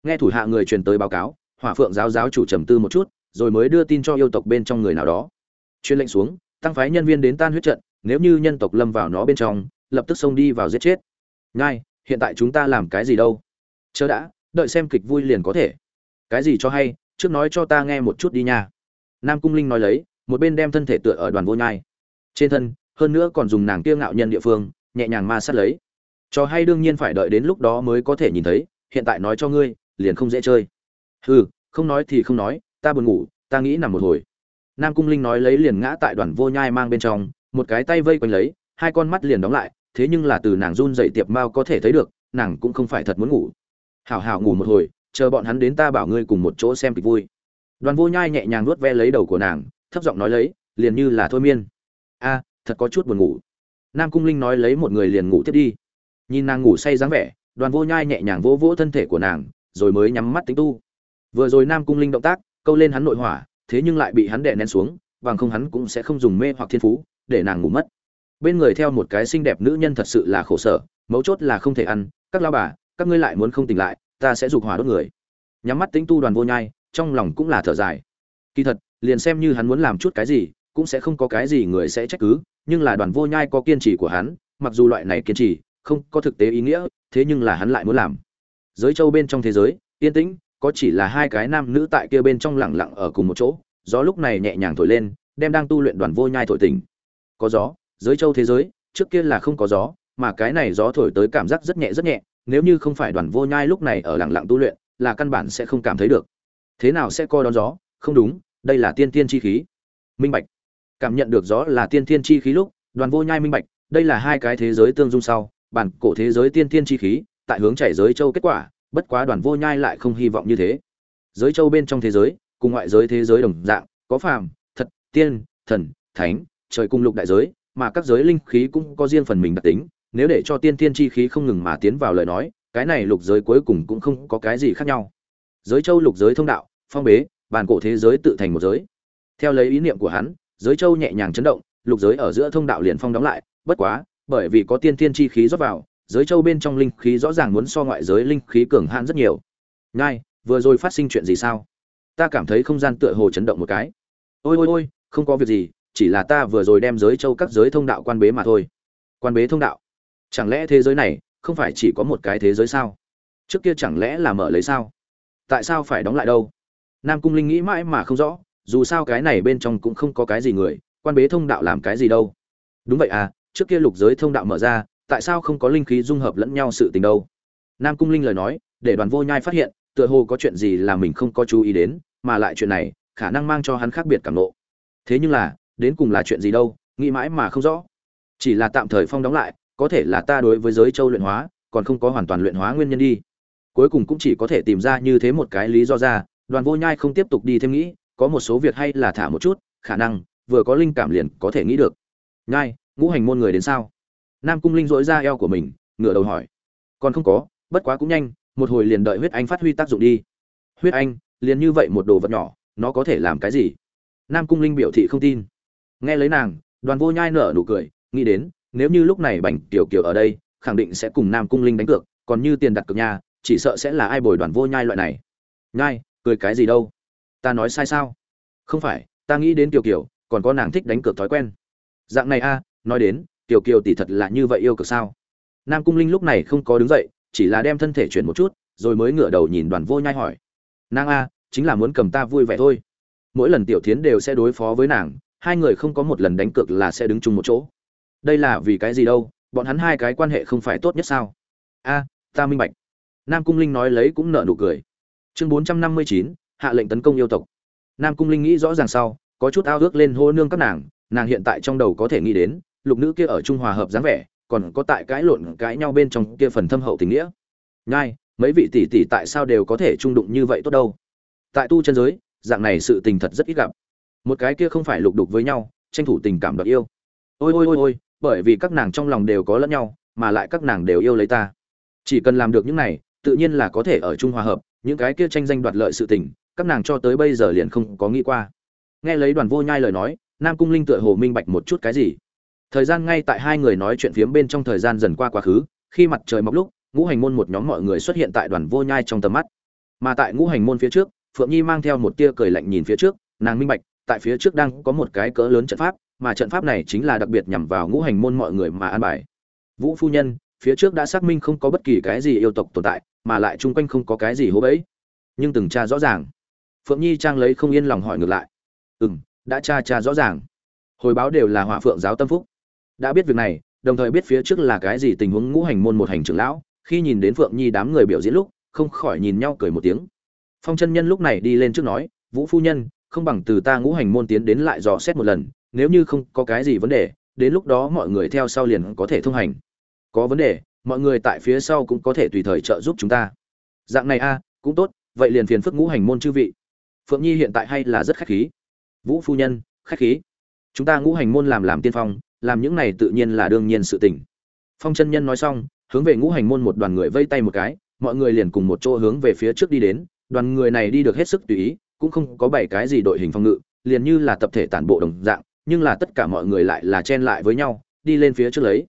Nghe thủ hạ người truyền tới báo cáo, hỏa phượng giáo giáo chủ trầm tư một chút, rồi mới đưa tin cho yêu tộc bên trong người nào đó. Chuyên lệnh xuống tăng phái nhân viên đến tan huyết trận, nếu như nhân tộc lâm vào nó bên trong, lập tức xông đi vào giết chết. Ngay hiện tại chúng ta làm cái gì đâu? Chớ đã, đợi xem kịch vui liền có thể. Cái gì cho hay, trước nói cho ta nghe một chút đi nha. Nam cung linh nói lấy, một bên đem thân thể tựa ở đoàn vô nhai. Trên thân, hơn nữa còn dùng nàng kiêng ngạo nhân địa phương, nhẹ nhàng ma sát lấy. Cho hay đương nhiên phải đợi đến lúc đó mới có thể nhìn thấy, hiện tại nói cho ngươi, liền không dễ chơi. Hừ, không nói thì không nói, ta buồn ngủ, ta nghĩ nằm một hồi nam cung linh nói lấy liền ngã tại đoàn vô nhai mang bên trong, một cái tay vây quanh lấy, hai con mắt liền đóng lại, thế nhưng là từ nàng run dậy tiệp mao có thể thấy được, nàng cũng không phải thật muốn ngủ. Hảo hảo ngủ một hồi, chờ bọn hắn đến ta bảo ngươi cùng một chỗ xem kịch vui. Đoàn vô nhai nhẹ nhàng nuốt ve lấy đầu của nàng, thấp giọng nói lấy, liền như là thôi miên. A, thật có chút buồn ngủ. Nam cung linh nói lấy một người liền ngủ tiếp đi. Nhìn nàng ngủ say dáng vẻ, đoàn vô nhai nhẹ nhàng vỗ vỗ thân thể của nàng, rồi mới nhắm mắt tính tu. Vừa rồi nam cung linh động tác, câu lên hắn nội hỏa thế nhưng lại bị hắn đè nén xuống, bằng không hắn cũng sẽ không dùng mê hoặc thiên phú để nàng ngủ mất. Bên người theo một cái xinh đẹp nữ nhân thật sự là khổ sở, mấu chốt là không thể ăn, các lao bà, các ngươi lại muốn không tỉnh lại, ta sẽ dục hỏa đốt người. Nhắm mắt tính tu đoàn vô nhai, trong lòng cũng là thở dài. Kỳ thật, liền xem như hắn muốn làm chút cái gì, cũng sẽ không có cái gì người sẽ trách cứ, nhưng là đoàn vô nhai có kiên trì của hắn, mặc dù loại này kiên trì, không có thực tế ý nghĩa, thế nhưng là hắn lại muốn làm. Giới châu bên trong thế giới, yên tĩnh có chỉ là hai cái nam nữ tại kia bên trong lặng lặng ở cùng một chỗ, gió lúc này nhẹ nhàng thổi lên, đem đang tu luyện đoàn vô nhai thổi tỉnh. Có gió, giới châu thế giới, trước kia là không có gió, mà cái này gió thổi tới cảm giác rất nhẹ rất nhẹ, nếu như không phải đoàn vô nhai lúc này ở lặng lặng tu luyện, là căn bản sẽ không cảm thấy được. Thế nào sẽ coi đón gió? Không đúng, đây là tiên tiên chi khí. Minh bạch. Cảm nhận được gió là tiên tiên chi khí lúc, đoàn vô nhai minh bạch, đây là hai cái thế giới tương dung sau, bản cổ thế giới tiên tiên chi khí, tại hướng chảy giới châu kết quả bất quá đoàn vô nhai lại không hy vọng như thế. Giới châu bên trong thế giới, cùng ngoại giới thế giới đồng dạng, có phàm, thật, tiên, thần, thánh, trời cung lục đại giới, mà các giới linh khí cũng có riêng phần mình đặc tính. Nếu để cho tiên tiên chi khí không ngừng mà tiến vào lời nói, cái này lục giới cuối cùng cũng không có cái gì khác nhau. Giới châu lục giới thông đạo, phong bế, bàn cổ thế giới tự thành một giới. Theo lấy ý niệm của hắn, giới châu nhẹ nhàng chấn động, lục giới ở giữa thông đạo liền phong đóng lại. Bất quá, bởi vì có tiên tiên chi khí rót vào giới châu bên trong linh khí rõ ràng muốn so ngoại giới linh khí cường hãn rất nhiều. Ngay vừa rồi phát sinh chuyện gì sao? Ta cảm thấy không gian tựa hồ chấn động một cái. Ôi ôi ôi, không có việc gì, chỉ là ta vừa rồi đem giới châu các giới thông đạo quan bế mà thôi. Quan bế thông đạo? Chẳng lẽ thế giới này không phải chỉ có một cái thế giới sao? Trước kia chẳng lẽ là mở lấy sao? Tại sao phải đóng lại đâu? Nam cung linh nghĩ mãi mà không rõ, dù sao cái này bên trong cũng không có cái gì người, quan bế thông đạo làm cái gì đâu. Đúng vậy à trước kia lục giới thông đạo mở ra tại sao không có linh khí dung hợp lẫn nhau sự tình đâu? Nam cung linh lời nói, để đoàn vô nhai phát hiện, tựa hồ có chuyện gì là mình không có chú ý đến, mà lại chuyện này, khả năng mang cho hắn khác biệt cảm nộ. Thế nhưng là, đến cùng là chuyện gì đâu, nghĩ mãi mà không rõ. Chỉ là tạm thời phong đóng lại, có thể là ta đối với giới châu luyện hóa, còn không có hoàn toàn luyện hóa nguyên nhân đi. Cuối cùng cũng chỉ có thể tìm ra như thế một cái lý do ra, đoàn vô nhai không tiếp tục đi thêm nghĩ, có một số việc hay là thả một chút, khả năng, vừa có linh cảm liền có thể nghĩ được. Nhai, ngũ hành môn người đến sao? Nam cung linh dỗi ra eo của mình, ngửa đầu hỏi. Còn không có, bất quá cũng nhanh, một hồi liền đợi huyết anh phát huy tác dụng đi. Huyết anh, liền như vậy một đồ vật nhỏ, nó có thể làm cái gì? Nam cung linh biểu thị không tin. Nghe lấy nàng, đoàn vô nhai nở nụ cười, nghĩ đến, nếu như lúc này bành tiểu kiều ở đây, khẳng định sẽ cùng nam cung linh đánh cược, còn như tiền đặt cược nhà chỉ sợ sẽ là ai bồi đoàn vô nhai loại này. Nhai, cười cái gì đâu? Ta nói sai sao? Không phải, ta nghĩ đến tiểu kiều, còn có nàng thích đánh cược thói quen. Dạng này a, nói đến tiểu kiều tỷ thật là như vậy yêu cực sao? Nam cung linh lúc này không có đứng dậy, chỉ là đem thân thể chuyển một chút, rồi mới ngửa đầu nhìn đoàn vô nhai hỏi. Nàng a, chính là muốn cầm ta vui vẻ thôi. Mỗi lần tiểu thiến đều sẽ đối phó với nàng, hai người không có một lần đánh cược là sẽ đứng chung một chỗ. Đây là vì cái gì đâu? Bọn hắn hai cái quan hệ không phải tốt nhất sao? A, ta minh bạch. Nam cung linh nói lấy cũng nợ nụ cười. Chương bốn trăm năm mươi chín, hạ lệnh tấn công yêu tộc. Nam cung linh nghĩ rõ ràng sau, có chút ao ước lên hô nương các nàng nàng hiện tại trong đầu có thể nghĩ đến lục nữ kia ở trung hòa hợp dáng vẻ, còn có tại cãi lộn cãi nhau bên trong kia phần thâm hậu tình nghĩa. Nhai, mấy vị tỷ tỷ tại sao đều có thể trung đụng như vậy tốt đâu? Tại tu chân giới, dạng này sự tình thật rất ít gặp. Một cái kia không phải lục đục với nhau, tranh thủ tình cảm đoạt yêu. Ôi ôi ôi ôi, bởi vì các nàng trong lòng đều có lẫn nhau, mà lại các nàng đều yêu lấy ta. Chỉ cần làm được những này, tự nhiên là có thể ở chung hòa hợp, những cái kia tranh danh đoạt lợi sự tình, các nàng cho tới bây giờ liền không có nghĩ qua. Nghe lấy đoàn vô nhai lời nói, nam cung linh tựa hồ minh bạch một chút cái gì thời gian ngay tại hai người nói chuyện phiếm bên trong thời gian dần qua quá khứ, khi mặt trời mọc lúc, ngũ hành môn một nhóm mọi người xuất hiện tại đoàn vô nhai trong tầm mắt. Mà tại ngũ hành môn phía trước, phượng nhi mang theo một tia cười lạnh nhìn phía trước, nàng minh bạch, tại phía trước đang có một cái cỡ lớn trận pháp, mà trận pháp này chính là đặc biệt nhằm vào ngũ hành môn mọi người mà an bài. Vũ phu nhân, phía trước đã xác minh không có bất kỳ cái gì yêu tộc tồn tại, mà lại chung quanh không có cái gì hố bẫy. Nhưng từng tra rõ ràng. Phượng nhi trang lấy không yên lòng hỏi ngược lại. Ừ m đã tra tra rõ ràng. Hồi báo đều là hỏa phượng giáo tâm phúc đã biết việc này, đồng thời biết phía trước là cái gì tình huống ngũ hành môn một hành trưởng lão, khi nhìn đến phượng nhi đám người biểu diễn lúc, không khỏi nhìn nhau cười một tiếng. Phong chân nhân lúc này đi lên trước nói, vũ phu nhân, không bằng từ ta ngũ hành môn tiến đến lại dò xét một lần, nếu như không có cái gì vấn đề, đến lúc đó mọi người theo sau liền có thể thông hành. Có vấn đề, mọi người tại phía sau cũng có thể tùy thời trợ giúp chúng ta. Dạng này a, cũng tốt, vậy liền phiền phức ngũ hành môn chư vị. Phượng nhi hiện tại hay là rất khách khí. Vũ phu nhân, khách khí. Chúng ta ngũ hành môn làm làm tiên phong làm những này tự nhiên là đương nhiên sự tình. Phong chân nhân nói xong, hướng về ngũ hành môn một đoàn người vây tay một cái, mọi người liền cùng một chỗ hướng về phía trước đi đến, đoàn người này đi được hết sức tùy ý, cũng không có bảy cái gì đội hình phòng ngự, liền như là tập thể tản bộ đồng dạng, nhưng là tất cả mọi người lại là chen lại với nhau, đi lên phía trước lấy.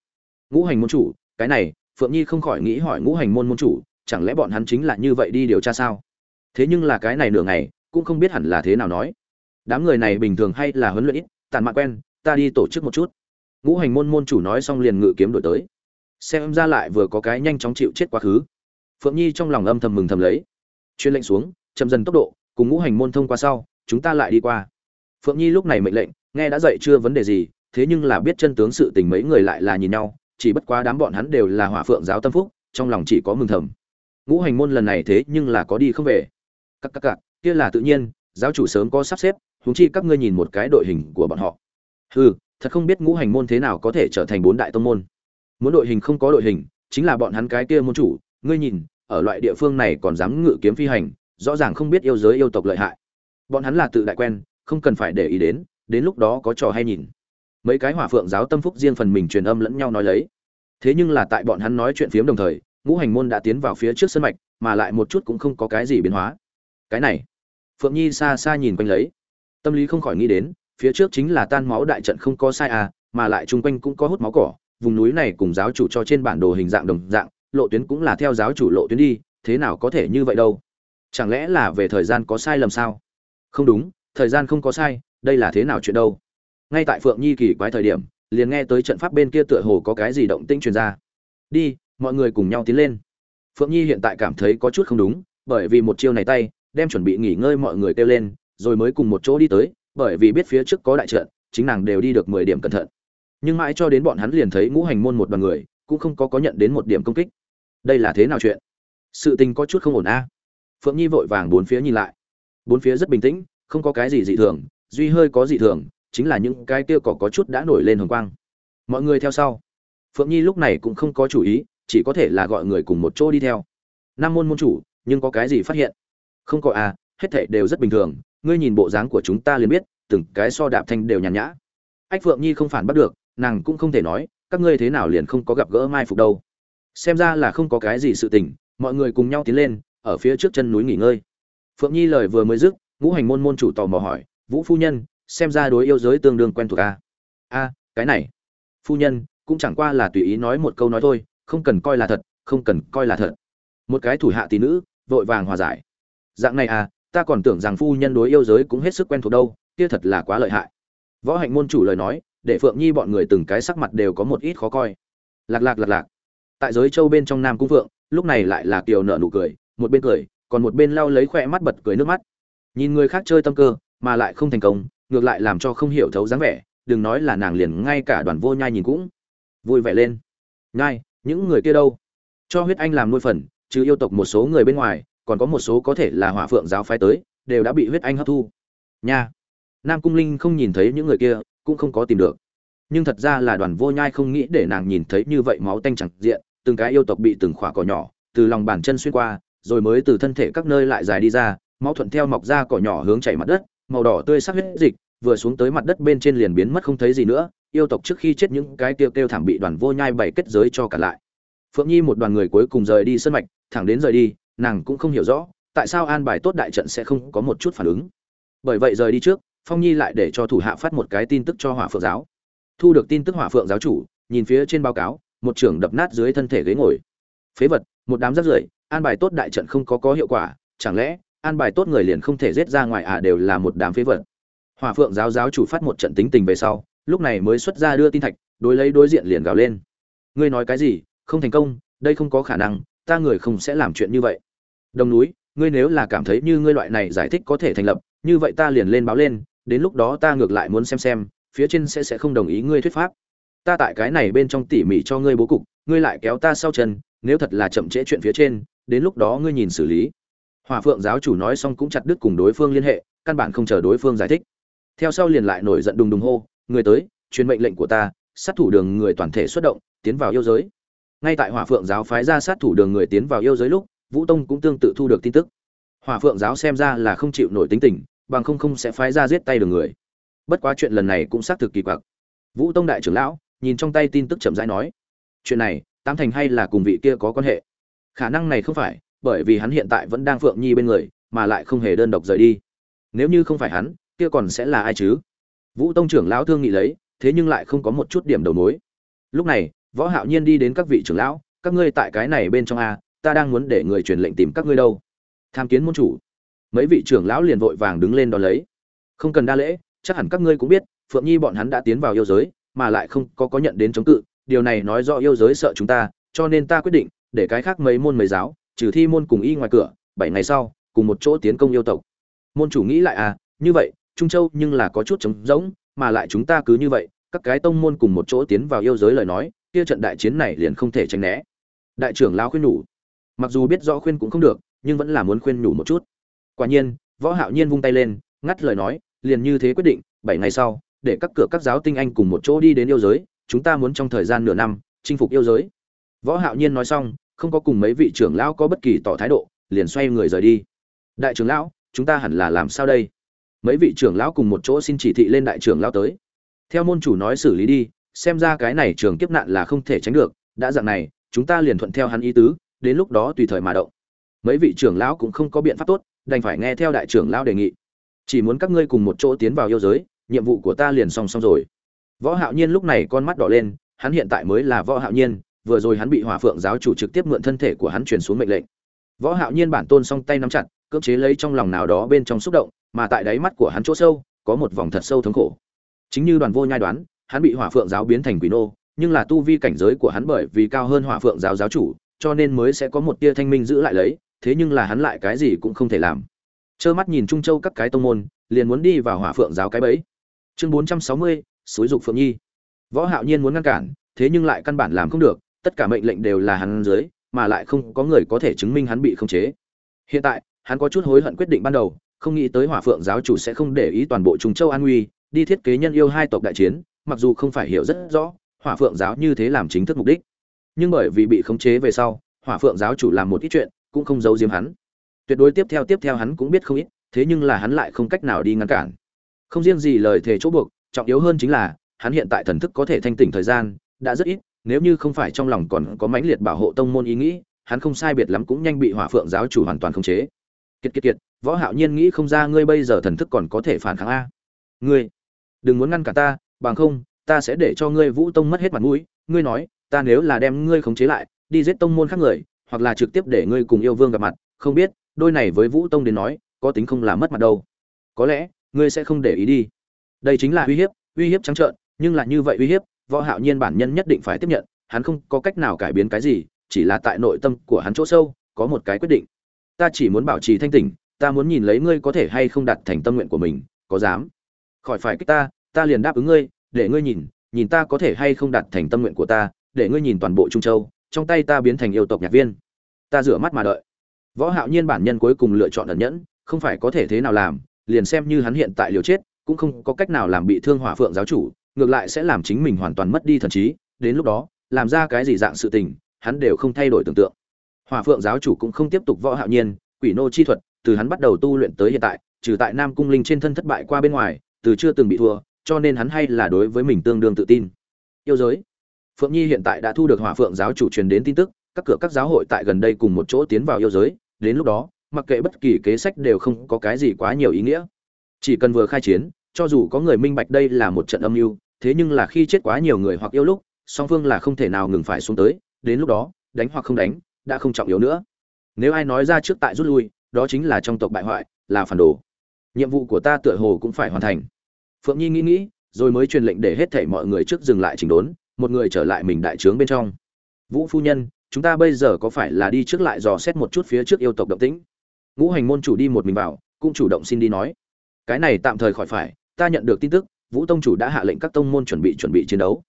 Ngũ hành môn chủ, cái này, phượng nhi không khỏi nghĩ hỏi ngũ hành môn môn chủ, chẳng lẽ bọn hắn chính là như vậy đi điều tra sao? Thế nhưng là cái này nửa ngày, cũng không biết hẳn là thế nào nói. Đám người này bình thường hay là huấn luyện ít, tàn mạn quen, ta đi tổ chức một chút ngũ hành môn môn chủ nói xong liền ngự kiếm đổi tới. Xem ra lại vừa có cái nhanh chóng chịu chết quá khứ. Phượng nhi trong lòng âm thầm mừng thầm lấy. Chuyên lệnh xuống, chậm dần tốc độ, cùng ngũ hành môn thông qua sau, chúng ta lại đi qua. Phượng nhi lúc này mệnh lệnh, nghe đã dậy chưa vấn đề gì, thế nhưng là biết chân tướng sự tình mấy người lại là nhìn nhau, chỉ bất quá đám bọn hắn đều là hỏa phượng giáo tâm phúc, trong lòng chỉ có mừng thầm. Ngũ hành môn lần này thế nhưng là có đi không về. Các các cạc kia là tự nhiên, giáo chủ sớm có sắp xếp, huống chi các ngươi nhìn một cái đội hình của bọn họ. Hừ thật không biết ngũ hành môn thế nào có thể trở thành bốn đại tông môn. Muốn đội hình không có đội hình, chính là bọn hắn cái kia môn chủ, ngươi nhìn, ở loại địa phương này còn dám ngự kiếm phi hành, rõ ràng không biết yêu giới yêu tộc lợi hại. Bọn hắn là tự đại quen, không cần phải để ý đến đến lúc đó có trò hay nhìn. Mấy cái hỏa phượng giáo tâm phúc riêng phần mình truyền âm lẫn nhau nói lấy. Thế nhưng là tại bọn hắn nói chuyện phiếm đồng thời, ngũ hành môn đã tiến vào phía trước sân mạch, mà lại một chút cũng không có cái gì biến hóa. Cái này, phượng nhi xa xa nhìn quanh lấy. Tâm lý không khỏi nghĩ đến phía trước chính là tan máu đại trận không có sai à mà lại chung quanh cũng có hút máu cỏ, vùng núi này cùng giáo chủ cho trên bản đồ hình dạng đồng dạng, lộ tuyến cũng là theo giáo chủ lộ tuyến đi, thế nào có thể như vậy đâu? Chẳng lẽ là về thời gian có sai lầm sao? Không đúng, thời gian không có sai, đây là thế nào chuyện đâu? Ngay tại phượng nhi kỳ quái thời điểm, liền nghe tới trận pháp bên kia tựa hồ có cái gì động tĩnh truyền ra. Đi, mọi người cùng nhau tiến lên. Phượng nhi hiện tại cảm thấy có chút không đúng, bởi vì một chiêu này tay, đem chuẩn bị nghỉ ngơi mọi người kêu lên, rồi mới cùng một chỗ đi tới bởi vì biết phía trước có đại trận, chính nàng đều đi được mười điểm cẩn thận. Nhưng mãi cho đến bọn hắn liền thấy ngũ hành môn một đoàn người, cũng không có có nhận đến một điểm công kích. Đây là thế nào chuyện? Sự tình có chút không ổn a. Phượng nhi vội vàng bốn phía nhìn lại. Bốn phía rất bình tĩnh, không có cái gì dị thường, duy hơi có dị thường, chính là những cái kia cỏ có chút đã nổi lên hồng quang. Mọi người theo sau. Phượng nhi lúc này cũng không có chủ ý, chỉ có thể là gọi người cùng một chỗ đi theo. Nam môn môn chủ, nhưng có cái gì phát hiện? Không có à hết thảy đều rất bình thường ngươi nhìn bộ dáng của chúng ta liền biết, từng cái so đạp thanh đều nhàn nhã. Ách phượng nhi không phản bắt được, nàng cũng không thể nói, các ngươi thế nào liền không có gặp gỡ mai phục đâu. Xem ra là không có cái gì sự tình, mọi người cùng nhau tiến lên, ở phía trước chân núi nghỉ ngơi. Phượng nhi lời vừa mới dứt, ngũ hành môn môn chủ tò mò hỏi, vũ phu nhân, xem ra đối yêu giới tương đương quen thuộc a a, cái này. Phu nhân, cũng chẳng qua là tùy ý nói một câu nói thôi, không cần coi là thật, không cần coi là thật. Một cái thủ hạ tỷ nữ, vội vàng hòa giải. Dạng này à ta còn tưởng rằng phu nhân đối yêu giới cũng hết sức quen thuộc đâu, kia thật là quá lợi hại. Võ hạnh môn chủ lời nói, để phượng nhi bọn người từng cái sắc mặt đều có một ít khó coi. Lạc lạc lạc lạc. Tại giới châu bên trong nam cung phượng, lúc này lại là kiều nợ nụ cười, một bên cười, còn một bên lau lấy khỏe mắt bật cười nước mắt. Nhìn người khác chơi tâm cơ, mà lại không thành công, ngược lại làm cho không hiểu thấu dáng vẻ, đừng nói là nàng liền ngay cả đoàn vô nhai nhìn cũng vui vẻ lên. Nhai, những người kia đâu? Cho huyết anh làm nuôi phần chứ yêu tộc một số người bên ngoài còn có một số có thể là hỏa phượng giáo phái tới, đều đã bị huyết anh hấp thu. Nha. Nam cung linh không nhìn thấy những người kia, cũng không có tìm được. Nhưng thật ra là đoàn vô nhai không nghĩ để nàng nhìn thấy như vậy máu tanh chẳng diện, từng cái yêu tộc bị từng khỏa cỏ nhỏ, từ lòng bàn chân xuyên qua, rồi mới từ thân thể các nơi lại dài đi ra, máu thuận theo mọc ra cỏ nhỏ hướng chảy mặt đất, màu đỏ tươi sắc huyết dịch, vừa xuống tới mặt đất bên trên liền biến mất không thấy gì nữa, yêu tộc trước khi chết những cái kêu kêu thảm bị đoàn vô nhai bày kết giới cho cả lại. Phượng nhi một đoàn người cuối cùng rời đi sân mạch, thẳng đến rời đi nàng cũng không hiểu rõ, tại sao an bài tốt đại trận sẽ không có một chút phản ứng. Bởi vậy rời đi trước, phong nhi lại để cho thủ hạ phát một cái tin tức cho hỏa phượng giáo. Thu được tin tức hỏa phượng giáo chủ, nhìn phía trên báo cáo, một trưởng đập nát dưới thân thể ghế ngồi. Phế vật, một đám rác rưởi, an bài tốt đại trận không có có hiệu quả, chẳng lẽ, an bài tốt người liền không thể giết ra ngoài à đều là một đám phế vật. Hỏa phượng giáo giáo chủ phát một trận tính tình về sau, lúc này mới xuất ra đưa tin thạch, đối lấy đối diện liền gào lên. Ngươi nói cái gì, không thành công, đây không có khả năng, ta người không sẽ làm chuyện như vậy đồng núi, ngươi nếu là cảm thấy như ngươi loại này giải thích có thể thành lập, như vậy ta liền lên báo lên, đến lúc đó ta ngược lại muốn xem xem, phía trên sẽ sẽ không đồng ý ngươi thuyết pháp. Ta tại cái này bên trong tỉ mỉ cho ngươi bố cục, ngươi lại kéo ta sau chân, nếu thật là chậm trễ chuyện phía trên, đến lúc đó ngươi nhìn xử lý. Hòa phượng giáo chủ nói xong cũng chặt đứt cùng đối phương liên hệ, căn bản không chờ đối phương giải thích. Theo sau liền lại nổi giận đùng đùng hô, người tới, truyền mệnh lệnh của ta, sát thủ đường người toàn thể xuất động, tiến vào yêu giới. Ngay tại hỏa phượng giáo phái ra sát thủ đường người tiến vào yêu giới lúc vũ tông cũng tương tự thu được tin tức. Hỏa phượng giáo xem ra là không chịu nổi tính tình, bằng không không sẽ phái ra giết tay đường người. Bất quá chuyện lần này cũng xác thực kỳ quặc. Vũ tông đại trưởng lão, nhìn trong tay tin tức chậm rãi nói, chuyện này tam thành hay là cùng vị kia có quan hệ? Khả năng này không phải, bởi vì hắn hiện tại vẫn đang phượng nhi bên người, mà lại không hề đơn độc rời đi. Nếu như không phải hắn, kia còn sẽ là ai chứ? Vũ tông trưởng lão thương nghị lấy, thế nhưng lại không có một chút điểm đầu mối. Lúc này, võ hạo nhiên đi đến các vị trưởng lão, các ngươi tại cái này bên trong a ta đang muốn để người truyền lệnh tìm các ngươi đâu. Tham kiến môn chủ. Mấy vị trưởng lão liền vội vàng đứng lên đón lấy. Không cần đa lễ, chắc hẳn các ngươi cũng biết, phượng nhi bọn hắn đã tiến vào yêu giới, mà lại không có có nhận đến chống cự. Điều này nói rõ yêu giới sợ chúng ta, cho nên ta quyết định để cái khác mấy môn mấy giáo, trừ thi môn cùng y ngoài cửa, bảy ngày sau, cùng một chỗ tiến công yêu tộc. Môn chủ nghĩ lại à như vậy, trung châu nhưng là có chút trống rỗng, mà lại chúng ta cứ như vậy, các cái tông môn cùng một chỗ tiến vào yêu giới lời nói, kia trận đại chiến này liền không thể tránh né. Đại trưởng lão khuyên nhủ mặc dù biết rõ khuyên cũng không được, nhưng vẫn là muốn khuyên nhủ một chút. Quả nhiên, võ hạo nhiên vung tay lên, ngắt lời nói, liền như thế quyết định, bảy ngày sau, để các cửa các giáo tinh anh cùng một chỗ đi đến yêu giới, chúng ta muốn trong thời gian nửa năm, chinh phục yêu giới. Võ hạo nhiên nói xong, không có cùng mấy vị trưởng lão có bất kỳ tỏ thái độ, liền xoay người rời đi. Đại trưởng lão, chúng ta hẳn là làm sao đây? Mấy vị trưởng lão cùng một chỗ xin chỉ thị lên đại trưởng lão tới. Theo môn chủ nói xử lý đi, xem ra cái này trường kiếp nạn là không thể tránh được, đã dạng này, chúng ta liền thuận theo hắn ý tứ đến lúc đó tùy thời mà động. Mấy vị trưởng lão cũng không có biện pháp tốt, đành phải nghe theo đại trưởng lão đề nghị. Chỉ muốn các ngươi cùng một chỗ tiến vào yêu giới, nhiệm vụ của ta liền song song rồi. Võ hạo nhiên lúc này con mắt đỏ lên, hắn hiện tại mới là võ hạo nhiên, vừa rồi hắn bị hỏa phượng giáo chủ trực tiếp mượn thân thể của hắn truyền xuống mệnh lệnh. Võ hạo nhiên bản tôn song tay nắm chặt, cưỡng chế lấy trong lòng nào đó bên trong xúc động, mà tại đáy mắt của hắn chỗ sâu, có một vòng thật sâu thống khổ. Chính như đoàn vô nhai đoán, hắn bị hỏa phượng giáo biến thành quỷ nô, nhưng là tu vi cảnh giới của hắn bởi vì cao hơn hỏa phượng giáo giáo chủ cho nên mới sẽ có một tia thanh minh giữ lại lấy, thế nhưng là hắn lại cái gì cũng không thể làm. Trơ mắt nhìn trung châu các cái tông môn, liền muốn đi vào hỏa phượng giáo cái bẫy. Chương bốn trăm sáu mươi, xúi dục phượng nhi. Võ hạo nhiên muốn ngăn cản, thế nhưng lại căn bản làm không được, tất cả mệnh lệnh đều là hắn dưới, mà lại không có người có thể chứng minh hắn bị khống chế. Hiện tại, hắn có chút hối hận quyết định ban đầu, không nghĩ tới hỏa phượng giáo chủ sẽ không để ý toàn bộ trung châu an nguy, đi thiết kế nhân yêu hai tộc đại chiến, mặc dù không phải hiểu rất rõ hỏa phượng giáo như thế làm chính thức mục đích nhưng bởi vì bị khống chế về sau, hỏa phượng giáo chủ làm một ít chuyện, cũng không giấu giếm hắn. Tuyệt đối tiếp theo tiếp theo hắn cũng biết không ít, thế nhưng là hắn lại không cách nào đi ngăn cản. Không riêng gì lời thề chỗ buộc, trọng yếu hơn chính là, hắn hiện tại thần thức có thể thanh tỉnh thời gian, đã rất ít, nếu như không phải trong lòng còn có mãnh liệt bảo hộ tông môn ý nghĩ, hắn không sai biệt lắm cũng nhanh bị hỏa phượng giáo chủ hoàn toàn khống chế. Kiệt kiệt kiệt, võ hạo nhiên nghĩ không ra ngươi bây giờ thần thức còn có thể phản kháng a. Ngươi, đừng muốn ngăn cả ta, bằng không, ta sẽ để cho ngươi vũ tông mất hết mặt mũi, ngươi nói ta nếu là đem ngươi khống chế lại, đi giết tông môn khác người, hoặc là trực tiếp để ngươi cùng yêu vương gặp mặt, không biết, đôi này với vũ tông đến nói, có tính không là mất mặt đâu. Có lẽ, ngươi sẽ không để ý đi. Đây chính là uy hiếp uy hiếp trắng trợn, nhưng là như vậy uy hiếp, võ hạo nhiên bản nhân nhất định phải tiếp nhận, hắn không có cách nào cải biến cái gì, chỉ là tại nội tâm của hắn chỗ sâu, có một cái quyết định. Ta chỉ muốn bảo trì thanh tỉnh, ta muốn nhìn lấy ngươi có thể hay không đạt thành tâm nguyện của mình, có dám? Khỏi phải kích ta ta liền đáp ứng ngươi, để ngươi nhìn nhìn ta có thể hay không đạt thành tâm nguyện của ta để ngươi nhìn toàn bộ trung châu, trong tay ta biến thành yêu tộc nhạc viên. Ta rửa mắt mà đợi. Võ hạo nhiên bản nhân cuối cùng lựa chọn ẩn nhẫn, không phải có thể thế nào làm, liền xem như hắn hiện tại liều chết, cũng không có cách nào làm bị thương hỏa phượng giáo chủ, ngược lại sẽ làm chính mình hoàn toàn mất đi thần trí, đến lúc đó, làm ra cái gì dạng sự tình, hắn đều không thay đổi tưởng tượng. Hỏa phượng giáo chủ cũng không tiếp tục võ hạo nhiên, quỷ nô chi thuật, từ hắn bắt đầu tu luyện tới hiện tại, trừ tại nam cung linh trên thân thất bại qua bên ngoài, từ chưa từng bị thua, cho nên hắn hay là đối với mình tương đương tự tin. Yêu giới phượng nhi hiện tại đã thu được hỏa phượng giáo chủ truyền đến tin tức, các cửa các giáo hội tại gần đây cùng một chỗ tiến vào yêu giới, đến lúc đó, mặc kệ bất kỳ kế sách đều không có cái gì quá nhiều ý nghĩa. Chỉ cần vừa khai chiến, cho dù có người minh bạch đây là một trận âm mưu, thế nhưng là khi chết quá nhiều người hoặc yêu lúc, song phương là không thể nào ngừng phải xuống tới, đến lúc đó, đánh hoặc không đánh, đã không trọng yếu nữa. Nếu ai nói ra trước tại rút lui, đó chính là trong tộc bại hoại, là phản đồ. Nhiệm vụ của ta tựa hồ cũng phải hoàn thành. Phượng nhi nghĩ nghĩ, rồi mới truyền lệnh để hết thảy mọi người trước dừng lại chỉnh đốn một người trở lại mình đại trướng bên trong. Vũ phu nhân, chúng ta bây giờ có phải là đi trước lại dò xét một chút phía trước yêu tộc động tĩnh? Ngũ hành môn chủ đi một mình vào, cũng chủ động xin đi nói. Cái này tạm thời khỏi phải, ta nhận được tin tức, vũ tông chủ đã hạ lệnh các tông môn chuẩn bị chuẩn bị chiến đấu.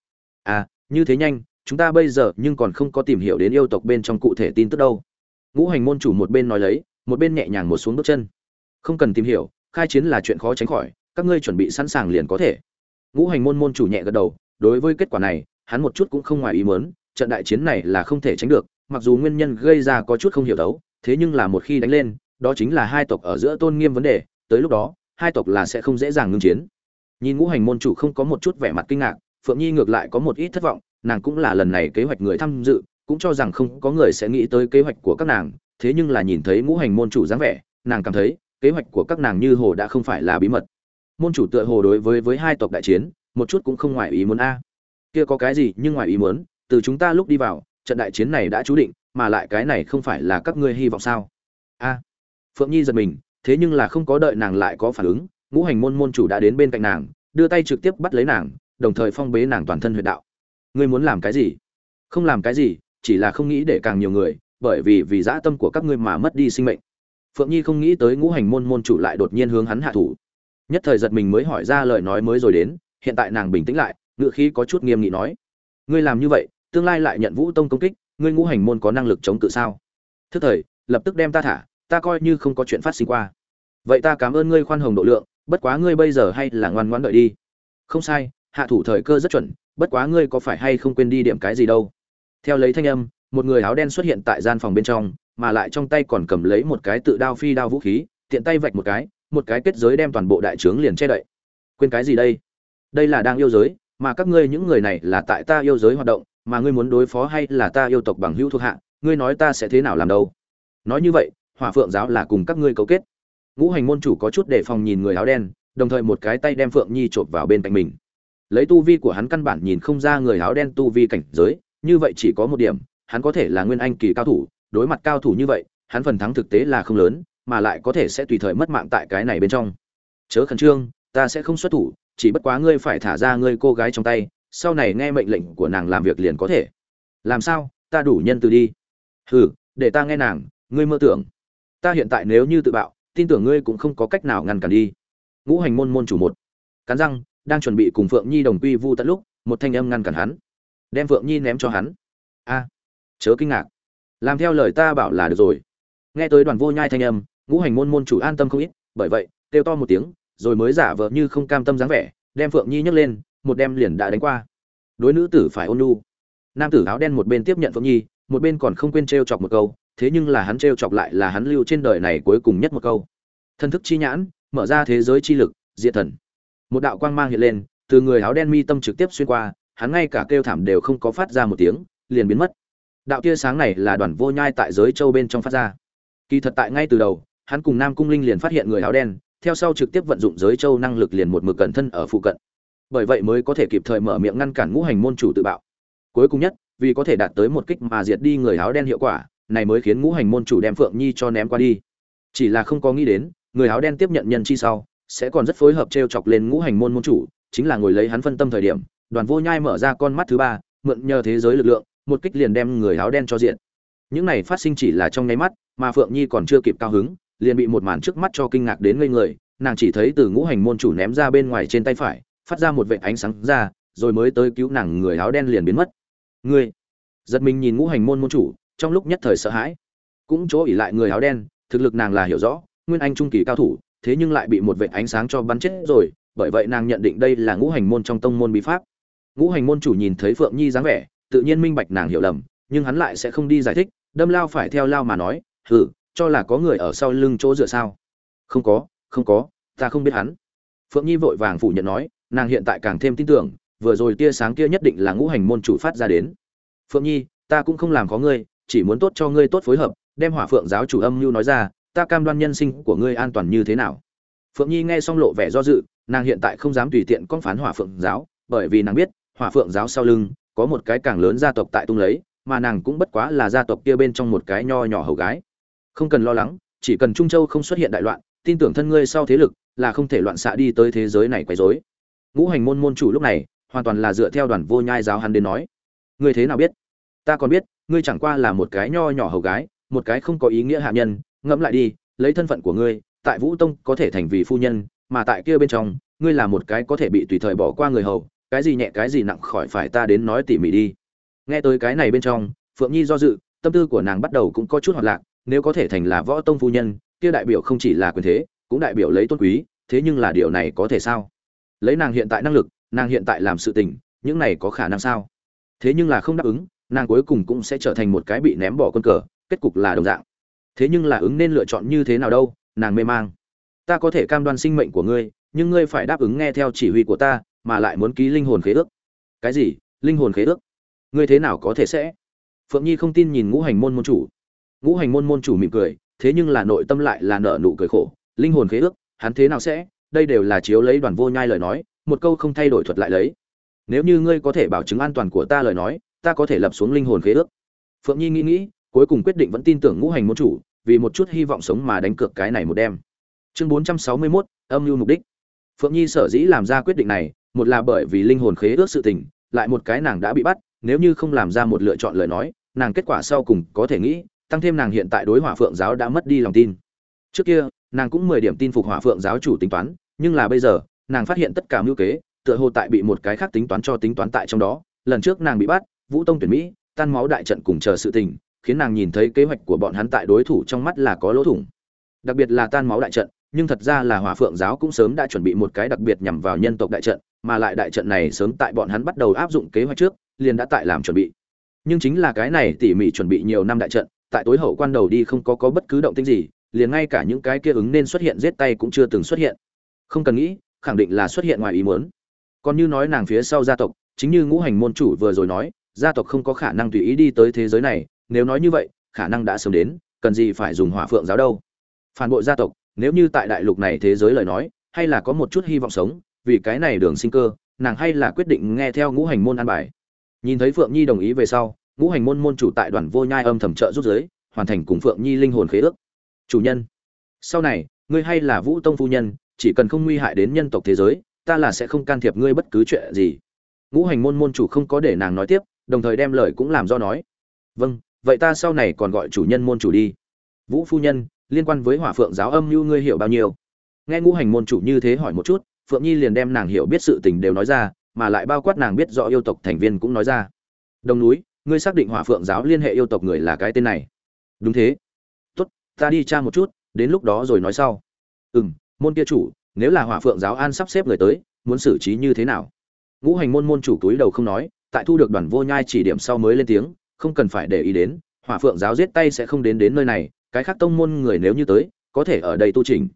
À như thế nhanh, chúng ta bây giờ nhưng còn không có tìm hiểu đến yêu tộc bên trong cụ thể tin tức đâu. Ngũ hành môn chủ một bên nói lấy, một bên nhẹ nhàng một xuống bước chân. Không cần tìm hiểu, khai chiến là chuyện khó tránh khỏi, các ngươi chuẩn bị sẵn sàng liền có thể. Ngũ hành môn môn chủ nhẹ gật đầu, đối với kết quả này hắn một chút cũng không ngoài ý muốn, trận đại chiến này là không thể tránh được mặc dù nguyên nhân gây ra có chút không hiểu đấu thế nhưng là một khi đánh lên đó chính là hai tộc ở giữa tôn nghiêm vấn đề tới lúc đó hai tộc là sẽ không dễ dàng ngưng chiến. Nhìn ngũ hành môn chủ không có một chút vẻ mặt kinh ngạc phượng nhi ngược lại có một ít thất vọng nàng cũng là lần này kế hoạch người tham dự cũng cho rằng không có người sẽ nghĩ tới kế hoạch của các nàng thế nhưng là nhìn thấy ngũ hành môn chủ dáng vẻ nàng cảm thấy kế hoạch của các nàng như hồ đã không phải là bí mật. Môn chủ tựa hồ đối với với hai tộc đại chiến một chút cũng không ngoài ý muốn a kia có cái gì nhưng ngoài ý muốn, từ chúng ta lúc đi vào, trận đại chiến này đã chú định, mà lại cái này không phải là các ngươi hy vọng sao? A. Phượng nhi giật mình, thế nhưng là không có đợi nàng lại có phản ứng, ngũ hành môn môn chủ đã đến bên cạnh nàng, đưa tay trực tiếp bắt lấy nàng, đồng thời phong bế nàng toàn thân huyệt đạo. Ngươi muốn làm cái gì? Không làm cái gì, chỉ là không nghĩ để càng nhiều người, bởi vì vì dã tâm của các ngươi mà mất đi sinh mệnh. Phượng nhi không nghĩ tới ngũ hành môn môn chủ lại đột nhiên hướng hắn hạ thủ. Nhất thời giật mình mới hỏi ra lời nói mới rồi đến, hiện tại nàng bình tĩnh lại ngựa khí có chút nghiêm nghị nói. Ngươi làm như vậy, tương lai lại nhận vũ tông công kích, ngươi ngũ hành môn có năng lực chống cự sao? Thức thời, lập tức đem ta thả, ta coi như không có chuyện phát sinh qua. Vậy ta cảm ơn ngươi khoan hồng độ lượng, bất quá ngươi bây giờ hay là ngoan ngoãn đợi đi. Không sai, hạ thủ thời cơ rất chuẩn, bất quá ngươi có phải hay không quên đi điểm cái gì đâu? Theo lấy thanh âm, một người áo đen xuất hiện tại gian phòng bên trong, mà lại trong tay còn cầm lấy một cái tự đao phi đao vũ khí, tiện tay vạch một cái một cái kết giới đem toàn bộ đại trướng liền che đậy. Quên cái gì đây? Đây là đang yêu giới mà các ngươi những người này là tại ta yêu giới hoạt động, mà ngươi muốn đối phó hay là ta yêu tộc bằng hữu thuộc hạ, ngươi nói ta sẽ thế nào làm đâu? Nói như vậy, hỏa phượng giáo là cùng các ngươi cấu kết. Ngũ hành môn chủ có chút đề phòng nhìn người áo đen, đồng thời một cái tay đem phượng nhi chộp vào bên cạnh mình. Lấy tu vi của hắn căn bản nhìn không ra người áo đen tu vi cảnh giới, như vậy chỉ có một điểm, hắn có thể là nguyên anh kỳ cao thủ, đối mặt cao thủ như vậy, hắn phần thắng thực tế là không lớn, mà lại có thể sẽ tùy thời mất mạng tại cái này bên trong. Chớ khẩn trương, ta sẽ không xuất thủ chỉ bất quá ngươi phải thả ra ngươi cô gái trong tay, sau này nghe mệnh lệnh của nàng làm việc liền có thể. Làm sao? Ta đủ nhân từ đi. Hừ, để ta nghe nàng, ngươi mơ tưởng. Ta hiện tại nếu như tự bạo, tin tưởng ngươi cũng không có cách nào ngăn cản đi. Ngũ hành môn môn chủ một. Cắn răng, đang chuẩn bị cùng phượng nhi đồng quy vu tận lúc, một thanh âm ngăn cản hắn. Đem phượng nhi ném cho hắn. A. Chớ kinh ngạc. Làm theo lời ta bảo là được rồi. Nghe tới đoàn vô nhai thanh âm, ngũ hành môn môn chủ an tâm không ít, bởi vậy, kêu to một tiếng rồi mới giả vờ như không cam tâm dáng vẻ, đem phượng nhi nhấc lên, một đem liền đã đánh qua. Đối nữ tử phải ôn nhu. Nam tử áo đen một bên tiếp nhận phượng nhi, một bên còn không quên t chọc một câu, thế nhưng là hắn t chọc lại là hắn lưu trên đời này cuối cùng nhất một câu. Thân thức chi nhãn, mở ra thế giới chi lực, diệt thần. Một đạo quang mang hiện lên, từ người áo đen mi tâm trực tiếp xuyên qua, hắn ngay cả kêu thảm đều không có phát ra một tiếng, liền biến mất. Đạo tia sáng này là đoàn vô nhai tại giới châu bên trong phát ra. Kỳ thật tại ngay từ đầu, hắn cùng nam cung linh liền phát hiện người áo đen theo sau trực tiếp vận dụng giới châu năng lực liền một mực cẩn thân ở phụ cận. Bởi vậy mới có thể kịp thời mở miệng ngăn cản ngũ hành môn chủ tự bạo. Cuối cùng nhất, vì có thể đạt tới một kích mà diệt đi người áo đen hiệu quả, này mới khiến ngũ hành môn chủ đem phượng nhi cho ném qua đi. Chỉ là không có nghĩ đến, người áo đen tiếp nhận nhân chi sau, sẽ còn rất phối hợp t chọc lên ngũ hành môn môn chủ, chính là ngồi lấy hắn phân tâm thời điểm, đoàn vô nhai mở ra con mắt thứ ba, mượn nhờ thế giới lực lượng, một kích liền đem người áo đen cho diện những này phát sinh chỉ là trong nháy mắt, mà phượng nhi còn chưa kịp cao hứng liền bị một màn trước mắt cho kinh ngạc đến ngây người, nàng chỉ thấy từ ngũ hành môn chủ ném ra bên ngoài trên tay phải, phát ra một vệt ánh sáng ra, rồi mới tới cứu nàng người áo đen liền biến mất. Ngươi, giật mình nhìn ngũ hành môn môn chủ, trong lúc nhất thời sợ hãi. Cũng chỗ ỉ lại người áo đen, thực lực nàng là hiểu rõ, nguyên anh trung kỳ cao thủ, thế nhưng lại bị một vệt ánh sáng cho bắn chết rồi, bởi vậy nàng nhận định đây là ngũ hành môn trong tông môn bí pháp. Ngũ hành môn chủ nhìn thấy phượng nhi dáng vẻ, tự nhiên minh bạch nàng hiểu lầm, nhưng hắn lại sẽ không đi giải thích, đâm lao phải theo lao mà nói, hừ cho là có người ở sau lưng chỗ dựa sao? Không có không có, ta không biết hắn. Phượng nhi vội vàng phủ nhận nói, nàng hiện tại càng thêm tin tưởng, vừa rồi tia sáng kia nhất định là ngũ hành môn chủ phát ra đến. Phượng nhi, ta cũng không làm có ngươi, chỉ muốn tốt cho ngươi tốt phối hợp, đem hỏa phượng giáo chủ âm mưu nói ra, ta cam đoan nhân sinh của ngươi an toàn như thế nào? Phượng nhi nghe xong lộ vẻ do dự, nàng hiện tại không dám tùy tiện con phán hỏa phượng giáo, bởi vì nàng biết, hỏa phượng giáo sau lưng, có một cái càng lớn gia tộc tại tung lấy, mà nàng cũng bất quá là gia tộc kia bên trong một cái nho nhỏ hầu gái không cần lo lắng, chỉ cần trung châu không xuất hiện đại loạn, tin tưởng thân ngươi sau thế lực là không thể loạn xạ đi tới thế giới này quấy rối. Ngũ hành môn môn chủ lúc này, hoàn toàn là dựa theo đoàn vô nhai giáo hắn đến nói. Ngươi thế nào biết? Ta còn biết, ngươi chẳng qua là một cái nho nhỏ hầu gái, một cái không có ý nghĩa hạ nhân, ngẫm lại đi, lấy thân phận của ngươi, tại vũ tông có thể thành vì phu nhân, mà tại kia bên trong, ngươi là một cái có thể bị tùy thời bỏ qua người hầu, cái gì nhẹ cái gì nặng khỏi phải ta đến nói tỉ mỉ đi. Nghe tới cái này bên trong, phượng nhi do dự, tâm tư của nàng bắt đầu cũng có chút hoạt lạc nếu có thể thành là võ tông phu nhân, kia đại biểu không chỉ là quyền thế, cũng đại biểu lấy tôn quý, thế nhưng là điều này có thể sao? Lấy nàng hiện tại năng lực, nàng hiện tại làm sự tình, những này có khả năng sao? Thế nhưng là không đáp ứng, nàng cuối cùng cũng sẽ trở thành một cái bị ném bỏ con cờ, kết cục là đồng dạng. Thế nhưng là ứng nên lựa chọn như thế nào đâu, nàng mê mang. Ta có thể cam đoan sinh mệnh của ngươi, nhưng ngươi phải đáp ứng nghe theo chỉ huy của ta, mà lại muốn ký linh hồn khế ước. Cái gì? Linh hồn khế ước? Ngươi thế nào có thể sẽ? Phượng nhi không tin nhìn ngũ hành môn môn chủ ngũ hành môn môn chủ mỉm cười thế nhưng là nội tâm lại là nợ nụ cười khổ linh hồn khế ước hắn thế nào sẽ? Đây đều là chiếu lấy đoàn vô nhai lời nói một câu không thay đổi thuật lại lấy. Nếu như ngươi có thể bảo chứng an toàn của ta lời nói ta có thể lập xuống linh hồn khế ước. Phượng nhi nghĩ nghĩ cuối cùng quyết định vẫn tin tưởng ngũ hành môn chủ vì một chút hy vọng sống mà đánh cược cái này một đêm. Chương bốn trăm sáu mươi 461, âm mưu mục đích. Phượng nhi sở dĩ làm ra quyết định này một là bởi vì linh hồn khế ước sự tình lại một cái nàng đã bị bắt nếu như không làm ra một lựa chọn lời nói nàng kết quả sau cùng có thể nghĩ tăng thêm nàng hiện tại đối hỏa phượng giáo đã mất đi lòng tin. Trước kia, nàng cũng mười điểm tin phục hỏa phượng giáo chủ tính toán, nhưng là bây giờ, nàng phát hiện tất cả mưu kế, tựa hồ tại bị một cái khác tính toán cho tính toán tại trong đó. Lần trước nàng bị bắt, vũ tông tuyển mỹ, tan máu đại trận cùng chờ sự tình, khiến nàng nhìn thấy kế hoạch của bọn hắn tại đối thủ trong mắt là có lỗ thủng. Đặc biệt là tan máu đại trận, nhưng thật ra là hỏa phượng giáo cũng sớm đã chuẩn bị một cái đặc biệt nhằm vào nhân tộc đại trận, mà lại đại trận này sớm tại bọn hắn bắt đầu áp dụng kế hoạch trước, liền đã tại làm chuẩn bị. Nhưng chính là cái này tỉ mỉ chuẩn bị nhiều năm đại trận tại tối hậu quan đầu đi không có có bất cứ động tĩnh gì, liền ngay cả những cái kia ứng nên xuất hiện giết tay cũng chưa từng xuất hiện. Không cần nghĩ, khẳng định là xuất hiện ngoài ý muốn. Còn như nói nàng phía sau gia tộc, chính như ngũ hành môn chủ vừa rồi nói, gia tộc không có khả năng tùy ý đi tới thế giới này, nếu nói như vậy, khả năng đã sớm đến, cần gì phải dùng hỏa phượng giáo đâu. Phản bội gia tộc, nếu như tại đại lục này thế giới lời nói, hay là có một chút hy vọng sống, vì cái này đường sinh cơ, nàng hay là quyết định nghe theo ngũ hành môn an bài. Nhìn thấy phượng nhi đồng ý về sau ngũ hành môn môn chủ tại đoàn vô nhai âm thầm trợ rút giới, hoàn thành cùng phượng nhi linh hồn khế ước. Chủ nhân, sau này, ngươi hay là vũ tông phu nhân, chỉ cần không nguy hại đến nhân tộc thế giới, ta là sẽ không can thiệp ngươi bất cứ chuyện gì. Ngũ hành môn môn chủ không có để nàng nói tiếp, đồng thời đem lời cũng làm do nói. Vâng vậy ta sau này còn gọi chủ nhân môn chủ đi. Vũ phu nhân, liên quan với hỏa phượng giáo âm như ngươi hiểu bao nhiêu? Nghe ngũ hành môn chủ như thế hỏi một chút, phượng nhi liền đem nàng hiểu biết sự tình đều nói ra, mà lại bao quát nàng biết rõ yêu tộc thành viên cũng nói ra. Đồng núi ngươi xác định hỏa phượng giáo liên hệ yêu tộc người là cái tên này. Đúng thế. Tốt, ta đi tra một chút, đến lúc đó rồi nói sau. Ừ m môn kia chủ, nếu là hỏa phượng giáo an sắp xếp người tới, muốn xử trí như thế nào? Ngũ hành môn môn chủ túi đầu không nói, tại thu được đoàn vô nhai chỉ điểm sau mới lên tiếng, không cần phải để ý đến, hỏa phượng giáo giết tay sẽ không đến đến nơi này, cái khác tông môn người nếu như tới, có thể ở đây tu trình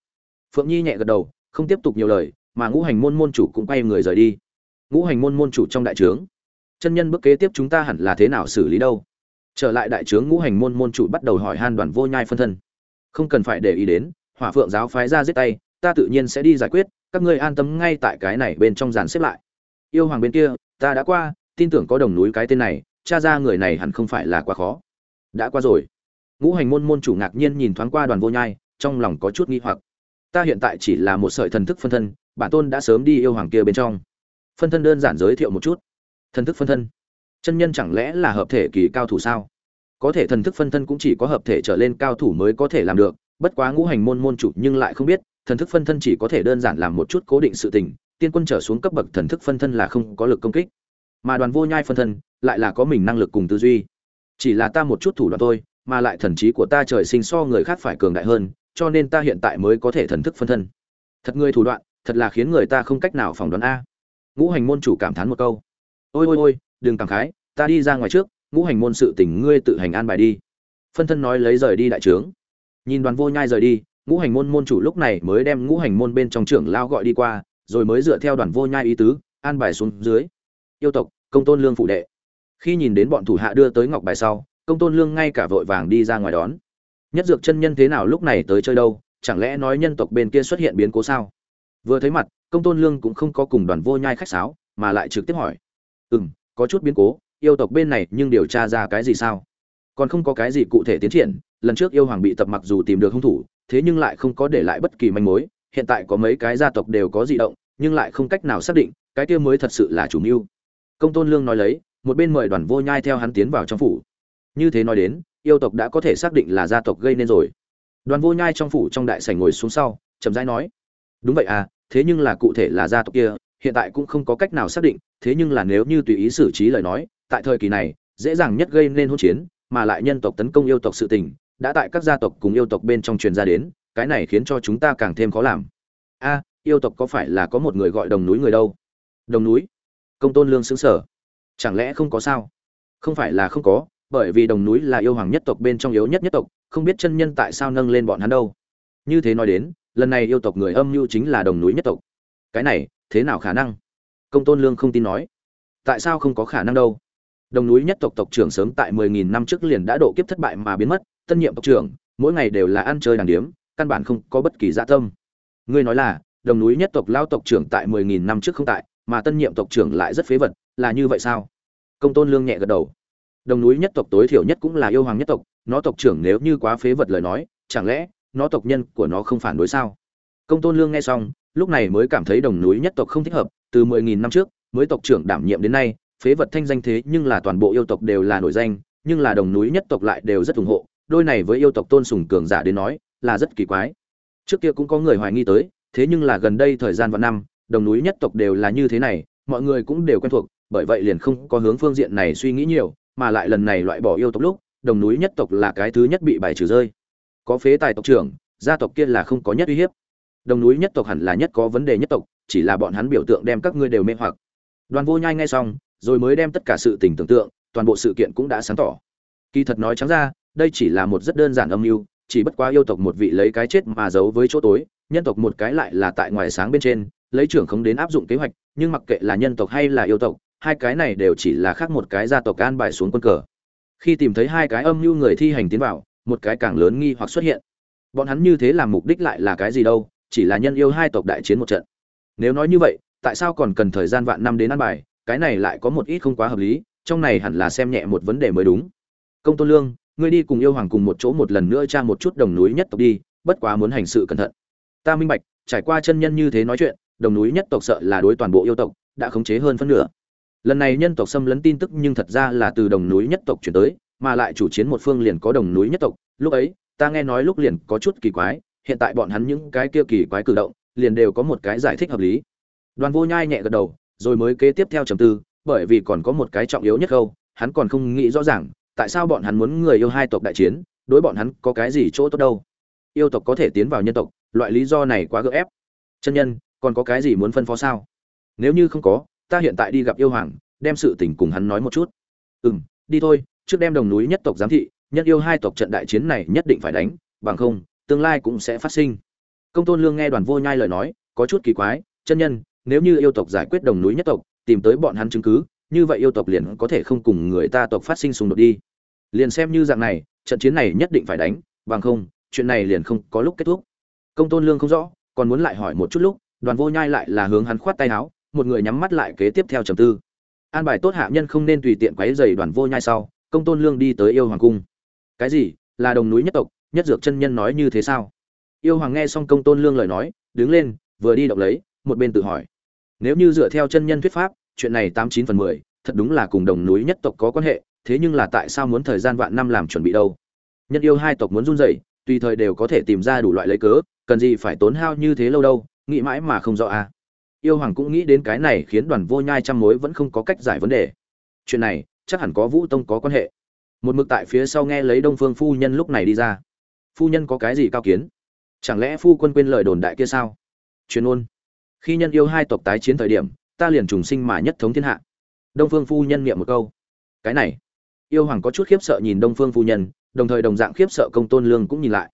phượng nhi nhẹ gật đầu, không tiếp tục nhiều lời, mà ngũ hành môn môn chủ cũng quay người rời đi. Ngũ hành môn môn chủ trong đại trướng chân nhân bước kế tiếp chúng ta hẳn là thế nào xử lý đâu? Trở lại đại trướng ngũ hành môn môn chủ bắt đầu hỏi han đoàn vô nhai phân thân. Không cần phải để ý đến, hỏa phượng giáo phái ra giết tay, ta tự nhiên sẽ đi giải quyết, các ngươi an tâm ngay tại cái này bên trong dàn xếp lại. Yêu hoàng bên kia, ta đã qua, tin tưởng có đồng núi cái tên này, cha ra người này hẳn không phải là quá khó. Đã qua rồi. Ngũ hành môn môn chủ ngạc nhiên nhìn thoáng qua đoàn vô nhai, trong lòng có chút nghi hoặc. Ta hiện tại chỉ là một sợi thần thức phân thân, bản tôn đã sớm đi yêu hoàng kia bên trong. Phân thân đơn giản giới thiệu một chút thần thức phân thân. Chân nhân chẳng lẽ là hợp thể kỳ cao thủ sao? Có thể thần thức phân thân cũng chỉ có hợp thể trở lên cao thủ mới có thể làm được, bất quá ngũ hành môn môn chủ nhưng lại không biết, thần thức phân thân chỉ có thể đơn giản làm một chút cố định sự tình, tiên quân trở xuống cấp bậc thần thức phân thân là không có lực công kích. Mà đoàn vô nhai phân thân lại là có mình năng lực cùng tư duy. Chỉ là ta một chút thủ đoạn thôi, mà lại thần trí của ta trời sinh so người khác phải cường đại hơn, cho nên ta hiện tại mới có thể thần thức phân thân. Thật người thủ đoạn, thật là khiến người ta không cách nào phỏng đoán a. Ngũ hành môn chủ cảm thán một câu ôi ôi ôi, đừng cảm khái, ta đi ra ngoài trước, ngũ hành môn sự tình ngươi tự hành an bài đi. Phân thân nói lấy rời đi đại trướng. Nhìn đoàn vô nhai rời đi, ngũ hành môn môn chủ lúc này mới đem ngũ hành môn bên trong trưởng lao gọi đi qua, rồi mới dựa theo đoàn vô nhai ý tứ, an bài xuống dưới. Yêu tộc, công tôn lương phụ đệ. Khi nhìn đến bọn thủ hạ đưa tới ngọc bài sau, công tôn lương ngay cả vội vàng đi ra ngoài đón. Nhất dược chân nhân thế nào lúc này tới chơi đâu, chẳng lẽ nói nhân tộc bên kia xuất hiện biến cố sao? Vừa thấy mặt, công tôn lương cũng không có cùng đoàn vô nhai khách sáo, mà lại trực tiếp hỏi ừ m có chút biến cố, yêu tộc bên này nhưng điều tra ra cái gì sao? Còn không có cái gì cụ thể tiến triển, lần trước yêu hoàng bị tập mặc dù tìm được hung thủ, thế nhưng lại không có để lại bất kỳ manh mối. Hiện tại có mấy cái gia tộc đều có di động, nhưng lại không cách nào xác định, cái kia mới thật sự là chủ mưu. Công tôn lương nói lấy, một bên mời đoàn vô nhai theo hắn tiến vào trong phủ. Như thế nói đến, yêu tộc đã có thể xác định là gia tộc gây nên rồi. Đoàn vô nhai trong phủ trong đại sảnh ngồi xuống sau, chậm rãi nói, đúng vậy à thế nhưng là cụ thể là gia tộc kia, hiện tại cũng không có cách nào xác định thế nhưng là nếu như tùy ý xử trí lời nói, tại thời kỳ này, dễ dàng nhất gây nên hỗn chiến, mà lại nhân tộc tấn công yêu tộc sự tình, đã tại các gia tộc cùng yêu tộc bên trong truyền ra đến, cái này khiến cho chúng ta càng thêm khó làm. A, yêu tộc có phải là có một người gọi đồng núi người đâu? Đồng núi? Công tôn lương sững sở chẳng lẽ không có sao? Không phải là không có, bởi vì đồng núi là yêu hoàng nhất tộc bên trong yếu nhất nhất tộc, không biết chân nhân tại sao nâng lên bọn hắn đâu. Như thế nói đến, lần này yêu tộc người âm mưu chính là đồng núi nhất tộc. Cái này, thế nào khả năng? Công tôn lương không tin nói. Tại sao không có khả năng đâu? Đồng núi nhất tộc tộc trưởng sớm tại mười nghìn năm trước liền đã độ kiếp thất bại mà biến mất, tân nhiệm tộc trưởng, mỗi ngày đều là ăn chơi đàng điếm, căn bản không có bất kỳ dạ tâm. Ngươi nói là, đồng núi nhất tộc lao tộc trưởng tại mười nghìn năm trước không tại, mà tân nhiệm tộc trưởng lại rất phế vật, là như vậy sao? Công tôn lương nhẹ gật đầu. Đồng núi nhất tộc tối thiểu nhất cũng là yêu hoàng nhất tộc, nó tộc trưởng nếu như quá phế vật lời nói, chẳng lẽ, nó tộc nhân của nó không phản đối sao? Công tôn lương nghe xong, lúc này mới cảm thấy đồng núi nhất tộc không thích hợp từ mười nghìn năm trước, mới tộc trưởng đảm nhiệm đến nay, phế vật thanh danh thế nhưng là toàn bộ yêu tộc đều là nổi danh, nhưng là đồng núi nhất tộc lại đều rất ủng hộ. Đôi này với yêu tộc tôn sùng cường giả đến nói, là rất kỳ quái. Trước kia cũng có người hoài nghi tới, thế nhưng là gần đây thời gian và năm, đồng núi nhất tộc đều là như thế này, mọi người cũng đều quen thuộc, bởi vậy liền không có hướng phương diện này suy nghĩ nhiều, mà lại lần này loại bỏ yêu tộc lúc, đồng núi nhất tộc là cái thứ nhất bị bài trừ rơi. Có phế tài tộc trưởng, gia tộc kia là không có nhất uy hiếp. Đồng núi nhất tộc hẳn là nhất có vấn đề nhất tộc chỉ là bọn hắn biểu tượng đem các ngươi đều mê hoặc. Đoàn vô nhai nghe xong, rồi mới đem tất cả sự tình tưởng tượng, toàn bộ sự kiện cũng đã sáng tỏ. Kỳ thật nói trắng ra, đây chỉ là một rất đơn giản âm mưu, chỉ bất quá yêu tộc một vị lấy cái chết mà giấu với chỗ tối, nhân tộc một cái lại là tại ngoài sáng bên trên, lấy trưởng không đến áp dụng kế hoạch, nhưng mặc kệ là nhân tộc hay là yêu tộc, hai cái này đều chỉ là khác một cái gia tộc an bài xuống quân cờ. Khi tìm thấy hai cái âm mưu người thi hành tiến vào, một cái càng lớn nghi hoặc xuất hiện. Bọn hắn như thế làm mục đích lại là cái gì đâu, chỉ là nhân yêu hai tộc đại chiến một trận nếu nói như vậy, tại sao còn cần thời gian vạn năm đến ăn bài? Cái này lại có một ít không quá hợp lý, trong này hẳn là xem nhẹ một vấn đề mới đúng. Công tôn lương, ngươi đi cùng yêu hoàng cùng một chỗ một lần nữa tra một chút đồng núi nhất tộc đi, bất quá muốn hành sự cẩn thận. Ta minh bạch, trải qua chân nhân như thế nói chuyện, đồng núi nhất tộc sợ là đối toàn bộ yêu tộc, đã khống chế hơn phân nửa. Lần này nhân tộc xâm lấn tin tức nhưng thật ra là từ đồng núi nhất tộc chuyển tới, mà lại chủ chiến một phương liền có đồng núi nhất tộc. Lúc ấy, ta nghe nói lúc liền có chút kỳ quái, hiện tại bọn hắn những cái kia kỳ quái cử động liền đều có một cái giải thích hợp lý. Đoàn vô nhai nhẹ gật đầu, rồi mới kế tiếp theo trầm tư, bởi vì còn có một cái trọng yếu nhất câu, hắn còn không nghĩ rõ ràng, tại sao bọn hắn muốn người yêu hai tộc đại chiến, đối bọn hắn có cái gì chỗ tốt đâu. Yêu tộc có thể tiến vào nhân tộc, loại lý do này quá gượng ép. Chân nhân, còn có cái gì muốn phân phó sao? Nếu như không có, ta hiện tại đi gặp yêu hoàng, đem sự tình cùng hắn nói một chút. Ừ m đi thôi, trước đem đồng núi nhất tộc giám thị, nhất yêu hai tộc trận đại chiến này nhất định phải đánh, bằng không, tương lai cũng sẽ phát sinh công tôn lương nghe đoàn vô nhai lời nói, có chút kỳ quái, chân nhân, nếu như yêu tộc giải quyết đồng núi nhất tộc, tìm tới bọn hắn chứng cứ, như vậy yêu tộc liền có thể không cùng người ta tộc phát sinh xung đột đi. Liền xem như dạng này, trận chiến này nhất định phải đánh, bằng không, chuyện này liền không có lúc kết thúc. Công tôn lương không rõ, còn muốn lại hỏi một chút lúc, đoàn vô nhai lại là hướng hắn khoát tay áo, một người nhắm mắt lại kế tiếp theo trầm tư. An bài tốt hạ nhân không nên tùy tiện quấy dày đoàn vô nhai sau, công tôn lương đi tới yêu hoàng cung. Cái gì? Là đồng núi nhất tộc? Nhất dược chân nhân nói như thế sao? Yêu hoàng nghe xong công tôn lương lời nói, đứng lên, vừa đi động lấy, một bên tự hỏi. Nếu như dựa theo chân nhân thuyết pháp, chuyện này tám chín phần mười, thật đúng là cùng đồng núi nhất tộc có quan hệ, thế nhưng là tại sao muốn thời gian vạn năm làm chuẩn bị đâu? Nhân yêu hai tộc muốn run rẩy, tùy thời đều có thể tìm ra đủ loại lấy cớ, cần gì phải tốn hao như thế lâu đâu, nghĩ mãi mà không rõ à. Yêu hoàng cũng nghĩ đến cái này khiến đoàn vô nhai trăm mối vẫn không có cách giải vấn đề. Chuyện này, chắc hẳn có vũ tông có quan hệ. Một mực tại phía sau nghe lấy đông phương phu nhân lúc này đi ra. Phu nhân có cái gì cao kiến? Chẳng lẽ phu quân quên lời đồn đại kia sao? Chuyên ôn khi nhân yêu hai tộc tái chiến thời điểm, ta liền trùng sinh mà nhất thống thiên hạ. Đông phương phu nhân niệm một câu. Cái này, yêu hoàng có chút khiếp sợ nhìn đông phương phu nhân, đồng thời đồng dạng khiếp sợ công tôn lương cũng nhìn lại.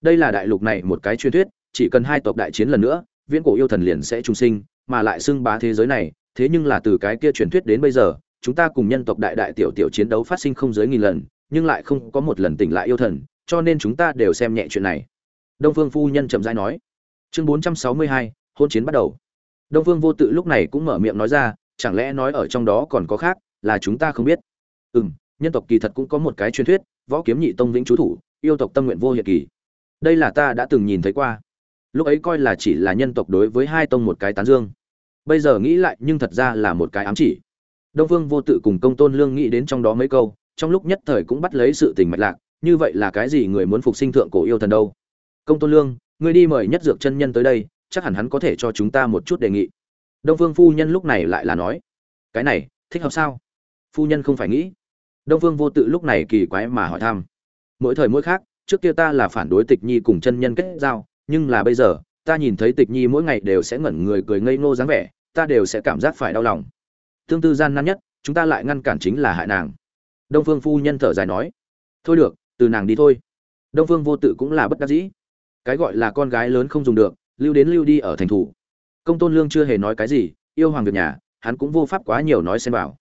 Đây là đại lục này một cái truyền thuyết, chỉ cần hai tộc đại chiến lần nữa, viễn cổ yêu thần liền sẽ trùng sinh, mà lại xưng bá thế giới này, thế nhưng là từ cái kia truyền thuyết đến bây giờ, chúng ta cùng nhân tộc đại đại tiểu tiểu chiến đấu phát sinh không dưới nghìn lần, nhưng lại không có một lần tỉnh lại yêu thần, cho nên chúng ta đều xem nhẹ chuyện này đông phương phu nhân chậm rãi nói. Chương bốn trăm sáu mươi hai, hôn chiến bắt đầu. Đông phương vô tự lúc này cũng mở miệng nói ra, chẳng lẽ nói ở trong đó còn có khác, là chúng ta không biết? Ừ m nhân tộc kỳ thật cũng có một cái truyền thuyết, võ kiếm nhị tông vĩnh chú thủ, yêu tộc tâm nguyện vô hiệt kỳ. Đây là ta đã từng nhìn thấy qua. Lúc ấy coi là chỉ là nhân tộc đối với hai tông một cái tán dương. Bây giờ nghĩ lại, nhưng thật ra là một cái ám chỉ. Đông phương vô tự cùng công tôn lương nghĩ đến trong đó mấy câu, trong lúc nhất thời cũng bắt lấy sự tình mạch lạc, như vậy là cái gì người muốn phục sinh thượng cổ yêu thần đâu? Công tôn lương, ngươi đi mời nhất dược chân nhân tới đây, chắc hẳn hắn có thể cho chúng ta một chút đề nghị. Đông phương phu nhân lúc này lại là nói, cái này, thích hợp sao? Phu nhân không phải nghĩ. Đông phương vô tự lúc này kỳ quái mà hỏi thăm, mỗi thời mỗi khác, trước kia ta là phản đối tịch nhi cùng chân nhân kết giao, nhưng là bây giờ, ta nhìn thấy tịch nhi mỗi ngày đều sẽ ngẩn người cười ngây ngô dáng vẻ, ta đều sẽ cảm giác phải đau lòng. Tương tư gian nan nhất, chúng ta lại ngăn cản chính là hại nàng. Đông phương phu nhân thở dài nói, thôi được, từ nàng đi thôi. Đông phương vô tự cũng là bất đắc dĩ cái gọi là con gái lớn không dùng được, lưu đến lưu đi ở thành thủ. Công tôn lương chưa hề nói cái gì, yêu hoàng việc nhà, hắn cũng vô pháp quá nhiều nói xem vào.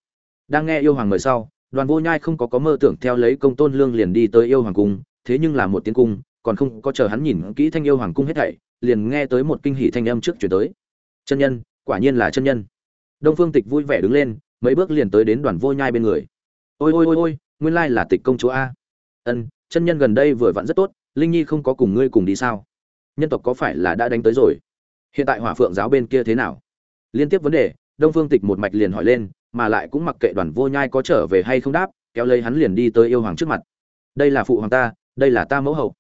Đang nghe yêu hoàng mời sau, đoàn vô nhai không có có mơ tưởng theo lấy công tôn lương liền đi tới yêu hoàng cung, thế nhưng là một tiếng cung, còn không có chờ hắn nhìn kỹ thanh yêu hoàng cung hết thảy, liền nghe tới một kinh hỷ thanh âm trước chuyển tới. Chân nhân, quả nhiên là chân nhân. Đông phương tịch vui vẻ đứng lên, mấy bước liền tới đến đoàn vô nhai bên người. Ôi ôi ôi ôi, nguyên lai là tịch công chúa a. Ân, chân nhân gần đây vừa vặn rất tốt linh nhi không có cùng ngươi cùng đi sao? Nhân tộc có phải là đã đánh tới rồi? Hiện tại hỏa phượng giáo bên kia thế nào? Liên tiếp vấn đề, đông phương tịch một mạch liền hỏi lên, mà lại cũng mặc kệ đoàn vô nhai có trở về hay không đáp, kéo lấy hắn liền đi tới yêu hoàng trước mặt. Đây là phụ hoàng ta, đây là ta mẫu hậu.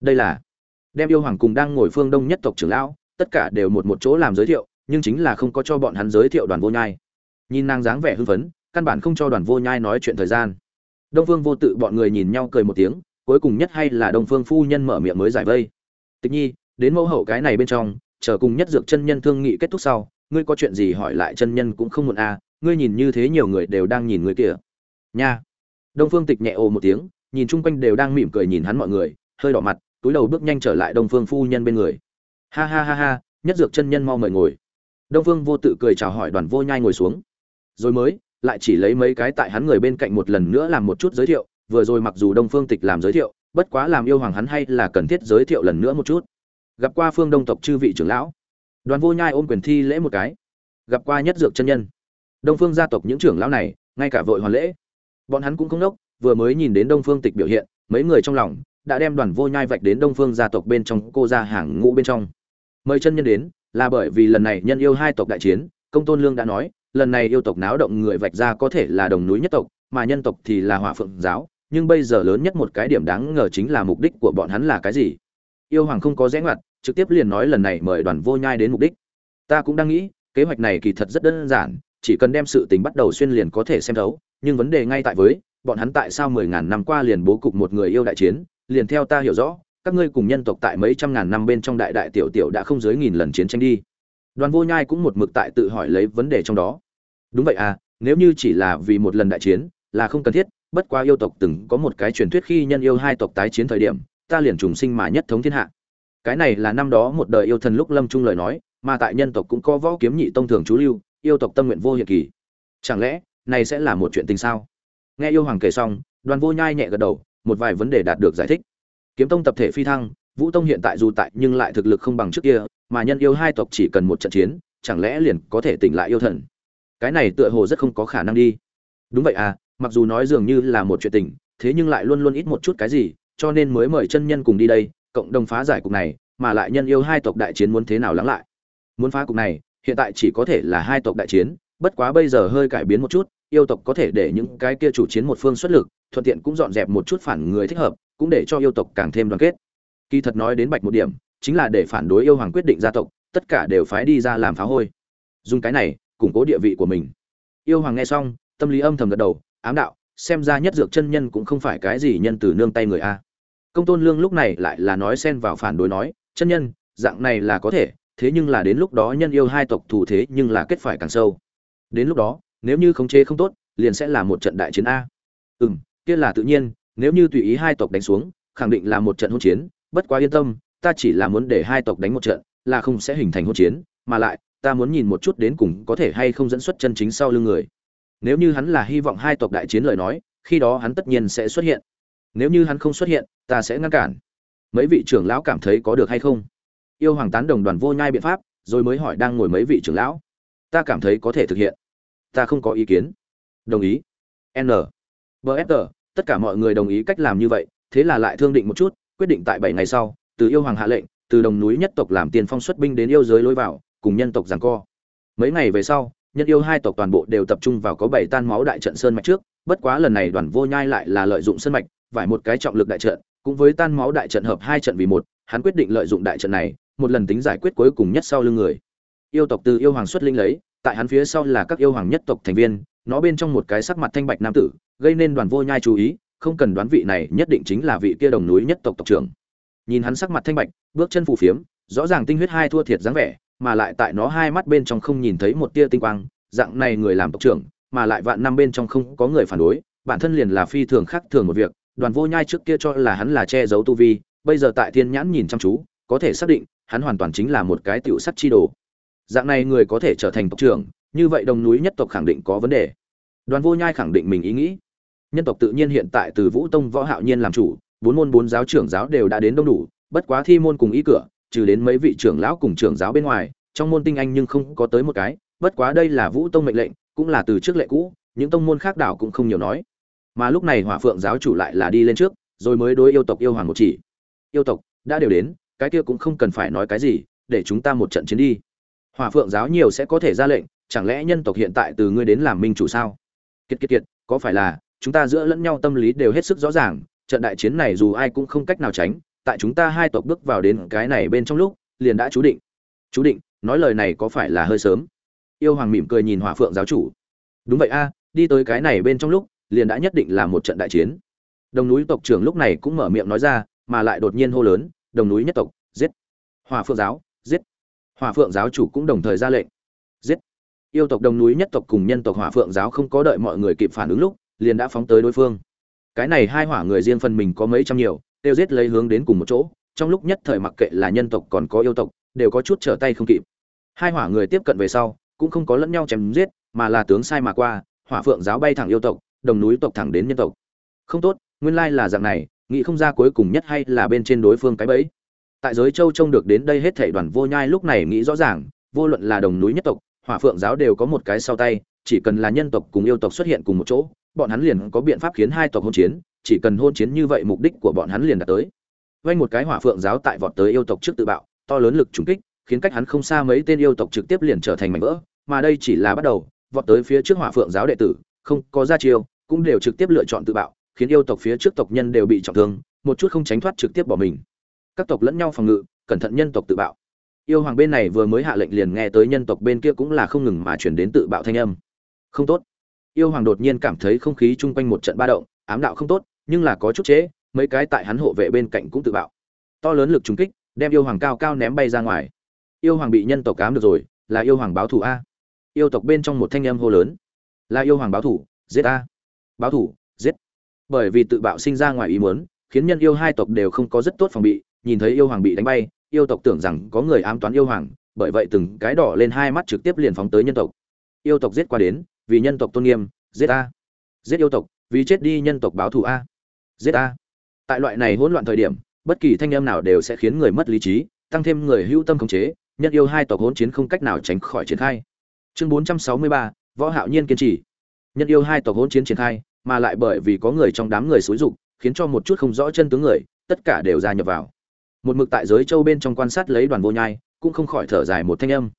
Đây là đem yêu hoàng cùng đang ngồi phương đông nhất tộc trưởng lão, tất cả đều một một chỗ làm giới thiệu, nhưng chính là không có cho bọn hắn giới thiệu đoàn vô nhai. Nhìn nàng dáng vẻ hưng phấn, căn bản không cho đoàn vô nhai nói chuyện thời gian. Đông phương vô tự bọn người nhìn nhau cười một tiếng cuối cùng nhất hay là đông phương phu nhân mở miệng mới giải vây. Tịch nhi, đến mẫu hậu cái này bên trong, chờ cùng nhất dược chân nhân thương nghị kết thúc sau, ngươi có chuyện gì hỏi lại chân nhân cũng không muộn à ngươi nhìn như thế nhiều người đều đang nhìn ngươi kìa. Nha. Đông phương tịch nhẹ ồ một tiếng, nhìn chung quanh đều đang mỉm cười nhìn hắn mọi người, hơi đỏ mặt, túi đầu bước nhanh trở lại đông phương phu nhân bên người. Ha ha ha ha, nhất dược chân nhân mau mời ngồi. Đông phương vô tự cười chào hỏi đoàn vô nhai ngồi xuống. Rồi mới, lại chỉ lấy mấy cái tại hắn người bên cạnh một lần nữa làm một chút giới thiệu vừa rồi mặc dù đông phương tịch làm giới thiệu, bất quá làm yêu hoàng hắn hay là cần thiết giới thiệu lần nữa một chút. Gặp qua phương đông tộc chư vị trưởng lão. Đoàn vô nhai ôm quyền thi lễ một cái. Gặp qua nhất dược chân nhân. Đông phương gia tộc những trưởng lão này, ngay cả vội hoàn lễ. Bọn hắn cũng không nốc, vừa mới nhìn đến đông phương tịch biểu hiện, mấy người trong lòng đã đem đoàn vô nhai vạch đến đông phương gia tộc bên trong cô ra hàng ngũ bên trong. Mời chân nhân đến, là bởi vì lần này nhân yêu hai tộc đại chiến, công tôn lương đã nói, lần này yêu tộc náo động người vạch ra có thể là đồng núi nhất tộc, mà nhân tộc thì là hỏa phượng giáo nhưng bây giờ lớn nhất một cái điểm đáng ngờ chính là mục đích của bọn hắn là cái gì? Yêu hoàng không có rẽ ngoặt, trực tiếp liền nói lần này mời đoàn vô nhai đến mục đích. Ta cũng đang nghĩ, kế hoạch này kỳ thật rất đơn giản, chỉ cần đem sự tình bắt đầu xuyên liền có thể xem thấu, nhưng vấn đề ngay tại với, bọn hắn tại sao mười ngàn năm qua liền bố cục một người yêu đại chiến, liền theo ta hiểu rõ, các ngươi cùng nhân tộc tại mấy trăm ngàn năm bên trong đại đại tiểu tiểu đã không dưới nghìn lần chiến tranh đi. Đoàn vô nhai cũng một mực tại tự hỏi lấy vấn đề trong đó. Đúng vậy à nếu như chỉ là vì một lần đại chiến, là không cần thiết bất quá yêu tộc từng có một cái truyền thuyết khi nhân yêu hai tộc tái chiến thời điểm, ta liền trùng sinh mà nhất thống thiên hạ. Cái này là năm đó một đời yêu thần lúc lâm trung lời nói, mà tại nhân tộc cũng có võ kiếm nhị tông thường chú lưu, yêu tộc tâm nguyện vô hiệp kỳ. Chẳng lẽ, này sẽ là một chuyện tình sao? Nghe yêu hoàng kể xong, đoàn vô nhai nhẹ gật đầu, một vài vấn đề đạt được giải thích. Kiếm tông tập thể phi thăng, vũ tông hiện tại dù tại nhưng lại thực lực không bằng trước kia, mà nhân yêu hai tộc chỉ cần một trận chiến, chẳng lẽ liền có thể tỉnh lại yêu thần? Cái này tựa hồ rất không có khả năng đi. Đúng vậy à mặc dù nói dường như là một chuyện tình, thế nhưng lại luôn luôn ít một chút cái gì, cho nên mới mời chân nhân cùng đi đây, cộng đồng phá giải cục này, mà lại nhân yêu hai tộc đại chiến muốn thế nào lắng lại. Muốn phá cục này, hiện tại chỉ có thể là hai tộc đại chiến, bất quá bây giờ hơi cải biến một chút, yêu tộc có thể để những cái kia chủ chiến một phương xuất lực, thuận tiện cũng dọn dẹp một chút phản người thích hợp, cũng để cho yêu tộc càng thêm đoàn kết. Kỳ thật nói đến bạch một điểm, chính là để phản đối yêu hoàng quyết định gia tộc, tất cả đều phái đi ra làm phá hôi. Dùng cái này, củng cố địa vị của mình. Yêu hoàng nghe xong, tâm lý âm thầm gật đầu ám đạo, xem ra nhất dược chân nhân cũng không phải cái gì nhân từ nương tay người a. Công tôn lương lúc này lại là nói xen vào phản đối nói, chân nhân, dạng này là có thể, thế nhưng là đến lúc đó nhân yêu hai tộc thủ thế nhưng là kết phải càng sâu. Đến lúc đó, nếu như khống chế không tốt, liền sẽ là một trận đại chiến a. Ừ m kia là tự nhiên, nếu như tùy ý hai tộc đánh xuống, khẳng định là một trận hỗn chiến, bất quá yên tâm, ta chỉ là muốn để hai tộc đánh một trận, là không sẽ hình thành hỗn chiến, mà lại, ta muốn nhìn một chút đến cùng có thể hay không dẫn xuất chân chính sau lưng người nếu như hắn là hy vọng hai tộc đại chiến lời nói, khi đó hắn tất nhiên sẽ xuất hiện. Nếu như hắn không xuất hiện, ta sẽ ngăn cản. Mấy vị trưởng lão cảm thấy có được hay không? Yêu hoàng tán đồng đoàn vô nhai biện pháp, rồi mới hỏi đang ngồi mấy vị trưởng lão. Ta cảm thấy có thể thực hiện. Ta không có ý kiến. Đồng ý. N. Bfg tất cả mọi người đồng ý cách làm như vậy, thế là lại thương định một chút, quyết định tại bảy ngày sau, từ yêu hoàng hạ lệnh, từ đồng núi nhất tộc làm tiền phong xuất binh đến yêu giới lối vào, cùng nhân tộc giằng co. Mấy ngày về sau nhân yêu hai tộc toàn bộ đều tập trung vào có bảy tan máu đại trận sơn mạch trước, bất quá lần này đoàn vô nhai lại là lợi dụng sơn mạch, vải một cái trọng lực đại trận, cũng với tan máu đại trận hợp hai trận vì một, hắn quyết định lợi dụng đại trận này, một lần tính giải quyết cuối cùng nhất sau lưng người. Yêu tộc từ yêu hoàng xuất linh lấy, tại hắn phía sau là các yêu hoàng nhất tộc thành viên, nó bên trong một cái sắc mặt thanh bạch nam tử, gây nên đoàn vô nhai chú ý, không cần đoán vị này, nhất định chính là vị kia đồng núi nhất tộc tộc trưởng. Nhìn hắn sắc mặt thanh bạch, bước chân phù phiếm, rõ ràng tinh huyết hai thua thiệt dáng vẻ mà lại tại nó hai mắt bên trong không nhìn thấy một tia tinh quang, dạng này người làm tộc trưởng, mà lại vạn năm bên trong không có người phản đối, bản thân liền là phi thường khác thường một việc, đoàn vô nhai trước kia cho là hắn là che giấu tu vi, bây giờ tại thiên nhãn nhìn chăm chú, có thể xác định, hắn hoàn toàn chính là một cái tiểu sắt chi đồ. Dạng này người có thể trở thành tộc trưởng, như vậy đồng núi nhất tộc khẳng định có vấn đề. Đoàn vô nhai khẳng định mình ý nghĩ. Nhân tộc tự nhiên hiện tại từ vũ tông võ hạo nhiên làm chủ, bốn môn bốn giáo trưởng giáo đều đã đến đông đủ, bất quá thi môn cùng ý cửa trừ đến mấy vị trưởng lão cùng trưởng giáo bên ngoài, trong môn tinh anh nhưng không có tới một cái, bất quá đây là vũ tông mệnh lệnh, cũng là từ trước lệ cũ, những tông môn khác đảo cũng không nhiều nói. Mà lúc này hỏa phượng giáo chủ lại là đi lên trước, rồi mới đối yêu tộc yêu hoàng một chỉ. Yêu tộc, đã đều đến, cái kia cũng không cần phải nói cái gì, để chúng ta một trận chiến đi. Hỏa phượng giáo nhiều sẽ có thể ra lệnh, chẳng lẽ nhân tộc hiện tại từ ngươi đến làm minh chủ sao? Kiệt kiệt kiệt, có phải là, chúng ta giữa lẫn nhau tâm lý đều hết sức rõ ràng, trận đại chiến này dù ai cũng không cách nào tránh tại chúng ta hai tộc bước vào đến cái này bên trong lúc, liền đã chú định. Chú định, nói lời này có phải là hơi sớm? Yêu hoàng mỉm cười nhìn hỏa phượng giáo chủ. Đúng vậy a, đi tới cái này bên trong lúc, liền đã nhất định là một trận đại chiến. Đồng núi tộc trưởng lúc này cũng mở miệng nói ra, mà lại đột nhiên hô lớn, đồng núi nhất tộc, giết. Hỏa phượng giáo, giết. Hỏa phượng giáo chủ cũng đồng thời ra lệnh, giết. Yêu tộc đồng núi nhất tộc cùng nhân tộc hỏa phượng giáo không có đợi mọi người kịp phản ứng lúc, liền đã phóng tới đối phương. Cái này hai hỏa người riêng phần mình có mấy trăm nhiều đều giết lấy hướng đến cùng một chỗ, trong lúc nhất thời mặc kệ là nhân tộc còn có yêu tộc, đều có chút trở tay không kịp. Hai hỏa người tiếp cận về sau, cũng không có lẫn nhau chém giết, mà là tướng sai mà qua, hỏa phượng giáo bay thẳng yêu tộc, đồng núi tộc thẳng đến nhân tộc. Không tốt, nguyên lai là dạng này, nghĩ không ra cuối cùng nhất hay là bên trên đối phương cái bẫy. Tại giới châu trông được đến đây hết thảy đoàn vô nhai lúc này nghĩ rõ ràng, vô luận là đồng núi nhất tộc, hỏa phượng giáo đều có một cái sau tay, chỉ cần là nhân tộc cùng yêu tộc xuất hiện cùng một chỗ, bọn hắn liền có biện pháp khiến hai tộc hôn chiến chỉ cần hôn chiến như vậy mục đích của bọn hắn liền đạt tới. Vay một cái hỏa phượng giáo tại vọt tới yêu tộc trước tự bạo, to lớn lực trùng kích, khiến cách hắn không xa mấy tên yêu tộc trực tiếp liền trở thành mảnh vỡ, mà đây chỉ là bắt đầu, vọt tới phía trước hỏa phượng giáo đệ tử, không có ra chiêu, cũng đều trực tiếp lựa chọn tự bạo, khiến yêu tộc phía trước tộc nhân đều bị trọng thương, một chút không tránh thoát trực tiếp bỏ mình. Các tộc lẫn nhau phòng ngự, cẩn thận nhân tộc tự bạo. Yêu hoàng bên này vừa mới hạ lệnh liền nghe tới nhân tộc bên kia cũng là không ngừng mà chuyển đến tự bạo thanh âm. Không tốt. Yêu hoàng đột nhiên cảm thấy không khí chung quanh một trận ba động, ám đạo không tốt nhưng là có chút chế, mấy cái tại hắn hộ vệ bên cạnh cũng tự bạo. To lớn lực trúng kích, đem yêu hoàng cao cao ném bay ra ngoài. Yêu hoàng bị nhân tộc cám được rồi, là yêu hoàng báo thủ a. Yêu tộc bên trong một thanh âm hô lớn. Là yêu hoàng báo thủ, giết a. Báo thủ, giết. Bởi vì tự bạo sinh ra ngoài ý muốn, khiến nhân yêu hai tộc đều không có rất tốt phòng bị, nhìn thấy yêu hoàng bị đánh bay, yêu tộc tưởng rằng có người ám toán yêu hoàng, bởi vậy từng cái đỏ lên hai mắt trực tiếp liền phóng tới nhân tộc. Yêu tộc giết qua đến, vì nhân tộc tôn nghiêm, giết a. Giết yêu tộc, vì chết đi nhân tộc báo thù a giết a tại loại này hỗn loạn thời điểm, bất kỳ thanh âm nào đều sẽ khiến người mất lý trí, tăng thêm người hữu tâm khống chế nhân yêu hai tộc hỗn chiến không cách nào tránh khỏi triển khai. Chương bốn trăm sáu mươi ba, võ hạo nhiên kiên trì. Nhân yêu hai tộc hỗn chiến triển khai, mà lại bởi vì có người trong đám người xúi dục, khiến cho một chút không rõ chân tướng người, tất cả đều gia nhập vào. Một mực tại giới châu bên trong quan sát lấy đoàn vô nhai, cũng không khỏi thở dài một thanh âm.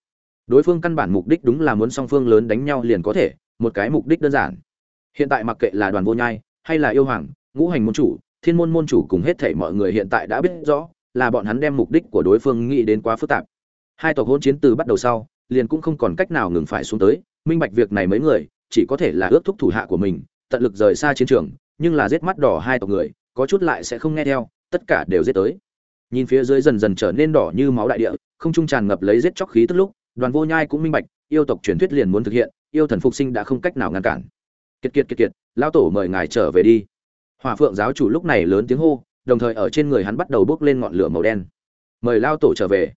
Đối phương căn bản mục đích đúng là muốn song phương lớn đánh nhau liền có thể, một cái mục đích đơn giản. Hiện tại mặc kệ là đoàn vô nhai, hay là yêu hoàng ngũ hành môn chủ, thiên môn môn chủ cùng hết thảy mọi người hiện tại đã biết rõ là bọn hắn đem mục đích của đối phương nghĩ đến quá phức tạp. Hai tộc hôn chiến từ bắt đầu sau, liền cũng không còn cách nào ngừng phải xuống tới, minh bạch việc này mấy người, chỉ có thể là ước thúc thủ hạ của mình, tận lực rời xa chiến trường, nhưng là giết mắt đỏ hai tộc người, có chút lại sẽ không nghe theo, tất cả đều giết tới. Nhìn phía dưới dần dần trở nên đỏ như máu đại địa, không trung tràn ngập lấy giết chóc khí tức lúc, đoàn vô nhai cũng minh bạch, yêu tộc truyền thuyết liền muốn thực hiện, yêu thần phục sinh đã không cách nào ngăn cản. Kiệt kiệt kiệt kiệt, lão tổ mời ngài trở về đi hỏa phượng giáo chủ lúc này lớn tiếng hô, đồng thời ở trên người hắn bắt đầu bốc lên ngọn lửa màu đen. Mời lao tổ trở về.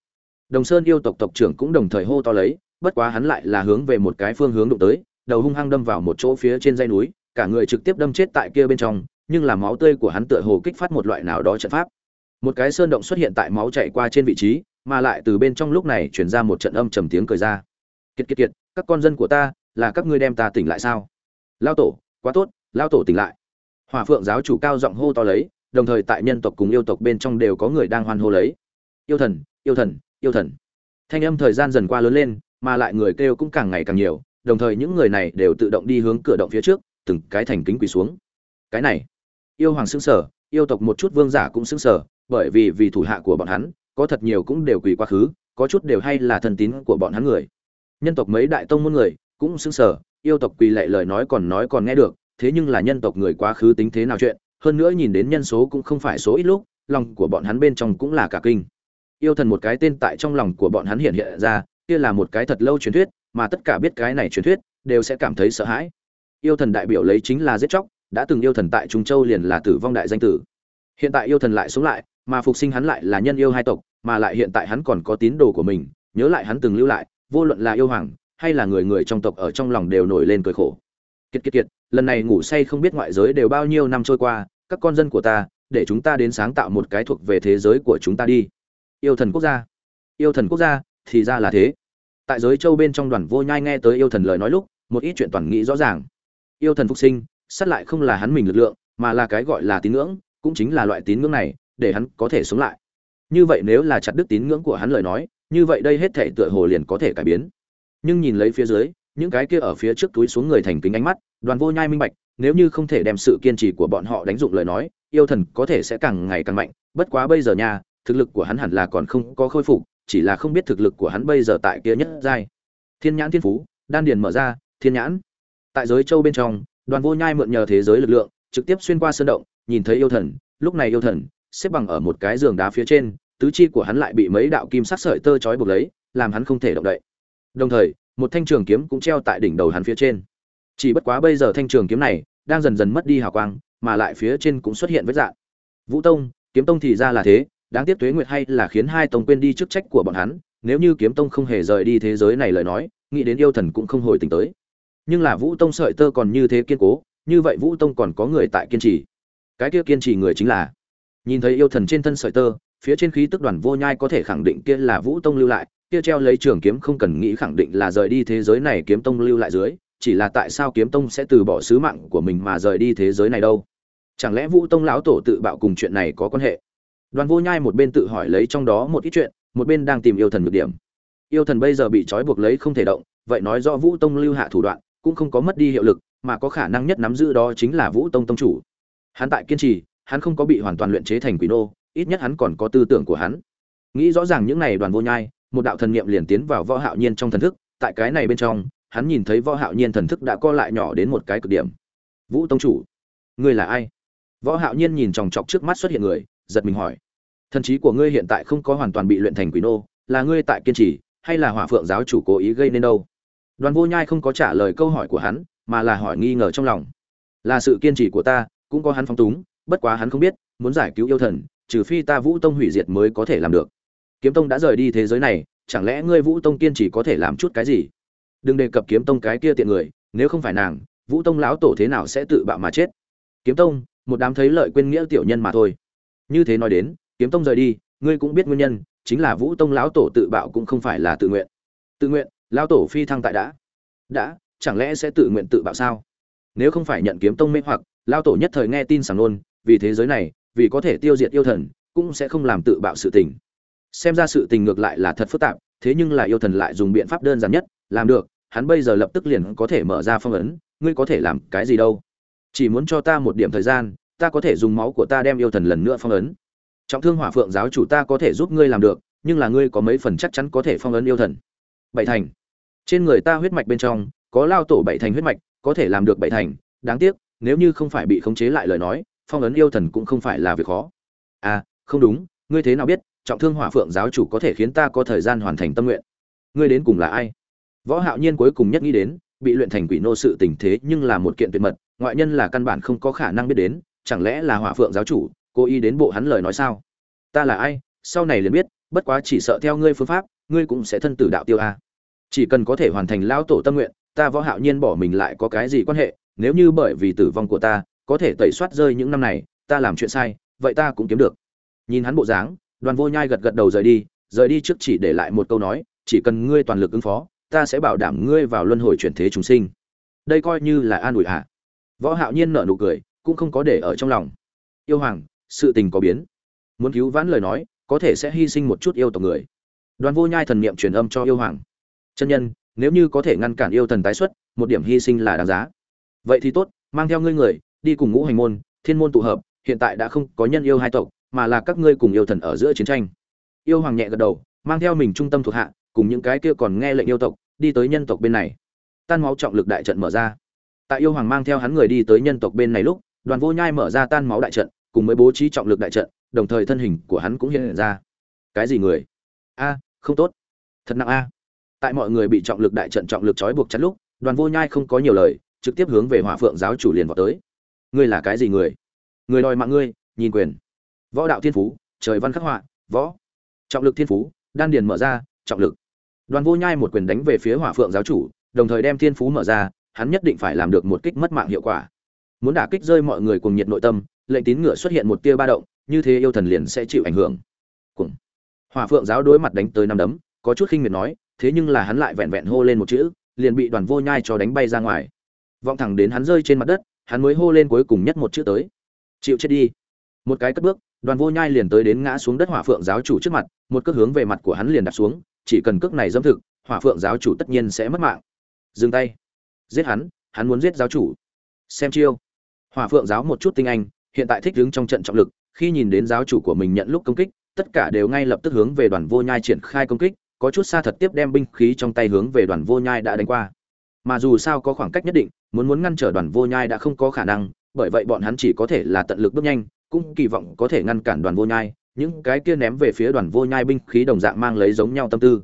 Đồng sơn yêu tộc tộc trưởng cũng đồng thời hô to lấy, bất quá hắn lại là hướng về một cái phương hướng đụng tới, đầu hung hăng đâm vào một chỗ phía trên dây núi, cả người trực tiếp đâm chết tại kia bên trong, nhưng là máu tươi của hắn tựa hồ kích phát một loại nào đó trận pháp. Một cái sơn động xuất hiện tại máu chảy qua trên vị trí, mà lại từ bên trong lúc này truyền ra một trận âm trầm tiếng cười ra. Kiệt kiệt kiệt, các con dân của ta, là các ngươi đem ta tỉnh lại sao? Lao tổ, quá tốt, lao tổ tỉnh lại hòa phượng giáo chủ cao giọng hô to lấy, đồng thời tại nhân tộc cùng yêu tộc bên trong đều có người đang hoan hô lấy. Yêu thần yêu thần yêu thần. Thanh âm thời gian dần qua lớn lên, mà lại người kêu cũng càng ngày càng nhiều, đồng thời những người này đều tự động đi hướng cửa động phía trước, từng cái thành kính quỳ xuống. Cái này, yêu hoàng xưng sở yêu tộc một chút vương giả cũng xưng sở bởi vì vì thủ hạ của bọn hắn, có thật nhiều cũng đều quỳ quá khứ, có chút đều hay là thần tín của bọn hắn người. Nhân tộc mấy đại tông môn người cũng xưng sở yêu tộc quỳ lệ lời nói còn nói còn nghe được thế nhưng là nhân tộc người quá khứ tính thế nào chuyện, hơn nữa nhìn đến nhân số cũng không phải số ít lúc, lòng của bọn hắn bên trong cũng là cả kinh. Yêu thần một cái tên tại trong lòng của bọn hắn hiện hiện ra, kia là một cái thật lâu truyền thuyết, mà tất cả biết cái này truyền thuyết, đều sẽ cảm thấy sợ hãi. Yêu thần đại biểu lấy chính là giết chóc, đã từng yêu thần tại trung châu liền là tử vong đại danh tử. Hiện tại yêu thần lại sống lại, mà phục sinh hắn lại là nhân yêu hai tộc, mà lại hiện tại hắn còn có tín đồ của mình, nhớ lại hắn từng lưu lại, vô luận là yêu hoàng, hay là người người trong tộc ở trong lòng đều nổi lên cười khổ. Kiệt kiệt kiệt lần này ngủ say không biết ngoại giới đều bao nhiêu năm trôi qua, các con dân của ta, để chúng ta đến sáng tạo một cái thuộc về thế giới của chúng ta đi. Yêu thần quốc gia. Yêu thần quốc gia, thì ra là thế. Tại giới châu bên trong đoàn vô nhai nghe tới yêu thần lời nói lúc, một ít chuyện toàn nghĩ rõ ràng. Yêu thần phục sinh, sát lại không là hắn mình lực lượng, mà là cái gọi là tín ngưỡng, cũng chính là loại tín ngưỡng này, để hắn có thể sống lại. Như vậy nếu là chặt đứt tín ngưỡng của hắn lời nói, như vậy đây hết thể tựa hồ liền có thể cải biến. Nhưng nhìn lấy phía dưới những cái kia ở phía trước túi xuống người thành kính ánh mắt, đoàn vô nhai minh bạch, nếu như không thể đem sự kiên trì của bọn họ đánh dụng lời nói, yêu thần có thể sẽ càng ngày càng mạnh, bất quá bây giờ nha, thực lực của hắn hẳn là còn không có khôi phục, chỉ là không biết thực lực của hắn bây giờ tại kia nhất giai. Thiên nhãn thiên phú, đan điền mở ra, thiên nhãn. Tại giới châu bên trong, đoàn vô nhai mượn nhờ thế giới lực lượng, trực tiếp xuyên qua sơn động, nhìn thấy yêu thần, lúc này yêu thần, xếp bằng ở một cái giường đá phía trên, tứ chi của hắn lại bị mấy đạo kim sắc sợi tơ trói buộc lấy, làm hắn không thể động đậy. Đồng thời một thanh trường kiếm cũng treo tại đỉnh đầu hắn phía trên. Chỉ bất quá bây giờ thanh trường kiếm này đang dần dần mất đi hào quang, mà lại phía trên cũng xuất hiện vết dạng vũ tông, kiếm tông thì ra là thế, đáng tiếc tuế nguyệt hay là khiến hai tông quên đi chức trách của bọn hắn, nếu như kiếm tông không hề rời đi thế giới này lời nói, nghĩ đến yêu thần cũng không hồi tỉnh tới. Nhưng là vũ tông sợi tơ còn như thế kiên cố, như vậy vũ tông còn có người tại kiên trì. Cái kia kiên trì người chính là, nhìn thấy yêu thần trên thân sợi tơ, phía trên khí tức đoàn vô nhai có thể khẳng định kia là vũ tông lưu lại kia treo lấy trường kiếm không cần nghĩ khẳng định là rời đi thế giới này kiếm tông lưu lại dưới, chỉ là tại sao kiếm tông sẽ từ bỏ sứ mạng của mình mà rời đi thế giới này đâu? Chẳng lẽ vũ tông lão tổ tự bạo cùng chuyện này có quan hệ? Đoàn vô nhai một bên tự hỏi lấy trong đó một ít chuyện, một bên đang tìm yêu thần nhược điểm. Yêu thần bây giờ bị trói buộc lấy không thể động, vậy nói do vũ tông lưu hạ thủ đoạn, cũng không có mất đi hiệu lực, mà có khả năng nhất nắm giữ đó chính là vũ tông tông chủ. Hắn tại kiên trì, hắn không có bị hoàn toàn luyện chế thành quỷ nô, ít nhất hắn còn có tư tưởng của hắn. Nghĩ rõ ràng những này đoàn vô nhai một đạo thần niệm liền tiến vào võ hạo nhiên trong thần thức, tại cái này bên trong, hắn nhìn thấy võ hạo nhiên thần thức đã co lại nhỏ đến một cái cực điểm. Vũ tông chủ, ngươi là ai? Võ hạo nhiên nhìn chòng chọc trước mắt xuất hiện người, giật mình hỏi. Thần trí của ngươi hiện tại không có hoàn toàn bị luyện thành quỷ nô, là ngươi tại kiên trì, hay là hỏa phượng giáo chủ cố ý gây nên đâu? Đoàn vô nhai không có trả lời câu hỏi của hắn, mà là hỏi nghi ngờ trong lòng. Là sự kiên trì của ta, cũng có hắn phóng túng, bất quá hắn không biết, muốn giải cứu yêu thần, trừ phi ta vũ tông hủy diệt mới có thể làm được kiếm tông đã rời đi thế giới này, chẳng lẽ ngươi vũ tông kiên chỉ có thể làm chút cái gì? Đừng đề cập kiếm tông cái kia tiện người, nếu không phải nàng, vũ tông lão tổ thế nào sẽ tự bạo mà chết? Kiếm tông, một đám thấy lợi quên nghĩa tiểu nhân mà thôi. Như thế nói đến, kiếm tông rời đi, ngươi cũng biết nguyên nhân, chính là vũ tông lão tổ tự bạo cũng không phải là tự nguyện. Tự nguyện, lão tổ phi thăng tại đã. Đã, chẳng lẽ sẽ tự nguyện tự bạo sao? Nếu không phải nhận kiếm tông mê hoặc, lão tổ nhất thời nghe tin sảng nôn, vì thế giới này, vì có thể tiêu diệt yêu thần, cũng sẽ không làm tự bạo sự tình xem ra sự tình ngược lại là thật phức tạp, thế nhưng là yêu thần lại dùng biện pháp đơn giản nhất, làm được, hắn bây giờ lập tức liền có thể mở ra phong ấn, ngươi có thể làm cái gì đâu? Chỉ muốn cho ta một điểm thời gian, ta có thể dùng máu của ta đem yêu thần lần nữa phong ấn. Trọng thương hỏa phượng giáo chủ ta có thể giúp ngươi làm được, nhưng là ngươi có mấy phần chắc chắn có thể phong ấn yêu thần. Bảy thành. Trên người ta huyết mạch bên trong, có lao tổ bảy thành huyết mạch, có thể làm được bảy thành. Đáng tiếc, nếu như không phải bị khống chế lại lời nói, phong ấn yêu thần cũng không phải là việc khó. À không đúng, ngươi thế nào biết? Trọng thương hỏa phượng giáo chủ có thể khiến ta có thời gian hoàn thành tâm nguyện. Ngươi đến cùng là ai? Võ hạo nhiên cuối cùng nhất nghĩ đến, bị luyện thành quỷ nô sự tình thế nhưng là một kiện tuyệt mật, ngoại nhân là căn bản không có khả năng biết đến, chẳng lẽ là hỏa phượng giáo chủ Cô y đến bộ hắn lời nói sao? Ta là ai? Sau này liền biết, bất quá chỉ sợ theo ngươi phương pháp, ngươi cũng sẽ thân tử đạo tiêu a. Chỉ cần có thể hoàn thành lão tổ tâm nguyện, ta võ hạo nhiên bỏ mình lại có cái gì quan hệ? Nếu như bởi vì tử vong của ta, có thể tẩy soát rơi những năm này, ta làm chuyện sai, vậy ta cũng kiếm được. Nhìn hắn bộ dáng đoàn vô nhai gật gật đầu rời đi rời đi trước chỉ để lại một câu nói, chỉ cần ngươi toàn lực ứng phó, ta sẽ bảo đảm ngươi vào luân hồi chuyển thế chúng sinh. Đây coi như là an ủi hạ võ hạo nhiên nở nụ cười, cũng không có để ở trong lòng. Yêu hoàng, sự tình có biến. Muốn cứu vãn lời nói, có thể sẽ hy sinh một chút yêu tộc người. Đoàn vô nhai thần niệm truyền âm cho yêu hoàng. Chân nhân, nếu như có thể ngăn cản yêu thần tái xuất, một điểm hy sinh là đáng giá. Vậy thì tốt, mang theo ngươi người, đi cùng ngũ hành môn, thiên môn tụ hợp, hiện tại đã không có nhân yêu hai tộc mà là các ngươi cùng yêu thần ở giữa chiến tranh. Yêu hoàng nhẹ gật đầu, mang theo mình trung tâm thuộc hạ, cùng những cái kia còn nghe lệnh yêu tộc, đi tới nhân tộc bên này. Tan máu trọng lực đại trận mở ra. Tại yêu hoàng mang theo hắn người đi tới nhân tộc bên này lúc, đoàn vô nhai mở ra tan máu đại trận, cùng mới bố trí trọng lực đại trận, đồng thời thân hình của hắn cũng hiện ra. Cái gì người? A, không tốt. Thật nặng a. Tại mọi người bị trọng lực đại trận trọng lực trói buộc chặt lúc, đoàn vô nhai không có nhiều lời, trực tiếp hướng về hỏa phượng giáo chủ liền vào tới. Ngươi là cái gì người? Người đòi mạng ngươi, nhìn quyền võ đạo thiên phú, trời văn khắc họa, võ. Trọng lực thiên phú, đan điền mở ra, trọng lực. Đoàn vô nhai một quyền đánh về phía hỏa phượng giáo chủ, đồng thời đem thiên phú mở ra, hắn nhất định phải làm được một kích mất mạng hiệu quả. Muốn đả kích rơi mọi người cùng nhiệt nội tâm, lệnh tín ngựa xuất hiện một tia ba động, như thế yêu thần liền sẽ chịu ảnh hưởng. Cùng hỏa phượng giáo đối mặt đánh tới năm đấm, có chút khinh miệt nói, thế nhưng là hắn lại vẹn vẹn hô lên một chữ, liền bị đoàn vô nhai cho đánh bay ra ngoài. Vọng thẳng đến hắn rơi trên mặt đất, hắn mới hô lên cuối cùng nhất một chữ tới. Chịu chết đi. Một cái cất bước đoàn vô nhai liền tới đến ngã xuống đất hỏa phượng giáo chủ trước mặt, một cước hướng về mặt của hắn liền đạp xuống, chỉ cần cước này dâm thực, hỏa phượng giáo chủ tất nhiên sẽ mất mạng. Dừng tay. Giết hắn hắn muốn giết giáo chủ. Xem chiêu. Hỏa phượng giáo một chút tinh anh, hiện tại thích đứng trong trận trọng lực, khi nhìn đến giáo chủ của mình nhận lúc công kích, tất cả đều ngay lập tức hướng về đoàn vô nhai triển khai công kích, có chút xa thật tiếp đem binh khí trong tay hướng về đoàn vô nhai đã đánh qua. Mà dù sao có khoảng cách nhất định, muốn muốn ngăn trở đoàn vô nhai đã không có khả năng, bởi vậy bọn hắn chỉ có thể là tận lực bước nhanh cũng kỳ vọng có thể ngăn cản đoàn vô nhai, những cái kia ném về phía đoàn vô nhai binh khí đồng dạng mang lấy giống nhau tâm tư.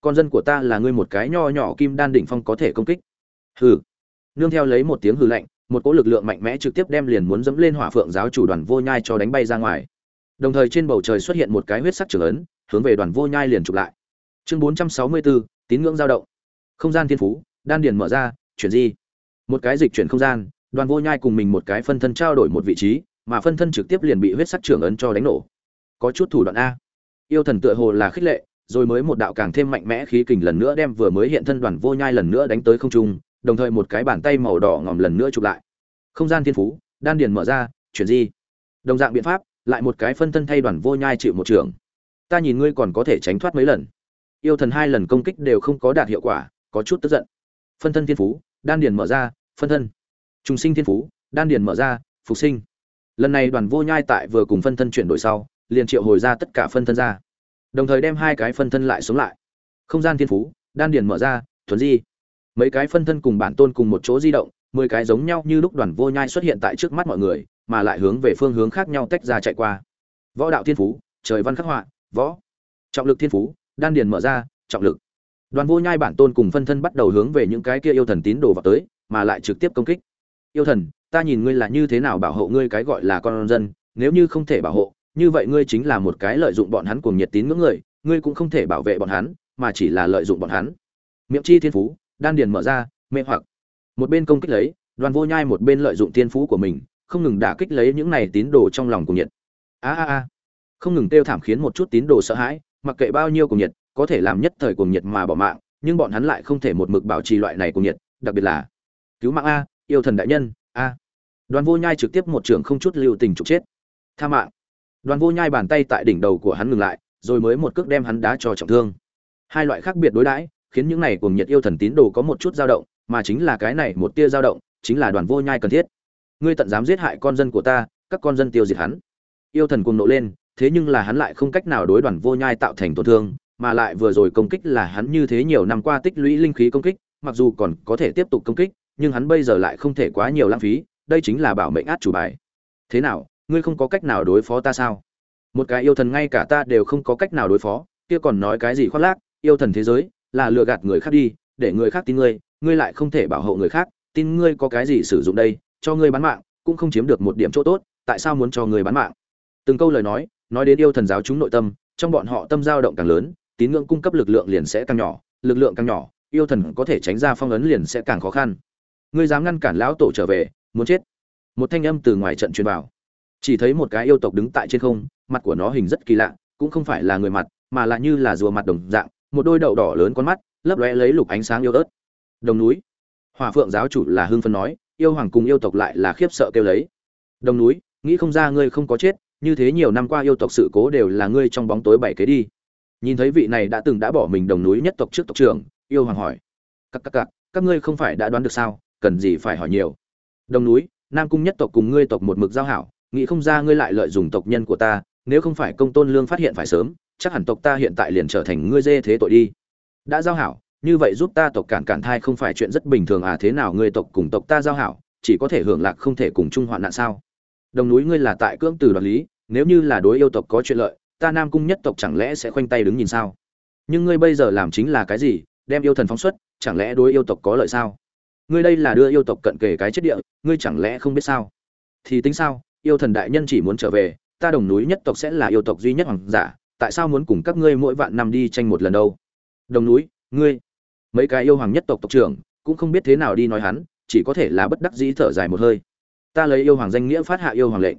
Con dân của ta là ngươi một cái nho nhỏ kim đan đỉnh phong có thể công kích. Hừ. Nương theo lấy một tiếng hừ lạnh, một cỗ lực lượng mạnh mẽ trực tiếp đem liền muốn dẫm lên hỏa phượng giáo chủ đoàn vô nhai cho đánh bay ra ngoài. Đồng thời trên bầu trời xuất hiện một cái huyết sắc trường ấn, hướng về đoàn vô nhai liền chụp lại. Chương bốn trăm sáu mươi bốn tín ngưỡng dao động. Không gian thiên phú, đan điền mở ra, chuyển di. Một cái dịch chuyển không gian, đoàn vô nhai cùng mình một cái phân thân trao đổi một vị trí mà phân thân trực tiếp liền bị huyết sắc trưởng ấn cho đánh nổ. Có chút thủ đoạn a. Yêu thần tựa hồ là khích lệ, rồi mới một đạo càng thêm mạnh mẽ khí kình lần nữa đem vừa mới hiện thân đoàn vô nhai lần nữa đánh tới không trung, đồng thời một cái bàn tay màu đỏ ngòm lần nữa chụp lại. Không gian thiên phú, đan điền mở ra, chuyển di. Đồng dạng biện pháp, lại một cái phân thân thay đoàn vô nhai chịu một trường. Ta nhìn ngươi còn có thể tránh thoát mấy lần. Yêu thần hai lần công kích đều không có đạt hiệu quả, có chút tức giận. Phân thân thiên phú, đan điền mở ra, phân thân. Trùng sinh thiên phú, đan điền mở ra, phục sinh lần này đoàn vô nhai tại vừa cùng phân thân chuyển đổi sau, liền triệu hồi ra tất cả phân thân ra. Đồng thời đem hai cái phân thân lại xuống lại. Không gian thiên phú, đan điền mở ra, thuần di. Mấy cái phân thân cùng bản tôn cùng một chỗ di động, mười cái giống nhau như lúc đoàn vô nhai xuất hiện tại trước mắt mọi người, mà lại hướng về phương hướng khác nhau tách ra chạy qua. Võ đạo thiên phú, trời văn khắc họa, võ. Trọng lực thiên phú, đan điền mở ra, trọng lực. Đoàn vô nhai bản tôn cùng phân thân bắt đầu hướng về những cái kia yêu thần tín đồ vào tới, mà lại trực tiếp công kích yêu thần, ta nhìn ngươi là như thế nào bảo hộ ngươi cái gọi là con dân, nếu như không thể bảo hộ, như vậy ngươi chính là một cái lợi dụng bọn hắn cuồng nhiệt tín ngưỡng người, ngươi cũng không thể bảo vệ bọn hắn, mà chỉ là lợi dụng bọn hắn. Miệng chi thiên phú, đan điền mở ra, mê hoặc. Một bên công kích lấy, đoàn vô nhai một bên lợi dụng thiên phú của mình, không ngừng đả kích lấy những này tín đồ trong lòng cuồng nhiệt. A a a. Không ngừng tiêu thảm khiến một chút tín đồ sợ hãi, mặc kệ bao nhiêu cuồng nhiệt, có thể làm nhất thời cuồng nhiệt mà bỏ mạng, nhưng bọn hắn lại không thể một mực bảo trì loại này cuồng nhiệt, đặc biệt là cứu mạng a yêu thần đại nhân, a. Đoàn vô nhai trực tiếp một trường không chút lưu tình trục chết. Tha mạng. Đoàn vô nhai bàn tay tại đỉnh đầu của hắn ngừng lại, rồi mới một cước đem hắn đá cho trọng thương. Hai loại khác biệt đối đãi, khiến những này cùng nhiệt yêu thần tín đồ có một chút dao động, mà chính là cái này một tia dao động, chính là đoàn vô nhai cần thiết. Ngươi tận dám giết hại con dân của ta, các con dân tiêu diệt hắn. Yêu thần cùng nộ lên, thế nhưng là hắn lại không cách nào đối đoàn vô nhai tạo thành tổn thương, mà lại vừa rồi công kích là hắn như thế nhiều năm qua tích lũy linh khí công kích, mặc dù còn có thể tiếp tục công kích nhưng hắn bây giờ lại không thể quá nhiều lãng phí, đây chính là bảo mệnh át chủ bài. Thế nào, ngươi không có cách nào đối phó ta sao? Một cái yêu thần ngay cả ta đều không có cách nào đối phó, kia còn nói cái gì khoác lác, yêu thần thế giới, là lừa gạt người khác đi, để người khác tin ngươi ngươi lại không thể bảo hộ người khác, tin ngươi có cái gì sử dụng đây, cho ngươi bán mạng, cũng không chiếm được một điểm chỗ tốt, tại sao muốn cho ngươi bán mạng? Từng câu lời nói nói đến yêu thần giáo chúng nội tâm, trong bọn họ tâm dao động càng lớn, tín ngưỡng cung cấp lực lượng liền sẽ càng nhỏ, lực lượng càng nhỏ, yêu thần có thể tránh ra phong ấn liền sẽ càng khó khăn ngươi dám ngăn cản lão tổ trở về, muốn chết. Một thanh âm từ ngoài trận truyền vào. Chỉ thấy một cái yêu tộc đứng tại trên không, mặt của nó hình rất kỳ lạ, cũng không phải là người mặt, mà là như là rùa mặt đồng dạng, một đôi đậu đỏ lớn con mắt, lấp lóe lấy lục ánh sáng yêu ớt. Đồng núi. Hòa phượng giáo chủ là hưng phân nói, yêu hoàng cùng yêu tộc lại là khiếp sợ kêu lấy. Đồng núi, nghĩ không ra ngươi không có chết, như thế nhiều năm qua yêu tộc sự cố đều là ngươi trong bóng tối bảy kế đi. Nhìn thấy vị này đã từng đã bỏ mình đồng núi nhất tộc trước tộc trưởng, yêu hoàng hỏi. Các các các các ngươi không phải đã đoán được sao? Cần gì phải hỏi nhiều. Đồng núi, nam cung nhất tộc cùng ngươi tộc một mực giao hảo, nghĩ không ra ngươi lại lợi dụng tộc nhân của ta, nếu không phải công tôn lương phát hiện phải sớm, chắc hẳn tộc ta hiện tại liền trở thành ngươi dê thế tội đi. Đã giao hảo, như vậy giúp ta tộc cản cản thai không phải chuyện rất bình thường à thế nào ngươi tộc cùng tộc ta giao hảo, chỉ có thể hưởng lạc không thể cùng chung hoạn nạn sao? Đồng núi ngươi là tại cưỡng từ đoạt lý, nếu như là đối yêu tộc có chuyện lợi, ta nam cung nhất tộc chẳng lẽ sẽ khoanh tay đứng nhìn sao? Nhưng ngươi bây giờ làm chính là cái gì, đem yêu thần phóng xuất, chẳng lẽ đối yêu tộc có lợi sao? Ngươi đây là đưa yêu tộc cận kề cái chết địa, ngươi chẳng lẽ không biết sao? Thì tính sao, yêu thần đại nhân chỉ muốn trở về, ta đồng núi nhất tộc sẽ là yêu tộc duy nhất hoàng giả, tại sao muốn cùng các ngươi mỗi vạn năm đi tranh một lần đâu? Đồng núi, ngươi, mấy cái yêu hoàng nhất tộc tộc trưởng, cũng không biết thế nào đi nói hắn, chỉ có thể là bất đắc dĩ thở dài một hơi. Ta lấy yêu hoàng danh nghĩa phát hạ yêu hoàng lệnh.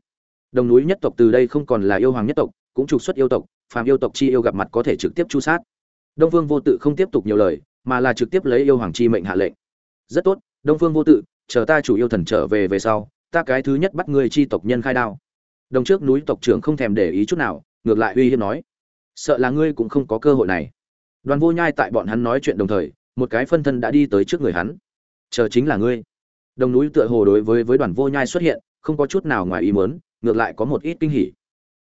Đồng núi nhất tộc từ đây không còn là yêu hoàng nhất tộc, cũng trục xuất yêu tộc, phàm yêu tộc chi yêu gặp mặt có thể trực tiếp chu sát. Đông vương vô tự không tiếp tục nhiều lời, mà là trực tiếp lấy yêu hoàng chi mệnh hạ lệnh rất tốt, đông phương vô tự, chờ ta chủ yêu thần trở về về sau, ta cái thứ nhất bắt ngươi chi tộc nhân khai đao. Đồng trước núi tộc trưởng không thèm để ý chút nào, ngược lại uy hiếp nói, sợ là ngươi cũng không có cơ hội này. Đoàn vô nhai tại bọn hắn nói chuyện đồng thời, một cái phân thân đã đi tới trước người hắn. Chờ chính là ngươi. Đồng núi tựa hồ đối với với đoàn vô nhai xuất hiện, không có chút nào ngoài ý mớn ngược lại có một ít kinh hỉ.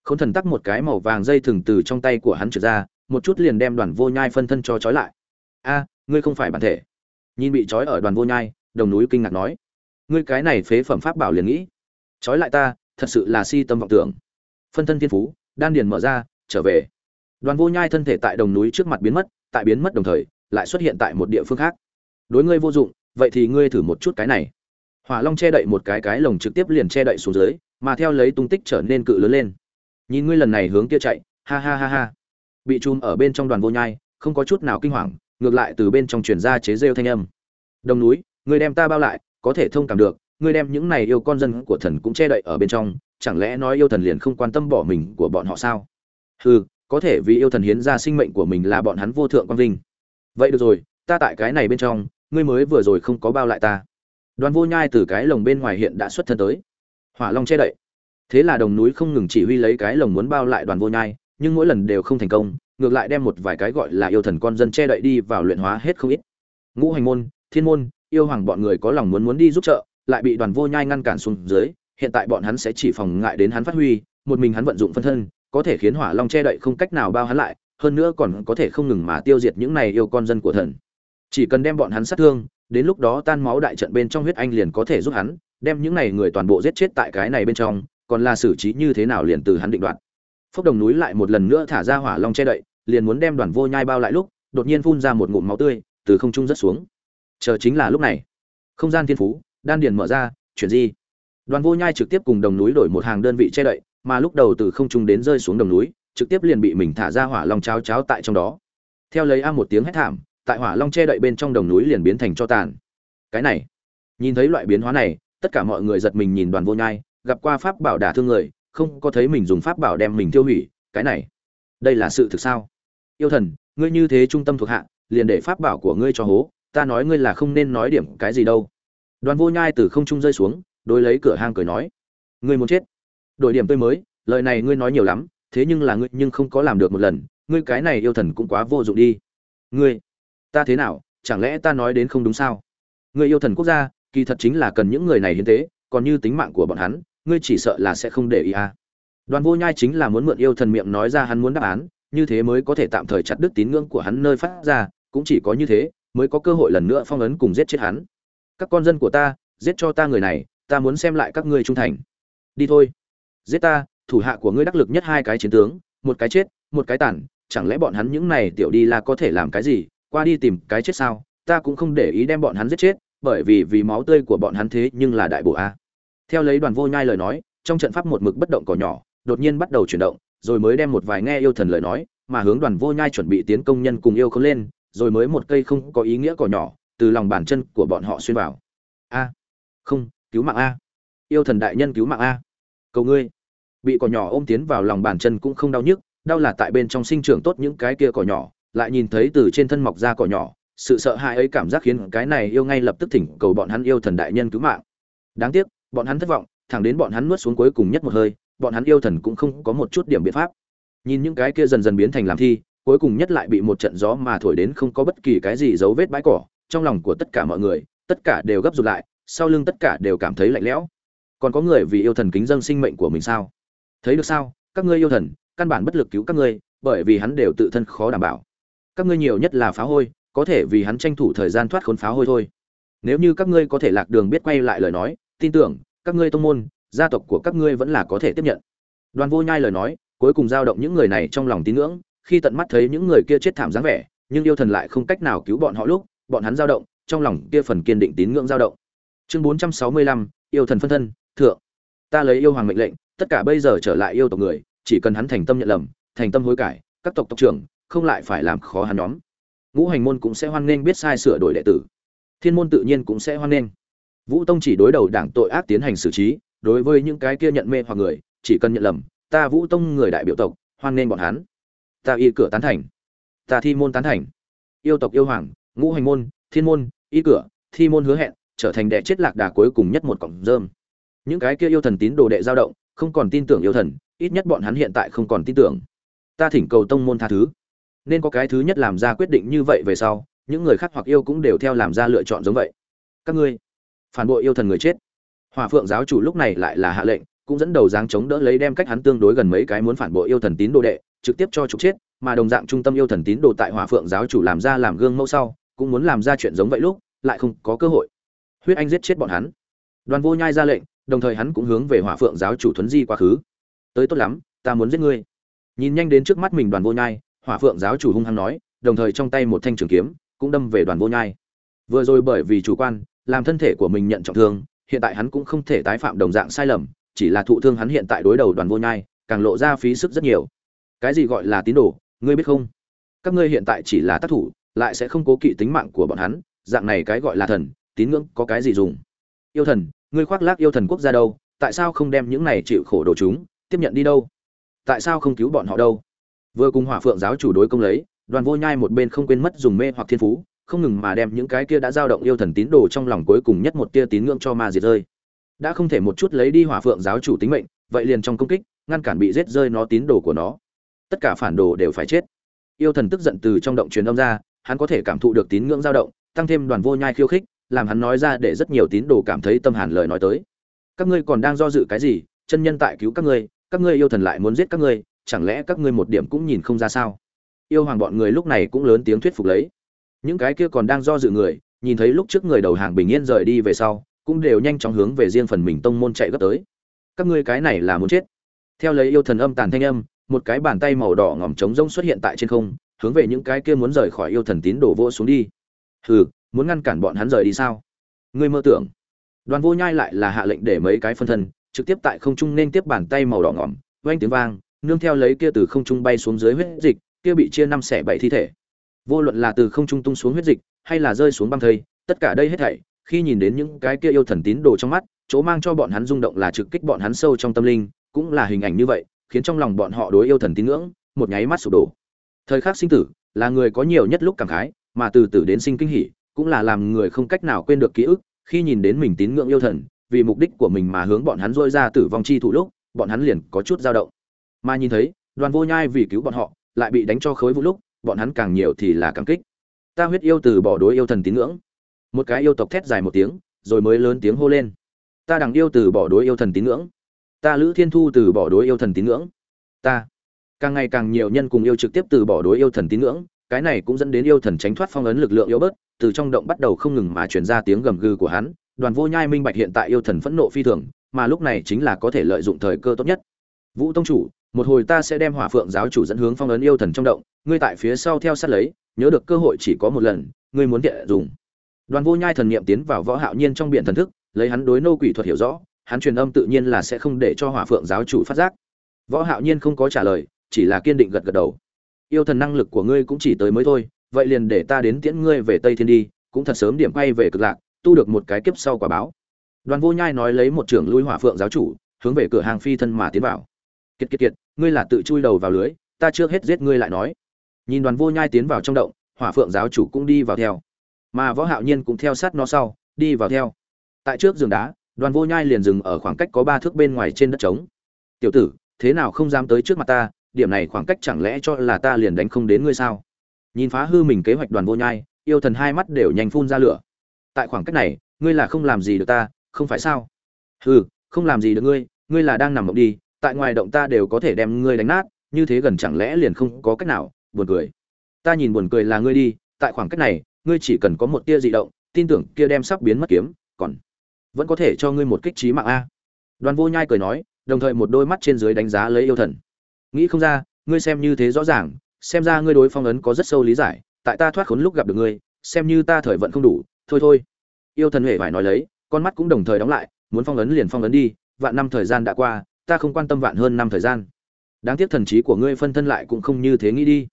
K h ô n thần tắc một cái màu vàng dây thừng từ trong tay của hắn trượt ra, một chút liền đem đoàn vô nhai phân thân cho trói lại. A, ngươi không phải bản thể nhìn bị trói ở đoàn vô nhai, đồng núi kinh ngạc nói, ngươi cái này phế phẩm pháp bảo liền nghĩ, trói lại ta, thật sự là si tâm vọng tưởng. Phân thân thiên phú, đan điền mở ra, trở về. Đoàn vô nhai thân thể tại đồng núi trước mặt biến mất, tại biến mất đồng thời, lại xuất hiện tại một địa phương khác. Đối ngươi vô dụng, vậy thì ngươi thử một chút cái này. Hỏa long che đậy một cái cái lồng trực tiếp liền che đậy xuống dưới, mà theo lấy tung tích trở nên cự lớn lên. Nhìn ngươi lần này hướng kia chạy, ha ha ha ha. Bị chùm ở bên trong đoàn vô nhai, không có chút nào kinh hoàng ngược lại từ bên trong truyền ra chế rêu thanh âm. Đồng núi, ngươi đem ta bao lại, có thể thông cảm được, ngươi đem những này yêu con dân của thần cũng che đậy ở bên trong, chẳng lẽ nói yêu thần liền không quan tâm bỏ mình của bọn họ sao? Hừ, có thể vì yêu thần hiến ra sinh mệnh của mình là bọn hắn vô thượng quang vinh. Vậy được rồi, ta tại cái này bên trong, ngươi mới vừa rồi không có bao lại ta. Đoàn vô nhai từ cái lồng bên ngoài hiện đã xuất thân tới. Hỏa long che đậy. Thế là đồng núi không ngừng chỉ huy lấy cái lồng muốn bao lại đoàn vô nhai, nhưng mỗi lần đều không thành công ngược lại đem một vài cái gọi là yêu thần con dân che đậy đi vào luyện hóa hết không ít. Ngũ hành môn, thiên môn, yêu hoàng bọn người có lòng muốn muốn đi giúp trợ, lại bị đoàn vô nhai ngăn cản xuống dưới, hiện tại bọn hắn sẽ chỉ phòng ngại đến hắn phát huy, một mình hắn vận dụng phân thân, có thể khiến hỏa long che đậy không cách nào bao hắn lại, hơn nữa còn có thể không ngừng mà tiêu diệt những này yêu con dân của thần. Chỉ cần đem bọn hắn sát thương, đến lúc đó tan máu đại trận bên trong huyết anh liền có thể giúp hắn, đem những này người toàn bộ giết chết tại cái này bên trong, còn là xử trí như thế nào liền từ hắn định đoạt phốc đồng núi lại một lần nữa thả ra hỏa long che đậy, liền muốn đem đoàn vô nhai bao lại lúc, đột nhiên phun ra một ngụm máu tươi, từ không trung rất xuống. Chờ chính là lúc này. Không gian thiên phú, đan điền mở ra, chuyển di. Đoàn vô nhai trực tiếp cùng đồng núi đổi một hàng đơn vị che đậy, mà lúc đầu từ không trung đến rơi xuống đồng núi, trực tiếp liền bị mình thả ra hỏa long cháo cháo tại trong đó. Theo lấy a một tiếng hét thảm, tại hỏa long che đậy bên trong đồng núi liền biến thành cho tàn. Cái này, nhìn thấy loại biến hóa này, tất cả mọi người giật mình nhìn đoàn vô nhai, gặp qua pháp bảo đả thương người không có thấy mình dùng pháp bảo đem mình tiêu hủy, cái này, đây là sự thực sao? Yêu thần, ngươi như thế trung tâm thuộc hạ, liền để pháp bảo của ngươi cho hố, ta nói ngươi là không nên nói điểm cái gì đâu. Đoàn vô nhai từ không trung rơi xuống, đối lấy cửa hang cười nói, ngươi muốn chết. Đổi điểm tươi mới, lời này ngươi nói nhiều lắm, thế nhưng là ngươi nhưng không có làm được một lần, ngươi cái này yêu thần cũng quá vô dụng đi. Ngươi, ta thế nào, chẳng lẽ ta nói đến không đúng sao? Người yêu thần quốc gia, kỳ thật chính là cần những người này hiến tế, còn như tính mạng của bọn hắn ngươi chỉ sợ là sẽ không để ý à. đoàn vô nhai chính là muốn mượn yêu thần miệng nói ra hắn muốn đáp án, như thế mới có thể tạm thời chặt đứt tín ngưỡng của hắn nơi phát ra, cũng chỉ có như thế mới có cơ hội lần nữa phong ấn cùng giết chết hắn. Các con dân của ta, giết cho ta người này, ta muốn xem lại các ngươi trung thành. Đi thôi. Giết ta, thủ hạ của ngươi đắc lực nhất hai cái chiến tướng, một cái chết, một cái tàn, chẳng lẽ bọn hắn những này tiểu đi là có thể làm cái gì, qua đi tìm cái chết sao, ta cũng không để ý đem bọn hắn giết chết, bởi vì vì máu tươi của bọn hắn thế nhưng là đại bộ a theo lấy đoàn vô nhai lời nói, trong trận pháp một mực bất động cỏ nhỏ, đột nhiên bắt đầu chuyển động, rồi mới đem một vài nghe yêu thần lời nói, mà hướng đoàn vô nhai chuẩn bị tiến công nhân cùng yêu không lên, rồi mới một cây không có ý nghĩa cỏ nhỏ, từ lòng bàn chân của bọn họ xuyên vào. A, không, cứu mạng a. Yêu thần đại nhân cứu mạng a. Cầu ngươi. Bị cỏ nhỏ ôm tiến vào lòng bàn chân cũng không đau nhức, đau là tại bên trong sinh trưởng tốt những cái kia cỏ nhỏ, lại nhìn thấy từ trên thân mọc ra cỏ nhỏ, sự sợ hãi ấy cảm giác khiến cái này yêu ngay lập tức thỉnh cầu bọn hắn yêu thần đại nhân cứu mạng. Đáng tiếc bọn hắn thất vọng, thẳng đến bọn hắn nuốt xuống cuối cùng nhất một hơi, bọn hắn yêu thần cũng không có một chút điểm biện pháp. Nhìn những cái kia dần dần biến thành làm thi, cuối cùng nhất lại bị một trận gió mà thổi đến không có bất kỳ cái gì dấu vết bãi cỏ, trong lòng của tất cả mọi người, tất cả đều gấp rụt lại, sau lưng tất cả đều cảm thấy lạnh lẽo. Còn có người vì yêu thần kính dâng sinh mệnh của mình sao? Thấy được sao? Các ngươi yêu thần, căn bản bất lực cứu các ngươi, bởi vì hắn đều tự thân khó đảm bảo. Các ngươi nhiều nhất là phá hôi, có thể vì hắn tranh thủ thời gian thoát khốn phá hôi thôi. Nếu như các ngươi có thể lạc đường biết quay lại lời nói, tin tưởng các ngươi tông môn, gia tộc của các ngươi vẫn là có thể tiếp nhận. Đoàn vô nhai lời nói, cuối cùng giao động những người này trong lòng tín ngưỡng, khi tận mắt thấy những người kia chết thảm dáng vẻ, nhưng yêu thần lại không cách nào cứu bọn họ lúc, bọn hắn dao động, trong lòng kia phần kiên định tín ngưỡng dao động. Chương bốn trăm sáu mươi lăm, yêu thần phân thân, thượng. Ta lấy yêu hoàng mệnh lệnh, tất cả bây giờ trở lại yêu tộc người, chỉ cần hắn thành tâm nhận lầm, thành tâm hối cải, các tộc tộc trưởng, không lại phải làm khó hắn nhóm. Ngũ hành môn cũng sẽ hoan nghênh biết sai sửa đổi đệ tử. Thiên môn tự nhiên cũng sẽ hoan nghênh vũ tông chỉ đối đầu đảng tội ác tiến hành xử trí, đối với những cái kia nhận mê hoặc người, chỉ cần nhận lầm, ta vũ tông người đại biểu tộc, hoan nghênh bọn hắn. Ta y cửa tán thành. Ta thi môn tán thành. Yêu tộc yêu hoàng, ngũ hành môn, thiên môn, y cửa, thi môn hứa hẹn, trở thành đệ chết lạc đà cuối cùng nhất một cọng rơm. Những cái kia yêu thần tín đồ đệ dao động, không còn tin tưởng yêu thần, ít nhất bọn hắn hiện tại không còn tin tưởng. Ta thỉnh cầu tông môn tha thứ. Nên có cái thứ nhất làm ra quyết định như vậy về sau, những người khác hoặc yêu cũng đều theo làm ra lựa chọn giống vậy. Các ngươi phản bội yêu thần người chết. Hòa phượng giáo chủ lúc này lại là hạ lệnh, cũng dẫn đầu dáng chống đỡ lấy đem cách hắn tương đối gần mấy cái muốn phản bội yêu thần tín đồ đệ, trực tiếp cho trục chết, mà đồng dạng trung tâm yêu thần tín đồ tại hòa phượng giáo chủ làm ra làm gương mẫu sau, cũng muốn làm ra chuyện giống vậy lúc, lại không có cơ hội. Huyết anh giết chết bọn hắn. Đoàn vô nhai ra lệnh, đồng thời hắn cũng hướng về hỏa phượng giáo chủ thuấn di quá khứ. Tới tốt lắm, ta muốn giết ngươi. Nhìn nhanh đến trước mắt mình đoàn vô nhai, hỏa phượng giáo chủ hung hăng nói, đồng thời trong tay một thanh trường kiếm, cũng đâm về đoàn vô nhai. Vừa rồi bởi vì chủ quan làm thân thể của mình nhận trọng thương, hiện tại hắn cũng không thể tái phạm đồng dạng sai lầm, chỉ là thụ thương hắn hiện tại đối đầu đoàn vô nhai, càng lộ ra phí sức rất nhiều. Cái gì gọi là tín đồ, ngươi biết không? Các ngươi hiện tại chỉ là tác thủ, lại sẽ không cố kỵ tính mạng của bọn hắn, dạng này cái gọi là thần, tín ngưỡng có cái gì dùng? Yêu thần, ngươi khoác lác yêu thần quốc gia đâu, tại sao không đem những này chịu khổ đồ chúng, tiếp nhận đi đâu? Tại sao không cứu bọn họ đâu? Vừa cùng hỏa phượng giáo chủ đối công lấy, đoàn vô nhai một bên không quên mất dùng mê hoặc thiên phú không ngừng mà đem những cái kia đã dao động yêu thần tín đồ trong lòng cuối cùng nhất một tia tín ngưỡng cho ma diệt rơi. Đã không thể một chút lấy đi hỏa phượng giáo chủ tính mệnh, vậy liền trong công kích, ngăn cản bị giết rơi nó tín đồ của nó. Tất cả phản đồ đều phải chết. Yêu thần tức giận từ trong động truyền âm ra, hắn có thể cảm thụ được tín ngưỡng dao động, tăng thêm đoàn vô nhai khiêu khích, làm hắn nói ra để rất nhiều tín đồ cảm thấy tâm hàn lời nói tới. Các ngươi còn đang do dự cái gì? Chân nhân tại cứu các ngươi các ngươi yêu thần lại muốn giết các ngươi, chẳng lẽ các ngươi một điểm cũng nhìn không ra sao? Yêu hoàng bọn người lúc này cũng lớn tiếng thuyết phục lấy những cái kia còn đang do dự người, nhìn thấy lúc trước người đầu hàng bình yên rời đi về sau, cũng đều nhanh chóng hướng về riêng phần mình tông môn chạy gấp tới. Các ngươi cái này là muốn chết. Theo lấy yêu thần âm tàn thanh âm, một cái bàn tay màu đỏ ngòm trống rông xuất hiện tại trên không, hướng về những cái kia muốn rời khỏi yêu thần tín đổ vô xuống đi. Hừ, muốn ngăn cản bọn hắn rời đi sao? Ngươi mơ tưởng. Đoàn vô nhai lại là hạ lệnh để mấy cái phân thân, trực tiếp tại không trung nên tiếp bàn tay màu đỏ ngỏm oanh tiếng vang, nương theo lấy kia từ không trung bay xuống dưới huyết dịch, kia bị chia năm xẻ bảy thi thể vô luận là từ không trung tung xuống huyết dịch, hay là rơi xuống băng thây, tất cả đây hết thảy, khi nhìn đến những cái kia yêu thần tín đồ trong mắt, chỗ mang cho bọn hắn rung động là trực kích bọn hắn sâu trong tâm linh, cũng là hình ảnh như vậy, khiến trong lòng bọn họ đối yêu thần tín ngưỡng, một nháy mắt sụp đổ. Thời khắc sinh tử, là người có nhiều nhất lúc cảm khái, mà từ từ đến sinh kinh hỉ, cũng là làm người không cách nào quên được ký ức, khi nhìn đến mình tín ngưỡng yêu thần, vì mục đích của mình mà hướng bọn hắn rôi ra tử vong chi thủ lúc, bọn hắn liền có chút dao động. Mà nhìn thấy, đoàn vô nhai vì cứu bọn họ, lại bị đánh cho khối vũ lúc bọn hắn càng nhiều thì là cảm kích. Ta huyết yêu từ bỏ đối yêu thần tín ngưỡng. Một cái yêu tộc thét dài một tiếng, rồi mới lớn tiếng hô lên. Ta đằng yêu từ bỏ đối yêu thần tín ngưỡng. Ta lữ thiên thu từ bỏ đối yêu thần tín ngưỡng. Ta. Càng ngày càng nhiều nhân cùng yêu trực tiếp từ bỏ đối yêu thần tín ngưỡng, cái này cũng dẫn đến yêu thần tránh thoát phong ấn lực lượng yếu bớt, từ trong động bắt đầu không ngừng mà truyền ra tiếng gầm gừ của hắn, đoàn vô nhai minh bạch hiện tại yêu thần phẫn nộ phi thường, mà lúc này chính là có thể lợi dụng thời cơ tốt nhất. Vũ tông chủ một hồi ta sẽ đem hỏa phượng giáo chủ dẫn hướng phong ấn yêu thần trong động, ngươi tại phía sau theo sát lấy, nhớ được cơ hội chỉ có một lần, ngươi muốn tiện dùng. Đoàn vô nhai thần niệm tiến vào võ hạo nhiên trong biển thần thức, lấy hắn đối nô quỷ thuật hiểu rõ, hắn truyền âm tự nhiên là sẽ không để cho hỏa phượng giáo chủ phát giác. Võ hạo nhiên không có trả lời, chỉ là kiên định gật gật đầu. Yêu thần năng lực của ngươi cũng chỉ tới mới thôi, vậy liền để ta đến tiễn ngươi về tây thiên đi, cũng thật sớm điểm quay về cực lạc, tu được một cái kiếp sau quả báo. Đoàn vô nhai nói lấy một trưởng lui hỏa phượng giáo chủ, hướng về cửa hàng phi thân mà tiến vào. Kiệt kiệt kiệt ngươi là tự chui đầu vào lưới, ta chưa hết giết ngươi lại nói. Nhìn đoàn vô nhai tiến vào trong động, hỏa phượng giáo chủ cũng đi vào theo. Mà võ hạo nhiên cũng theo sát nó sau, đi vào theo. Tại trước giường đá, đoàn vô nhai liền dừng ở khoảng cách có ba thước bên ngoài trên đất trống. Tiểu tử, thế nào không dám tới trước mặt ta? Điểm này khoảng cách chẳng lẽ cho là ta liền đánh không đến ngươi sao? Nhìn phá hư mình kế hoạch đoàn vô nhai, yêu thần hai mắt đều nhanh phun ra lửa. Tại khoảng cách này, ngươi là không làm gì được ta, không phải sao? Hừ, không làm gì được ngươi ngươi là đang nằm mộng đi tại ngoài động ta đều có thể đem ngươi đánh nát, như thế gần chẳng lẽ liền không có cách nào, buồn cười. Ta nhìn buồn cười là ngươi đi, tại khoảng cách này, ngươi chỉ cần có một tia dị động, tin tưởng kia đem sắp biến mất kiếm, còn vẫn có thể cho ngươi một kích trí mạng a. Đoàn vô nhai cười nói, đồng thời một đôi mắt trên dưới đánh giá lấy yêu thần. Nghĩ không ra, ngươi xem như thế rõ ràng, xem ra ngươi đối phong ấn có rất sâu lý giải, tại ta thoát khốn lúc gặp được ngươi, xem như ta thời vận không đủ, thôi thôi. Yêu thần huệ phải nói lấy, con mắt cũng đồng thời đóng lại, muốn phong ấn liền phong ấn đi, vạn năm thời gian đã qua ta không quan tâm vạn hơn năm thời gian. Đáng tiếc thần trí của ngươi phân thân lại cũng không như thế nghĩ đi.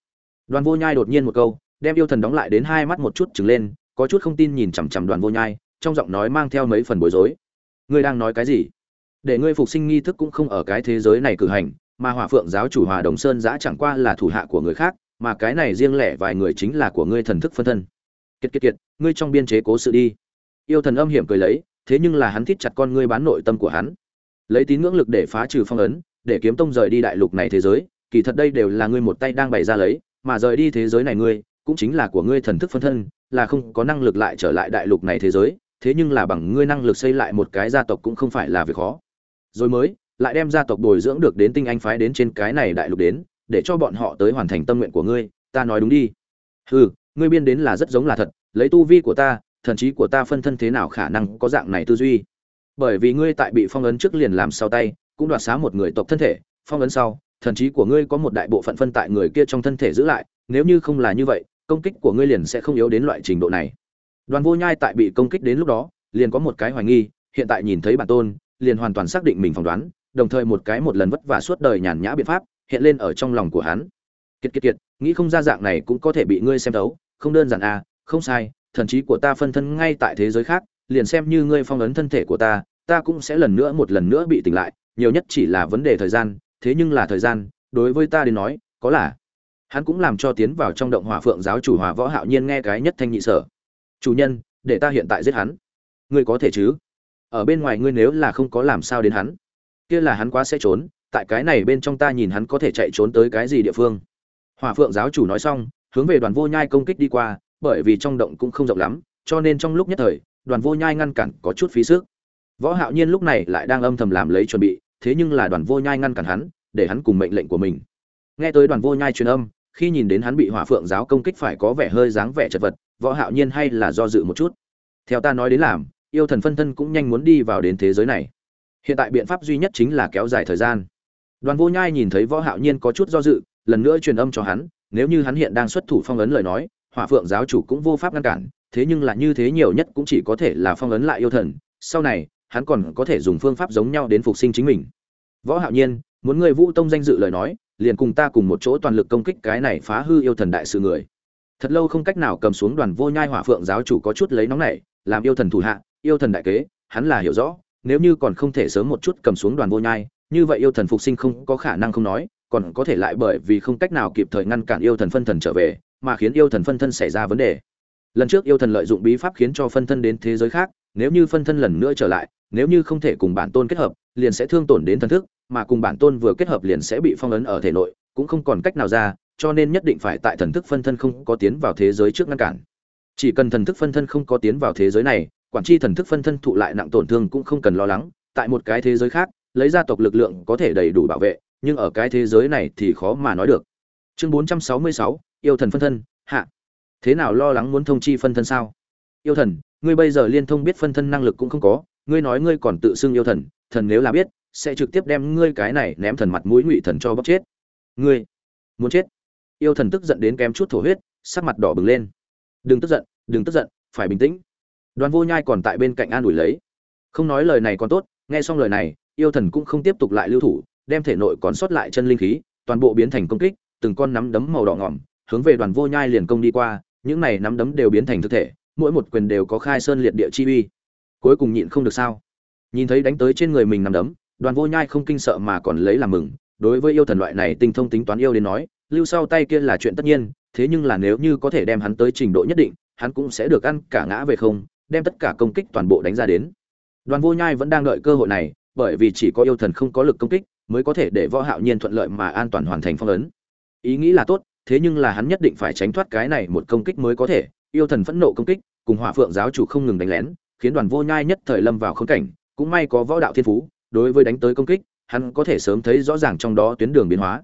Đoàn vô nhai đột nhiên một câu, đem yêu thần đóng lại đến hai mắt một chút trừng lên, có chút không tin nhìn chằm chằm đoàn vô nhai, trong giọng nói mang theo mấy phần bối rối. Ngươi đang nói cái gì? Để ngươi phục sinh nghi thức cũng không ở cái thế giới này cử hành, mà hỏa phượng giáo chủ hòa đồng sơn giã chẳng qua là thủ hạ của người khác, mà cái này riêng lẻ vài người chính là của ngươi thần thức phân thân. Kiệt kiệt kiệt, ngươi trong biên chế cố sự đi. Yêu thần âm hiểm cười lấy, thế nhưng là hắn thít chặt con ngươi bán nội tâm của hắn lấy tín ngưỡng lực để phá trừ phong ấn, để kiếm tông rời đi đại lục này thế giới, kỳ thật đây đều là ngươi một tay đang bày ra lấy, mà rời đi thế giới này ngươi, cũng chính là của ngươi thần thức phân thân, là không có năng lực lại trở lại đại lục này thế giới, thế nhưng là bằng ngươi năng lực xây lại một cái gia tộc cũng không phải là việc khó. Rồi mới, lại đem gia tộc bồi dưỡng được đến tinh anh phái đến trên cái này đại lục đến, để cho bọn họ tới hoàn thành tâm nguyện của ngươi, ta nói đúng đi. Hừ, ngươi biên đến là rất giống là thật, lấy tu vi của ta, thần trí của ta phân thân thế nào khả năng có dạng này tư duy? Bởi vì ngươi tại bị phong ấn trước liền làm sau tay, cũng đoạt xá một người tộc thân thể, phong ấn sau, thần trí của ngươi có một đại bộ phận phân tại người kia trong thân thể giữ lại, nếu như không là như vậy, công kích của ngươi liền sẽ không yếu đến loại trình độ này. Đoàn vô nhai tại bị công kích đến lúc đó, liền có một cái hoài nghi, hiện tại nhìn thấy bản tôn, liền hoàn toàn xác định mình phỏng đoán, đồng thời một cái một lần vất vả suốt đời nhàn nhã biện pháp hiện lên ở trong lòng của hắn. Kiệt kiệt kiệt, nghĩ không ra dạng này cũng có thể bị ngươi xem thấu, không đơn giản à không sai, thần trí của ta phân thân ngay tại thế giới khác liền xem như ngươi phong ấn thân thể của ta ta cũng sẽ lần nữa một lần nữa bị tỉnh lại, nhiều nhất chỉ là vấn đề thời gian, thế nhưng là thời gian, đối với ta đến nói, có là. Hắn cũng làm cho tiến vào trong động hỏa phượng giáo chủ hòa võ hạo nhiên nghe cái nhất thanh nhị sở. Chủ nhân, để ta hiện tại giết hắn. Ngươi có thể chứ? Ở bên ngoài ngươi nếu là không có làm sao đến hắn, kia là hắn quá sẽ trốn, tại cái này bên trong ta nhìn hắn có thể chạy trốn tới cái gì địa phương? Hỏa phượng giáo chủ nói xong, hướng về đoàn vô nhai công kích đi qua, bởi vì trong động cũng không rộng lắm, cho nên trong lúc nhất thời đoàn vô nhai ngăn cản có chút phí sức. Võ hạo nhiên lúc này lại đang âm thầm làm lấy chuẩn bị, thế nhưng là đoàn vô nhai ngăn cản hắn, để hắn cùng mệnh lệnh của mình. Nghe tới đoàn vô nhai truyền âm, khi nhìn đến hắn bị hỏa phượng giáo công kích phải có vẻ hơi dáng vẻ chật vật, võ hạo nhiên hay là do dự một chút. Theo ta nói đến làm, yêu thần phân thân cũng nhanh muốn đi vào đến thế giới này. Hiện tại biện pháp duy nhất chính là kéo dài thời gian. Đoàn vô nhai nhìn thấy võ hạo nhiên có chút do dự, lần nữa truyền âm cho hắn, nếu như hắn hiện đang xuất thủ phong ấn lời nói, hỏa phượng giáo chủ cũng vô pháp ngăn cản thế nhưng là như thế nhiều nhất cũng chỉ có thể là phong ấn lại yêu thần, sau này, hắn còn có thể dùng phương pháp giống nhau đến phục sinh chính mình. Võ hạo nhiên, muốn ngươi vũ tông danh dự lời nói, liền cùng ta cùng một chỗ toàn lực công kích cái này phá hư yêu thần đại sự người. Thật lâu không cách nào cầm xuống đoàn vô nhai hỏa phượng giáo chủ có chút lấy nóng này làm yêu thần thủ hạ, yêu thần đại kế, hắn là hiểu rõ, nếu như còn không thể sớm một chút cầm xuống đoàn vô nhai, như vậy yêu thần phục sinh không có khả năng không nói, còn có thể lại bởi vì không cách nào kịp thời ngăn cản yêu thần phân thần trở về, mà khiến yêu thần phân thân xảy ra vấn đề lần trước yêu thần lợi dụng bí pháp khiến cho phân thân đến thế giới khác nếu như phân thân lần nữa trở lại nếu như không thể cùng bản tôn kết hợp liền sẽ thương tổn đến thần thức mà cùng bản tôn vừa kết hợp liền sẽ bị phong ấn ở thể nội cũng không còn cách nào ra cho nên nhất định phải tại thần thức phân thân không có tiến vào thế giới trước ngăn cản. Chỉ cần thần thức phân thân không có tiến vào thế giới này quản tri thần thức phân thân thụ lại nặng tổn thương cũng không cần lo lắng tại một cái thế giới khác lấy gia tộc lực lượng có thể đầy đủ bảo vệ nhưng ở cái thế giới này thì khó mà nói được. Chương 466, yêu thần phân thân hạ thế nào lo lắng muốn thông chi phân thân sao? Yêu thần, ngươi bây giờ liên thông biết phân thân năng lực cũng không có, ngươi nói ngươi còn tự xưng yêu thần thần nếu là biết, sẽ trực tiếp đem ngươi cái này ném thần mặt mũi ngụy thần cho bóc chết. Ngươi, muốn chết? Yêu thần tức giận đến kém chút thổ huyết, sắc mặt đỏ bừng lên. Đừng tức giận, đừng tức giận, phải bình tĩnh. Đoàn vô nhai còn tại bên cạnh an ủi lấy. Không nói lời này còn tốt, nghe xong lời này, yêu thần cũng không tiếp tục lại lưu thủ, đem thể nội còn sót lại chân linh khí, toàn bộ biến thành công kích, từng con nắm đấm màu đỏ ngỏm, hướng về đoàn vô nhai liền công đi qua những này nắm đấm đều biến thành thực thể, mỗi một quyền đều có khai sơn liệt địa chi uy. Cuối cùng nhịn không được sao? Nhìn thấy đánh tới trên người mình nắm đấm, đoàn vô nhai không kinh sợ mà còn lấy làm mừng, đối với yêu thần loại này tinh thông tính toán yêu đến nói, lưu sau tay kia là chuyện tất nhiên, thế nhưng là nếu như có thể đem hắn tới trình độ nhất định, hắn cũng sẽ được ăn cả ngã về không, đem tất cả công kích toàn bộ đánh ra đến. Đoàn vô nhai vẫn đang đợi cơ hội này, bởi vì chỉ có yêu thần không có lực công kích, mới có thể để võ hạo nhiên thuận lợi mà an toàn hoàn thành phong ấn. Ý nghĩ là tốt thế nhưng là hắn nhất định phải tránh thoát cái này một công kích mới có thể. Yêu thần phẫn nộ công kích, cùng hỏa phượng giáo chủ không ngừng đánh lén, khiến đoàn vô nhai nhất thời lâm vào khốn cảnh. Cũng may có võ đạo thiên phú, đối với đánh tới công kích, hắn có thể sớm thấy rõ ràng trong đó tuyến đường biến hóa.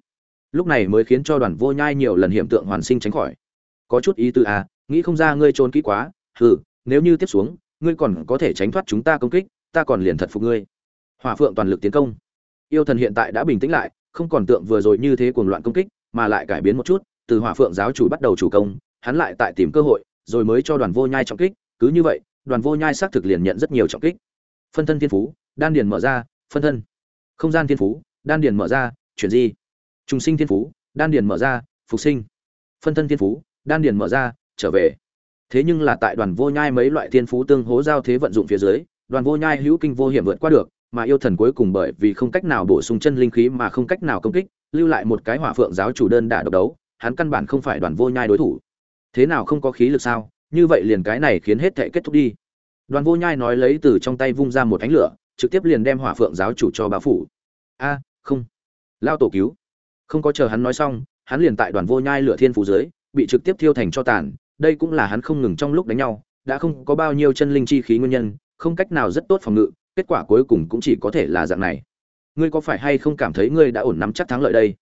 Lúc này mới khiến cho đoàn vô nhai nhiều lần hiện tượng hoàn sinh tránh khỏi. Có chút ý tư à nghĩ không ra ngươi trốn kỹ quá. Hừ, nếu như tiếp xuống, ngươi còn có thể tránh thoát chúng ta công kích, ta còn liền thật phục ngươi. Hỏa phượng toàn lực tiến công. Yêu thần hiện tại đã bình tĩnh lại, không còn tượng vừa rồi như thế cuồng loạn công kích mà lại cải biến một chút, từ hỏa phượng giáo chủ bắt đầu chủ công, hắn lại tại tìm cơ hội, rồi mới cho đoàn vô nhai trọng kích, cứ như vậy, đoàn vô nhai xác thực liền nhận rất nhiều trọng kích. Phân thân thiên phú, đan điền mở ra, phân thân. Không gian thiên phú, đan điền mở ra, chuyển di. Trùng sinh thiên phú, đan điền mở ra, phục sinh. Phân thân thiên phú, đan điền mở ra, trở về. Thế nhưng là tại đoàn vô nhai mấy loại thiên phú tương hố giao thế vận dụng phía dưới, đoàn vô nhai hữu kinh vô hiểm vượt qua được, mà yêu thần cuối cùng bởi vì không cách nào bổ sung chân linh khí mà không cách nào công kích lưu lại một cái hỏa phượng giáo chủ đơn đả độc đấu, hắn căn bản không phải đoàn vô nhai đối thủ. Thế nào không có khí lực sao? Như vậy liền cái này khiến hết thệ kết thúc đi. Đoàn vô nhai nói lấy từ trong tay vung ra một ánh lửa, trực tiếp liền đem hỏa phượng giáo chủ cho bao phủ. A, không. Lao tổ cứu. Không có chờ hắn nói xong, hắn liền tại đoàn vô nhai lửa thiên phủ dưới, bị trực tiếp thiêu thành cho tàn. Đây cũng là hắn không ngừng trong lúc đánh nhau, đã không có bao nhiêu chân linh chi khí nguyên nhân, không cách nào rất tốt phòng ngự, kết quả cuối cùng cũng chỉ có thể là dạng này ngươi có phải hay không cảm thấy ngươi đã ổn nắm chắc thắng lợi đây?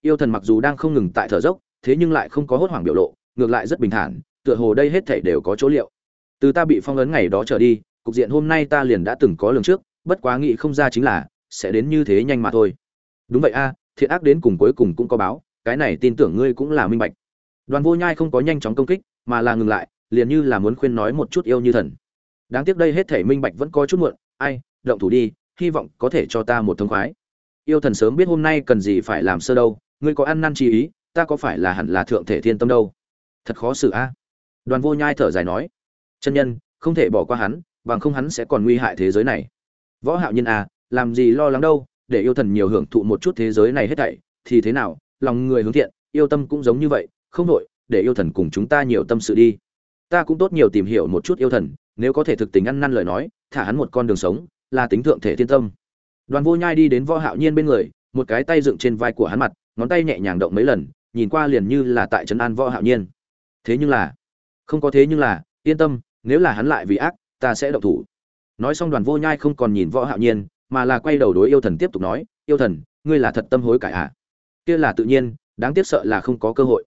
Yêu thần mặc dù đang không ngừng tại thở dốc, thế nhưng lại không có hốt hoảng biểu lộ, ngược lại rất bình thản, tựa hồ đây hết thảy đều có chỗ liệu. Từ ta bị phong ấn ngày đó trở đi, cục diện hôm nay ta liền đã từng có lường trước, bất quá nghĩ không ra chính là, sẽ đến như thế nhanh mà thôi. Đúng vậy a, thiện ác đến cùng cuối cùng cũng có báo, cái này tin tưởng ngươi cũng là minh bạch. Đoàn vô nhai không có nhanh chóng công kích, mà là ngừng lại, liền như là muốn khuyên nói một chút yêu như thần. Đáng tiếc đây hết thể minh bạch vẫn có chút muộn, ai, động thủ đi hy vọng có thể cho ta một thông khoái. Yêu thần sớm biết hôm nay cần gì phải làm sơ đâu, ngươi có ăn năn chi ý, ta có phải là hẳn là thượng thể thiên tâm đâu? Thật khó xử a. Đoàn vô nhai thở dài nói, chân nhân, không thể bỏ qua hắn, bằng không hắn sẽ còn nguy hại thế giới này. Võ hạo nhân a à, làm gì lo lắng đâu, để yêu thần nhiều hưởng thụ một chút thế giới này hết thảy, thì thế nào, lòng người hướng thiện, yêu tâm cũng giống như vậy, không nội để yêu thần cùng chúng ta nhiều tâm sự đi. Ta cũng tốt nhiều tìm hiểu một chút yêu thần, nếu có thể thực tình ăn năn lời nói, thả hắn một con đường sống là tính thượng thể thiên tâm. Đoàn vô nhai đi đến võ hạo nhiên bên người, một cái tay dựng trên vai của hắn mặt, ngón tay nhẹ nhàng động mấy lần, nhìn qua liền như là tại trấn an võ hạo nhiên. Thế nhưng là, không có thế nhưng là, yên tâm, nếu là hắn lại vì ác, ta sẽ động thủ. Nói xong đoàn vô nhai không còn nhìn võ hạo nhiên, mà là quay đầu đối yêu thần tiếp tục nói, yêu thần, ngươi là thật tâm hối cải à? Kia là tự nhiên, đáng tiếc sợ là không có cơ hội.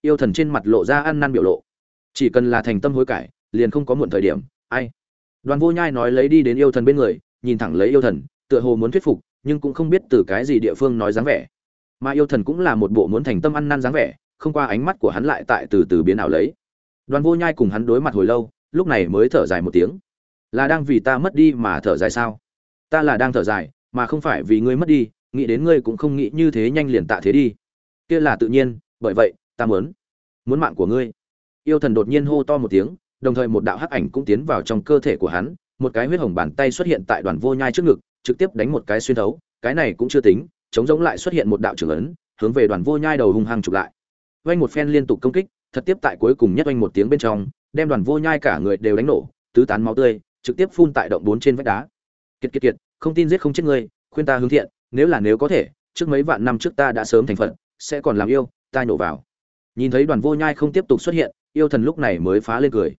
Yêu thần trên mặt lộ ra ăn năn biểu lộ. Chỉ cần là thành tâm hối cải, liền không có muộn thời điểm, ai? Đoàn vô nhai nói lấy đi đến yêu thần bên người nhìn thẳng lấy yêu thần, tựa hồ muốn thuyết phục, nhưng cũng không biết từ cái gì địa phương nói dáng vẻ. Mà yêu thần cũng là một bộ muốn thành tâm ăn năn dáng vẻ, không qua ánh mắt của hắn lại tại từ từ biến ảo lấy. Đoàn vô nhai cùng hắn đối mặt hồi lâu, lúc này mới thở dài một tiếng. Là đang vì ta mất đi mà thở dài sao? Ta là đang thở dài, mà không phải vì ngươi mất đi, nghĩ đến ngươi cũng không nghĩ như thế nhanh liền tạ thế đi. Kia là tự nhiên, bởi vậy, ta muốn muốn mạng của ngươi. Yêu thần đột nhiên hô to một tiếng, đồng thời một đạo hắc ảnh cũng tiến vào trong cơ thể của hắn một cái huyết hồng bàn tay xuất hiện tại đoàn vô nhai trước ngực, trực tiếp đánh một cái xuyên thấu, cái này cũng chưa tính, chống giống lại xuất hiện một đạo trưởng ấn, hướng về đoàn vô nhai đầu hung hăng chụp lại. Oanh một phen liên tục công kích, thật tiếp tại cuối cùng nhất oanh một tiếng bên trong, đem đoàn vô nhai cả người đều đánh nổ, tứ tán máu tươi, trực tiếp phun tại động bốn trên vách đá. Kiệt kiệt kiệt, không tin giết không chết ngươi, khuyên ta hướng thiện, nếu là nếu có thể, trước mấy vạn năm trước ta đã sớm thành phận sẽ còn làm yêu, ta nhổ vào. Nhìn thấy đoàn vô nhai không tiếp tục xuất hiện, yêu thần lúc này mới phá lên cười.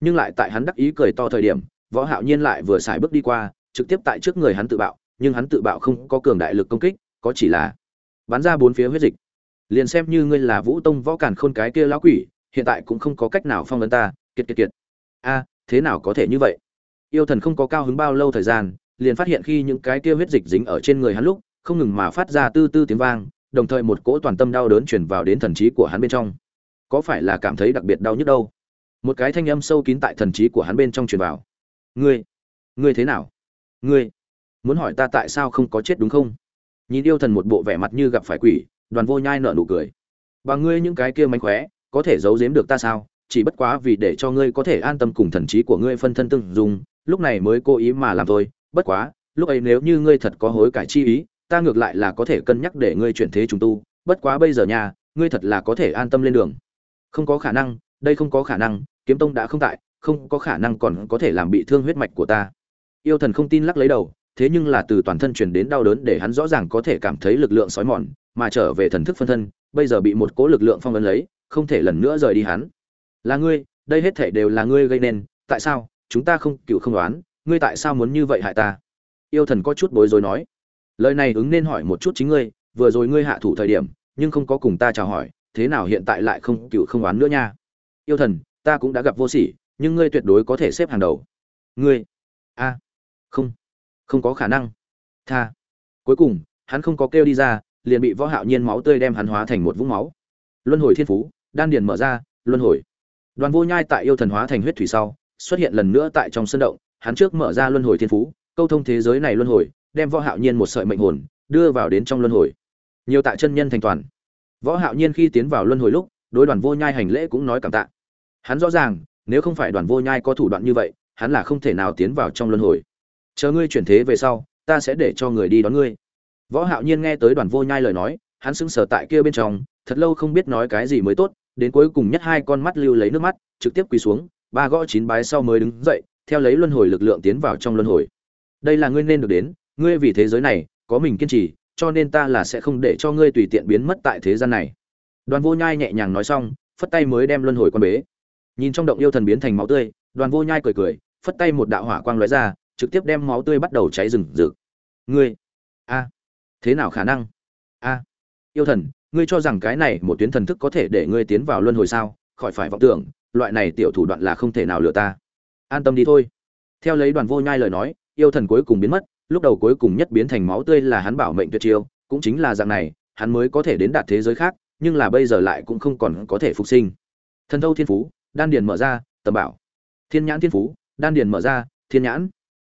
Nhưng lại tại hắn đắc ý cười to thời điểm võ hạo nhiên lại vừa xài bước đi qua, trực tiếp tại trước người hắn tự bạo, nhưng hắn tự bạo không có cường đại lực công kích, có chỉ là bắn ra bốn phía huyết dịch. Liền xem như ngươi là vũ tông võ cản khôn cái kia lão quỷ, hiện tại cũng không có cách nào phong ấn ta, kiệt kiệt kiệt. A, thế nào có thể như vậy? Yêu thần không có cao hứng bao lâu thời gian, liền phát hiện khi những cái kia huyết dịch dính ở trên người hắn lúc, không ngừng mà phát ra tư tư tiếng vang, đồng thời một cỗ toàn tâm đau đớn truyền vào đến thần trí của hắn bên trong. Có phải là cảm thấy đặc biệt đau nhức đâu? Một cái thanh âm sâu kín tại thần trí của hắn bên trong truyền vào ngươi ngươi thế nào? Ngươi, muốn hỏi ta tại sao không có chết đúng không? Nhìn yêu thần một bộ vẻ mặt như gặp phải quỷ, đoàn vô nhai nở nụ cười. Và ngươi những cái kia mánh khóe, có thể giấu giếm được ta sao? Chỉ bất quá vì để cho ngươi có thể an tâm cùng thần trí của ngươi phân thân tương dùng lúc này mới cố ý mà làm thôi. Bất quá, lúc ấy nếu như ngươi thật có hối cải chi ý, ta ngược lại là có thể cân nhắc để ngươi chuyển thế trùng tu. Bất quá bây giờ nhà ngươi thật là có thể an tâm lên đường. Không có khả năng, đây không có khả năng, kiếm tông đã không tại không có khả năng còn có thể làm bị thương huyết mạch của ta. Yêu thần không tin lắc lấy đầu, thế nhưng là từ toàn thân truyền đến đau đớn để hắn rõ ràng có thể cảm thấy lực lượng sói mòn, mà trở về thần thức phân thân, bây giờ bị một cố lực lượng phong ấn lấy, không thể lần nữa rời đi hắn. Là ngươi, đây hết thể đều là ngươi gây nên, tại sao, chúng ta không, cựu không đoán, ngươi tại sao muốn như vậy hại ta? Yêu thần có chút bối rối nói. Lời này ứng nên hỏi một chút chính ngươi, vừa rồi ngươi hạ thủ thời điểm, nhưng không có cùng ta chào hỏi, thế nào hiện tại lại không, cựu không oán nữa nha? Yêu thần, ta cũng đã gặp vô sỉ nhưng ngươi tuyệt đối có thể xếp hàng đầu. Ngươi? A. Không. Không có khả năng. Tha. Cuối cùng, hắn không có kêu đi ra, liền bị võ hạo nhiên máu tươi đem hắn hóa thành một vũng máu. Luân hồi thiên phú, đan điền mở ra, luân hồi. Đoàn vô nhai tại yêu thần hóa thành huyết thủy sau, xuất hiện lần nữa tại trong sân động, hắn trước mở ra luân hồi thiên phú, câu thông thế giới này luân hồi, đem võ hạo nhiên một sợi mệnh hồn, đưa vào đến trong luân hồi. Nhiều tại chân nhân thành toàn. Võ hạo nhiên khi tiến vào luân hồi lúc, đối đoàn vô nhai hành lễ cũng nói cảm tạ. Hắn rõ ràng nếu không phải đoàn vô nhai có thủ đoạn như vậy, hắn là không thể nào tiến vào trong luân hồi. Chờ ngươi chuyển thế về sau, ta sẽ để cho người đi đón ngươi. Võ hạo nhiên nghe tới đoàn vô nhai lời nói, hắn sững sờ tại kia bên trong, thật lâu không biết nói cái gì mới tốt, đến cuối cùng nhất hai con mắt lưu lấy nước mắt, trực tiếp quỳ xuống, ba gõ chín bái sau mới đứng dậy, theo lấy luân hồi lực lượng tiến vào trong luân hồi. Đây là ngươi nên được đến, ngươi vì thế giới này, có mình kiên trì, cho nên ta là sẽ không để cho ngươi tùy tiện biến mất tại thế gian này. Đoàn vô nhai nhẹ nhàng nói xong, phất tay mới đem luân hồi quan bế nhìn trong động yêu thần biến thành máu tươi, đoàn vô nhai cười cười, phất tay một đạo hỏa quang lóe ra, trực tiếp đem máu tươi bắt đầu cháy rừng rực. Ngươi, a, thế nào khả năng? A, yêu thần, ngươi cho rằng cái này một tuyến thần thức có thể để ngươi tiến vào luân hồi sao? Khỏi phải vọng tưởng, loại này tiểu thủ đoạn là không thể nào lừa ta. An tâm đi thôi. Theo lấy đoàn vô nhai lời nói, yêu thần cuối cùng biến mất, lúc đầu cuối cùng nhất biến thành máu tươi là hắn bảo mệnh tuyệt chiêu, cũng chính là dạng này, hắn mới có thể đến đạt thế giới khác, nhưng là bây giờ lại cũng không còn có thể phục sinh. Thần thâu thiên phú đan điền mở ra, tầm bảo. Thiên nhãn thiên phú, đan điền mở ra, thiên nhãn.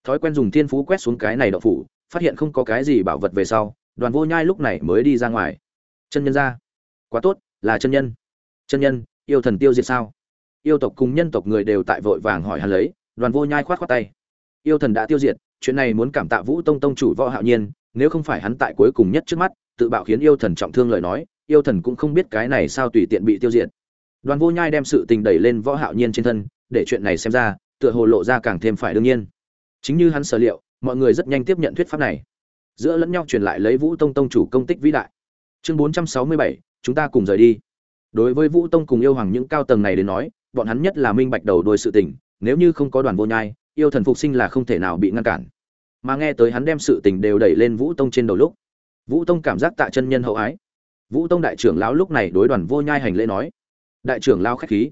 Thói quen dùng thiên phú quét xuống cái này đậu phủ, phát hiện không có cái gì bảo vật về sau, đoàn vô nhai lúc này mới đi ra ngoài. Chân nhân ra. Quá tốt, là chân nhân. Chân nhân, yêu thần tiêu diệt sao? Yêu tộc cùng nhân tộc người đều tại vội vàng hỏi hắn lấy, đoàn vô nhai khoát khoát tay. Yêu thần đã tiêu diệt, chuyện này muốn cảm tạ vũ tông tông chủ võ hạo nhiên, nếu không phải hắn tại cuối cùng nhất trước mắt, tự bạo khiến yêu thần trọng thương lời nói, yêu thần cũng không biết cái này sao tùy tiện bị tiêu diệt đoàn vô nhai đem sự tình đẩy lên võ hạo nhiên trên thân để chuyện này xem ra tựa hồ lộ ra càng thêm phải đương nhiên. Chính như hắn sở liệu mọi người rất nhanh tiếp nhận thuyết pháp này. Giữa lẫn nhau truyền lại lấy vũ tông tông chủ công tích vĩ đại. Chương 467, chúng ta cùng rời đi. Đối với vũ tông cùng yêu hoàng những cao tầng này đến nói bọn hắn nhất là minh bạch đầu đuôi sự tình nếu như không có đoàn vô nhai yêu thần phục sinh là không thể nào bị ngăn cản. Mà nghe tới hắn đem sự tình đều đẩy lên vũ tông trên đầu lúc vũ tông cảm giác tạ chân nhân hậu ái. Vũ tông đại trưởng lão lúc này đối đoàn vô nhai hành lễ nói đại trưởng lao khách khí.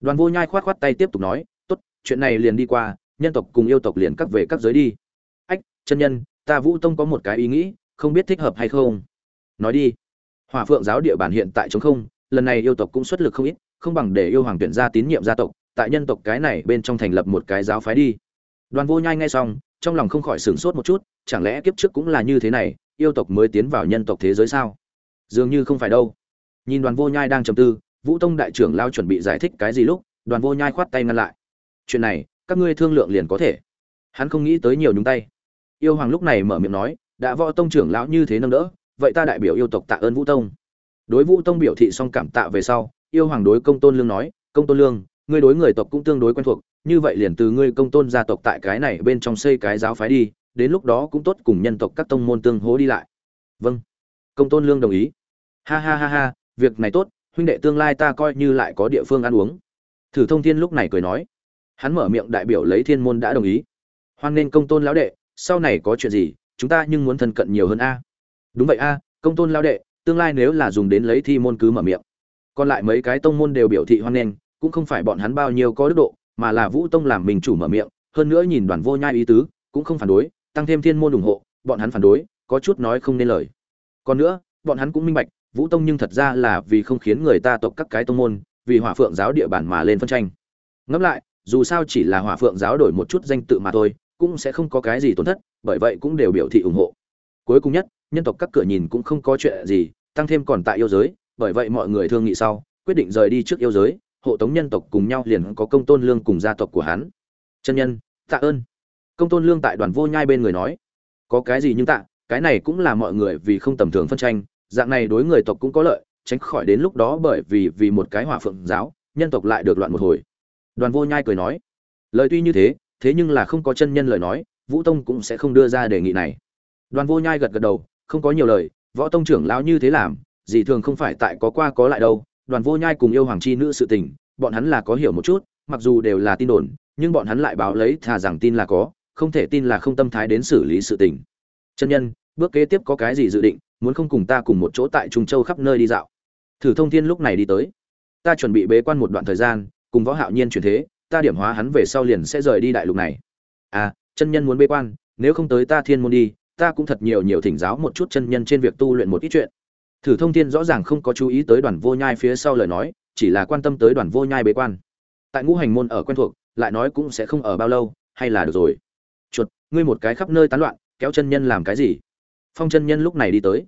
Đoàn vô nhai khoát khoát tay tiếp tục nói, tốt, chuyện này liền đi qua, nhân tộc cùng yêu tộc liền cắt về các giới đi. Ách, chân nhân, ta vũ tông có một cái ý nghĩ, không biết thích hợp hay không? Nói đi. Hòa phượng giáo địa bản hiện tại chống không, lần này yêu tộc cũng xuất lực không ít, không bằng để yêu hoàng tuyển ra tín nhiệm gia tộc, tại nhân tộc cái này bên trong thành lập một cái giáo phái đi. Đoàn vô nhai nghe xong, trong lòng không khỏi sửng sốt một chút, chẳng lẽ kiếp trước cũng là như thế này, yêu tộc mới tiến vào nhân tộc thế giới sao? Dường như không phải đâu. Nhìn đoàn vô nhai đang trầm tư vũ tông đại trưởng lao chuẩn bị giải thích cái gì lúc, đoàn vô nhai khoát tay ngăn lại. Chuyện này, các ngươi thương lượng liền có thể. Hắn không nghĩ tới nhiều nhúng tay. Yêu hoàng lúc này mở miệng nói, đã võ tông trưởng lão như thế nâng đỡ, vậy ta đại biểu yêu tộc tạ ơn vũ tông. Đối vũ tông biểu thị xong cảm tạ về sau, yêu hoàng đối công tôn lương nói, công tôn lương, ngươi đối người tộc cũng tương đối quen thuộc, như vậy liền từ ngươi công tôn gia tộc tại cái này bên trong xây cái giáo phái đi, đến lúc đó cũng tốt cùng nhân tộc các tông môn tương hố đi lại. Vâng. Công tôn lương đồng ý. Ha ha ha ha, việc này tốt huynh đệ, tương lai ta coi như lại có địa phương ăn uống. Thử thông thiên lúc này cười nói. Hắn mở miệng đại biểu lấy thiên môn đã đồng ý. Hoan nên công tôn lão đệ, sau này có chuyện gì, chúng ta nhưng muốn thân cận nhiều hơn a. Đúng vậy a, công tôn lão đệ, tương lai nếu là dùng đến lấy thi môn cứ mở miệng. Còn lại mấy cái tông môn đều biểu thị hoan nghênh, cũng không phải bọn hắn bao nhiêu có đức độ, mà là vũ tông làm mình chủ mở miệng, hơn nữa nhìn đoàn vô nhai ý tứ, cũng không phản đối, tăng thêm thiên môn ủng hộ, bọn hắn phản đối, có chút nói không nên lời. Còn nữa, bọn hắn cũng minh bạch vũ tông nhưng thật ra là vì không khiến người ta tộc các cái tông môn, vì hỏa phượng giáo địa bàn mà lên phân tranh. Ngẫm lại, dù sao chỉ là hỏa phượng giáo đổi một chút danh tự mà thôi, cũng sẽ không có cái gì tổn thất, bởi vậy cũng đều biểu thị ủng hộ. Cuối cùng nhất, nhân tộc các cửa nhìn cũng không có chuyện gì, tăng thêm còn tại yêu giới, bởi vậy mọi người thương nghị sau, quyết định rời đi trước yêu giới, hộ tống nhân tộc cùng nhau liền có công tôn lương cùng gia tộc của hắn. Chân nhân, tạ ơn. Công tôn lương tại đoàn vô nhai bên người nói, có cái gì nhưng tạ, cái này cũng là mọi người vì không tầm thường phân tranh dạng này đối người tộc cũng có lợi, tránh khỏi đến lúc đó bởi vì vì một cái hỏa phượng giáo, nhân tộc lại được loạn một hồi. Đoàn vô nhai cười nói, lời tuy như thế thế nhưng là không có chân nhân lời nói, vũ tông cũng sẽ không đưa ra đề nghị này. Đoàn vô nhai gật gật đầu, không có nhiều lời, võ tông trưởng lão như thế làm, gì thường không phải tại có qua có lại đâu. Đoàn vô nhai cùng yêu hoàng chi nữ sự tình, bọn hắn là có hiểu một chút, mặc dù đều là tin đồn, nhưng bọn hắn lại báo lấy thà rằng tin là có, không thể tin là không tâm thái đến xử lý sự tình. Chân nhân, bước kế tiếp có cái gì dự định? Muốn không cùng ta cùng một chỗ tại trung châu khắp nơi đi dạo. Thử thông thiên lúc này đi tới. Ta chuẩn bị bế quan một đoạn thời gian, cùng võ hạo nhiên chuyển thế, ta điểm hóa hắn về sau liền sẽ rời đi đại lục này. À chân nhân muốn bế quan, nếu không tới ta thiên môn đi, ta cũng thật nhiều nhiều thỉnh giáo một chút chân nhân trên việc tu luyện một ít chuyện. Thử thông thiên rõ ràng không có chú ý tới đoàn vô nhai phía sau lời nói, chỉ là quan tâm tới đoàn vô nhai bế quan. Tại ngũ hành môn ở quen thuộc, lại nói cũng sẽ không ở bao lâu, hay là được rồi. Chuột, ngươi một cái khắp nơi tán loạn, kéo chân nhân làm cái gì? Phong chân nhân lúc này đi tới.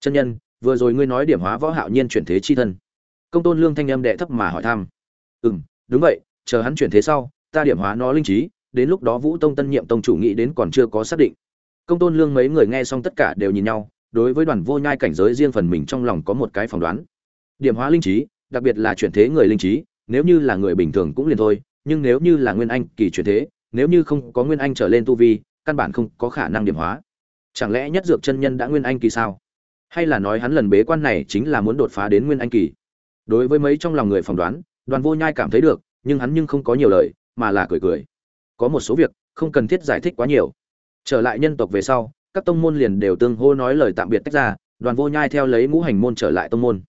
Chân nhân, vừa rồi ngươi nói điểm hóa võ hạo nhiên chuyển thế chi thân. Công tôn lương thanh âm đệ thấp mà hỏi thăm. Ừm, đúng vậy, chờ hắn chuyển thế sau, ta điểm hóa nó linh trí, đến lúc đó vũ tông tân nhiệm tông chủ nghĩ đến còn chưa có xác định. Công tôn lương mấy người nghe xong tất cả đều nhìn nhau, đối với đoàn vô nhai cảnh giới riêng phần mình trong lòng có một cái phỏng đoán. Điểm hóa linh trí, đặc biệt là chuyển thế người linh trí, nếu như là người bình thường cũng liền thôi, nhưng nếu như là nguyên anh kỳ chuyển thế, nếu như không có nguyên anh trở lên tu vi, căn bản không có khả năng điểm hóa chẳng lẽ nhất dược chân nhân đã nguyên anh kỳ sao? Hay là nói hắn lần bế quan này chính là muốn đột phá đến nguyên anh kỳ? Đối với mấy trong lòng người phỏng đoán, đoàn vô nhai cảm thấy được, nhưng hắn nhưng không có nhiều lời, mà là cười cười. Có một số việc, không cần thiết giải thích quá nhiều. Trở lại nhân tộc về sau, các tông môn liền đều tương hô nói lời tạm biệt tách ra, đoàn vô nhai theo lấy ngũ hành môn trở lại tông môn.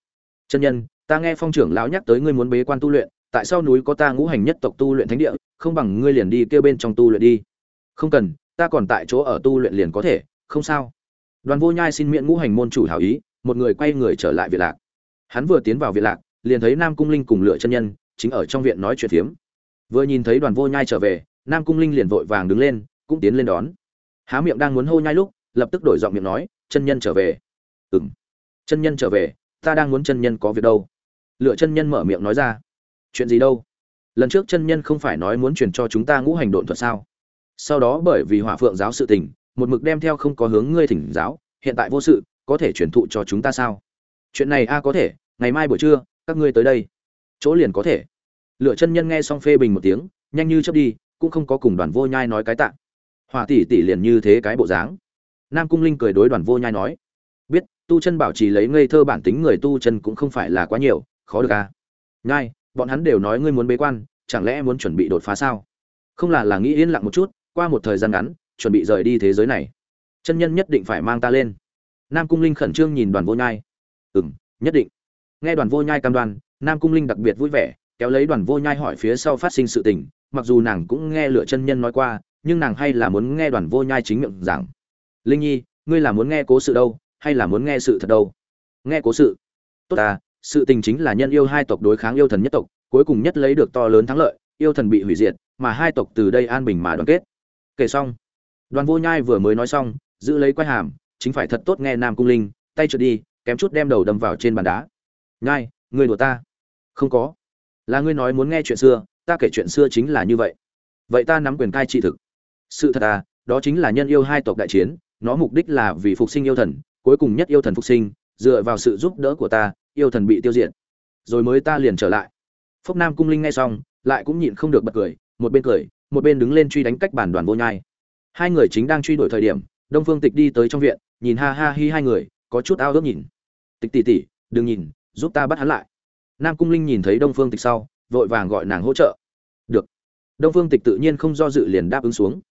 Chân nhân, ta nghe phong trưởng lão nhắc tới ngươi muốn bế quan tu luyện, tại sao núi có ta ngũ hành nhất tộc tu luyện thánh địa, không bằng ngươi liền đi kêu bên trong tu luyện đi. Không cần, ta còn tại chỗ ở tu luyện liền có thể không sao. Đoàn vô nhai xin miễn ngũ hành môn chủ hảo ý, một người quay người trở lại viện lạc. Hắn vừa tiến vào viện lạc, liền thấy nam cung linh cùng lựa chân nhân, chính ở trong viện nói chuyện phiếm. Vừa nhìn thấy đoàn vô nhai trở về, nam cung linh liền vội vàng đứng lên, cũng tiến lên đón. Há miệng đang muốn hô nhai lúc, lập tức đổi giọng miệng nói, chân nhân trở về. Ừng chân nhân trở về, ta đang muốn chân nhân có việc đâu. Lựa chân nhân mở miệng nói ra. Chuyện gì đâu? Lần trước chân nhân không phải nói muốn truyền cho chúng ta ngũ hành độn thuật sao? Sau đó bởi vì hỏa phượng giáo sự tình một mực đem theo không có hướng ngươi thỉnh giáo, hiện tại vô sự, có thể truyền thụ cho chúng ta sao? Chuyện này a có thể, ngày mai buổi trưa, các ngươi tới đây. Chỗ liền có thể. Lựa chân nhân nghe xong phê bình một tiếng, nhanh như chấp đi, cũng không có cùng đoàn vô nhai nói cái tạ. Hỏa tỷ tỷ liền như thế cái bộ dáng. Nam cung linh cười đối đoàn vô nhai nói, biết, tu chân bảo trì lấy ngây thơ bản tính người tu chân cũng không phải là quá nhiều, khó được à? Nhai, bọn hắn đều nói ngươi muốn bế quan, chẳng lẽ muốn chuẩn bị đột phá sao? Không là là nghĩ yên lặng một chút, qua một thời gian ngắn chuẩn bị rời đi thế giới này. Chân nhân nhất định phải mang ta lên. Nam cung linh khẩn trương nhìn đoàn vô nhai. Ừ m nhất định. Nghe đoàn vô nhai cam đoan, nam cung linh đặc biệt vui vẻ, kéo lấy đoàn vô nhai hỏi phía sau phát sinh sự tình, mặc dù nàng cũng nghe lựa chân nhân nói qua, nhưng nàng hay là muốn nghe đoàn vô nhai chính miệng giảng. Linh nhi, ngươi là muốn nghe cố sự đâu, hay là muốn nghe sự thật đâu? Nghe cố sự. Tốt ta, sự tình chính là nhân yêu hai tộc đối kháng yêu thần nhất tộc, cuối cùng nhất lấy được to lớn thắng lợi, yêu thần bị hủy diệt, mà hai tộc từ đây an bình mà đoàn kết. Kể xong đoàn vô nhai vừa mới nói xong, giữ lấy quai hàm, chính phải thật tốt nghe nam cung linh, tay trượt đi, kém chút đem đầu đâm vào trên bàn đá. Nhai, người đùa ta. Không có. Là ngươi nói muốn nghe chuyện xưa, ta kể chuyện xưa chính là như vậy. Vậy ta nắm quyền cai trị thực. Sự thật à đó chính là nhân yêu hai tộc đại chiến, nó mục đích là vì phục sinh yêu thần, cuối cùng nhất yêu thần phục sinh, dựa vào sự giúp đỡ của ta, yêu thần bị tiêu diệt. Rồi mới ta liền trở lại. Phúc nam cung linh nghe xong, lại cũng nhịn không được bật cười, một bên cười, một bên đứng lên truy đánh cách bản đoàn vô nhai hai người chính đang truy đuổi thời điểm, đông phương tịch đi tới trong viện, nhìn ha ha hi hai người, có chút ao ước nhìn. Tịch tỉ tỉ đừng nhìn, giúp ta bắt hắn lại. Nam cung linh nhìn thấy đông phương tịch sau, vội vàng gọi nàng hỗ trợ. Được. Đông phương tịch tự nhiên không do dự liền đáp ứng xuống.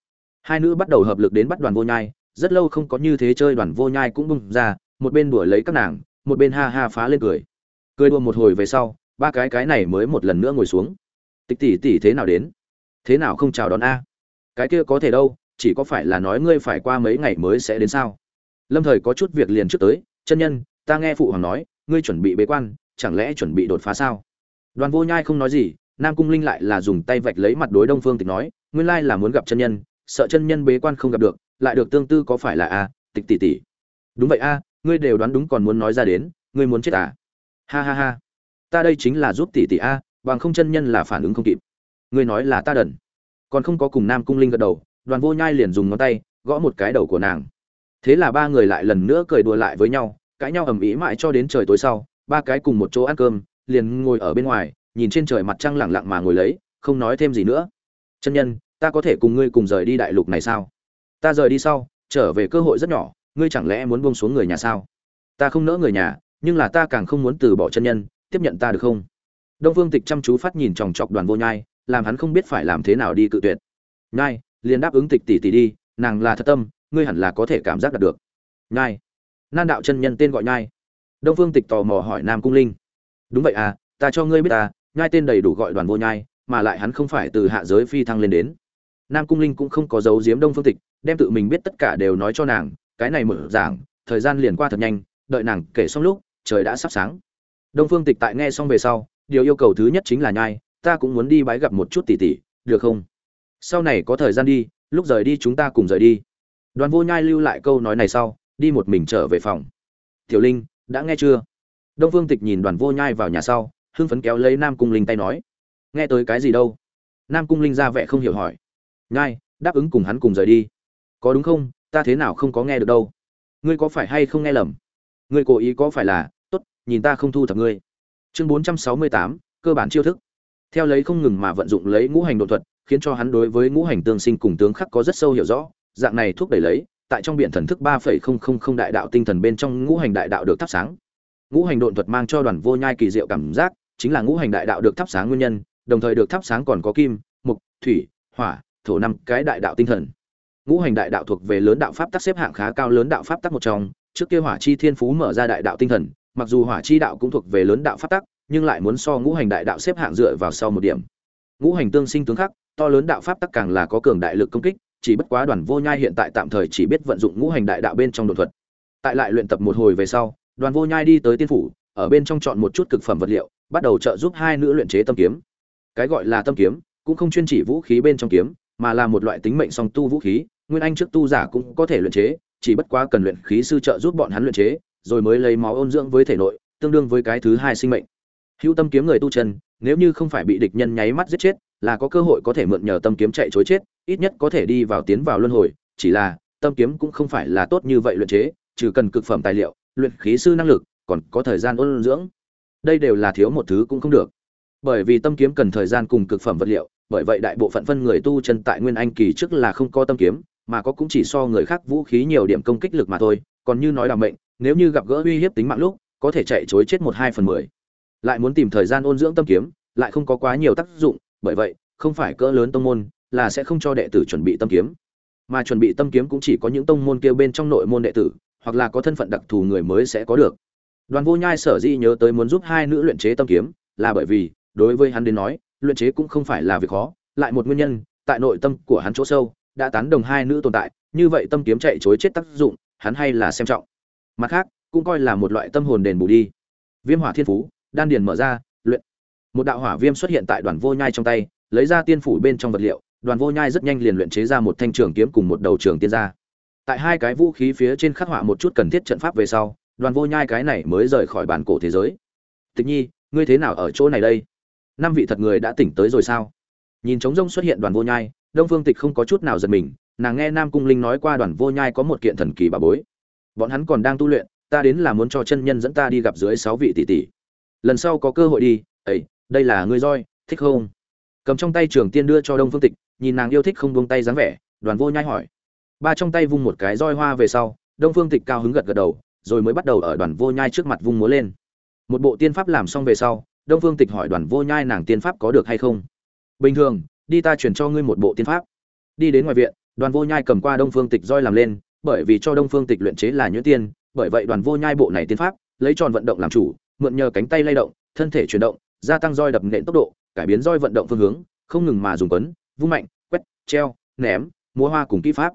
Hai nữ bắt đầu hợp lực đến bắt đoàn vô nhai, rất lâu không có như thế chơi đoàn vô nhai cũng bung ra, một bên đuổi lấy các nàng, một bên ha ha phá lên cười. Cười đùa một hồi về sau, ba cái cái này mới một lần nữa ngồi xuống. Tịch tỷ tỷ thế nào đến? Thế nào không chào đón a? Cái kia có thể đâu chỉ có phải là nói ngươi phải qua mấy ngày mới sẽ đến sao? Lâm thời có chút việc liền trước tới, chân nhân, ta nghe phụ hoàng nói, ngươi chuẩn bị bế quan, chẳng lẽ chuẩn bị đột phá sao? Đoàn vô nhai không nói gì, nam cung linh lại là dùng tay vạch lấy mặt đối đông phương tịch nói, nguyên lai là muốn gặp chân nhân, sợ chân nhân bế quan không gặp được, lại được tương tư có phải là a, tịch tỷ tỷ? Đúng vậy a, ngươi đều đoán đúng còn muốn nói ra đến, ngươi muốn chết à? Ha ha ha, ta đây chính là giúp tỷ tỷ a, bằng không chân nhân là phản ứng không kịp. Ngươi nói là ta đần. Còn không có cùng nam cung linh gật đầu đoàn vô nhai liền dùng ngón tay gõ một cái đầu của nàng. Thế là ba người lại lần nữa cười đùa lại với nhau, cãi nhau ầm ĩ mãi cho đến trời tối sau, ba cái cùng một chỗ ăn cơm, liền ngồi ở bên ngoài, nhìn trên trời mặt trăng lẳng lặng mà ngồi lấy, không nói thêm gì nữa. Chân nhân, ta có thể cùng ngươi cùng rời đi đại lục này sao? Ta rời đi sau, trở về cơ hội rất nhỏ, ngươi chẳng lẽ muốn buông xuống người nhà sao? Ta không nỡ người nhà, nhưng là ta càng không muốn từ bỏ chân nhân, tiếp nhận ta được không? Đông phương tịch chăm chú phát nhìn chòng chọc đoàn vô nhai, làm hắn không biết phải làm thế nào đi cự tuyệt. Nhai liền đáp ứng tịch tỷ tỷ đi, nàng là thật tâm, ngươi hẳn là có thể cảm giác đạt được. Nhai. Nan đạo chân nhân tên gọi nhai. Đông phương tịch tò mò hỏi nam cung linh. Đúng vậy à ta cho ngươi biết ta, nhai tên đầy đủ gọi đoàn vô nhai, mà lại hắn không phải từ hạ giới phi thăng lên đến. Nam cung linh cũng không có giấu giếm đông phương tịch, đem tự mình biết tất cả đều nói cho nàng, cái này mở giảng, thời gian liền qua thật nhanh, đợi nàng kể xong lúc, trời đã sắp sáng. Đông phương tịch tại nghe xong về sau, điều yêu cầu thứ nhất chính là nhai, ta cũng muốn đi bái gặp một chút tỷ tỷ, được không? Sau này có thời gian đi, lúc rời đi chúng ta cùng rời đi. Đoàn vô nhai lưu lại câu nói này sau, đi một mình trở về phòng. Tiểu linh, đã nghe chưa? Đông phương tịch nhìn đoàn vô nhai vào nhà sau, hưng phấn kéo lấy nam cung linh tay nói. Nghe tới cái gì đâu? Nam cung linh ra vẻ không hiểu hỏi. Nhai, đáp ứng cùng hắn cùng rời đi. Có đúng không? Ta thế nào không có nghe được đâu? Ngươi có phải hay không nghe lầm? Ngươi cố ý có phải là, tốt, nhìn ta không thu thập ngươi. Chương bốn trăm sáu mươi tám, cơ bản chiêu thức. Theo lấy không ngừng mà vận dụng lấy ngũ hành đột thuật khiến cho hắn đối với ngũ hành tương sinh cùng tướng khắc có rất sâu hiểu rõ, dạng này thúc đẩy lấy, tại trong biển thần thức ba phẩy không không không đại đạo tinh thần bên trong ngũ hành đại đạo được thắp sáng. Ngũ hành độn thuật mang cho đoàn vô nhai kỳ diệu cảm giác, chính là ngũ hành đại đạo được thắp sáng nguyên nhân, đồng thời được thắp sáng còn có kim, mục, thủy, hỏa, thổ năm cái đại đạo tinh thần. Ngũ hành đại đạo thuộc về lớn đạo pháp tắc xếp hạng khá cao lớn đạo pháp tắc một trong, trước kia hỏa chi thiên phú mở ra đại đạo tinh thần, mặc dù hỏa chi đạo cũng thuộc về lớn đạo pháp tắc, nhưng lại muốn so ngũ hành đại đạo xếp hạng dựa vào sau một điểm. Ngũ hành tương sinh tướng khắc to lớn đạo pháp tắc càng là có cường đại lực công kích, chỉ bất quá đoàn vô nhai hiện tại tạm thời chỉ biết vận dụng ngũ hành đại đạo bên trong đột thuật. Tại lại luyện tập một hồi về sau, đoàn vô nhai đi tới tiên phủ, ở bên trong chọn một chút cực phẩm vật liệu, bắt đầu trợ giúp hai nữ luyện chế tâm kiếm. Cái gọi là tâm kiếm, cũng không chuyên chỉ vũ khí bên trong kiếm, mà là một loại tính mệnh song tu vũ khí, nguyên anh trước tu giả cũng có thể luyện chế, chỉ bất quá cần luyện khí sư trợ giúp bọn hắn luyện chế, rồi mới lấy máu ôn dưỡng với thể nội, tương đương với cái thứ hai sinh mệnh. Hữu tâm kiếm người tu chân, nếu như không phải bị địch nhân nháy mắt giết chết là có cơ hội có thể mượn nhờ tâm kiếm chạy chối chết, ít nhất có thể đi vào tiến vào luân hồi, chỉ là tâm kiếm cũng không phải là tốt như vậy luyện chế, trừ cần cực phẩm tài liệu, luyện khí sư năng lực, còn có thời gian ôn dưỡng. Đây đều là thiếu một thứ cũng không được. Bởi vì tâm kiếm cần thời gian cùng cực phẩm vật liệu, bởi vậy đại bộ phận phân người tu chân tại nguyên anh kỳ trước là không có tâm kiếm, mà có cũng chỉ so người khác vũ khí nhiều điểm công kích lực mà thôi. Còn như nói là mệnh, nếu như gặp gỡ uy hiếp tính mạng lúc, có thể chạy chối chết một hai phần mười. Lại muốn tìm thời gian ôn dưỡng tâm kiếm, lại không có quá nhiều tác dụng bởi vậy, không phải cỡ lớn tông môn, là sẽ không cho đệ tử chuẩn bị tâm kiếm. Mà chuẩn bị tâm kiếm cũng chỉ có những tông môn kia bên trong nội môn đệ tử, hoặc là có thân phận đặc thù người mới sẽ có được. Đoàn vô nhai sở dĩ nhớ tới muốn giúp hai nữ luyện chế tâm kiếm, là bởi vì, đối với hắn đến nói, luyện chế cũng không phải là việc khó, lại một nguyên nhân, tại nội tâm của hắn chỗ sâu, đã tán đồng hai nữ tồn tại, như vậy tâm kiếm chạy chối chết tác dụng, hắn hay là xem trọng. Mặt khác, cũng coi là một loại tâm hồn đền bù đi. Viêm hỏa thiên phú, đan điền mở ra một đạo hỏa viêm xuất hiện tại đoàn vô nhai trong tay, lấy ra tiên phủ bên trong vật liệu, đoàn vô nhai rất nhanh liền luyện chế ra một thanh trường kiếm cùng một đầu trường tiên ra. Tại hai cái vũ khí phía trên khắc họa một chút cần thiết trận pháp về sau, đoàn vô nhai cái này mới rời khỏi bản cổ thế giới. Tịch nhi, ngươi thế nào ở chỗ này đây? Năm vị thật người đã tỉnh tới rồi sao? Nhìn trống rông xuất hiện đoàn vô nhai, đông phương tịch không có chút nào giật mình, nàng nghe nam cung linh nói qua đoàn vô nhai có một kiện thần kỳ bà bối. Bọn hắn còn đang tu luyện, ta đến là muốn cho chân nhân dẫn ta đi gặp dưới sáu vị tỷ tỷ. Lần sau có cơ hội đi, ấy đây là ngươi roi, thích không? Cầm trong tay trường tiên đưa cho đông phương tịch, nhìn nàng yêu thích không buông tay dáng vẻ, đoàn vô nhai hỏi. Ba trong tay vung một cái roi hoa về sau, đông phương tịch cao hứng gật gật đầu, rồi mới bắt đầu ở đoàn vô nhai trước mặt vung múa lên. Một bộ tiên pháp làm xong về sau, đông phương tịch hỏi đoàn vô nhai nàng tiên pháp có được hay không? Bình thường, đi ta chuyển cho ngươi một bộ tiên pháp. Đi đến ngoài viện, đoàn vô nhai cầm qua đông phương tịch roi làm lên, bởi vì cho đông phương tịch luyện chế là nhuyễn tiên, bởi vậy đoàn vô nhai bộ này tiên pháp, lấy tròn vận động làm chủ, mượn nhờ cánh tay lay động, thân thể chuyển động gia tăng roi đập nện tốc độ, cải biến roi vận động phương hướng, không ngừng mà dùng quấn, vung mạnh, quét, treo, ném, múa hoa cùng kỹ pháp.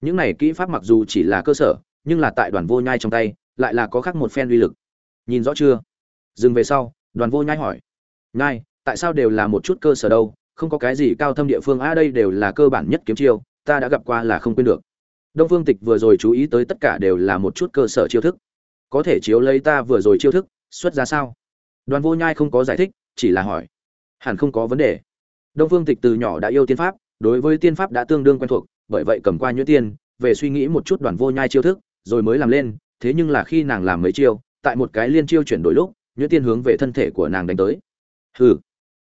Những này kỹ pháp mặc dù chỉ là cơ sở, nhưng là tại đoàn vô nhai trong tay, lại là có khác một phen uy lực. Nhìn rõ chưa? Dừng về sau, đoàn vô nhai hỏi. Nhai, tại sao đều là một chút cơ sở đâu? Không có cái gì cao thâm địa phương, a, đây đều là cơ bản nhất kiếm chiêu, ta đã gặp qua là không quên được. Đông phương tịch vừa rồi chú ý tới tất cả đều là một chút cơ sở chiêu thức. Có thể chiếu lấy ta vừa rồi chiêu thức, xuất ra sao? Đoàn vô nhai không có giải thích, chỉ là hỏi. Hẳn không có vấn đề. Đông phương tịch từ nhỏ đã yêu tiên pháp, đối với tiên pháp đã tương đương quen thuộc, bởi vậy cầm qua nhuyễn tiên, về suy nghĩ một chút đoàn vô nhai chiêu thức, rồi mới làm lên, thế nhưng là khi nàng làm mấy chiêu, tại một cái liên chiêu chuyển đổi lúc, nhuyễn tiên hướng về thân thể của nàng đánh tới. Hừ.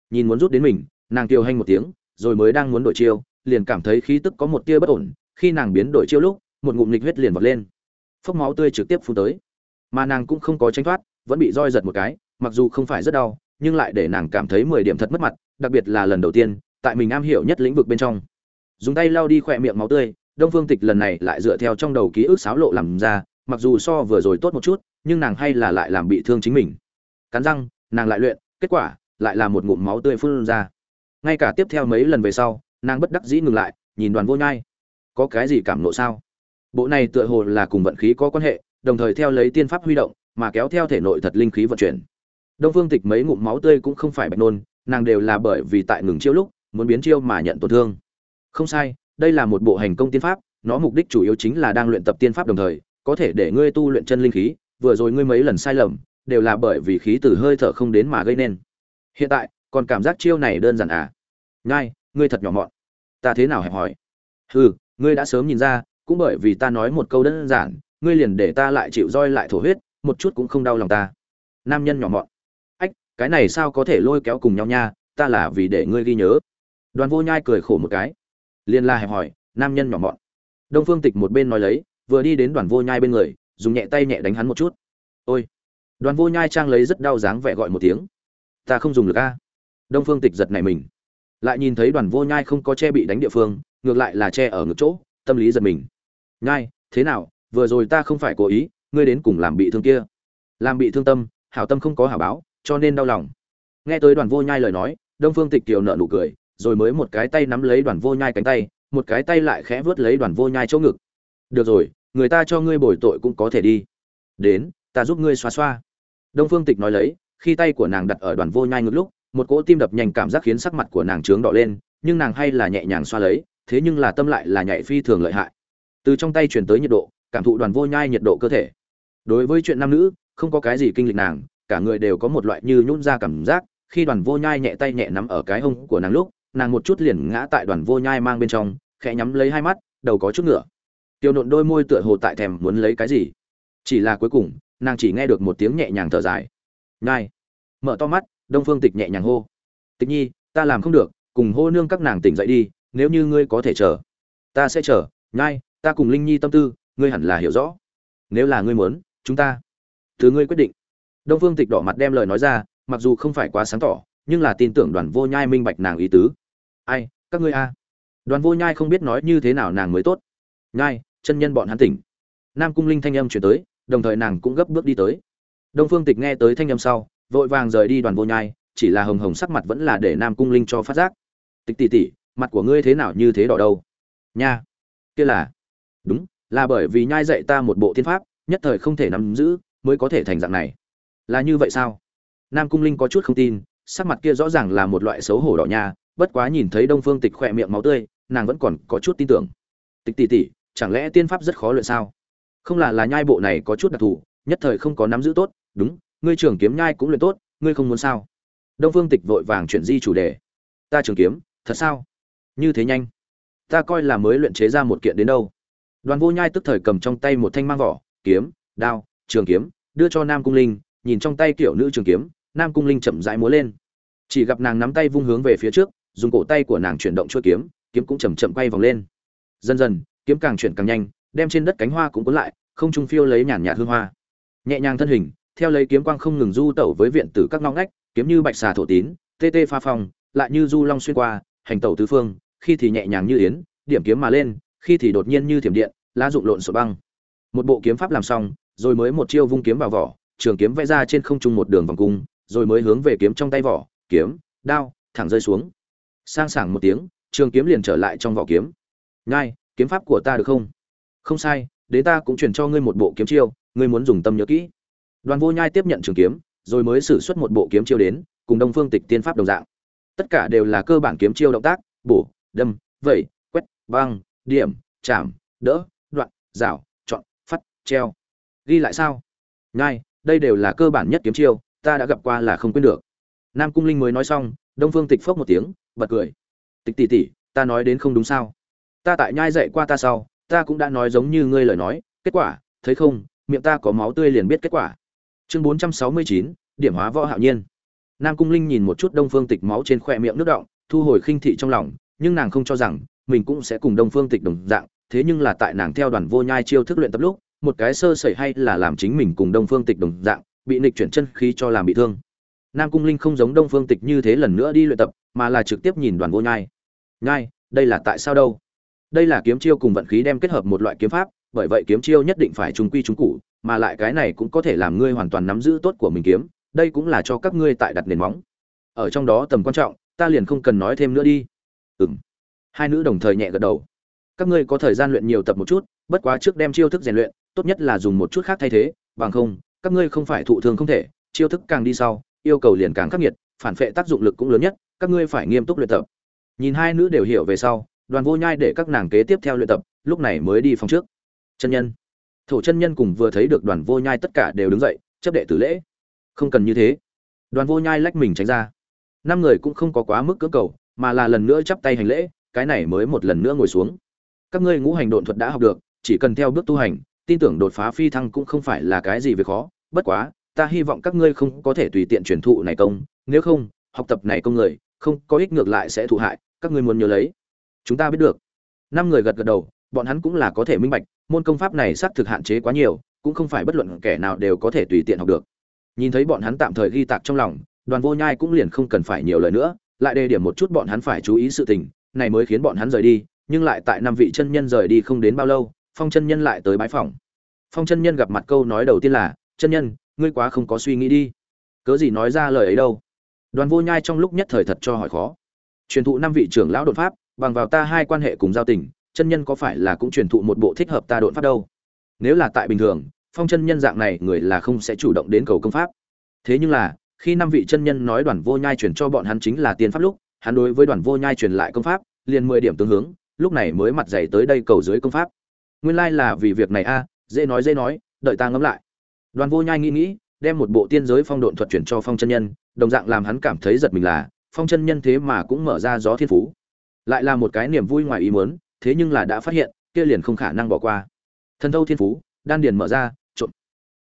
Nhìn muốn rút đến mình, nàng tiêu hanh một tiếng, rồi mới đang muốn đổi chiêu, liền cảm thấy khí tức có một tia bất ổn, khi nàng biến đổi chiêu lúc, một ngụm nghịch huyết liền vọt lên. Phốc máu tươi trực tiếp phun tới. Mà nàng cũng không có tránh thoát, vẫn bị roi giật một cái mặc dù không phải rất đau, nhưng lại để nàng cảm thấy mười điểm thật mất mặt, đặc biệt là lần đầu tiên, tại mình am hiểu nhất lĩnh vực bên trong. Dùng tay lau đi khỏe miệng máu tươi, đông phương tịch lần này lại dựa theo trong đầu ký ức xáo lộ làm ra, mặc dù so vừa rồi tốt một chút, nhưng nàng hay là lại làm bị thương chính mình. Cắn răng, nàng lại luyện, kết quả, lại là một ngụm máu tươi phun ra. Ngay cả tiếp theo mấy lần về sau, nàng bất đắc dĩ ngừng lại, nhìn đoàn vô nhai. Có cái gì cảm nộ sao? Bộ này tựa hồ là cùng vận khí có quan hệ, đồng thời theo lấy tiên pháp huy động, mà kéo theo thể nội thật linh khí vận chuyển đông phương tịch mấy ngụm máu tươi cũng không phải bạch nôn, nàng đều là bởi vì tại ngừng chiêu lúc, muốn biến chiêu mà nhận tổn thương. Không sai, đây là một bộ hành công tiên pháp, nó mục đích chủ yếu chính là đang luyện tập tiên pháp đồng thời, có thể để ngươi tu luyện chân linh khí, vừa rồi ngươi mấy lần sai lầm, đều là bởi vì khí từ hơi thở không đến mà gây nên. Hiện tại, còn cảm giác chiêu này đơn giản à? Ngay ngươi thật nhỏ mọn. Ta thế nào hẹp hỏi? Hừ, ngươi đã sớm nhìn ra, cũng bởi vì ta nói một câu đơn giản, ngươi liền để ta lại chịu roi lại thổ huyết, một chút cũng không đau lòng ta. Nam nhân nhỏ mọn cái này sao có thể lôi kéo cùng nhau nha, ta là vì để ngươi ghi nhớ. Đoàn vô nhai cười khổ một cái. Liền la hẹp hỏi, nam nhân nhỏ mọn. Đông phương tịch một bên nói lấy, vừa đi đến đoàn vô nhai bên người, dùng nhẹ tay nhẹ đánh hắn một chút. Ôi! Đoàn vô nhai trang lấy rất đau dáng vẻ gọi một tiếng. Ta không dùng được a. Đông phương tịch giật này mình. Lại nhìn thấy đoàn vô nhai không có che bị đánh địa phương, ngược lại là che ở ngực chỗ, tâm lý giật mình. Nhai, thế nào? Vừa rồi ta không phải cố ý, ngươi đến cùng làm bị thương kia. Làm bị thương tâm, hảo tâm không có hảo báo cho nên đau lòng. Nghe tới đoàn vô nhai lời nói, đông phương tịch kiều nợ nụ cười, rồi mới một cái tay nắm lấy đoàn vô nhai cánh tay, một cái tay lại khẽ vớt lấy đoàn vô nhai chỗ ngực. Được rồi, người ta cho ngươi bồi tội cũng có thể đi. Đến, ta giúp ngươi xoa xoa. Đông phương tịch nói lấy, khi tay của nàng đặt ở đoàn vô nhai ngực lúc, một cỗ tim đập nhanh cảm giác khiến sắc mặt của nàng trướng đỏ lên, nhưng nàng hay là nhẹ nhàng xoa lấy, thế nhưng là tâm lại là nhạy phi thường lợi hại. Từ trong tay chuyển tới nhiệt độ, cảm thụ đoàn vô nhai nhiệt độ cơ thể. Đối với chuyện nam nữ, không có cái gì kinh lịch nàng cả người đều có một loại như nhún ra cảm giác, khi đoàn vô nhai nhẹ tay nhẹ nắm ở cái hông của nàng lúc, nàng một chút liền ngã tại đoàn vô nhai mang bên trong, khẽ nhắm lấy hai mắt, đầu có chút ngựa. Tiêu nộn đôi môi tựa hồ tại thèm muốn lấy cái gì. Chỉ là cuối cùng, nàng chỉ nghe được một tiếng nhẹ nhàng thở dài. Nhai. Mở to mắt, đông phương tịch nhẹ nhàng hô. Tịch nhi, ta làm không được, cùng hô nương các nàng tỉnh dậy đi, nếu như ngươi có thể chờ. Ta sẽ chờ, nhai, ta cùng linh nhi tâm tư, ngươi hẳn là hiểu rõ. Nếu là ngươi muốn, chúng ta, thứ ngươi quyết định đông phương tịch đỏ mặt đem lời nói ra mặc dù không phải quá sáng tỏ nhưng là tin tưởng đoàn vô nhai minh bạch nàng ý tứ. Ai các ngươi a? Đoàn vô nhai không biết nói như thế nào nàng mới tốt. Nhai chân nhân bọn hắn tỉnh. Nam cung linh thanh âm truyền tới đồng thời nàng cũng gấp bước đi tới. Đông phương tịch nghe tới thanh âm sau vội vàng rời đi đoàn vô nhai chỉ là hồng hồng sắc mặt vẫn là để nam cung linh cho phát giác. Tịch tỷ tỷ, mặt của ngươi thế nào như thế đỏ đâu? Nha. Kia là. Đúng là bởi vì nhai dạy ta một bộ thiên pháp nhất thời không thể nắm giữ mới có thể thành dạng này là như vậy sao? Nam cung linh có chút không tin, sắc mặt kia rõ ràng là một loại xấu hổ đỏ nha, bất quá nhìn thấy đông phương tịch khỏe miệng máu tươi, nàng vẫn còn có chút tin tưởng. Tịch tỷ tỷ, chẳng lẽ tiên pháp rất khó luyện sao? Không là là nhai bộ này có chút đặc thù, nhất thời không có nắm giữ tốt, đúng, ngươi trưởng kiếm nhai cũng luyện tốt, ngươi không muốn sao? Đông phương tịch vội vàng chuyển di chủ đề. Ta trường kiếm, thật sao? Như thế nhanh. Ta coi là mới luyện chế ra một kiện đến đâu. Đoàn vô nhai tức thời cầm trong tay một thanh mang vỏ, kiếm, đao, trường kiếm, đưa cho nam cung linh nhìn trong tay kiểu nữ trường kiếm, nam cung linh chậm rãi múa lên. Chỉ gặp nàng nắm tay vung hướng về phía trước, dùng cổ tay của nàng chuyển động chuôi kiếm kiếm cũng chậm chậm quay vòng lên. Dần dần, kiếm càng chuyển càng nhanh, đem trên đất cánh hoa cũng cuốn lại, không trung phiêu lấy nhàn nhạt hương hoa. Nhẹ nhàng thân hình, theo lấy kiếm quang không ngừng du tẩu với viện tử các ngóc ngách, kiếm như bạch xà thổ tín, tê tê pha phong, lại như du long xuyên qua, hành tẩu tứ phương, khi thì nhẹ nhàng như yến, điểm kiếm mà lên, khi thì đột nhiên như thiểm điện, lá dụng lộn sổ băng. Một bộ kiếm pháp làm xong, rồi mới một chiêu vung kiếm vào vỏ trường kiếm vẽ ra trên không trung một đường vòng cung rồi mới hướng về kiếm trong tay vỏ kiếm đao thẳng rơi xuống. Sang sảng một tiếng trường kiếm liền trở lại trong vỏ kiếm. Nhai, kiếm pháp của ta được không? Không sai đến ta cũng truyền cho ngươi một bộ kiếm chiêu ngươi muốn dùng tâm nhớ kỹ. Đoàn vô nhai tiếp nhận trường kiếm rồi mới sử xuất một bộ kiếm chiêu đến cùng đông phương tịch tiên pháp đồng dạng. Tất cả đều là cơ bản kiếm chiêu động tác bổ đâm vẩy quét băng điểm chạm đỡ đoạn rảo chọn phát treo. Ghi lại sao? Nhai đây đều là cơ bản nhất kiếm chiêu, ta đã gặp qua là không quên được. Nam cung linh mới nói xong, đông phương tịch phốc một tiếng, bật cười. Tịch tỷ tỷ, ta nói đến không đúng sao? Ta tại nhai dạy qua ta sau, ta cũng đã nói giống như ngươi lời nói, kết quả, thấy không, miệng ta có máu tươi liền biết kết quả. Chương bốn trăm sáu mươi chín, điểm hóa võ hạo nhiên. Nam cung linh nhìn một chút đông phương tịch máu trên khoe miệng nước động thu hồi khinh thị trong lòng, nhưng nàng không cho rằng mình cũng sẽ cùng đông phương tịch đồng dạng, thế nhưng là tại nàng theo đoàn vô nhai chiêu thức luyện tập lúc một cái sơ sẩy hay là làm chính mình cùng đông phương tịch đồng dạng bị nghịch chuyển chân khí cho làm bị thương. Nam cung linh không giống đông phương tịch như thế lần nữa đi luyện tập mà là trực tiếp nhìn đoàn vô nhai. Nhai đây là tại sao đâu? Đây là kiếm chiêu cùng vận khí đem kết hợp một loại kiếm pháp bởi vậy kiếm chiêu nhất định phải trùng quy trùng cũ, mà lại cái này cũng có thể làm ngươi hoàn toàn nắm giữ tốt của mình kiếm đây cũng là cho các ngươi tại đặt nền móng. Ở trong đó tầm quan trọng ta liền không cần nói thêm nữa đi. Ừm. Hai nữ đồng thời nhẹ gật đầu. Các ngươi có thời gian luyện nhiều tập một chút bất quá trước đem chiêu thức rèn luyện tốt nhất là dùng một chút khác thay thế, bằng không, các ngươi không phải thụ thường không thể, chiêu thức càng đi sau, yêu cầu liền càng khắc nghiệt, phản phệ tác dụng lực cũng lớn nhất, các ngươi phải nghiêm túc luyện tập. Nhìn hai nữ đều hiểu về sau, đoàn vô nhai để các nàng kế tiếp theo luyện tập, lúc này mới đi phòng trước. Chân nhân. Thổ chân nhân cùng vừa thấy được đoàn vô nhai tất cả đều đứng dậy, chấp đệ tử lễ. Không cần như thế. Đoàn vô nhai lách mình tránh ra. Năm người cũng không có quá mức cưỡng cầu, mà là lần nữa chắp tay hành lễ, cái này mới một lần nữa ngồi xuống. Các ngươi ngũ hành độn thuật đã học được, chỉ cần theo bước tu hành tin tưởng đột phá phi thăng cũng không phải là cái gì việc khó, bất quá, ta hy vọng các ngươi không có thể tùy tiện truyền thụ này công, nếu không, học tập này công người, không có ích ngược lại sẽ thụ hại, các ngươi muốn nhớ lấy. Chúng ta biết được. Năm người gật gật đầu, bọn hắn cũng là có thể minh bạch, môn công pháp này xác thực hạn chế quá nhiều, cũng không phải bất luận kẻ nào đều có thể tùy tiện học được. Nhìn thấy bọn hắn tạm thời ghi tạc trong lòng, đoàn vô nhai cũng liền không cần phải nhiều lời nữa, lại đề điểm một chút bọn hắn phải chú ý sự tình, này mới khiến bọn hắn rời đi, nhưng lại tại năm vị chân nhân rời đi không đến bao lâu phong chân nhân lại tới bái phòng phong chân nhân gặp mặt câu nói đầu tiên là, chân nhân, ngươi quá không có suy nghĩ đi. Cớ gì nói ra lời ấy đâu? Đoàn vô nhai trong lúc nhất thời thật cho hỏi khó. Truyền thụ năm vị trưởng lão đột pháp, bằng vào ta hai quan hệ cùng giao tình, chân nhân có phải là cũng truyền thụ một bộ thích hợp ta đột pháp đâu? Nếu là tại bình thường, phong chân nhân dạng này người là không sẽ chủ động đến cầu công pháp. Thế nhưng là, khi năm vị chân nhân nói đoàn vô nhai truyền cho bọn hắn chính là tiền pháp lúc, hắn đối với đoàn vô nhai truyền lại công pháp, liền mười điểm tương hướng, lúc này mới mặt dày tới đây cầu dưới công pháp nguyên lai là vì việc này a, dễ nói dễ nói, đợi ta ngẫm lại. Đoàn vô nhai nghĩ nghĩ, đem một bộ tiên giới phong độn thuật chuyển cho phong chân nhân, đồng dạng làm hắn cảm thấy giật mình là, phong chân nhân thế mà cũng mở ra gió thiên phú. Lại là một cái niềm vui ngoài ý muốn, thế nhưng là đã phát hiện, kia liền không khả năng bỏ qua. Thần thâu thiên phú, đan điền mở ra